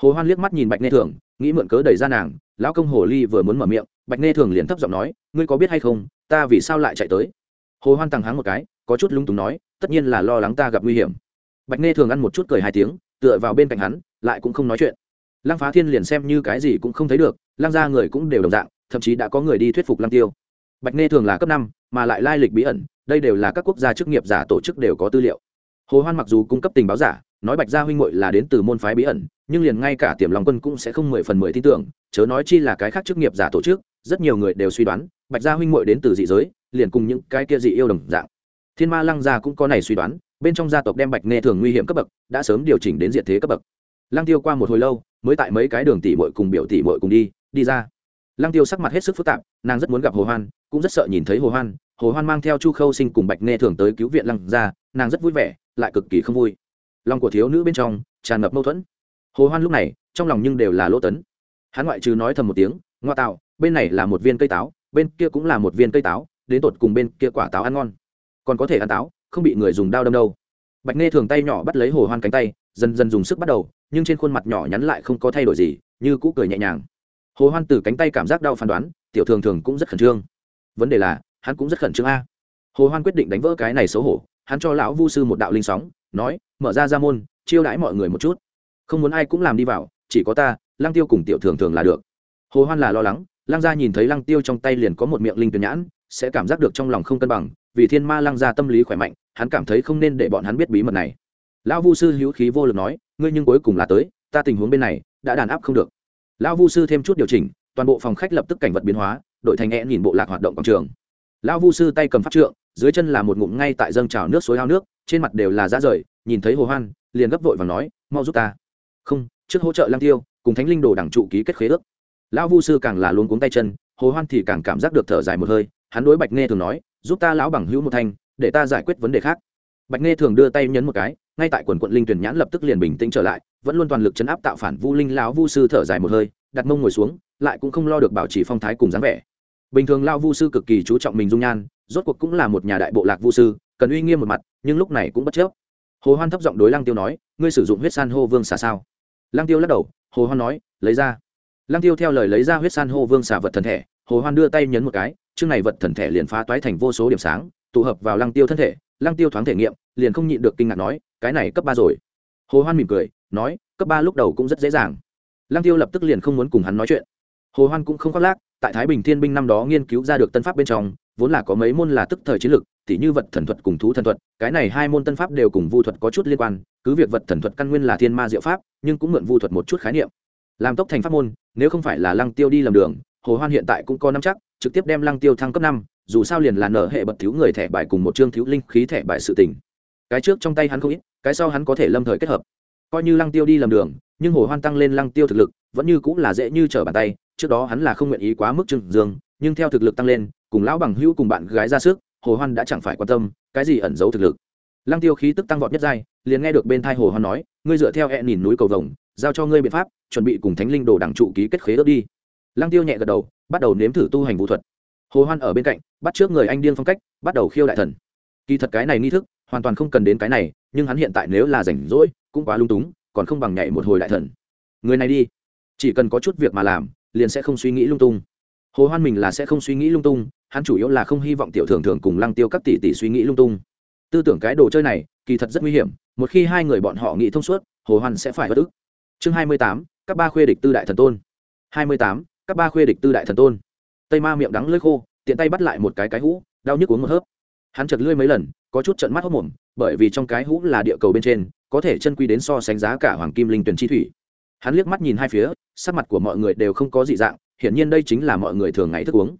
Hồ hoan liếc mắt nhìn bạch nghe thường, nghĩ mượn cớ đẩy ra nàng, lão công hồ ly vừa muốn mở miệng, bạch nghe thường liền thấp giọng nói, ngươi có biết hay không, ta vì sao lại chạy tới? Hồ hoan tăng háng một cái, có chút lung túng nói, tất nhiên là lo lắng ta gặp nguy hiểm. Bạch nghe thường ăn một chút cười hai tiếng, tựa vào bên cạnh hắn, lại cũng không nói chuyện. Lăng phá thiên liền xem như cái gì cũng không thấy được lăng gia người cũng đều đồng dạng, thậm chí đã có người đi thuyết phục lăng tiêu. Bạch nê thường là cấp năm, mà lại lai lịch bí ẩn, đây đều là các quốc gia chức nghiệp giả tổ chức đều có tư liệu. Hồ hoan mặc dù cung cấp tình báo giả, nói bạch gia huynh muội là đến từ môn phái bí ẩn, nhưng liền ngay cả tiềm lòng quân cũng sẽ không mười phần mười tin tưởng, chớ nói chi là cái khác chức nghiệp giả tổ chức, rất nhiều người đều suy đoán, bạch gia huynh muội đến từ dị giới, liền cùng những cái kia dị yêu đồng dạng. Thiên ma lăng gia cũng có này suy đoán, bên trong gia tộc đem bạch nghe thường nguy hiểm cấp bậc, đã sớm điều chỉnh đến diện thế cấp bậc. Lăng tiêu qua một hồi lâu, mới tại mấy cái đường tỷ muội cùng biểu tỷ muội cùng đi đi ra. Lăng tiêu sắc mặt hết sức phức tạp nàng rất muốn gặp hồ hoan cũng rất sợ nhìn thấy hồ hoan. Hồ hoan mang theo chu khâu sinh cùng bạch nghe thường tới cứu viện lăng ra, nàng rất vui vẻ lại cực kỳ không vui. Lòng của thiếu nữ bên trong tràn ngập mâu thuẫn. Hồ hoan lúc này trong lòng nhưng đều là lỗ tấn. Hắn ngoại trừ nói thầm một tiếng ngoa tạo bên này là một viên cây táo bên kia cũng là một viên cây táo đến tột cùng bên kia quả táo ăn ngon. Còn có thể ăn táo không bị người dùng đao đâm đâu. Bạch nghe thường tay nhỏ bắt lấy hồ hoan cánh tay dần dần dùng sức bắt đầu nhưng trên khuôn mặt nhỏ nhắn lại không có thay đổi gì như cũ cười nhẹ nhàng hồ hoan từ cánh tay cảm giác đau phán đoán, tiểu thường thường cũng rất khẩn trương. Vấn đề là, hắn cũng rất khẩn trương a. Hồ hoan quyết định đánh vỡ cái này xấu hổ, hắn cho lão vu sư một đạo linh sóng, nói, mở ra ra môn, chiêu đãi mọi người một chút. Không muốn ai cũng làm đi vào, chỉ có ta, lăng tiêu cùng tiểu thường thường là được. Hồ hoan là lo lắng, lăng gia nhìn thấy lăng tiêu trong tay liền có một miệng linh tuyển nhãn, sẽ cảm giác được trong lòng không cân bằng, vì thiên ma lăng gia tâm lý khỏe mạnh, hắn cảm thấy không nên để bọn hắn biết bí mật này. Lão vu sư hữu khí vô lực nói, ngươi nhưng cuối cùng là tới, ta tình huống bên này, đã đàn áp không được lão vu sư thêm chút điều chỉnh, toàn bộ phòng khách lập tức cảnh vật biến hóa đội thành e nhìn bộ lạc hoạt động quảng trường. Lão vu sư tay cầm pháp trượng, dưới chân là một ngụm ngay tại dâng trào nước suối ao nước, trên mặt đều là da rời, nhìn thấy hồ hoan, liền gấp vội và nói, mau giúp ta. Không, trước hỗ trợ Lang tiêu, cùng thánh linh đồ đẳng trụ ký kết khế ước. Lão vu sư càng là luôn cuống tay chân, hồ hoan thì càng cảm giác được thở dài một hơi, hắn đối bạch nghe thường nói, giúp ta lão bằng hữu một thanh, để ta giải quyết vấn đề khác. Bạch nghe thường đưa tay nhấn một cái ngay tại quần quận linh tuyển nhãn lập tức liền bình tĩnh trở lại, vẫn luôn toàn lực chấn áp tạo phản vu linh lão vu sư thở dài một hơi, đặt mông ngồi xuống, lại cũng không lo được bảo trì phong thái cùng dáng vẻ. Bình thường lao vu sư cực kỳ chú trọng mình dung nhan, rốt cuộc cũng là một nhà đại bộ lạc vu sư, cần uy nghiêm một mặt, nhưng lúc này cũng bất chấp. Hồ hoan thấp giọng đối lăng tiêu nói, ngươi sử dụng huyết san hô vương xà sao? Lăng tiêu lắc đầu, hồ hoan nói, lấy ra. Lăng tiêu theo lời lấy ra huyết san hô vương xà vật thần thể, hồ hoan đưa tay nhấn một cái, chương này vật thần thể liền phá toái thành vô số điểm sáng, tụ hợp vào lăng tiêu thân thể. Lăng tiêu thoáng thể nghiệm, liền không nhịn được kinh ngạc nói cái này cấp ba rồi. Hồ hoan mỉm cười, nói, cấp ba lúc đầu cũng rất dễ dàng. Lăng tiêu lập tức liền không muốn cùng hắn nói chuyện. Hồ hoan cũng không khoác lác, tại thái bình thiên binh năm đó nghiên cứu ra được tân pháp bên trong, vốn là có mấy môn là tức thời chiến lược, tỉ như vật thần thuật cùng thú thần thuật, cái này hai môn tân pháp đều cùng vu thuật có chút liên quan, cứ việc vật thần thuật căn nguyên là thiên ma diệu pháp, nhưng cũng mượn vu thuật một chút khái niệm. Làm tốc thành pháp môn, nếu không phải là lăng tiêu đi lầm đường, hồ hoan hiện tại cũng có năm chắc, trực tiếp đem lăng tiêu thăng cấp năm, dù sao liền là nở hệ bật thiếu người thẻ bài cùng một chương thiếu linh khí thẻ bài sự tình. Cái trước trong tay hắn không ít cái sau hắn có thể lâm thời kết hợp. Coi như lăng tiêu đi lầm đường, nhưng hồ hoan tăng lên lăng tiêu thực lực, vẫn như cũng là dễ như trở bàn tay. Trước đó hắn là không nguyện ý quá mức trừng dương, nhưng theo thực lực tăng lên, cùng lão bằng hữu cùng bạn gái ra sức, hồ hoan đã chẳng phải quan tâm, cái gì ẩn giấu thực lực. Lăng tiêu khí tức tăng vọt nhất giai, liền nghe được bên thai hồ hoan nói, ngươi dựa theo hẹn nhìn núi cầu vồng, giao cho ngươi biện pháp, chuẩn bị cùng thánh linh đồ đảng trụ ký kết khế ước đi. Lăng tiêu nhẹ gật đầu, bắt đầu nếm thử tu hành vũ thuật. Hồ hoan ở bên cạnh, bắt trước người anh điên phong cách, bắt đầu khiêu đại thần. Kỳ thật cái này nghi thức hoàn toàn không cần đến cái này, nhưng hắn hiện tại nếu là rảnh rỗi, cũng quá lung túng, còn không bằng nhảy một hồi đại thần. Người này đi. Chỉ cần có chút việc mà làm, liền sẽ không suy nghĩ lung tung. Hồ hoan mình là sẽ không suy nghĩ lung tung, hắn chủ yếu là không hy vọng tiểu thường thường cùng lăng tiêu các tỷ tỷ suy nghĩ lung tung. Tư tưởng cái đồ chơi này, kỳ thật rất nguy hiểm, một khi hai người bọn họ nghĩ thông suốt, hồ hoan sẽ phải bất ức. Chương hai mươi tám, các ba khuê địch tư đại thần tôn. Hai mươi tám, các ba khuê địch tư đại thần tôn. Tây ma miệng đắng lưỡi khô, tiện tay bắt lại một cái cái hũ, đau nhức uống một hớp hắn chật lưỡi mấy lần, có chút trận mắt hốc mồm, bởi vì trong cái hũ là địa cầu bên trên, có thể chân quy đến so sánh giá cả hoàng kim linh tuyển chi thủy. Hắn liếc mắt nhìn hai phía, sắc mặt của mọi người đều không có dị dạng, hiển nhiên đây chính là mọi người thường ngày thức uống.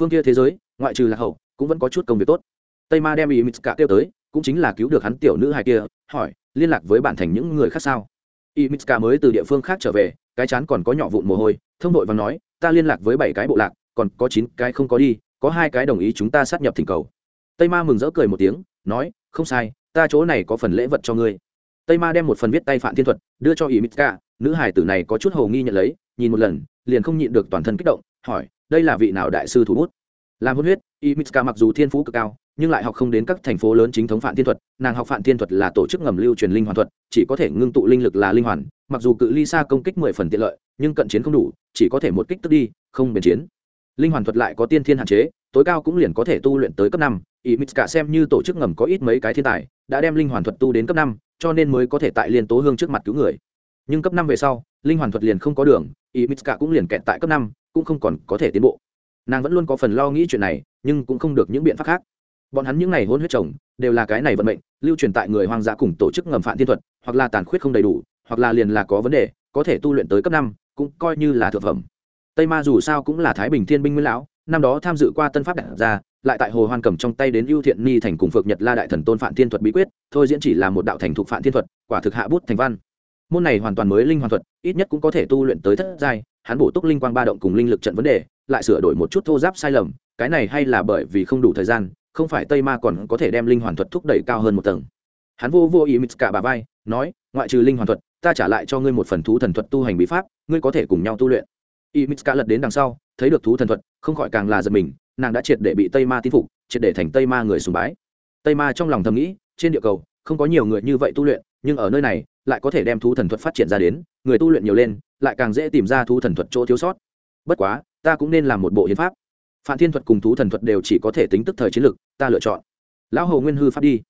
Phương kia thế giới, ngoại trừ lạc hậu, cũng vẫn có chút công việc tốt. Tây ma đem ý mít cả kêu tới, cũng chính là cứu được hắn tiểu nữ hài kia, hỏi, liên lạc với bản thành những người khác sao? Y mít cả mới từ địa phương khác trở về, cái chán còn có nhỏ vụn mồ hôi, thông đội và nói, ta liên lạc với bảy cái bộ lạc, còn có chín cái không có đi, có hai cái đồng ý chúng ta sát nhập thỉnh cầu tây ma mừng rỡ cười một tiếng, nói, không sai, ta chỗ này có phần lễ vật cho ngươi. Tây ma đem một phần viết tay phạm thiên thuật, đưa cho ý mít nữ hải tử này có chút hầu nghi nhận lấy, nhìn một lần, liền không nhịn được toàn thân kích động, hỏi, đây là vị nào đại sư thủ bút? Làm hôn huyết, y mitska mặc dù thiên phú cực cao, nhưng lại học không đến các thành phố lớn chính thống Phạm thiên thuật, nàng học Phạm thiên thuật là tổ chức ngầm lưu truyền linh hoàn thuật, chỉ có thể ngưng tụ linh lực là linh hoàn, mặc dù cự ly xa công kích mười phần tiện lợi, nhưng cận chiến không đủ, chỉ có thể một kích tức đi, không bền chiến. Linh hoàn thuật lại có tiên thiên hạn chế tối cao cũng liền có thể tu luyện tới cấp năm y cả xem như tổ chức ngầm có ít mấy cái thiên tài, đã đem linh hoàn thuật tu đến cấp năm, cho nên mới có thể tại liên tố hương trước mặt cứu người. Nhưng cấp năm về sau, linh hoàn thuật liền không có đường y cả cũng liền kẹt tại cấp năm, cũng không còn có thể tiến bộ. Nàng vẫn luôn có phần lo nghĩ chuyện này, nhưng cũng không được những biện pháp khác. Bọn hắn những n à y hôn huyết chồng, đều là cái này vận mệnh, lưu truyền tại người hoang dã cùng tổ chức ngầm phạm thiên thuật, hoặc là tàn khuyết không đầy đủ, hoặc là liền là có vấn đề, có thể tu luyện tới cấp năm, cũng coi như là thực phẩm. Tây ma dù sao cũng là thái bình thiên binh nguyên lão năm đó tham dự qua tân pháp đặt ra lại tại hồ hoan cầm trong tay đến ưu thiện ni thành cùng phược nhật la đại thần tôn phạm thiên thuật bí quyết, thôi diễn chỉ là một đạo thành thục phạm thiên thuật, quả thực hạ bút thành văn. Môn này hoàn toàn mới linh hoàn thuật, ít nhất cũng có thể tu luyện tới thất giai, hắn bổ túc linh quang ba động cùng linh lực trận vấn đề, lại sửa đổi một chút thô giáp sai lầm, cái này hay là bởi vì không đủ thời gian, không phải tây ma còn có thể đem linh hoàn thuật thúc đẩy cao hơn một tầng. Hắn vô vô ý mít cả bà vai, nói, ngoại trừ linh hoàn thuật, ta trả lại cho ngươi một phần thú thần thuật tu hành bí pháp, ngươi có thể cùng nhau tu luyện y mít cả lật đến đằng sau, thấy được thú thần thuật, không khỏi càng là giật mình, nàng đã triệt để bị tây ma tin phục, triệt để thành tây ma người sùng bái. Tây ma trong lòng thầm nghĩ, trên địa cầu, không có nhiều người như vậy tu luyện, nhưng ở nơi này, lại có thể đem thú thần thuật phát triển ra đến, người tu luyện nhiều lên, lại càng dễ tìm ra thú thần thuật chỗ thiếu sót. Bất quá, ta cũng nên làm một bộ hiến pháp. Phạm thiên thuật cùng thú thần thuật đều chỉ có thể tính tức thời chiến lược ta lựa chọn. Lão hồ nguyên hư pháp đi.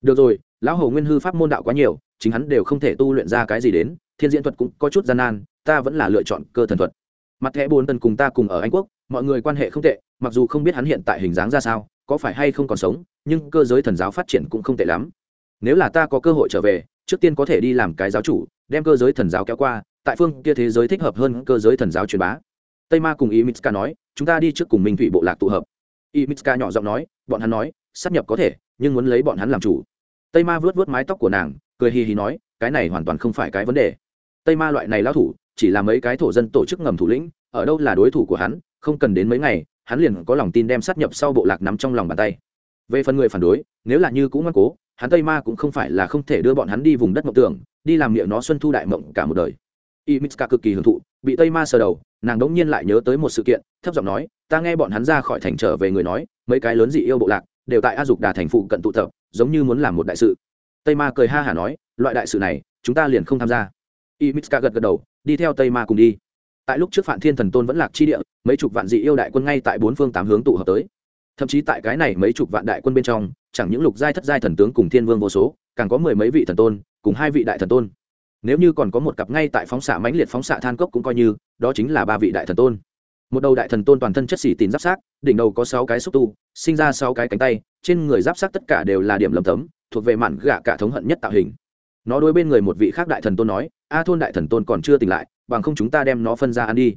Được rồi, lão hồ nguyên hư pháp môn đạo quá nhiều, chính hắn đều không thể tu luyện ra cái gì đến, thiên diễn thuật cũng có chút gian nan, ta vẫn là lựa chọn cơ thần thuật mặt thẻ bốn tần cùng ta cùng ở anh quốc, mọi người quan hệ không tệ, mặc dù không biết hắn hiện tại hình dáng ra sao, có phải hay không còn sống, nhưng cơ giới thần giáo phát triển cũng không tệ lắm. Nếu là ta có cơ hội trở về, trước tiên có thể đi làm cái giáo chủ, đem cơ giới thần giáo kéo qua, tại phương kia thế giới thích hợp hơn cơ giới thần giáo truyền bá. Tây ma cùng ý mitska nói, chúng ta đi trước cùng minh thủy bộ lạc tụ hợp. Ý mitska nhỏ giọng nói, bọn hắn nói sắp nhập có thể, nhưng muốn lấy bọn hắn làm chủ. Tây ma vớt vớt mái tóc của nàng, cười hì hì nói, cái này hoàn toàn không phải cái vấn đề tây ma loại này lao thủ, chỉ là mấy cái thổ dân tổ chức ngầm thủ lĩnh, ở đâu là đối thủ của hắn, không cần đến mấy ngày, hắn liền có lòng tin đem sát nhập sau bộ lạc nắm trong lòng bàn tay. Về phần người phản đối, nếu là như cũng ngoan cố, hắn tây ma cũng không phải là không thể đưa bọn hắn đi vùng đất mộng tưởng, đi làm miệng nó xuân thu đại mộng cả một đời. Y mitska cực kỳ hưởng thụ, bị tây ma sờ đầu, nàng đống nhiên lại nhớ tới một sự kiện, thấp giọng nói, ta nghe bọn hắn ra khỏi thành trở về người nói, mấy cái lớn dị yêu bộ lạc, đều tại a dục đà thành phụ cận tụ tập, giống như muốn làm một đại sự. Tây ma cười ha hả nói, loại đại sự này, chúng ta liền không tham gia y mitska gật gật đầu, đi theo tây ma cùng đi. Tại lúc trước phản thiên thần tôn vẫn lạc chi địa, mấy chục vạn dị yêu đại quân ngay tại bốn phương tám hướng tụ hợp tới. Thậm chí tại cái này mấy chục vạn đại quân bên trong, chẳng những lục giai thất giai thần tướng cùng thiên vương vô số, càng có mười mấy vị thần tôn, cùng hai vị đại thần tôn. Nếu như còn có một cặp ngay tại phóng xạ mãnh liệt phóng xạ than cốc cũng coi như, đó chính là ba vị đại thần tôn. Một đầu đại thần tôn toàn thân chất xỉ tín giáp sát, đỉnh đầu có sáu cái xúc tu, sinh ra sáu cái cánh tay, trên người giáp sát tất cả đều là điểm lầm tấm, thuộc về mạn gạ cả thống hận nhất tạo hình nó đối bên người một vị khác đại thần tôn nói, a thôn đại thần tôn còn chưa tỉnh lại, bằng không chúng ta đem nó phân ra ăn đi.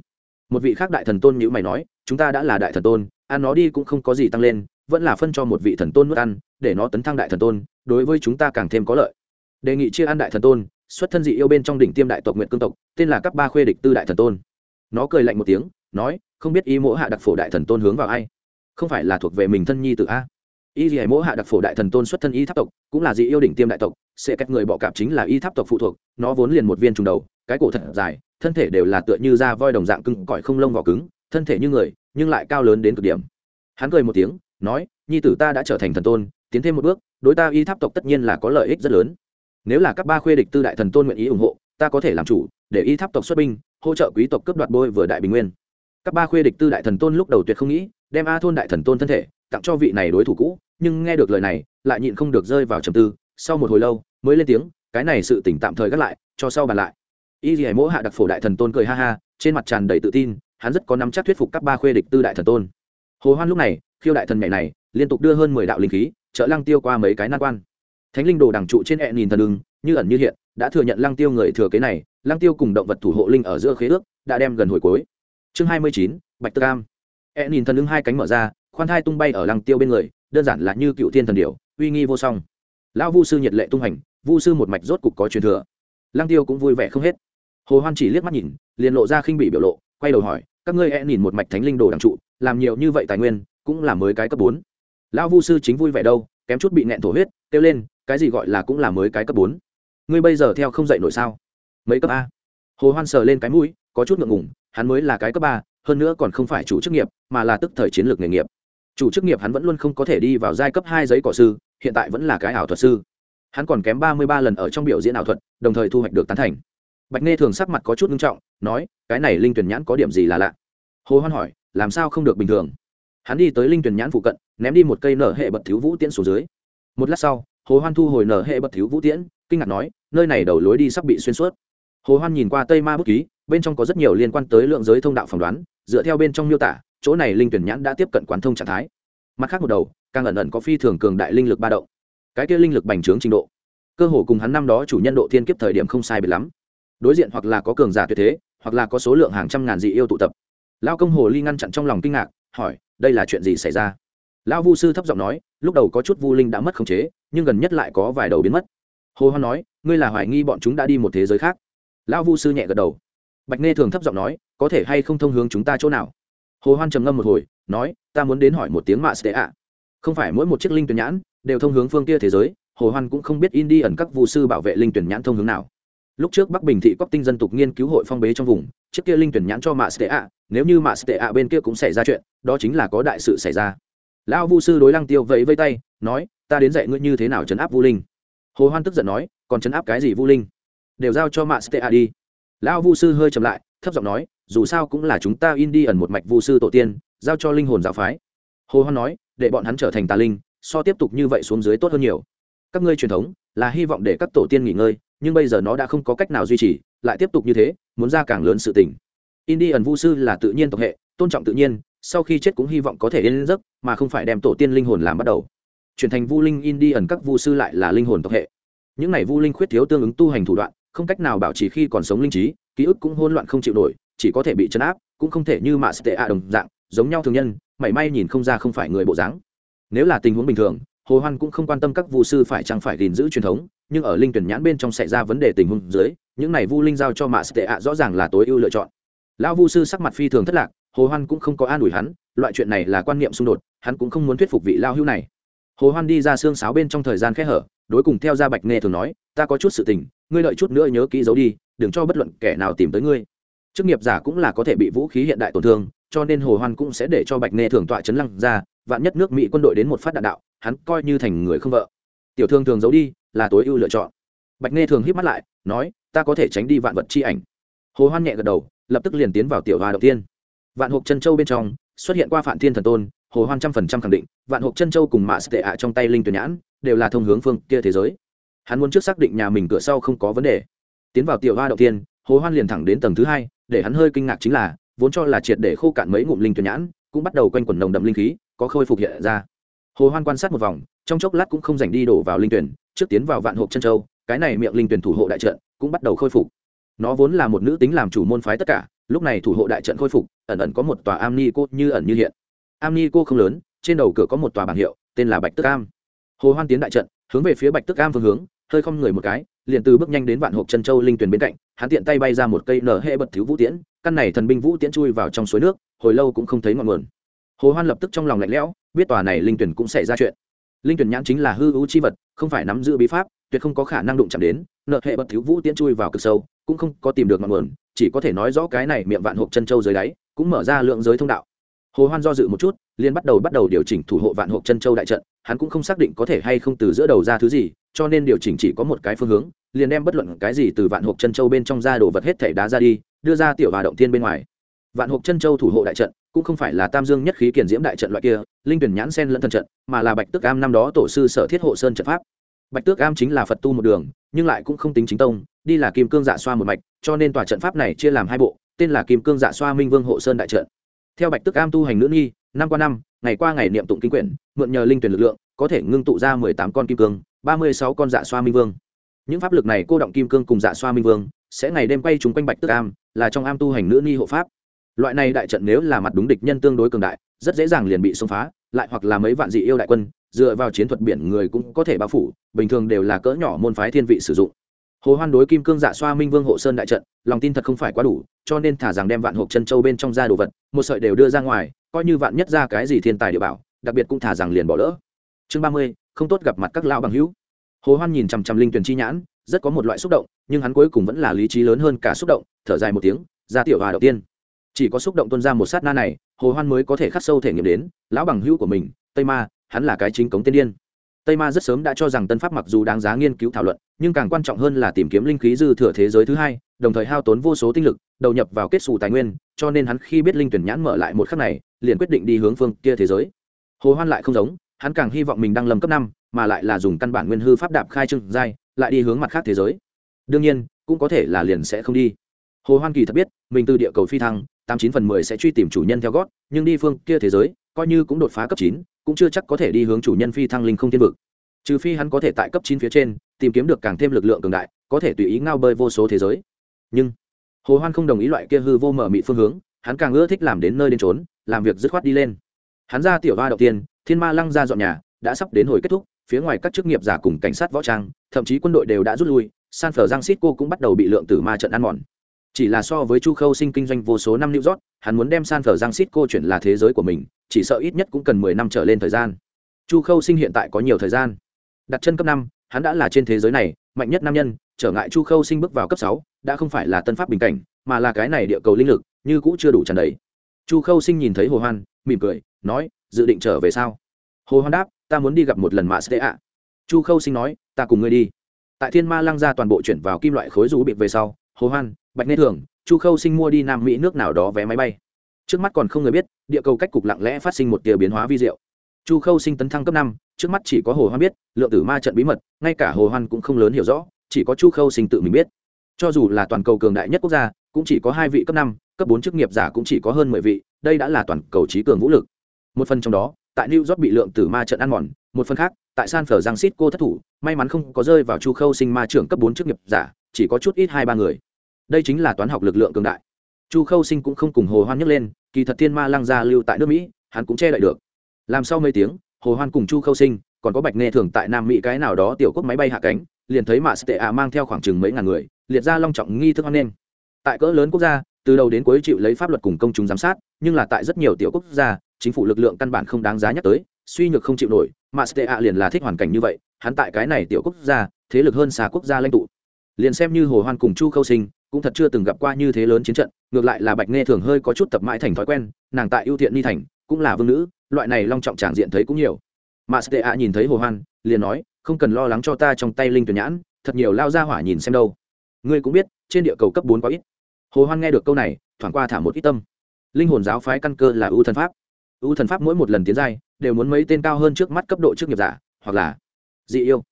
Một vị khác đại thần tôn nhữ mày nói, chúng ta đã là đại thần tôn, ăn nó đi cũng không có gì tăng lên, vẫn là phân cho một vị thần tôn nuốt ăn, để nó tấn thăng đại thần tôn, đối với chúng ta càng thêm có lợi. Đề nghị chia ăn đại thần tôn, xuất thân dị yêu bên trong đỉnh tiêm đại tộc nguyện cương tộc, tên là cấp ba khuê địch tư đại thần tôn. Nó cười lạnh một tiếng, nói, không biết ý mỗ hạ đặc phổ đại thần tôn hướng vào ai? Không phải là thuộc về mình thân nhi tự a y dì mỗ hạ đặc phổ đại thần tôn xuất thân y tháp tộc, cũng là dị yêu đỉnh tiêm đại tộc, sẽ cách người bọ cạp chính là y tháp tộc phụ thuộc, nó vốn liền một viên trùng đầu, cái cổ thật dài, thân thể đều là tựa như da voi đồng dạng cưng cõi không lông vỏ cứng, thân thể như người, nhưng lại cao lớn đến cực điểm. Hắn cười một tiếng, nói, nhi tử ta đã trở thành thần tôn, tiến thêm một bước, đối ta y tháp tộc tất nhiên là có lợi ích rất lớn. Nếu là các ba khuê địch tư đại thần tôn nguyện ý ủng hộ, ta có thể làm chủ, để y tháp tộc xuất binh, hỗ trợ quý tộc cướp đoạt bôi vừa đại bình nguyên. Các ba khuê địch tư đại thần tôn lúc đầu tuyệt không nghĩ, đem a thôn đại thần tôn thân thể tặng cho vị này đối thủ cũ, nhưng nghe được lời này, lại nhịn không được rơi vào trầm tư. Sau một hồi lâu, mới lên tiếng, cái này sự tỉnh tạm thời gác lại, cho sau bàn lại. Y dì mỗ hạ đặc phổ đại thần tôn cười ha ha, trên mặt tràn đầy tự tin, hắn rất có nắm chắc thuyết phục các ba khuê địch tư đại thần tôn. Hồ hoan lúc này, khiêu đại thần nhảy này, liên tục đưa hơn mười đạo linh khí, trợ lăng tiêu qua mấy cái nan quan. Thánh linh đồ đằng trụ trên hẹ nhìn thần ưng, như ẩn như hiện, đã thừa nhận lăng tiêu người thừa kế này, lăng tiêu cùng động vật thủ hộ linh ở giữa khế ước, đã đem gần hồi cuối. Chương hai mươi chín, bạch tơ cam hẹ nhìn thần ưng hai cánh mở ra khoan thai tung bay ở lăng tiêu bên người, đơn giản là như cựu thiên thần điều uy nghi vô song. Lão vu sư nhiệt lệ tung hành, vu sư một mạch rốt cục có truyền thừa. Lăng tiêu cũng vui vẻ không hết. Hồ hoan chỉ liếc mắt nhìn, liền lộ ra khinh bị biểu lộ, quay đầu hỏi, các ngươi e nhìn một mạch thánh linh đồ đằng trụ, làm nhiều như vậy tài nguyên, cũng là mới cái cấp bốn. Lão vu sư chính vui vẻ đâu, kém chút bị nẹn thổ huyết, kêu lên, cái gì gọi là cũng là mới cái cấp bốn? Ngươi bây giờ theo không dậy nổi sao? Mấy cấp a? Hồ hoan sờ lên cái mũi, có chút ngượng ngùng, hắn mới là cái cấp ba, hơn nữa còn không phải chủ chức nghiệp, mà là tức thời chiến lược nghề nghiệp chủ chức nghiệp hắn vẫn luôn không có thể đi vào giai cấp hai giấy cỏ sư, hiện tại vẫn là cái ảo thuật sư. Hắn còn kém ba mươi ba lần ở trong biểu diễn ảo thuật, đồng thời thu hoạch được tán thành. Bạch nghe thường sắc mặt có chút nghiêm trọng, nói, cái này linh tuyển nhãn có điểm gì là lạ? Hồ hoan hỏi, làm sao không được bình thường? Hắn đi tới linh tuyển nhãn phụ cận, ném đi một cây nở hệ bật thiếu vũ tiễn xuống dưới. Một lát sau, hồ hoan thu hồi nở hệ bật thiếu vũ tiễn, kinh ngạc nói, nơi này đầu lối đi sắp bị xuyên suốt. Hồ hoan nhìn qua tây ma bút ký, bên trong có rất nhiều liên quan tới lượng giới thông đạo phỏng đoán, dựa theo bên trong miêu tả chỗ này linh tuyển nhãn đã tiếp cận quán thông trạng thái. Mặt khác một đầu, càng ẩn ẩn có phi thường cường đại linh lực ba động. Cái kia linh lực bành trướng trình độ, cơ hồ cùng hắn năm đó chủ nhân độ thiên kiếp thời điểm không sai biệt lắm. Đối diện hoặc là có cường giả tuyệt thế, hoặc là có số lượng hàng trăm ngàn dị yêu tụ tập. Lao công hồ ly ngăn chặn trong lòng kinh ngạc, hỏi, đây là chuyện gì xảy ra? Lão vu sư thấp giọng nói, lúc đầu có chút vu linh đã mất khống chế, nhưng gần nhất lại có vài đầu biến mất. Hồ hoan nói, ngươi là hoài nghi bọn chúng đã đi một thế giới khác. Lão vu sư nhẹ gật đầu. Bạch nghe thường thấp giọng nói, có thể hay không thông hướng chúng ta chỗ nào? Hồ hoan trầm ngâm một hồi, nói, ta muốn đến hỏi một tiếng mạ sẽ ạ. Không phải mỗi một chiếc linh tuyển nhãn đều thông hướng phương kia thế giới, hồ hoan cũng không biết in đi ẩn các vu sư bảo vệ linh tuyển nhãn thông hướng nào. Lúc trước bắc bình thị cóc tinh dân tục nghiên cứu hội phong bế trong vùng, chiếc kia linh tuyển nhãn cho mạ sẽ ạ, nếu như mạ sẽ ạ bên kia cũng xảy ra chuyện, đó chính là có đại sự xảy ra. Lão vu sư đối lăng tiêu vẫy vây tay, nói, ta đến dạy ngươi như thế nào chấn áp vu linh. Hồ hoan tức giận nói, còn chấn áp cái gì vu linh? Đều giao cho mạ ạ đi. Lão vu sư hơi chậm lại thấp giọng nói, dù sao cũng là chúng ta in đi ẩn một mạch vu sư tổ tiên, giao cho linh hồn giáo phái. Hồ hoan nói, để bọn hắn trở thành tà linh, so tiếp tục như vậy xuống dưới tốt hơn nhiều. Các ngươi truyền thống, là hy vọng để các tổ tiên nghỉ ngơi, nhưng bây giờ nó đã không có cách nào duy trì, lại tiếp tục như thế, muốn ra càng lớn sự tình. Indian vu sư là tự nhiên tộc hệ, tôn trọng tự nhiên, sau khi chết cũng hy vọng có thể yên giấc, mà không phải đem tổ tiên linh hồn làm bắt đầu. Chuyển thành vu linh indian các vu sư lại là linh hồn tộc hệ. Những này vu linh khuyết thiếu tương ứng tu hành thủ đoạn, không cách nào bảo trì khi còn sống linh trí ký ức cũng hỗn loạn không chịu nổi, chỉ có thể bị chấn áp, cũng không thể như mạ tệ a đồng dạng, giống nhau thường nhân, mảy may nhìn không ra không phải người bộ dáng. Nếu là tình huống bình thường, hồ hoan cũng không quan tâm các vu sư phải chẳng phải gìn giữ truyền thống, nhưng ở linh tuyển nhãn bên trong xảy ra vấn đề tình huống dưới, những này vu linh giao cho mạ tệ a rõ ràng là tối ưu lựa chọn. Lão vu sư sắc mặt phi thường thất lạc, hồ hoan cũng không có an ủi hắn, loại chuyện này là quan niệm xung đột, hắn cũng không muốn thuyết phục vị lao hưu này. Hồ hoan đi ra xương sáo bên trong thời gian khẽ hở, đối cùng theo ra bạch nghe thường nói, ta có chút sự tình, ngươi đợi chút nữa nhớ kỹ giấu đi đừng cho bất luận kẻ nào tìm tới ngươi. Chức nghiệp giả cũng là có thể bị vũ khí hiện đại tổn thương, cho nên hồ hoan cũng sẽ để cho bạch Nê thường tọa chấn lăng ra, vạn nhất nước mỹ quân đội đến một phát đạn đạo, hắn coi như thành người không vợ. Tiểu thương thường giấu đi, là tối ưu lựa chọn. Bạch Nê thường híp mắt lại, nói, ta có thể tránh đi vạn vật chi ảnh. Hồ hoan nhẹ gật đầu, lập tức liền tiến vào tiểu hoa đầu tiên. Vạn hộp chân châu bên trong, xuất hiện qua phản thiên thần tôn, hồ hoan trăm phần trăm khẳng định, vạn hộp chân châu cùng mạ tệ ạ trong tay linh tuyển nhãn, đều là thông hướng phương kia thế giới. Hắn muốn trước xác định nhà mình cửa sau không có vấn đề tiến vào tiểu hoa đầu tiên hồ hoan liền thẳng đến tầng thứ hai, để hắn hơi kinh ngạc chính là, vốn cho là triệt để khô cạn mấy ngụm linh tuyển nhãn, cũng bắt đầu quanh quẩn nồng đậm linh khí, có khôi phục hiện ra. Hồ hoan quan sát một vòng, trong chốc lát cũng không dành đi đổ vào linh tuyển, trước tiến vào vạn hộp chân châu, cái này miệng linh tuyển thủ hộ đại trận cũng bắt đầu khôi phục. Nó vốn là một nữ tính làm chủ môn phái tất cả, lúc này thủ hộ đại trận khôi phục, ẩn ẩn có một tòa am ni cô như ẩn như hiện. Am ni cô không lớn, trên đầu cửa có một tòa bảng hiệu, tên là bạch tức am. Hồ hoan tiến đại trận, hướng về phía bạch tức am phương hướng, hơi không người một cái liền từ bước nhanh đến vạn hộp chân châu linh tuyển bên cạnh, hắn tiện tay bay ra một cây nở hệ bật thiếu vũ tiễn, căn này thần binh vũ tiễn chui vào trong suối nước, hồi lâu cũng không thấy ngọn nguồn. Hồ hoan lập tức trong lòng lạnh lẽo, biết tòa này linh tuyển cũng xảy ra chuyện. Linh tuyển nhãn chính là hư ưu chi vật, không phải nắm giữ bí pháp, tuyệt không có khả năng đụng chạm đến nợ hệ bật thiếu vũ tiễn chui vào cực sâu, cũng không có tìm được ngọn nguồn, chỉ có thể nói rõ cái này miệng vạn hộp chân châu dưới đáy, cũng mở ra lượng giới thông đạo hồ hoan do dự một chút liên bắt đầu bắt đầu điều chỉnh thủ hộ vạn hộp chân châu đại trận, hắn cũng không xác định có thể hay không từ giữa đầu ra thứ gì, cho nên điều chỉnh chỉ có một cái phương hướng, liền đem bất luận cái gì từ vạn hộp chân châu bên trong ra đồ vật hết thể đá ra đi, đưa ra tiểu và động thiên bên ngoài. Vạn hộp chân châu thủ hộ đại trận, cũng không phải là tam dương nhất khí kiển diễm đại trận loại kia, linh tuyển nhãn sen lẫn thần trận, mà là bạch tước am năm đó tổ sư sở thiết hộ sơn trận pháp. Bạch tước am chính là phật tu một đường, nhưng lại cũng không tính chính tông, đi là kim cương dạ xoa một mạch, cho nên tòa trận pháp này chia làm hai bộ, tên là kim cương dạ xoa minh vương hộ sơn đại trận theo bạch tước am tu hành nữ nghi năm qua năm, ngày qua ngày niệm tụng kinh quyển, mượn nhờ linh tuyển lực lượng, có thể ngưng tụ ra mười tám con kim cương, ba mươi sáu con dạ xoa minh vương. Những pháp lực này cô động kim cương cùng dạ xoa minh vương, sẽ ngày đêm quay chúng quanh bạch tước am, là trong am tu hành nữ nghi hộ pháp. Loại này đại trận nếu là mặt đúng địch nhân tương đối cường đại, rất dễ dàng liền bị xông phá, lại hoặc là mấy vạn dị yêu đại quân, dựa vào chiến thuật biển người cũng có thể bao phủ, bình thường đều là cỡ nhỏ môn phái thiên vị sử dụng hồ hoan đối kim cương dạ xoa minh vương hộ sơn đại trận, lòng tin thật không phải quá đủ, cho nên thả rằng đem vạn hộp chân châu bên trong ra đồ vật, một sợi đều đưa ra ngoài, coi như vạn nhất ra cái gì thiên tài địa bảo, đặc biệt cũng thả rằng liền bỏ lỡ. Chương ba mươi, không tốt gặp mặt các lão bằng hữu. Hồ hoan nhìn chằm chằm linh tuyển chi nhãn, rất có một loại xúc động, nhưng hắn cuối cùng vẫn là lý trí lớn hơn cả xúc động, thở dài một tiếng, ra tiểu hòa đầu tiên. Chỉ có xúc động tuôn ra một sát na này, hồ hoan mới có thể khắc sâu thể nghiệm đến, lão bằng hữu của mình, tây ma, hắn là cái chính cống tiên điên tây ma rất sớm đã cho rằng tân pháp mặc dù đáng giá nghiên cứu thảo luận, nhưng càng quan trọng hơn là tìm kiếm linh khí dư thừa thế giới thứ hai, đồng thời hao tốn vô số tinh lực, đầu nhập vào kết xù tài nguyên, cho nên hắn khi biết linh tuyển nhãn mở lại một khắc này, liền quyết định đi hướng phương kia thế giới. Hồ hoan lại không giống, hắn càng hy vọng mình đang lầm cấp năm, mà lại là dùng căn bản nguyên hư pháp đạp khai trưng giai, lại đi hướng mặt khác thế giới. Đương nhiên, cũng có thể là liền sẽ không đi. Hồ hoan kỳ thật biết, mình từ địa cầu phi thăng, tám chín phần mười sẽ truy tìm chủ nhân theo gót, nhưng đi phương kia thế giới coi như cũng đột phá cấp chín, cũng chưa chắc có thể đi hướng chủ nhân phi thăng linh không thiên vực. Trừ phi hắn có thể tại cấp chín phía trên, tìm kiếm được càng thêm lực lượng cường đại, có thể tùy ý ngao bơi vô số thế giới. Nhưng, hồ hoan không đồng ý loại kia hư vô mở mị phương hướng, hắn càng ưa thích làm đến nơi đến trốn làm việc dứt khoát đi lên. Hắn ra tiểu hoa đầu tiên, thiên ma lăng ra dọn nhà, đã sắp đến hồi kết thúc, phía ngoài các chức nghiệp giả cùng cảnh sát võ trang, thậm chí quân đội đều đã rút lui, san phở giang xít cô cũng bắt đầu bị lượng tử ma trận ăn mòn chỉ là so với chu khâu sinh kinh doanh vô số năm new york, hắn muốn đem san phở giang xít cô chuyển là thế giới của mình, chỉ sợ ít nhất cũng cần mười năm trở lên thời gian. Chu khâu sinh hiện tại có nhiều thời gian. Đặt chân cấp năm, hắn đã là trên thế giới này, mạnh nhất nam nhân, trở ngại chu khâu sinh bước vào cấp sáu, đã không phải là tân pháp bình cảnh, mà là cái này địa cầu linh lực, như cũ chưa đủ tràn đầy. Chu khâu sinh nhìn thấy hồ hoan, mỉm cười, nói, dự định trở về sao? Hồ hoan đáp, ta muốn đi gặp một lần mạ sẽ ạ. Chu khâu sinh nói, ta cùng ngươi đi. Tại thiên ma lăng ra toàn bộ chuyển vào kim loại khối rú bịp về sau, hồ hoan bạch nê thường, chu khâu sinh mua đi nam mỹ nước nào đó vé máy bay. Trước mắt còn không người biết, địa cầu cách cục lặng lẽ phát sinh một tia biến hóa vi diệu. Chu khâu sinh tấn thăng cấp năm, trước mắt chỉ có hồ hoan biết, lượng tử ma trận bí mật, ngay cả hồ hoan cũng không lớn hiểu rõ, chỉ có chu khâu sinh tự mình biết. Cho dù là toàn cầu cường đại nhất quốc gia, cũng chỉ có hai vị cấp năm, cấp bốn chức nghiệp giả cũng chỉ có hơn mười vị, đây đã là toàn cầu trí cường vũ lực. Một phần trong đó, tại new york bị lượng tử ma trận ăn mòn, một phần khác, tại san phở giang xít cô thất thủ, may mắn không có rơi vào chu khâu sinh ma trưởng cấp bốn chức nghiệp giả, chỉ có chút ít hai ba người đây chính là toán học lực lượng cường đại. Chu khâu sinh cũng không cùng hồ hoan nhấc lên, kỳ thật thiên ma lăng gia lưu tại nước mỹ, hắn cũng che đậy được. Làm sau mấy tiếng, hồ hoan cùng chu khâu sinh, còn có bạch nghe thường tại nam mỹ cái nào đó tiểu quốc máy bay hạ cánh, liền thấy mạ sệ ạ mang theo khoảng chừng mấy ngàn người, liệt ra long trọng nghi thức hoan nghênh. Tại cỡ lớn quốc gia, từ đầu đến cuối chịu lấy pháp luật cùng công chúng giám sát, nhưng là tại rất nhiều tiểu quốc gia, chính phủ lực lượng căn bản không đáng giá nhắc tới, suy nhược không chịu nổi mà stea liền là thích hoàn cảnh như vậy, hắn tại cái này tiểu quốc gia, thế lực hơn xa quốc gia lãnh tụ. Liền xem như hồ hoan cùng chu khâu sinh cũng thật chưa từng gặp qua như thế lớn chiến trận, ngược lại là bạch nghe thường hơi có chút tập mãi thành thói quen, nàng tại ưu thiện ni thành, cũng là vương nữ, loại này long trọng tràng diện thấy cũng nhiều. Mà stea nhìn thấy hồ hoan, liền nói, không cần lo lắng cho ta trong tay linh tuyển nhãn, thật nhiều lao ra hỏa nhìn xem đâu. Ngươi cũng biết, trên địa cầu cấp bốn quá ít. Hồ hoan nghe được câu này, thoảng qua thả một ít tâm. Linh hồn giáo phái căn cơ là ưu thần pháp. Ưu thần pháp mỗi một lần tiến giai, đều muốn mấy tên cao hơn trước mắt cấp độ chức nghiệp giả, hoặc là dị yêu.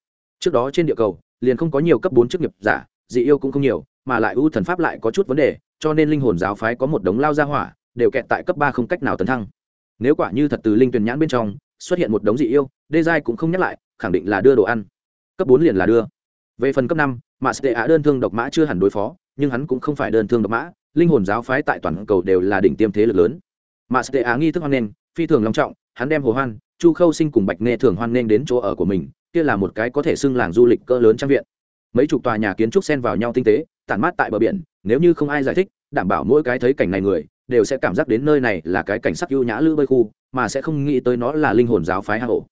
Trước đó trên địa cầu, liền không có nhiều cấp bốn chức nghiệp giả, dị yêu cũng không nhiều mà lại ưu thần pháp lại có chút vấn đề, cho nên linh hồn giáo phái có một đống lao ra hỏa, đều kẹt tại cấp ba không cách nào tấn thăng. Nếu quả như thật từ linh tuyển nhãn bên trong, xuất hiện một đống dị yêu, đê giai cũng không nhắc lại, khẳng định là đưa đồ ăn. Cấp bốn liền là đưa. Về phần cấp năm mạ sệ á đơn thương độc mã chưa hẳn đối phó, nhưng hắn cũng không phải đơn thương độc mã, linh hồn giáo phái tại toàn cầu đều là đỉnh tiêm thế lực lớn. Mạ sệ á nghi thức hoan nghênh, phi thường long trọng, hắn đem hồ hoan, chu khâu sinh cùng bạch nghe thường hoan nghênh đến chỗ ở của mình, kia là một cái có thể xưng làng du lịch cỡ lớn trang viện. Mấy chục tòa nhà kiến trúc xen vào nhau tinh tế tản mát tại bờ biển, nếu như không ai giải thích, đảm bảo mỗi cái thấy cảnh này người, đều sẽ cảm giác đến nơi này là cái cảnh sắc ưu nhã lữ bơi khu, mà sẽ không nghĩ tới nó là linh hồn giáo phái hạ hộ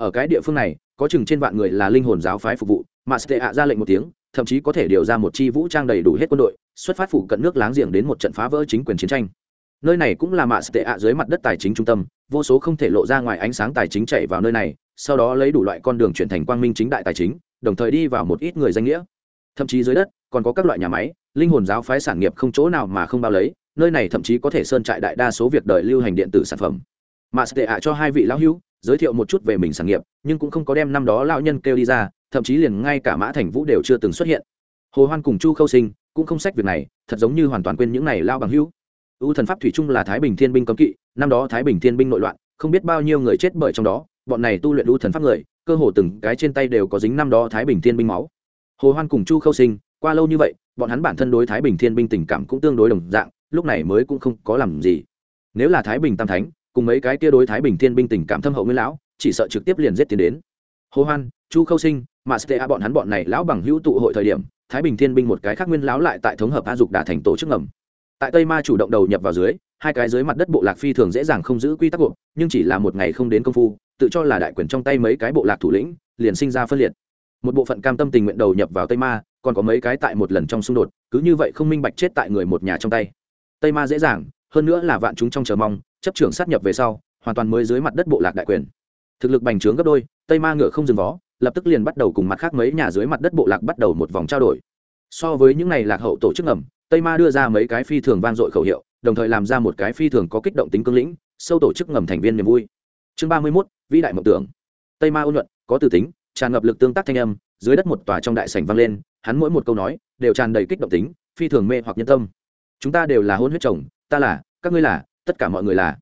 ở cái địa phương này, có chừng trên vạn người là linh hồn giáo phái phục vụ, mà sẽ hạ ra lệnh một tiếng, thậm chí có thể điều ra một chi vũ trang đầy đủ hết quân đội, xuất phát phụ cận nước láng giềng đến một trận phá vỡ chính quyền chiến tranh. Nơi này cũng là mạ sệ ạ dưới mặt đất tài chính trung tâm, vô số không thể lộ ra ngoài ánh sáng tài chính chạy vào nơi này, sau đó lấy đủ loại con đường chuyển thành quang minh chính đại tài chính, đồng thời đi vào một ít người danh nghĩa. Thậm chí dưới đất còn có các loại nhà máy, linh hồn giáo phái sản nghiệp không chỗ nào mà không bao lấy, nơi này thậm chí có thể sơn trại đại đa số việc đời lưu hành điện tử sản phẩm. Mà tệ ạ cho hai vị lão hữu, giới thiệu một chút về mình sản nghiệp, nhưng cũng không có đem năm đó lão nhân kêu đi ra, thậm chí liền ngay cả mã thành vũ đều chưa từng xuất hiện. Hồ hoan cùng chu khâu sinh cũng không sách việc này, thật giống như hoàn toàn quên những này lao bằng hữu. U thần pháp thủy chung là thái bình thiên binh cấm kỵ, năm đó thái bình thiên binh nội loạn, không biết bao nhiêu người chết bởi trong đó, bọn này tu luyện u thần pháp người, cơ hồ từng cái trên tay đều có dính năm đó thái bình thiên binh máu. Hồ hoan cùng chu khâu sinh qua lâu như vậy, bọn hắn bản thân đối thái bình thiên binh tình cảm cũng tương đối đồng dạng, lúc này mới cũng không có làm gì. Nếu là thái bình tam thánh, cùng mấy cái kia đối thái bình thiên binh tình cảm thâm hậu nguyên lão, chỉ sợ trực tiếp liền giết tiến đến. Hồ hoan, chu khâu sinh, mà stea bọn hắn bọn này lão bằng hữu tụ hội thời điểm, thái bình thiên binh một cái khác nguyên lão lại tại thống hợp a dục đả thành tổ chức ngầm. Tại tây ma chủ động đầu nhập vào dưới, hai cái dưới mặt đất bộ lạc phi thường dễ dàng không giữ quy tắc buộc nhưng chỉ là một ngày không đến công phu, tự cho là đại quyền trong tay mấy cái bộ lạc thủ lĩnh, liền sinh ra phân liệt một bộ phận cam tâm tình nguyện đầu nhập vào tây ma, còn có mấy cái tại một lần trong xung đột, cứ như vậy không minh bạch chết tại người một nhà trong tay. Tây ma dễ dàng, hơn nữa là vạn chúng trong chờ mong, chấp trưởng sát nhập về sau, hoàn toàn mới dưới mặt đất bộ lạc đại quyền. Thực lực bành trướng gấp đôi, tây ma ngựa không dừng vó, lập tức liền bắt đầu cùng mặt khác mấy nhà dưới mặt đất bộ lạc bắt đầu một vòng trao đổi. So với những ngày lạc hậu tổ chức ngầm, tây ma đưa ra mấy cái phi thường vang dội khẩu hiệu, đồng thời làm ra một cái phi thường có kích động tính cương lĩnh, sâu tổ chức ngầm thành viên niềm vui. Chương ba mươi mốt, vĩ đại mộng tưởng. Tây ma ôn luận có từ tính tràn ngập lực tương tác thanh âm, dưới đất một tòa trong đại sảnh vang lên, hắn mỗi một câu nói đều tràn đầy kích động tính, phi thường mê hoặc nhân tâm. Chúng ta đều là hôn huyết chồng, ta là, các ngươi là, tất cả mọi người là.